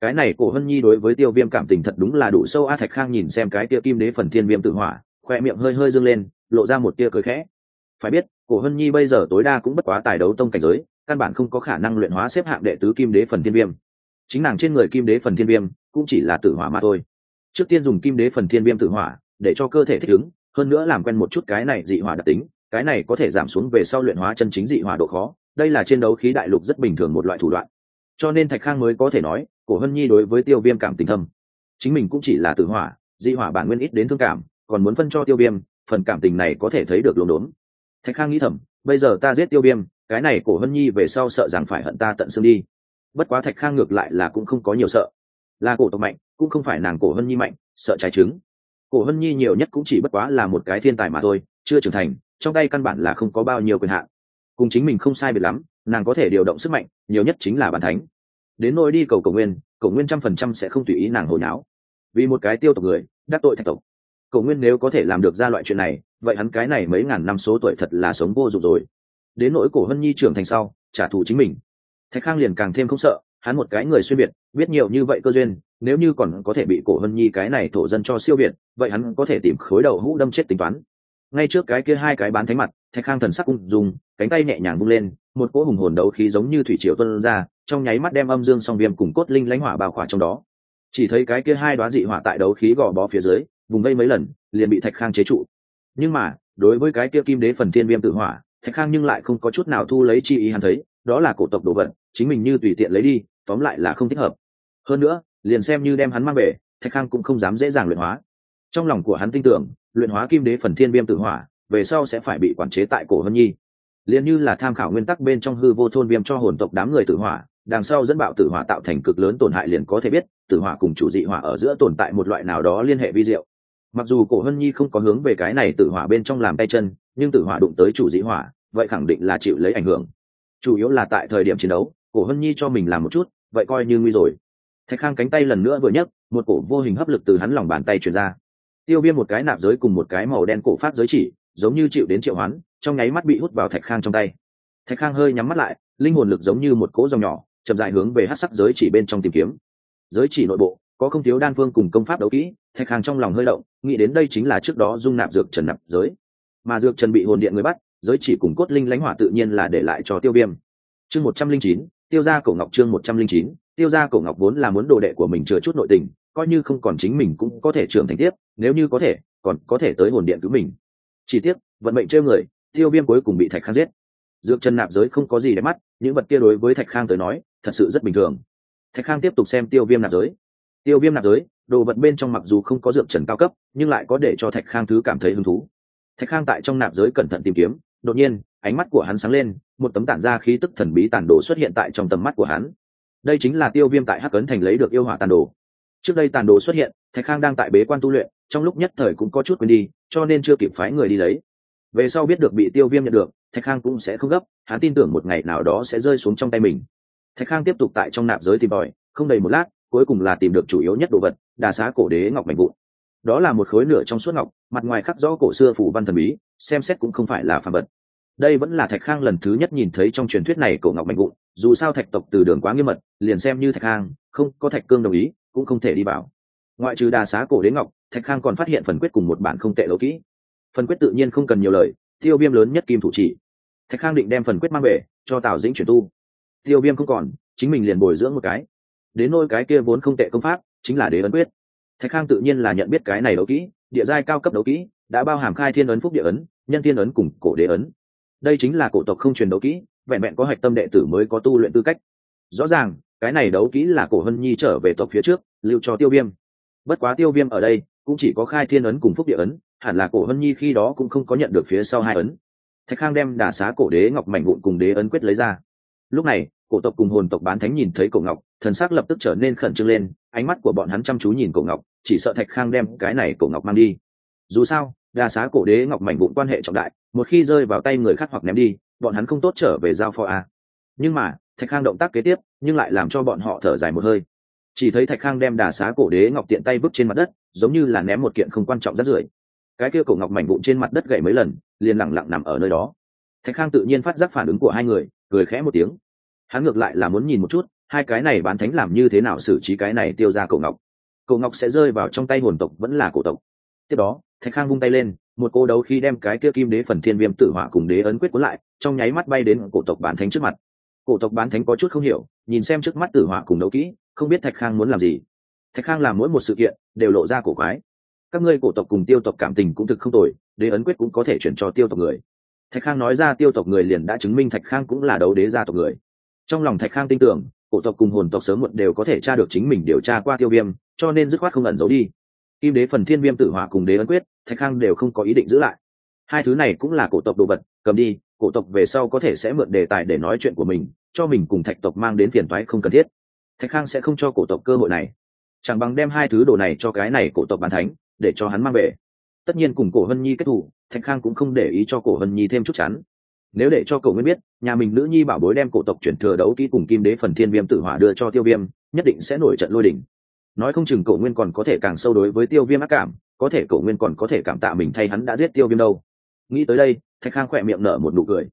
Speaker 1: Cái này cổ hân nhi đối với tiêu viêm cảm tình thật đúng là đủ sâu. A thạch khang nhìn xem cái tia kim đế phần thiên viêm tử hỏa, khoe miệng hơi hơi dâng lên, lộ ra một tia cười khẽ. Phải biết, cổ hân nhi bây giờ tối đa cũng bất quá tài đấu tông cảnh giới căn bản không có khả năng luyện hóa xếp hạng đệ tứ kim đế phần thiên viêm. Chính nàng trên người kim đế phần thiên viêm cũng chỉ là tử hỏa mà thôi. Trước tiên dùng kim đế phần thiên viêm tử hỏa để cho cơ thể thích ứng, hơn nữa làm quen một chút cái này dị hỏa đặc tính, cái này có thể giảm xuống về sau luyện hóa chân chính dị hỏa độ khó. Đây là trên đấu khí đại lục rất bình thường một loại thủ đoạn. Cho nên thạch khang mới có thể nói, cổ hân nhi đối với tiêu viêm cảm tình thâm. Chính mình cũng chỉ là tử hỏa, dị hỏa bản nguyên ít đến thương cảm, còn muốn phân cho tiêu viêm, phần cảm tình này có thể thấy được lốm đốm thạch khang nghĩ thầm, bây giờ ta giết tiêu viêm cái này cổ hân nhi về sau sợ rằng phải hận ta tận xương đi. Bất quá thạch khang ngược lại là cũng không có nhiều sợ. Là cổ tộc mạnh, cũng không phải nàng cổ hân nhi mạnh, sợ trái trứng. Cổ hân nhi nhiều nhất cũng chỉ bất quá là một cái thiên tài mà thôi, chưa trưởng thành, trong tay căn bản là không có bao nhiêu quyền hạn. Cùng chính mình không sai biệt lắm, nàng có thể điều động sức mạnh, nhiều nhất chính là bản thánh. Đến nôi đi cầu cầu nguyên cầu nguyên trăm phần trăm sẽ không tùy ý nàng hồi não vì một cái tiêu tộc người, đắc tội thạch tộc. Cầu nguyên nếu có thể làm được ra loại chuyện này, vậy hắn cái này mấy ngàn năm số tuổi thật là sống vô dụng rồi đến nỗi cổ hân nhi trưởng thành sau, trả thù chính mình. Thạch khang liền càng thêm không sợ, hắn một cái người xuyên biệt biết nhiều như vậy cơ duyên, nếu như còn có thể bị cổ hân nhi cái này thổ dân cho siêu việt, vậy hắn có thể tìm khối đầu hũ đâm chết tính toán. Ngay trước cái kia hai cái bán thánh mặt, thạch khang thần sắc ung dùng cánh tay nhẹ nhàng bung lên, một cỗ hùng hồn đấu khí giống như thủy triều tuân ra, trong nháy mắt đem âm dương song viêm cùng cốt linh lãnh hỏa bao khỏa trong đó. Chỉ thấy cái kia hai đoá dị hỏa tại đấu khí gò bó phía dưới, vùng vây mấy lần, liền bị thạch khang chế trụ. Nhưng mà, đối với cái kia kim đế phần thiên viêm tự hỏa thạch khang nhưng lại không có chút nào thu lấy chi ý hắn thấy, đó là cổ tộc đồ vật, chính mình như tùy tiện lấy đi, tóm lại là không thích hợp. Hơn nữa, liền xem như đem hắn mang về, thạch khang cũng không dám dễ dàng luyện hóa. Trong lòng của hắn tin tưởng, luyện hóa kim đế phần thiên viêm tử hỏa, về sau sẽ phải bị quản chế tại cổ hân nhi. Liền như là tham khảo nguyên tắc bên trong hư vô thôn viêm cho hồn tộc đám người tử hỏa, đằng sau dẫn bạo tử hỏa tạo thành cực lớn tổn hại liền có thể biết, tử hỏa cùng chủ dị hỏa ở giữa tồn tại một loại nào đó liên hệ vi diệu. Mặc dù cổ hân nhi không có hướng về cái này tử hỏa bên trong làm tay chân, nhưng tử hỏa đụng tới chủ dị hỏa vậy khẳng định là chịu lấy ảnh hưởng. Chủ yếu là tại thời điểm chiến đấu, cổ hân nhi cho mình làm một chút, vậy coi như nguy rồi. Thạch khang cánh tay lần nữa vừa nhấc, một cổ vô hình hấp lực từ hắn lòng bàn tay chuyển ra. Tiêu viêm một cái nạp giới cùng một cái màu đen cổ phát giới chỉ, giống như chịu đến triệu hoán, trong nháy mắt bị hút vào thạch khang trong tay. Thạch khang hơi nhắm mắt lại, linh hồn lực giống như một cỗ dòng nhỏ, chậm dại hướng về hát sắc giới chỉ bên trong tìm kiếm. Giới chỉ nội bộ, có không thiếu đan phương cùng công pháp đấu kỹ, thạch khang trong lòng hơi động, nghĩ đến đây chính là trước đó dung nạp dược trần nạp giới. Mà dược trần bị hồn điện người bắt giới chỉ cùng cốt linh lãnh hỏa tự nhiên là để lại cho tiêu viêm. Chương một trăm linh chín, tiêu ra cổ ngọc chương một trăm linh chín, tiêu ra cổ ngọc vốn là muốn đồ đệ của mình chừa chút nội tình, coi như không còn chính mình cũng có thể trưởng thành tiếp, nếu như có thể, còn có thể tới hồn điện cứu mình. Chỉ tiếc, vận mệnh trêu người, tiêu viêm cuối cùng bị thạch khang giết. Dược chân nạp giới không có gì để mắt, những vật kia đối với thạch khang tới nói, thật sự rất bình thường. Thạch khang tiếp tục xem tiêu viêm nạp giới. Tiêu viêm nạp giới, đồ vật bên trong mặc dù không có dược trần cao cấp, nhưng lại có để cho thạch khang thứ cảm thấy hứng thú. Thạch khang tại trong nạp giới cẩn thận tìm kiếm đột nhiên, ánh mắt của hắn sáng lên, một tấm tản ra khí tức thần bí tàn đồ xuất hiện tại trong tầm mắt của hắn. Đây chính là tiêu viêm tại hắc ấn thành lấy được yêu hỏa tàn đồ. Trước đây tàn đồ xuất hiện, thạch khang đang tại bế quan tu luyện, trong lúc nhất thời cũng có chút quên đi, cho nên chưa kịp phái người đi lấy. Về sau biết được bị tiêu viêm nhận được, thạch khang cũng sẽ không gấp, hắn tin tưởng một ngày nào đó sẽ rơi xuống trong tay mình. Thạch khang tiếp tục tại trong nạp giới tìm tòi, không đầy một lát, cuối cùng là tìm được chủ yếu nhất đồ vật, đà xá cổ đế ngọc mạnh vụn đó là một khối nửa trong suốt ngọc, mặt ngoài khắc rõ cổ xưa phủ văn thần bí, xem xét cũng không phải là phàm vật. Đây vẫn là thạch khang lần thứ nhất nhìn thấy trong truyền thuyết này cổ ngọc mạnh vụn, dù sao thạch tộc từ đường quá nghiêm mật, liền xem như thạch khang, không có thạch cương đồng ý, cũng không thể đi vào. Ngoại trừ đà xá cổ đến ngọc, thạch khang còn phát hiện phần quyết cùng một bản không tệ lỗ kỹ. Phần quyết tự nhiên không cần nhiều lời, tiêu viêm lớn nhất kim thủ chỉ. Thạch khang định đem phần quyết mang về, cho tào dĩnh chuyển tu. Tiêu viêm không còn, chính mình liền bồi dưỡng một cái. Đến nôi cái kia vốn không tệ công pháp, chính là đế ấn quyết thạch khang tự nhiên là nhận biết cái này đấu kỹ, địa giai cao cấp đấu kỹ, đã bao hàm khai thiên ấn, phúc địa ấn, nhân thiên ấn cùng cổ đế ấn. Đây chính là cổ tộc không truyền đấu kỹ, vẹn vẹn có hạch tâm đệ tử mới có tu luyện tư cách. Rõ ràng, cái này đấu kỹ là cổ hân nhi trở về tộc phía trước, lưu cho tiêu viêm. Bất quá tiêu viêm ở đây, cũng chỉ có khai thiên ấn cùng phúc địa ấn, hẳn là cổ hân nhi khi đó cũng không có nhận được phía sau hai ấn. Thạch khang đem đà xá cổ đế ngọc mảnh vụn cùng đế ấn quyết lấy ra lúc này, cổ tộc cùng hồn tộc bán thánh nhìn thấy cổ ngọc, thần sắc lập tức trở nên khẩn trương lên, ánh mắt của bọn hắn chăm chú nhìn cổ ngọc, chỉ sợ thạch khang đem cái này cổ ngọc mang đi. Dù sao đà xá cổ đế ngọc mảnh vụn quan hệ trọng đại, một khi rơi vào tay người khác hoặc ném đi, bọn hắn không tốt trở về giao pho a. Nhưng mà, thạch khang động tác kế tiếp, nhưng lại làm cho bọn họ thở dài một hơi. Chỉ thấy thạch khang đem đà xá cổ đế ngọc tiện tay vứt trên mặt đất, giống như là ném một kiện không quan trọng rất rưởi. Cái kia cổ ngọc mảnh vụn trên mặt đất gậy mấy lần, liền lẳng lặng nằm ở nơi đó thạch khang tự nhiên phát giác phản ứng của hai người, cười khẽ một tiếng. Hắn ngược lại là muốn nhìn một chút, hai cái này bán thánh làm như thế nào xử trí cái này tiêu ra cổ ngọc. Cổ ngọc sẽ rơi vào trong tay hồn tộc vẫn là cổ tộc. Tiếp đó, thạch khang vung tay lên, một cô đấu khi đem cái kia kim đế phần thiên viêm tử hỏa cùng đế ấn quyết cuốn lại, trong nháy mắt bay đến cổ tộc bán thánh trước mặt. Cổ tộc bán thánh có chút không hiểu, nhìn xem trước mắt tử hỏa cùng đấu kỹ, không biết thạch khang muốn làm gì. Thạch khang làm mỗi một sự kiện, đều lộ ra cổ quái. Các ngươi cổ tộc cùng tiêu tộc cảm tình cũng thực không tồi, đế ấn quyết cũng có thể chuyển cho tiêu tộc người thạch khang nói ra tiêu tộc người liền đã chứng minh thạch khang cũng là đấu đế gia tộc người. Trong lòng thạch khang tin tưởng, cổ tộc cùng hồn tộc sớm muộn đều có thể tra được chính mình điều tra qua tiêu viêm, cho nên dứt khoát không ẩn giấu đi. Kim đế phần thiên viêm tử hỏa cùng đế ấn quyết, thạch khang đều không có ý định giữ lại. Hai thứ này cũng là cổ tộc đồ vật, cầm đi, cổ tộc về sau có thể sẽ mượn đề tài để nói chuyện của mình, cho mình cùng thạch tộc mang đến phiền toái không cần thiết. Thạch khang sẽ không cho cổ tộc cơ hội này. Chẳng bằng đem hai thứ đồ này cho cái này cổ tộc bàn thánh, để cho hắn mang về. Tất nhiên cùng cổ hân nhi kết thủ thạch khang cũng không để ý cho cổ hân nhi thêm chút chắn nếu để cho cậu nguyên biết, nhà mình nữ nhi bảo bối đem cổ tộc chuyển thừa đấu kỹ cùng kim đế phần thiên viêm tử hỏa đưa cho tiêu viêm, nhất định sẽ nổi trận lôi đỉnh nói không chừng cậu nguyên còn có thể càng sâu đối với tiêu viêm ác cảm, có thể cậu nguyên còn có thể cảm tạ mình thay hắn đã giết tiêu viêm đâu. Nghĩ tới đây, thạch khang khỏe miệng nở một nụ cười.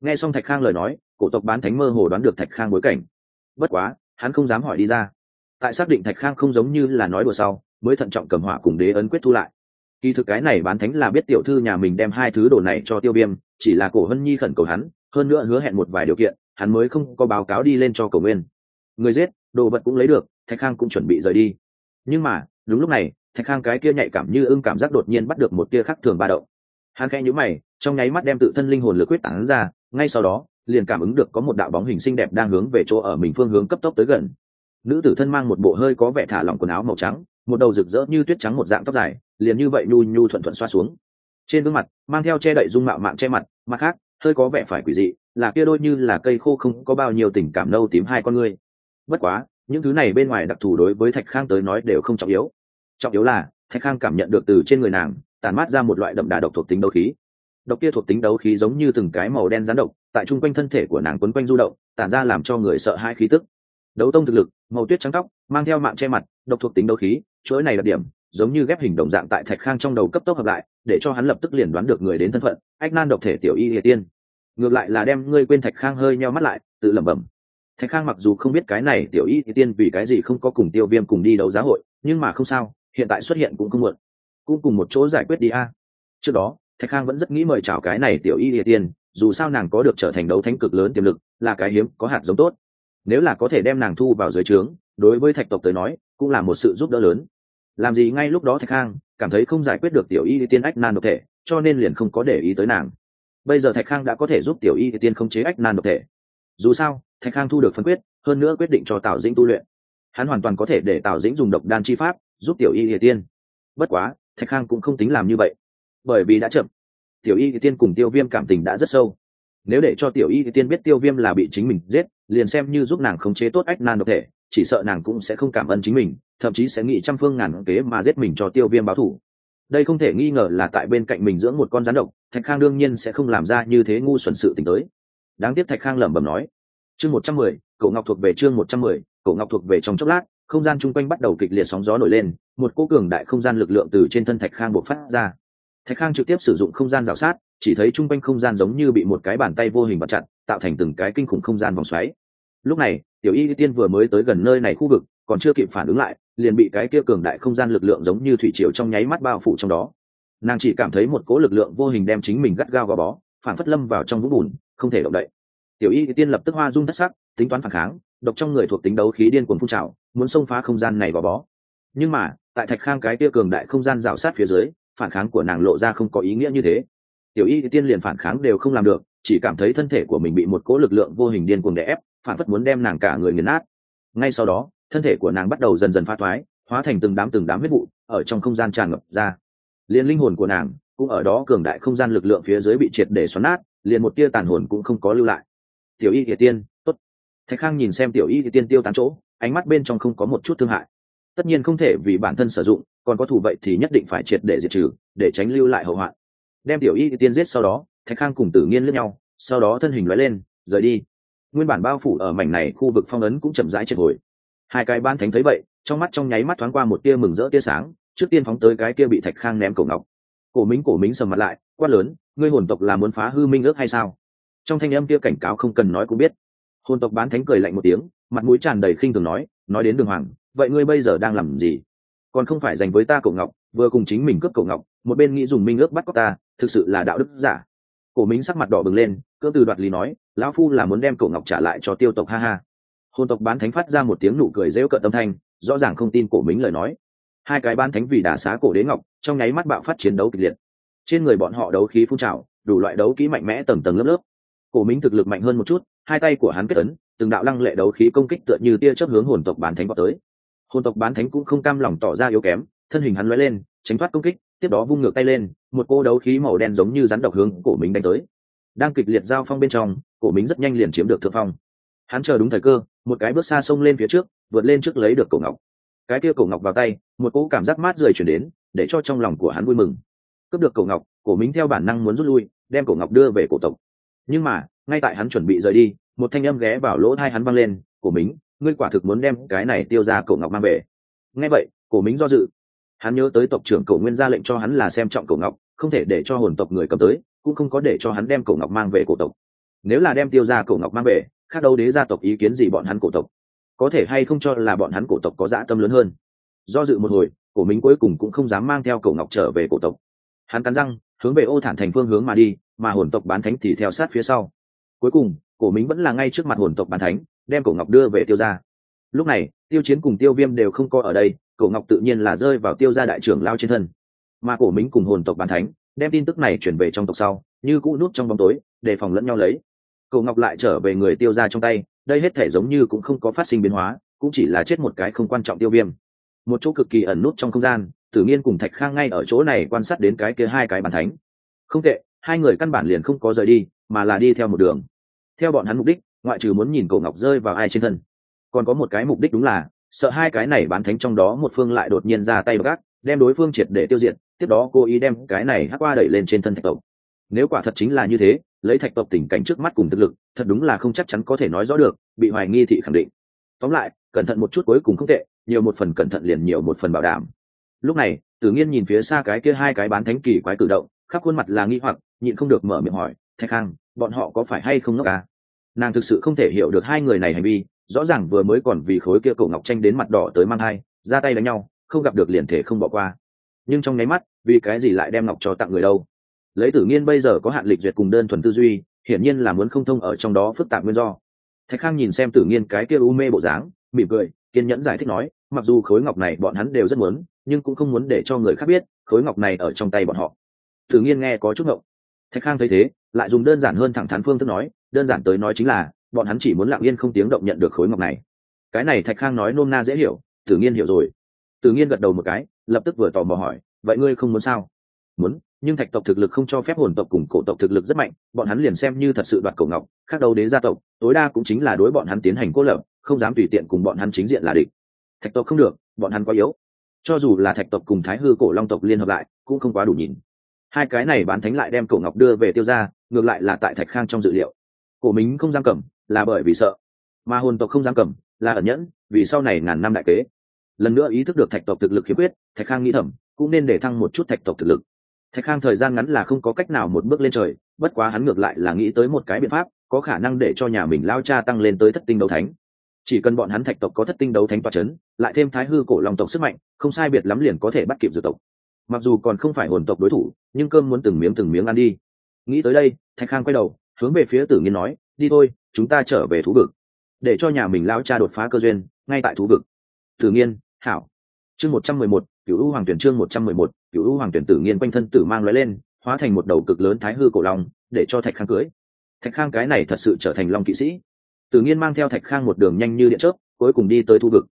Speaker 1: Nghe xong thạch khang lời nói, cổ tộc bán thánh mơ hồ đoán được thạch khang bối cảnh. Bất quá, hắn không dám hỏi đi ra. Tại xác định thạch khang không giống như là nói đùa sau, mới thận trọng cầm hỏa cùng đế ấn quyết thu lại kỳ thực cái này bán thánh là biết tiểu thư nhà mình đem hai thứ đồ này cho tiêu viêm, chỉ là cổ hân nhi khẩn cầu hắn, hơn nữa hứa hẹn một vài điều kiện, hắn mới không có báo cáo đi lên cho cầu nguyên. Người giết, đồ vật cũng lấy được, thạch khang cũng chuẩn bị rời đi. Nhưng mà, đúng lúc này, thạch khang cái kia nhạy cảm như ưng cảm giác đột nhiên bắt được một tia khắc thường ba đậu hắn khẽ nhữ mày, trong nháy mắt đem tự thân linh hồn lực quyết tán ra, ngay sau đó, liền cảm ứng được có một đạo bóng hình xinh đẹp đang hướng về chỗ ở mình phương hướng cấp tốc tới gần. Nữ tử thân mang một bộ hơi có vẻ thả lỏng quần áo màu trắng, một đầu rực rỡ như tuyết trắng một dạng tóc dài liền như vậy nhu nhu thuận thuận xoa xuống. Trên gương mặt, mang theo che đậy dung mạo mạng che mặt mặt khác, hơi có vẻ phải quỷ dị, là kia đôi như là cây khô không có bao nhiêu tình cảm nâu tím hai con ngươi. Bất quá, những thứ này bên ngoài đặc thù đối với thạch khang tới nói đều không trọng yếu. Trọng yếu là, thạch khang cảm nhận được từ trên người nàng tàn mát ra một loại đậm đà độc thuộc tính đấu khí. Độc kia thuộc tính đấu khí giống như từng cái màu đen rán độc, tại chung quanh thân thể của nàng quấn quanh du động tàn ra làm cho người sợ hai khí tức. Đấu tông thực lực, màu tuyết trắng tóc, mang theo mạng che mặt, độc thuộc tính đấu khí, chuỗi này đặc điểm giống như ghép hình đồng dạng tại thạch khang trong đầu cấp tốc hợp lại, để cho hắn lập tức liền đoán được người đến thân phận, ách nan độc thể tiểu y địa tiên. Ngược lại là đem ngươi quên thạch khang hơi nheo mắt lại, tự lẩm bẩm. Thạch khang mặc dù không biết cái này tiểu y địa tiên vì cái gì không có cùng tiêu viêm cùng đi đấu giá hội, nhưng mà không sao, hiện tại xuất hiện cũng không muộn. Cũng cùng một chỗ giải quyết đi a. Trước đó, thạch khang vẫn rất nghĩ mời chào cái này tiểu y địa tiên, dù sao nàng có được trở thành đấu thánh cực lớn tiềm lực, là cái hiếm, có hạt giống tốt. Nếu là có thể đem nàng thu vào dưới trướng, đối với thạch tộc tới nói, cũng là một sự giúp đỡ lớn làm gì ngay lúc đó thạch khang cảm thấy không giải quyết được tiểu y tiên ách nan độc thể, cho nên liền không có để ý tới nàng. Bây giờ thạch khang đã có thể giúp tiểu y tiên không chế ách nan độc thể. Dù sao, thạch khang thu được phân quyết, hơn nữa quyết định cho tào dĩnh tu luyện. Hắn hoàn toàn có thể để tào dĩnh dùng độc đan chi pháp, giúp tiểu y tiên. Bất quá, thạch khang cũng không tính làm như vậy. Bởi vì đã chậm, tiểu y tiên cùng tiêu viêm cảm tình đã rất sâu. Nếu để cho tiểu y tiên biết tiêu viêm là bị chính mình giết, liền xem như giúp nàng khống chế tốt ách nan độc thể, chỉ sợ nàng cũng sẽ không cảm ơn chính mình thậm chí sẽ nghĩ trăm phương ngàn kế mà giết mình cho tiêu viêm báo thủ. Đây không thể nghi ngờ là tại bên cạnh mình dưỡng một con rắn độc, thạch khang đương nhiên sẽ không làm ra như thế ngu xuẩn sự t tới. Đáng tiếc thạch khang lẩm bẩm nói, chương một trăm mười, cậu ngọc thuộc về chương một trăm mười, cậu ngọc thuộc về trong chốc lát, không gian chung quanh bắt đầu kịch liệt sóng gió nổi lên, một cô cường đại không gian lực lượng từ trên thân thạch khang buộc phát ra. Thạch khang trực tiếp sử dụng không gian rào sát, chỉ thấy chung quanh không gian giống như bị một cái bàn tay vô hình bật chặt, tạo thành từng cái kinh khủng không gian vòng xoáy. Lúc này, tiểu y tiên vừa mới tới gần nơi này khu vực còn chưa kịp phản ứng lại, liền bị cái kia cường đại không gian lực lượng giống như thủy triều trong nháy mắt bao phủ trong đó. Nàng chỉ cảm thấy một cỗ lực lượng vô hình đem chính mình gắt gao gò bó, phản phất lâm vào trong vũng bùn, không thể động đậy. Tiểu y tiên lập tức hoa dung thất sắc, tính toán phản kháng, độc trong người thuộc tính đấu khí điên cuồng phun trào, muốn xông phá không gian này gò bó. Nhưng mà, tại thạch khang cái kia cường đại không gian rào sát phía dưới, phản kháng của nàng lộ ra không có ý nghĩa như thế. Tiểu y tiên liền phản kháng đều không làm được, chỉ cảm thấy thân thể của mình bị một cỗ lực lượng vô hình điên cuồng đè ép, phản phất muốn đem nàng cả người nghiền nát. Ngay sau đó thân thể của nàng bắt đầu dần dần pha thoái, hóa thành từng đám từng đám huyết vụ ở trong không gian tràn ngập ra. Liền linh hồn của nàng cũng ở đó cường đại không gian lực lượng phía dưới bị triệt để xoắn nát, liền một tia tàn hồn cũng không có lưu lại. Tiểu y kỳ tiên, tốt. Thạch khang nhìn xem tiểu y kỳ tiên tiêu tán chỗ, ánh mắt bên trong không có một chút thương hại. Tất nhiên không thể vì bản thân sử dụng, còn có thủ vậy thì nhất định phải triệt để diệt trừ, để tránh lưu lại hậu hoạn. Đem tiểu y kỳ tiên giết sau đó, thạch khang cùng tử nghiên lẫn nhau, sau đó thân hình lóe lên, rời đi. Nguyên bản bao phủ ở mảnh này khu vực phong ấn cũng chậm rãi triệt hồi hai cái ban thánh thấy vậy, trong mắt trong nháy mắt thoáng qua một tia mừng rỡ tia sáng, trước tiên phóng tới cái kia bị thạch khang ném cổ ngọc. Cổ mính cổ mính sầm mặt lại, quát lớn, ngươi hồn tộc là muốn phá hư minh ước hay sao? Trong thanh âm kia cảnh cáo không cần nói cũng biết. Hồn tộc bán thánh cười lạnh một tiếng, mặt mũi tràn đầy khinh thường nói nói đến đường hoàng, vậy ngươi bây giờ đang làm gì? Còn không phải dành với ta cổ ngọc, vừa cùng chính mình cướp cổ ngọc, một bên nghĩ dùng minh ước bắt cóc ta, thực sự là đạo đức giả. Cổ mính sắc mặt đỏ bừng lên, cỡ từ đoạt lý nói, lão phu là muốn đem cổ ngọc trả lại cho tiêu tộc, ha ha hồn tộc bán thánh phát ra một tiếng nụ cười rêu cợt tâm thanh, rõ ràng không tin cổ mính lời nói. Hai cái bán thánh vì đả xá cổ đế ngọc, trong nháy mắt bạo phát chiến đấu kịch liệt. Trên người bọn họ đấu khí phun trào, đủ loại đấu kỹ mạnh mẽ tầng tầng lớp lớp. Cổ mính thực lực mạnh hơn một chút, hai tay của hắn kết ấn, từng đạo lăng lệ đấu khí công kích tựa như tia chớp hướng hồn tộc bán thánh vào tới. Hồn tộc bán thánh cũng không cam lòng tỏ ra yếu kém, thân hình hắn lóe lên, tránh thoát công kích, tiếp đó vung ngược tay lên, một cô đấu khí màu đen giống như rắn độc hướng cổ mính đánh tới. Đang kịch liệt giao phong bên trong, cổ mính rất nhanh liền chiếm được thượng phong hắn chờ đúng thời cơ, một cái bước xa xông lên phía trước, vượt lên trước lấy được cổ ngọc. Cái kia cổ ngọc vào tay, một cỗ cảm giác mát rời chuyển đến, để cho trong lòng của hắn vui mừng. Cướp được cổ ngọc, cổ minh theo bản năng muốn rút lui, đem cổ ngọc đưa về cổ tộc. Nhưng mà, ngay tại hắn chuẩn bị rời đi, một thanh âm ghé vào lỗ thai hắn văng lên, cổ mính ngươi quả thực muốn đem cái này tiêu ra cổ ngọc mang về. Nghe vậy, cổ mính do dự. Hắn nhớ tới tộc trưởng cổ nguyên ra lệnh cho hắn là xem trọng cổ ngọc, không thể để cho hồn tộc người cầm tới, cũng không có để cho hắn đem cổ ngọc mang về cổ tộc. Nếu là đem tiêu ra cổ ngọc mang về khác đâu đế gia tộc ý kiến gì bọn hắn cổ tộc. Có thể hay không cho là bọn hắn cổ tộc có dã tâm lớn hơn. Do dự một hồi, cổ minh cuối cùng cũng không dám mang theo cổ ngọc trở về cổ tộc. Hắn cắn răng, hướng về ô thản thành phương hướng mà đi, mà hồn tộc bán thánh thì theo sát phía sau. Cuối cùng, cổ minh vẫn là ngay trước mặt hồn tộc bán thánh, đem cổ ngọc đưa về tiêu gia. Lúc này, tiêu chiến cùng tiêu viêm đều không có ở đây, cổ ngọc tự nhiên là rơi vào tiêu gia đại trưởng lao trên thân. Mà cổ minh cùng hồn tộc bán thánh, đem tin tức này chuyển về trong tộc sau, như cũ nút trong bóng tối, đề phòng lẫn nhau lấy cổ ngọc lại trở về người tiêu gia trong tay, đây hết thể giống như cũng không có phát sinh biến hóa, cũng chỉ là chết một cái không quan trọng tiêu viêm. Một chỗ cực kỳ ẩn nút trong không gian, tử nghiên cùng thạch khang ngay ở chỗ này quan sát đến cái kia hai cái bàn thánh. Không tệ, hai người căn bản liền không có rời đi, mà là đi theo một đường. Theo bọn hắn mục đích, ngoại trừ muốn nhìn cổ ngọc rơi vào ai trên thân. Còn có một cái mục đích đúng là, sợ hai cái này bán thánh trong đó một phương lại đột nhiên ra tay gác, đem đối phương triệt để tiêu diệt, tiếp đó cô ý đem cái này hắc qua đẩy lên trên thân thạch tộc. Nếu quả thật chính là như thế lấy thạch tộc tình cảnh trước mắt cùng thực lực, thật đúng là không chắc chắn có thể nói rõ được, bị hoài nghi thị khẳng định. Tóm lại, cẩn thận một chút cuối cùng không tệ, nhiều một phần cẩn thận liền nhiều một phần bảo đảm. Lúc này, tử nghiên nhìn phía xa cái kia hai cái bán thánh kỳ quái cử động, khắp khuôn mặt là nghi hoặc, nhịn không được mở miệng hỏi, thạch khang bọn họ có phải hay không ngốc à? nàng thực sự không thể hiểu được hai người này hành vi, rõ ràng vừa mới còn vì khối kia cổ ngọc tranh đến mặt đỏ tới mang hai ra tay đánh nhau, không gặp được liền thể không bỏ qua. Nhưng trong nháy mắt, vì cái gì lại đem ngọc cho tặng người đâu? Lấy tử nghiên bây giờ có hạn lịch duyệt cùng đơn thuần tư duy, hiển nhiên là muốn không thông ở trong đó phức tạp nguyên do. Thạch khang nhìn xem tử nghiên cái kia u mê bộ dáng, mỉm cười, kiên nhẫn giải thích nói, mặc dù khối ngọc này bọn hắn đều rất muốn, nhưng cũng không muốn để cho người khác biết, khối ngọc này ở trong tay bọn họ. Tử nghiên nghe có chút ngộng. Thạch khang thấy thế, lại dùng đơn giản hơn thẳng thắn phương thức nói, đơn giản tới nói chính là, bọn hắn chỉ muốn lặng yên không tiếng động nhận được khối ngọc này. Cái này thạch khang nói nôm na dễ hiểu, tử nghiên hiểu rồi. Tử nghiên gật đầu một cái, lập tức vừa tò mò hỏi, vậy ngươi không muốn sao? Muốn nhưng thạch tộc thực lực không cho phép hồn tộc cùng cổ tộc thực lực rất mạnh, bọn hắn liền xem như thật sự đoạt cổ ngọc, khác đâu đế gia tộc, tối đa cũng chính là đối bọn hắn tiến hành cô lập, không dám tùy tiện cùng bọn hắn chính diện là địch. Thạch tộc không được, bọn hắn quá yếu. Cho dù là thạch tộc cùng thái hư cổ long tộc liên hợp lại, cũng không quá đủ nhìn. Hai cái này bán thánh lại đem cổ ngọc đưa về tiêu ra ngược lại là tại thạch khang trong dự liệu. Cổ mính không giam cầm, là bởi vì sợ. Mà hồn tộc không giam cầm, là ẩn nhẫn, vì sau này ngàn năm đại kế. Lần nữa ý thức được thạch tộc thực lực khiếm khuyết, thạch khang nghĩ thầm, cũng nên để thăng một chút thạch tộc thực lực thạch khang thời gian ngắn là không có cách nào một bước lên trời, bất quá hắn ngược lại là nghĩ tới một cái biện pháp, có khả năng để cho nhà mình lao cha tăng lên tới thất tinh đấu thánh. Chỉ cần bọn hắn thạch tộc có thất tinh đấu thánh toa c h ấ n lại thêm thái hư cổ lòng tộc sức mạnh, không sai biệt lắm liền có thể bắt kịp dược tộc. Mặc dù còn không phải hồn tộc đối thủ, nhưng cơm muốn từng miếng từng miếng ăn đi. Nghĩ tới đây, thạch khang quay đầu, hướng về phía tử nghiên nói, đi thôi, chúng ta trở về thú vực. Để cho nhà mình lao cha đột phá cơ duyên, ngay tại thú vực. Tử nghiên, hảo. Chương một trăm mười một cựu u hoàng tuyển chương một trăm mười một cựu u hoàng tuyển tử nghiên quanh thân tử mang lóe lên, hóa thành một đầu cực lớn thái hư cổ long, để cho thạch khang cưới. Thạch khang cái này thật sự trở thành long kỵ sĩ. Tử nghiên mang theo thạch khang một đường nhanh như điện chớp, cuối cùng đi tới thu vực.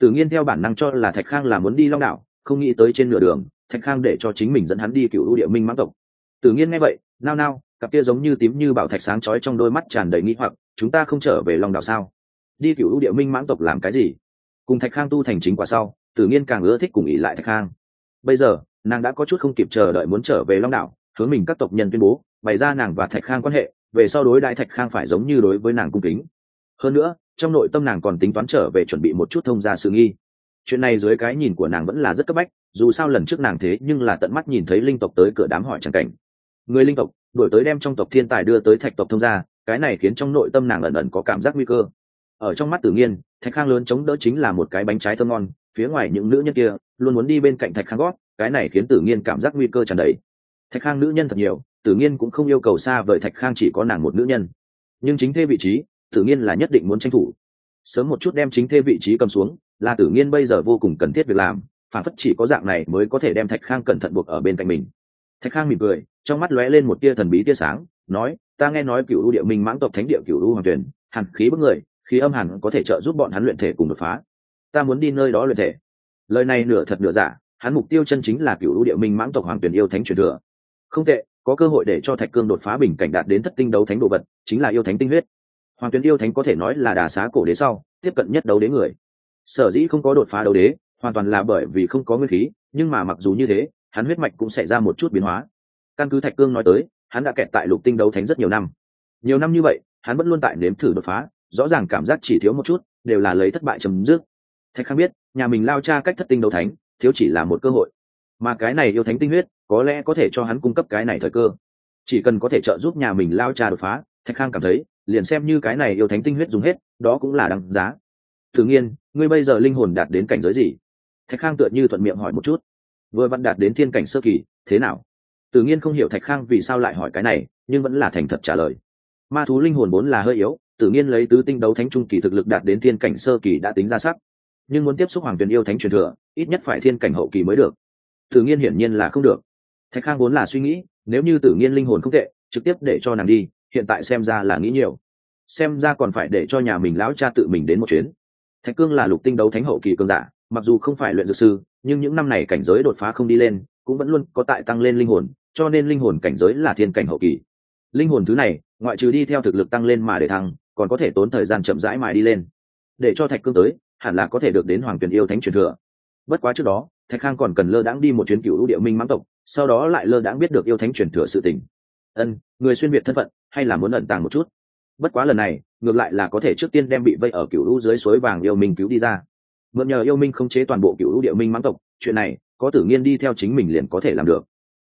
Speaker 1: Tử nghiên theo bản năng cho là thạch khang là muốn đi long đảo, không nghĩ tới trên nửa đường, thạch khang để cho chính mình dẫn hắn đi cựu u địa minh mãng tộc. Tử nghiên nghe vậy, nao nao, cặp kia giống như tím như bảo thạch sáng chói trong đôi mắt tràn đầy nghĩ hoặc, chúng ta không trở về long đảo sao? Đi cựu u địa minh mãng tộc làm cái gì? Cùng thạch khang tu thành chính quả sau, tử nghiên càng ưa thích cùng ỉ lại thạch khang. Bây giờ nàng đã có chút không kịp chờ đợi muốn trở về long đảo, hướng mình các tộc nhân tuyên bố, bày ra nàng và thạch khang quan hệ, về sau đối đại thạch khang phải giống như đối với nàng cung kính. Hơn nữa, trong nội tâm nàng còn tính toán trở về chuẩn bị một chút thông gia sự nghi. Chuyện này dưới cái nhìn của nàng vẫn là rất cấp bách, dù sao lần trước nàng thế nhưng là tận mắt nhìn thấy linh tộc tới cửa đám hỏi chẳng cảnh. Người linh tộc đổi tới đem trong tộc thiên tài đưa tới thạch tộc thông gia, cái này khiến trong nội tâm nàng ẩn ẩn có cảm giác nguy cơ. Ở trong mắt tử nghiên thạch khang lớn chống đỡ chính là một cái bánh trái thơm ngon phía ngoài những nữ nhân kia luôn muốn đi bên cạnh thạch khang gót, cái này khiến tử nghiên cảm giác nguy cơ tràn đầy. Thạch khang nữ nhân thật nhiều, tử nghiên cũng không yêu cầu xa vời thạch khang chỉ có nàng một nữ nhân. Nhưng chính thê vị trí, tử nghiên là nhất định muốn tranh thủ. Sớm một chút đem chính thê vị trí cầm xuống, là tử nghiên bây giờ vô cùng cần thiết việc làm, phản phất chỉ có dạng này mới có thể đem thạch khang cẩn thận buộc ở bên cạnh mình. Thạch khang mỉm cười, trong mắt lóe lên một tia thần bí tia sáng, nói, ta nghe nói cựu u địa minh mãng tộc thánh địa cựu u hoàng tuyển hàn khí bức người, khí âm hẳn có thể trợ giúp bọn hắn luyện thể cùng đột phá ta muốn đi nơi đó luyện thể. Lời này nửa thật nửa giả, hắn mục tiêu chân chính là cựu lũ địa minh mãng tộc hoàng tuyển yêu thánh truyền thừa. Không tệ, có cơ hội để cho thạch cương đột phá bình cảnh đạt đến thất tinh đấu thánh đồ vật, chính là yêu thánh tinh huyết. Hoàng tuyển yêu thánh có thể nói là đà xá cổ đế sau, tiếp cận nhất đấu đế người. Sở dĩ không có đột phá đấu đế, hoàn toàn là bởi vì không có nguyên khí, nhưng mà mặc dù như thế, hắn huyết mạch cũng xảy ra một chút biến hóa. Căn cứ thạch cương nói tới, hắn đã kẹt tại lục tinh đấu thánh rất nhiều năm. Nhiều năm như vậy, hắn vẫn luôn tại nếm thử đột phá, rõ ràng cảm giác chỉ thiếu một chút, đều là lấy thất bại chấm dứt thạch khang biết, nhà mình lao cha cách thất tinh đấu thánh, thiếu chỉ là một cơ hội. Mà cái này yêu thánh tinh huyết, có lẽ có thể cho hắn cung cấp cái này thời cơ. Chỉ cần có thể trợ giúp nhà mình lao cha đột phá, thạch khang cảm thấy, liền xem như cái này yêu thánh tinh huyết dùng hết, đó cũng là đằng giá. Tự nhiên, ngươi bây giờ linh hồn đạt đến cảnh giới gì? Thạch khang tựa như thuận miệng hỏi một chút. Vừa vặn đạt đến thiên cảnh sơ kỳ, thế nào? Tự nhiên không hiểu thạch khang vì sao lại hỏi cái này, nhưng vẫn là thành thật trả lời. Ma thú linh hồn vốn là hơi yếu, tự nhiên lấy tứ tinh đấu thánh trung kỳ thực lực đạt đến thiên cảnh sơ kỳ đã tính ra sắc nhưng muốn tiếp xúc hoàng tuyền yêu thánh truyền thừa, ít nhất phải thiên cảnh hậu kỳ mới được. Tự nhiên hiển nhiên là không được. Thạch khang vốn là suy nghĩ, nếu như tự nhiên linh hồn không tệ, trực tiếp để cho nàng đi, hiện tại xem ra là nghĩ nhiều. Xem ra còn phải để cho nhà mình lão cha tự mình đến một chuyến. Thạch cương là lục tinh đấu thánh hậu kỳ cương giả, mặc dù không phải luyện dược sư, nhưng những năm này cảnh giới đột phá không đi lên, cũng vẫn luôn có tại tăng lên linh hồn, cho nên linh hồn cảnh giới là thiên cảnh hậu kỳ. Linh hồn thứ này, ngoại trừ đi theo thực lực tăng lên mà để thăng, còn có thể tốn thời gian chậm rãi mài đi lên. Để cho thạch cương tới hẳn là có thể được đến hoàng tuyển yêu thánh truyền thừa. Bất quá trước đó, thạch khang còn cần lơ đãng đi một chuyến cựu lũ địa minh mãng tộc, sau đó lại lơ đãng biết được yêu thánh truyền thừa sự tình. Ân, người xuyên việt thân phận, hay là muốn ẩn tàng một chút? Bất quá lần này, ngược lại là có thể trước tiên đem bị vây ở cựu lũ dưới suối vàng yêu minh cứu đi ra. Mượn nhờ yêu minh không chế toàn bộ cựu lũ địa minh mãng tộc, chuyện này, có tử nghiên đi theo chính mình liền có thể làm được.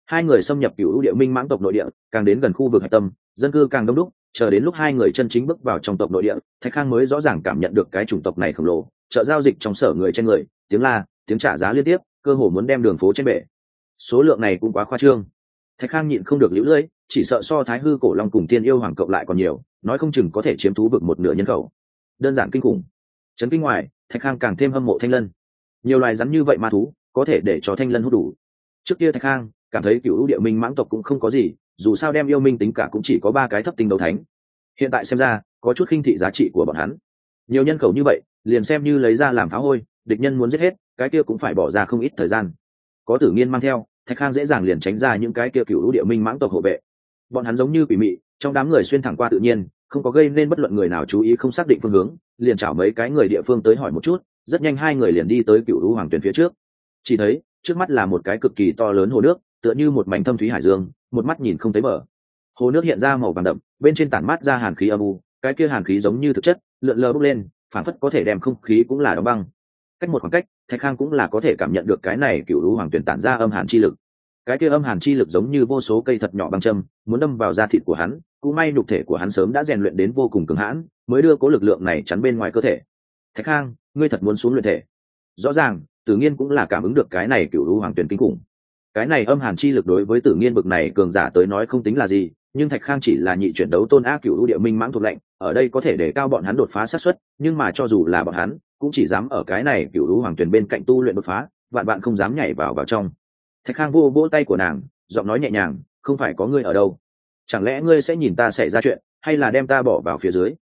Speaker 1: Hai người xâm nhập cựu lũ địa minh mãng tộc nội địa, càng đến gần khu vực hạch tâm, dân cư càng đông đúc chờ đến lúc hai người chân chính bước vào trong tộc nội địa, thạch khang mới rõ ràng cảm nhận được cái chủng tộc này khổng lồ chợ giao dịch trong sở người trên người, tiếng la, tiếng trả giá liên tiếp, cơ hồ muốn đem đường phố trên bể. Số lượng này cũng quá khoa trương. Thạch khang nhịn không được lũ lưỡi chỉ sợ so thái hư cổ long cùng tiên yêu hoàng cộng lại còn nhiều, nói không chừng có thể chiếm thú vực một nửa nhân khẩu. Đơn giản kinh khủng. Trấn kinh ngoài, thạch khang càng thêm hâm mộ thanh lân. Nhiều loài rắn như vậy ma thú, có thể để cho thanh lân hút đủ. Trước kia thạch khang cảm thấy cựu địa minh mãng tộc cũng không có gì dù sao đem yêu minh tính cả cũng chỉ có ba cái thấp tinh đấu thánh. Hiện tại xem ra, có chút khinh thị giá trị của bọn hắn. Nhiều nhân khẩu như vậy, liền xem như lấy ra làm phá hôi, địch nhân muốn giết hết, cái kia cũng phải bỏ ra không ít thời gian. Có tử nghiên mang theo, thạch khang dễ dàng liền tránh ra những cái kia cựu địa minh mãng tộc hộ vệ. Bọn hắn giống như quỷ mị, trong đám người xuyên thẳng qua tự nhiên, không có gây nên bất luận người nào chú ý, không xác định phương hướng, liền chảo mấy cái người địa phương tới hỏi một chút, rất nhanh hai người liền đi tới cựu lũ hoàng tuyền phía trước. Chỉ thấy, trước mắt là một cái cực kỳ to lớn hồ nước, tựa như một mảnh thâm thúy hải dương một mắt nhìn không thấy bờ. Hồ nước hiện ra màu vàng đậm, bên trên tản mát ra hàn khí âm u, cái kia hàn khí giống như thực chất, lượn lờ bốc lên phản phất có thể đem không khí cũng là đóng băng. Cách một khoảng cách, thạch khang cũng là có thể cảm nhận được cái này cựu lũ hoàng tuyển tản ra âm hàn chi lực. Cái kia âm hàn chi lực giống như vô số cây thật nhỏ băng châm, muốn đâm vào da thịt của hắn, cũng may nhục thể của hắn sớm đã rèn luyện đến vô cùng cứng hãn, mới đưa cố lực lượng này chắn bên ngoài cơ thể. Thạch khang, ngươi thật muốn xuống luyện thể. Rõ ràng, tử nghiên cũng là cảm ứng được cái này cựu lũ hoàng tuyển kinh khủng cái này âm hàn chi lực đối với tử nghiên bực này cường giả tới nói không tính là gì, nhưng thạch khang chỉ là nhị chuyển đấu tôn á cựu lũ địa minh mãng thuộc lệnh, ở đây có thể để cao bọn hắn đột phá sát xuất nhưng mà cho dù là bọn hắn, cũng chỉ dám ở cái này cựu lũ hoàng tuyển bên cạnh tu luyện đột phá, vạn bạn không dám nhảy vào vào trong. Thạch khang vô vỗ tay của nàng, giọng nói nhẹ nhàng, không phải có ngươi ở đâu? Chẳng lẽ ngươi sẽ nhìn ta xảy ra chuyện, hay là đem ta bỏ vào phía dưới?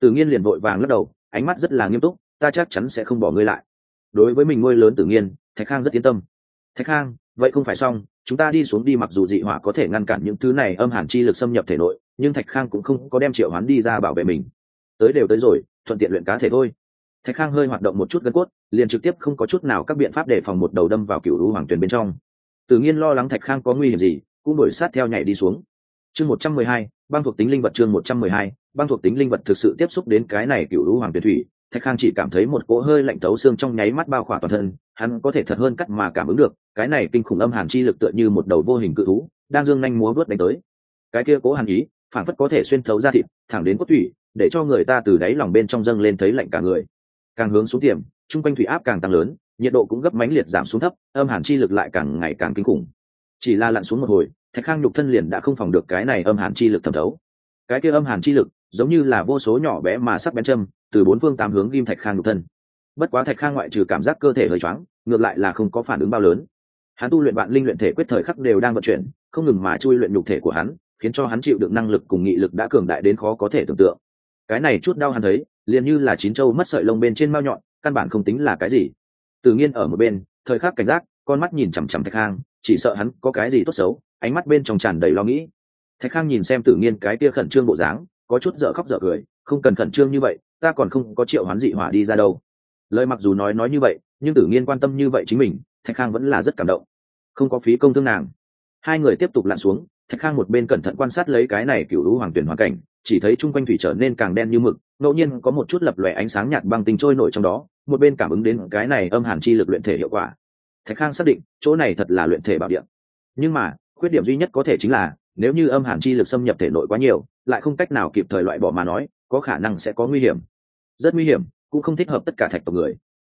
Speaker 1: Tự nhiên liền vội vàng lắc đầu, ánh mắt rất là nghiêm túc, ta chắc chắn sẽ không bỏ ngươi lại. Đối với mình ngôi lớn tự nhiên thạch khang rất yên tâm. Thạch khang vậy không phải xong, chúng ta đi xuống đi, mặc dù dị hỏa có thể ngăn cản những thứ này âm hàn chi lực xâm nhập thể nội, nhưng thạch khang cũng không có đem triệu hoán đi ra bảo vệ mình. Tới đều tới rồi, thuận tiện luyện cá thể thôi. Thạch khang hơi hoạt động một chút gân cốt, liền trực tiếp không có chút nào các biện pháp để phòng một đầu đâm vào cựu lũ hoàng tuyền bên trong. Tự nhiên lo lắng thạch khang có nguy hiểm gì, cũng đổi sát theo nhảy đi xuống. Chương một trăm mười hai, băng thuộc tính linh vật chương một trăm mười hai, băng thuộc tính linh vật thực sự tiếp xúc đến cái này cựu lũ hoàng tuyền thủy thạch khang chỉ cảm thấy một cỗ hơi lạnh tấu xương trong nháy mắt bao khỏa toàn thân, hắn có thể thật hơn cắt mà cảm ứng được, cái này kinh khủng âm hàn chi lực tựa như một đầu vô hình cự thú, đang dương nhanh múa vớt đánh tới. Cái kia cố hàn ý, phản phất có thể xuyên thấu ra thịt, thẳng đến cốt thủy, để cho người ta từ đáy lòng bên trong dâng lên thấy lạnh cả người. Càng hướng xuống tiềm chung quanh thủy áp càng tăng lớn, nhiệt độ cũng gấp mánh liệt giảm xuống thấp, âm hàn chi lực lại càng ngày càng kinh khủng. Chỉ là lặn xuống một hồi, thạch khang nhục thân liền đã không phòng được cái này âm hàn chi lực thẩm thấu. Cái kia âm hàn chi lực giống như là vô số nhỏ bé mà sắc bén châm, từ bốn phương tám hướng ghim thạch khang nhục thân. Bất quá thạch khang ngoại trừ cảm giác cơ thể hơi choáng, ngược lại là không có phản ứng bao lớn. Hắn tu luyện bạn linh luyện thể quyết thời khắc đều đang vận chuyển, không ngừng mà chui luyện nhục thể của hắn, khiến cho hắn chịu được năng lực cùng nghị lực đã cường đại đến khó có thể tưởng tượng. Cái này chút đau hắn thấy, liền như là chín châu mất sợi lông bên trên mao nhọn, căn bản không tính là cái gì. Tự nhiên ở một bên, thời khắc cảnh giác, con mắt nhìn chằm chằm thạch khang, chỉ sợ hắn có cái gì tốt xấu, ánh mắt bên trong tràn đầy lo nghĩ. Thạch khang nhìn xem tự nhiên cái kia khẩn trương bộ dáng có chút dở khóc dở cười, không cần khẩn trương như vậy, ta còn không có triệu hoán dị hỏa đi ra đâu. Lời mặc dù nói nói như vậy, nhưng tử nghiên quan tâm như vậy chính mình, thạch khang vẫn là rất cảm động. Không có phí công thương nàng. Hai người tiếp tục lặn xuống, thạch khang một bên cẩn thận quan sát lấy cái này cựu lũ hoàng tuyển hoàn cảnh, chỉ thấy chung quanh thủy trở nên càng đen như mực, ngẫu nhiên có một chút lập lòe ánh sáng nhạt băng tinh trôi nổi trong đó, một bên cảm ứng đến cái này âm hàn chi lực luyện thể hiệu quả. Thạch khang xác định, chỗ này thật là luyện thể bảo điện nhưng mà, khuyết điểm duy nhất có thể chính là nếu như âm hàn chi lực xâm nhập thể nội quá nhiều, lại không cách nào kịp thời loại bỏ mà nói, có khả năng sẽ có nguy hiểm. Rất nguy hiểm, cũng không thích hợp tất cả thạch tộc người.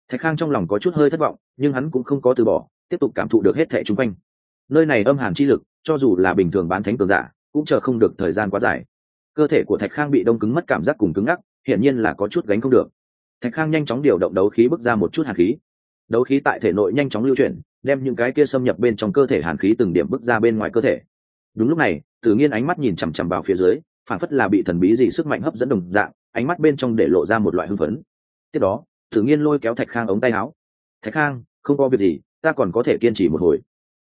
Speaker 1: Thạch khang trong lòng có chút hơi thất vọng, nhưng hắn cũng không có từ bỏ, tiếp tục cảm thụ được hết thẻ chung quanh. Nơi này âm hàn chi lực, cho dù là bình thường bán thánh cường giả, cũng chờ không được thời gian quá dài. Cơ thể của thạch khang bị đông cứng mất cảm giác cùng cứng ngắc, hiển nhiên là có chút gánh không được. Thạch khang nhanh chóng điều động đấu khí bước ra một chút hàn khí. Đấu khí tại thể nội nhanh chóng lưu chuyển, đem những cái kia xâm nhập bên trong cơ thể hàn khí từng điểm bước ra bên ngoài cơ thể đúng lúc này tự nhiên ánh mắt nhìn chằm chằm vào phía dưới phản phất là bị thần bí gì sức mạnh hấp dẫn đồng dạng, ánh mắt bên trong để lộ ra một loại hưng phấn. Tiếp đó tự nhiên lôi kéo thạch khang ống tay áo. Thạch khang, không có việc gì, ta còn có thể kiên trì một hồi.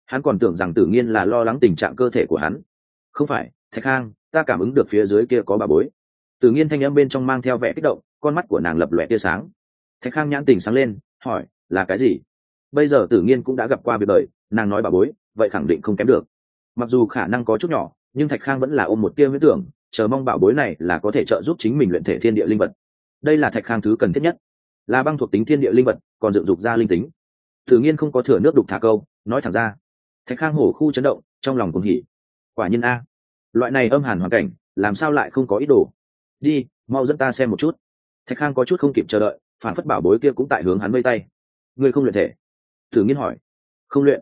Speaker 1: Hắn còn tưởng rằng tự nhiên là lo lắng tình trạng cơ thể của hắn. Không phải, thạch khang, ta cảm ứng được phía dưới kia có bà bối. Tự nhiên thanh âm bên trong mang theo vẻ kích động, con mắt của nàng lập lòe tia sáng. Thạch khang nhãn tình sáng lên, hỏi, là cái gì? Bây giờ tử nhiên cũng đã gặp qua việc đời, nàng nói bà bối, vậy khẳng định không kém được mặc dù khả năng có chút nhỏ, nhưng thạch khang vẫn là ôm một tia huyết tưởng, chờ mong bảo bối này là có thể trợ giúp chính mình luyện thể thiên địa linh vật. Đây là thạch khang thứ cần thiết nhất. Là băng thuộc tính thiên địa linh vật, còn dựng dục ra linh tính. Tự nhiên không có thừa nước đục thả câu, nói thẳng ra. Thạch khang hổ khu chấn động, trong lòng cùng hỉ. Quả nhiên a, loại này âm hàn hoàn cảnh, làm sao lại không có ý đồ? Đi, mau dẫn ta xem một chút. Thạch khang có chút không kịp chờ đợi, phản phất bảo bối kia cũng tại hướng hắn vây tay. Ngươi không luyện thể? Thử nghiên hỏi. Không luyện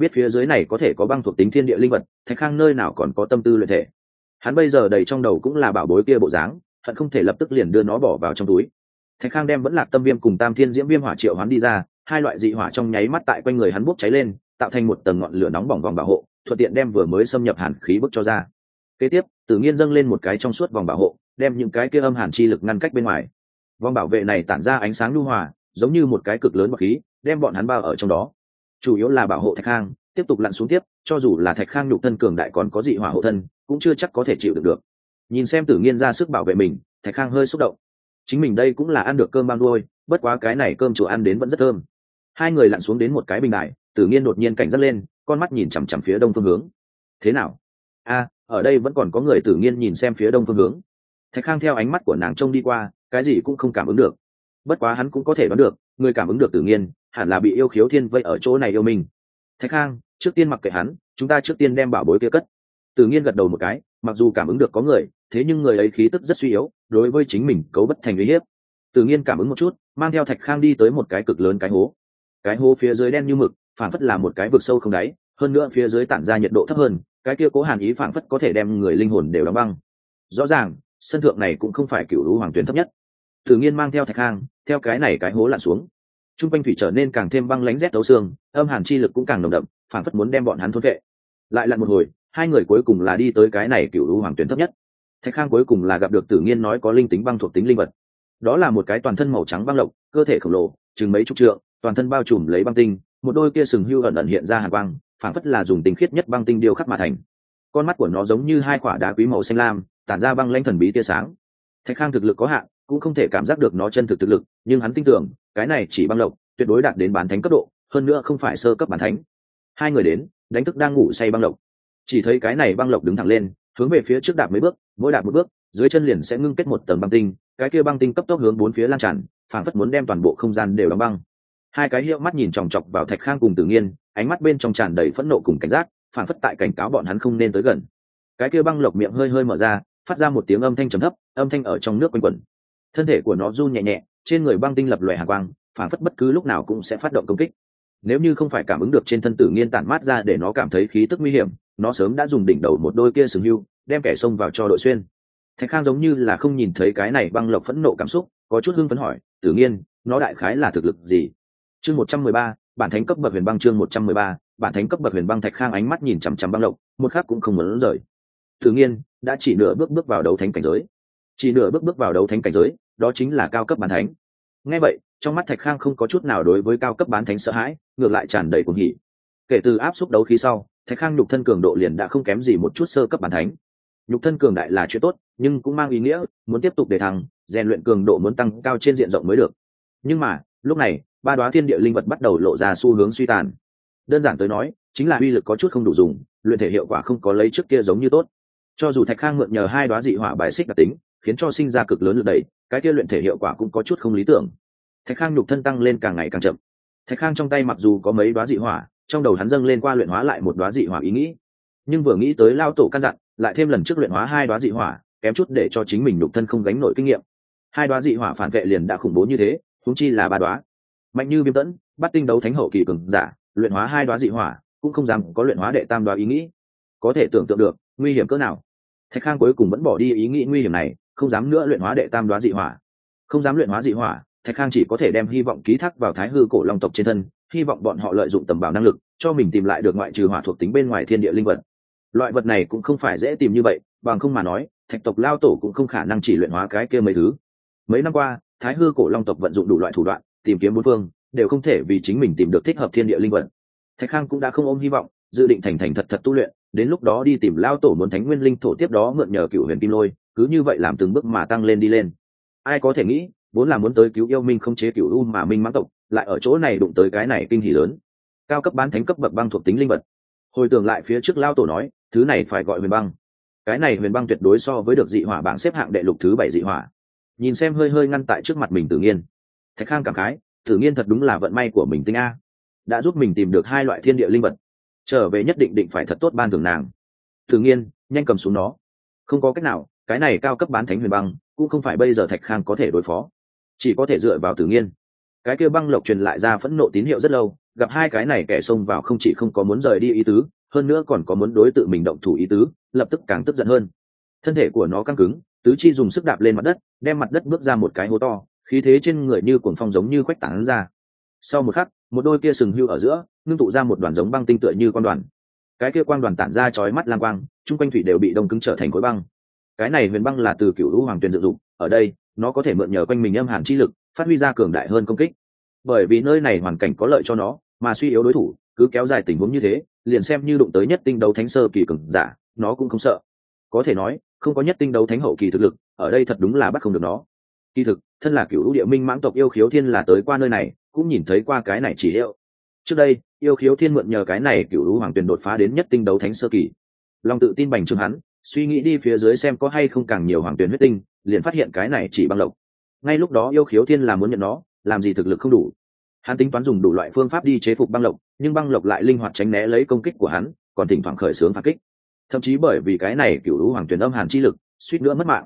Speaker 1: biết phía dưới này có thể có băng thuộc tính thiên địa linh vật, thạch khang nơi nào còn có tâm tư luyện thể. Hắn bây giờ đầy trong đầu cũng là bảo bối kia bộ dáng, hận không thể lập tức liền đưa nó bỏ vào trong túi. Thạch khang đem vẫn lạc tâm viêm cùng tam thiên diễm viêm hỏa triệu hắn đi ra, hai loại dị hỏa trong nháy mắt tại quanh người hắn bốc cháy lên, tạo thành một tầng ngọn lửa nóng bỏng vòng bảo hộ, thuận tiện đem vừa mới xâm nhập hàn khí bức cho ra. Kế tiếp tự nhiên dâng lên một cái trong suốt vòng bảo hộ, đem những cái kia âm hàn chi lực ngăn cách bên ngoài. Vòng bảo vệ này tản ra ánh sáng lưu hòa, giống như một cái cực lớn bậc khí, đem bọn hắn bao ở trong đó chủ yếu là bảo hộ thạch khang tiếp tục lặn xuống tiếp, cho dù là thạch khang nhục thân cường đại còn có dị hỏa hộ thân, cũng chưa chắc có thể chịu được được. Nhìn xem tử nghiên ra sức bảo vệ mình, thạch khang hơi xúc động. Chính mình đây cũng là ăn được cơm bao đuôi bất quá cái này cơm chùa ăn đến vẫn rất thơm. Hai người lặn xuống đến một cái bình đại tử nghiên đột nhiên cảnh giác lên, con mắt nhìn chằm chằm phía đông phương hướng. Thế nào? A, ở đây vẫn còn có người tử nghiên nhìn xem phía đông phương hướng. Thạch khang theo ánh mắt của nàng trông đi qua, cái gì cũng không cảm ứng được. Bất quá hắn cũng có thể đoán được, người cảm ứng được tử nghiên hẳn là bị yêu khiếu thiên vây ở chỗ này yêu mình. Thạch khang trước tiên mặc kệ hắn, chúng ta trước tiên đem bảo bối kia cất. Tự nhiên gật đầu một cái, mặc dù cảm ứng được có người, thế nhưng người ấy khí tức rất suy yếu, đối với chính mình cấu bất thành uy hiếp. Tự nhiên cảm ứng một chút, mang theo thạch khang đi tới một cái cực lớn cái hố. Cái hố phía dưới đen như mực phản phất là một cái vực sâu không đáy, hơn nữa phía dưới tản ra nhiệt độ thấp hơn, cái kia cố hàn ý phản phất có thể đem người linh hồn đều đóng băng. Rõ ràng, sân thượng này cũng không phải cựu lũ hoàng tuyến thấp nhất. Tự nhiên mang theo thạch khang theo cái này cái hố lặn xuống t r u n g quanh thủy trở nên càng thêm băng lánh rét tấu xương, âm hàn chi lực cũng càng nồng đậm, phản phất muốn đem bọn hắn thôn vệ. Lại lặn một hồi, hai người cuối cùng là đi tới cái này cựu lũ hoàng tuyến thấp nhất. Thạch khang cuối cùng là gặp được tử nghiên nói có linh tính băng thuộc tính linh vật. Đó là một cái toàn thân màu trắng băng lộc, cơ thể khổng lồ, chừng mấy chục trượng, toàn thân bao trùm lấy băng tinh, một đôi kia sừng hưu ẩn ẩn hiện ra hàn băng phản phất là dùng tinh khiết nhất băng tinh điêu khắc mà thành. Con mắt của nó giống như hai quả đá quý màu xanh lam, tản ra băng lãnh thần bí tia sáng. Thạch khang thực lực có hạn cũng không thể cảm giác được nó chân thực thực lực, nhưng hắn tin tưởng, cái này chỉ băng lộc, tuyệt đối đạt đến bán thánh cấp độ, hơn nữa không phải sơ cấp bán thánh. Hai người đến, đánh thức đang ngủ say băng lộc. Chỉ thấy cái này băng lộc đứng thẳng lên, hướng về phía trước đạp mấy bước, mỗi đạp một bước, dưới chân liền sẽ ngưng kết một tầng băng tinh, cái kia băng tinh cấp tốc hướng bốn phía lan tràn, phảng phất muốn đem toàn bộ không gian đều đóng băng. Hai cái hiệu mắt nhìn chòng chọc vào thạch khang cùng tự nhiên ánh mắt bên trong tràn đầy phẫn nộ cùng cảnh giác, phảng phất tại cảnh cáo bọn hắn không nên tới gần. Cái kia băng lộc miệng hơi hơi mở ra, phát ra một tiếng âm thanh trầm thấp, âm thanh ở trong nước quanh quẩn thân thể của nó run nhẹ nhẹ, trên người băng tinh lập lòe hàng quang phản phất bất cứ lúc nào cũng sẽ phát động công kích. Nếu như không phải cảm ứng được trên thân tử nghiên tản mát ra để nó cảm thấy khí tức nguy hiểm, nó sớm đã dùng đỉnh đầu một đôi kia sừng hưu, đem kẻ xông vào cho đội xuyên. Thạch khang giống như là không nhìn thấy cái này băng lộc phẫn nộ cảm xúc, có chút hưng phấn hỏi, tử nghiên, nó đại khái là thực lực gì? Chương một trăm mười ba, bản thánh cấp bậc huyền băng chương một trăm mười ba, bản thánh cấp bậc huyền băng thạch khang ánh mắt nhìn chằm chằm băng lộc, một khắc cũng không muốn rời. Tự nhiên đã chỉ nửa bước bước vào đấu thánh cảnh giới chỉ nửa bước bước vào đấu thánh cảnh giới, đó chính là cao cấp bán thánh. Ngay vậy, trong mắt thạch khang không có chút nào đối với cao cấp bán thánh sợ hãi, ngược lại tràn đầy cuồng hỉ. Kể từ áp xúc đấu khí sau, thạch khang nhục thân cường độ liền đã không kém gì một chút sơ cấp bán thánh. Nhục thân cường đại là chuyện tốt, nhưng cũng mang ý nghĩa, muốn tiếp tục để thăng, rèn luyện cường độ muốn tăng cao trên diện rộng mới được. Nhưng mà, lúc này, ba đoá thiên địa linh vật bắt đầu lộ ra xu hướng suy tàn. Đơn giản tới nói, chính là uy lực có chút không đủ dùng, luyện thể hiệu quả không có lấy trước kia giống như tốt. Cho dù thạch khang mượn nhờ hai đoá dị hỏa bài xích đặc tính khiến cho sinh ra cực lớn lực đẩy, cái kia luyện thể hiệu quả cũng có chút không lý tưởng. Thạch khang nhục thân tăng lên càng ngày càng chậm. Thạch khang trong tay mặc dù có mấy đoá dị hỏa, trong đầu hắn dâng lên qua luyện hóa lại một đoá dị hỏa ý nghĩ. Nhưng vừa nghĩ tới lao tổ căn dặn, lại thêm lần trước luyện hóa hai đoá dị hỏa, kém chút để cho chính mình nhục thân không gánh nổi kinh nghiệm. Hai đoá dị hỏa phản vệ liền đã khủng bố như thế thúng chi là ba đoá mạnh như viêm tẫn, bắt tinh đấu thánh hậu kỳ cường giả, luyện hóa hai đoá dị hỏa, cũng không dám có luyện hóa đệ tam đoá ý nghĩ. Có thể tưởng tượng được, nguy hiểm cỡ nào. Thạch khang cuối cùng vẫn bỏ đi ý nghĩ nguy hiểm này không dám nữa luyện hóa đệ tam đoá dị hỏa. Không dám luyện hóa dị hỏa, thạch khang chỉ có thể đem hy vọng ký thác vào thái hư cổ long tộc trên thân, hy vọng bọn họ lợi dụng tầm bảo năng lực, cho mình tìm lại được ngoại trừ hỏa thuộc tính bên ngoài thiên địa linh vật. Loại vật này cũng không phải dễ tìm như vậy, bằng không mà nói, thạch tộc lao tổ cũng không khả năng chỉ luyện hóa cái kia mấy thứ. Mấy năm qua, thái hư cổ long tộc vận dụng đủ loại thủ đoạn, tìm kiếm bốn phương, đều không thể vì chính mình tìm được thích hợp thiên địa linh vật. Thạch khang cũng đã không ôm hy vọng, dự định thành thành thật thật tu luyện, đến lúc đó đi tìm lao tổ muốn thánh nguyên linh thổ tiếp đó mượn nhờ cựu huyền kim lôi cứ như vậy làm từng bước mà tăng lên đi lên. Ai có thể nghĩ, vốn là muốn tới cứu yêu minh không chế cựu u mà minh mãng tộc, lại ở chỗ này đụng tới cái này kinh hỉ lớn. Cao cấp bán thánh cấp bậc băng thuộc tính linh vật. Hồi tưởng lại phía trước lao tổ nói, thứ này phải gọi huyền băng. Cái này huyền băng tuyệt đối so với được dị hỏa bảng xếp hạng đệ lục thứ bảy dị hỏa. Nhìn xem hơi hơi ngăn tại trước mặt mình tự nhiên thạch khang cảm khái tự nhiên thật đúng là vận may của mình tinh a. Đã giúp mình tìm được hai loại thiên địa linh vật. Trở về nhất định định phải thật tốt ban thường nàng. Tự nhiên nhanh cầm xuống nó. Không có cách nào cái này cao cấp bán thánh huyền băng, cũng không phải bây giờ thạch khang có thể đối phó. Chỉ có thể dựa vào tự nhiên cái kia băng lộc truyền lại ra phẫn nộ tín hiệu rất lâu, gặp hai cái này kẻ xông vào không chỉ không có muốn rời đi ý tứ, hơn nữa còn có muốn đối tự mình động thủ ý tứ, lập tức càng tức giận hơn. Thân thể của nó căng cứng, tứ chi dùng sức đạp lên mặt đất, đem mặt đất bước ra một cái hố to, khí thế trên người như cuồng phong giống như khoách tảng ra. Sau một khắc, một đôi kia sừng hưu ở giữa, ngưng tụ ra một đoàn giống băng tinh tựa như con đoàn. Cái kia quang đoàn tản ra chói mắt lang quang, chung quanh thủy đều bị đông cứng trở thành khối băng cái này huyền băng là từ cựu lũ hoàng tuyền dự dụng ở đây, nó có thể mượn nhờ quanh mình âm hàn chi lực, phát huy ra cường đại hơn công kích. Bởi vì nơi này hoàn cảnh có lợi cho nó, mà suy yếu đối thủ, cứ kéo dài tình huống như thế, liền xem như đụng tới nhất tinh đấu thánh sơ kỳ cường giả, nó cũng không sợ. Có thể nói, không có nhất tinh đấu thánh hậu kỳ thực lực, ở đây thật đúng là bắt không được nó. Kỳ thực, thân là cựu địa minh mãng tộc yêu khiếu thiên là tới qua nơi này, cũng nhìn thấy qua cái này chỉ hiệu. Trước đây, yêu khiếu thiên mượn nhờ cái này cựu lũ hoàng tuyền đột phá đến nhất tinh đấu thánh sơ kỳ. Lòng tự tin bành trướng hắn suy nghĩ đi phía dưới xem có hay không càng nhiều hoàng tuyển huyết tinh, liền phát hiện cái này chỉ băng lộc. Ngay lúc đó yêu khiếu thiên là muốn nhận nó, làm gì thực lực không đủ. Hắn tính toán dùng đủ loại phương pháp đi chế phục băng lộc, nhưng băng lộc lại linh hoạt tránh né lấy công kích của hắn, còn thỉnh thoảng khởi xướng phản kích. Thậm chí bởi vì cái này cựu lũ hoàng tuyển âm hàn chi lực, suýt nữa mất mạng.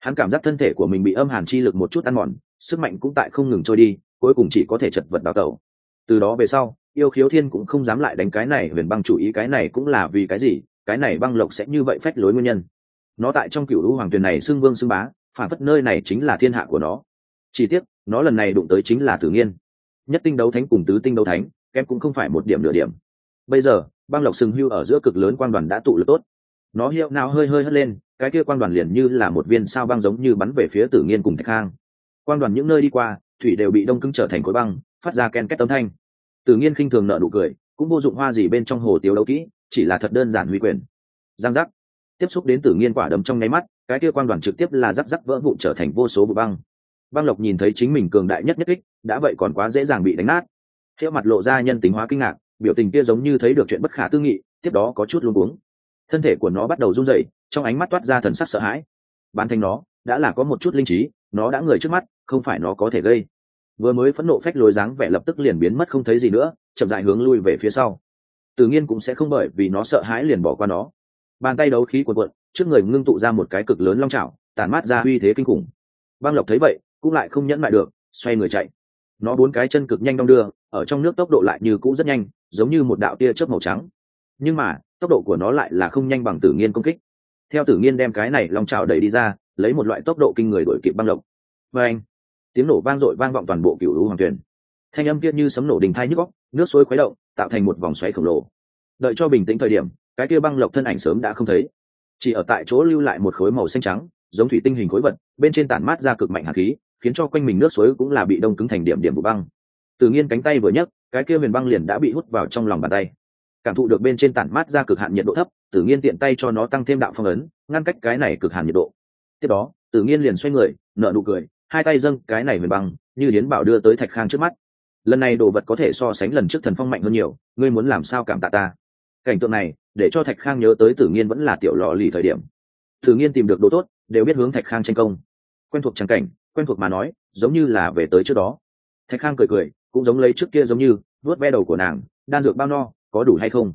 Speaker 1: Hắn cảm giác thân thể của mình bị âm hàn chi lực một chút ăn mòn, sức mạnh cũng tại không ngừng trôi đi, cuối cùng chỉ có thể chật vật đào tẩu. Từ đó về sau, yêu khiếu thiên cũng không dám lại đánh cái này huyền băng chủ ý, cái này cũng là vì cái gì? Cái này băng lộc sẽ như vậy phách lối nguyên nhân. Nó tại trong cựu hữu hoàng tuyền này xưng vương xưng bá, phản phất nơi này chính là thiên hạ của nó. Chỉ tiếc, nó lần này đụng tới chính là tử nghiên. Nhất tinh đấu thánh cùng tứ tinh đấu thánh, kém cũng không phải một điểm nửa điểm. Bây giờ, băng lộc sừng hưu ở giữa cực lớn quan đoàn đã tụ lực tốt. Nó hiệu nào hơi hơi hất lên, cái kia quan đoàn liền như là một viên sao băng giống như bắn về phía tử nghiên cùng thạch khang. Quan đoàn những nơi đi qua, thủy đều bị đông cứng trở thành khối băng, phát ra ken két tấm thanh. Tử nghiên khinh thường nợ nụ cười, cũng vô dụng hoa gì bên trong hồ tiếu đấu kỹ chỉ là thật đơn giản huy quyền. Giang giác. Tiếp xúc đến tử nghiên quả đấm trong nháy mắt, cái kia quan đoàn trực tiếp là rắc rắc vỡ vụn trở thành vô số vụ băng. Băng lộc nhìn thấy chính mình cường đại nhất nhất kích, đã vậy còn quá dễ dàng bị đánh nát. Theo mặt lộ ra nhân tính hóa kinh ngạc, biểu tình kia giống như thấy được chuyện bất khả tư nghị, tiếp đó có chút luôn uống thân thể của nó bắt đầu run rẩy, trong ánh mắt toát ra thần sắc sợ hãi. Bán thành nó, đã là có một chút linh trí, nó đã người trước mắt, không phải nó có thể gây. Vừa mới phẫn nộ phách lối dáng vẻ lập tức liền biến mất không thấy gì nữa, chậm dại hướng lui về phía sau tự nhiên cũng sẽ không bởi vì nó sợ hãi liền bỏ qua nó. Bàn tay đấu khí quần quận trước người ngưng tụ ra một cái cực lớn long trào tàn mát ra uy thế kinh khủng. Băng lộc thấy vậy, cũng lại không nhẫn lại được, xoay người chạy. Nó bốn cái chân cực nhanh đong đưa, ở trong nước tốc độ lại như cũ rất nhanh, giống như một đạo tia chớp màu trắng. Nhưng mà, tốc độ của nó lại là không nhanh bằng tử nghiên công kích. Theo tử nghiên đem cái này long trào đẩy đi ra, lấy một loại tốc độ kinh người đổi kịp băng lộc. Và anh. Tiếng nổ vang dội vang vọng toàn bộ cựu lũ hoàng tuyển thanh âm kia như sấm nổ đình thai nhức góc nước suối khuấy động, tạo thành một vòng xoáy khổng lồ. Đợi cho bình tĩnh thời điểm, cái kia băng lộc thân ảnh sớm đã không thấy. Chỉ ở tại chỗ lưu lại một khối màu xanh trắng, giống thủy tinh hình khối vật, bên trên tản mát ra cực mạnh hạt khí, khiến cho quanh mình nước suối cũng là bị đông cứng thành điểm điểm vụ băng. Tự nhiên cánh tay vừa nhấc, cái kia huyền băng liền đã bị hút vào trong lòng bàn tay. Cảm thụ được bên trên tản mát ra cực hạn nhiệt độ thấp tự nhiên tiện tay cho nó tăng thêm đạo phong ấn, ngăn cách cái này cực hạn nhiệt độ. Tiếp đó tự nhiên liền xoay người, nở nụ cười, hai tay dâng cái này huyền băng, như hiến bảo đưa tới thạch khang trước mắt lần này đồ vật có thể so sánh lần trước thần phong mạnh hơn nhiều, ngươi muốn làm sao cảm tạ ta? Cảnh tượng này, để cho thạch khang nhớ tới tử nghiên vẫn là tiểu lò lì thời điểm. Tử nghiên tìm được đồ tốt, đều biết hướng thạch khang tranh công. Quen thuộc trắng cảnh, quen thuộc mà nói, giống như là về tới trước đó. Thạch khang cười cười, cũng giống lấy trước kia giống như, vuốt ve đầu của nàng, đan dược bao no, có đủ hay không?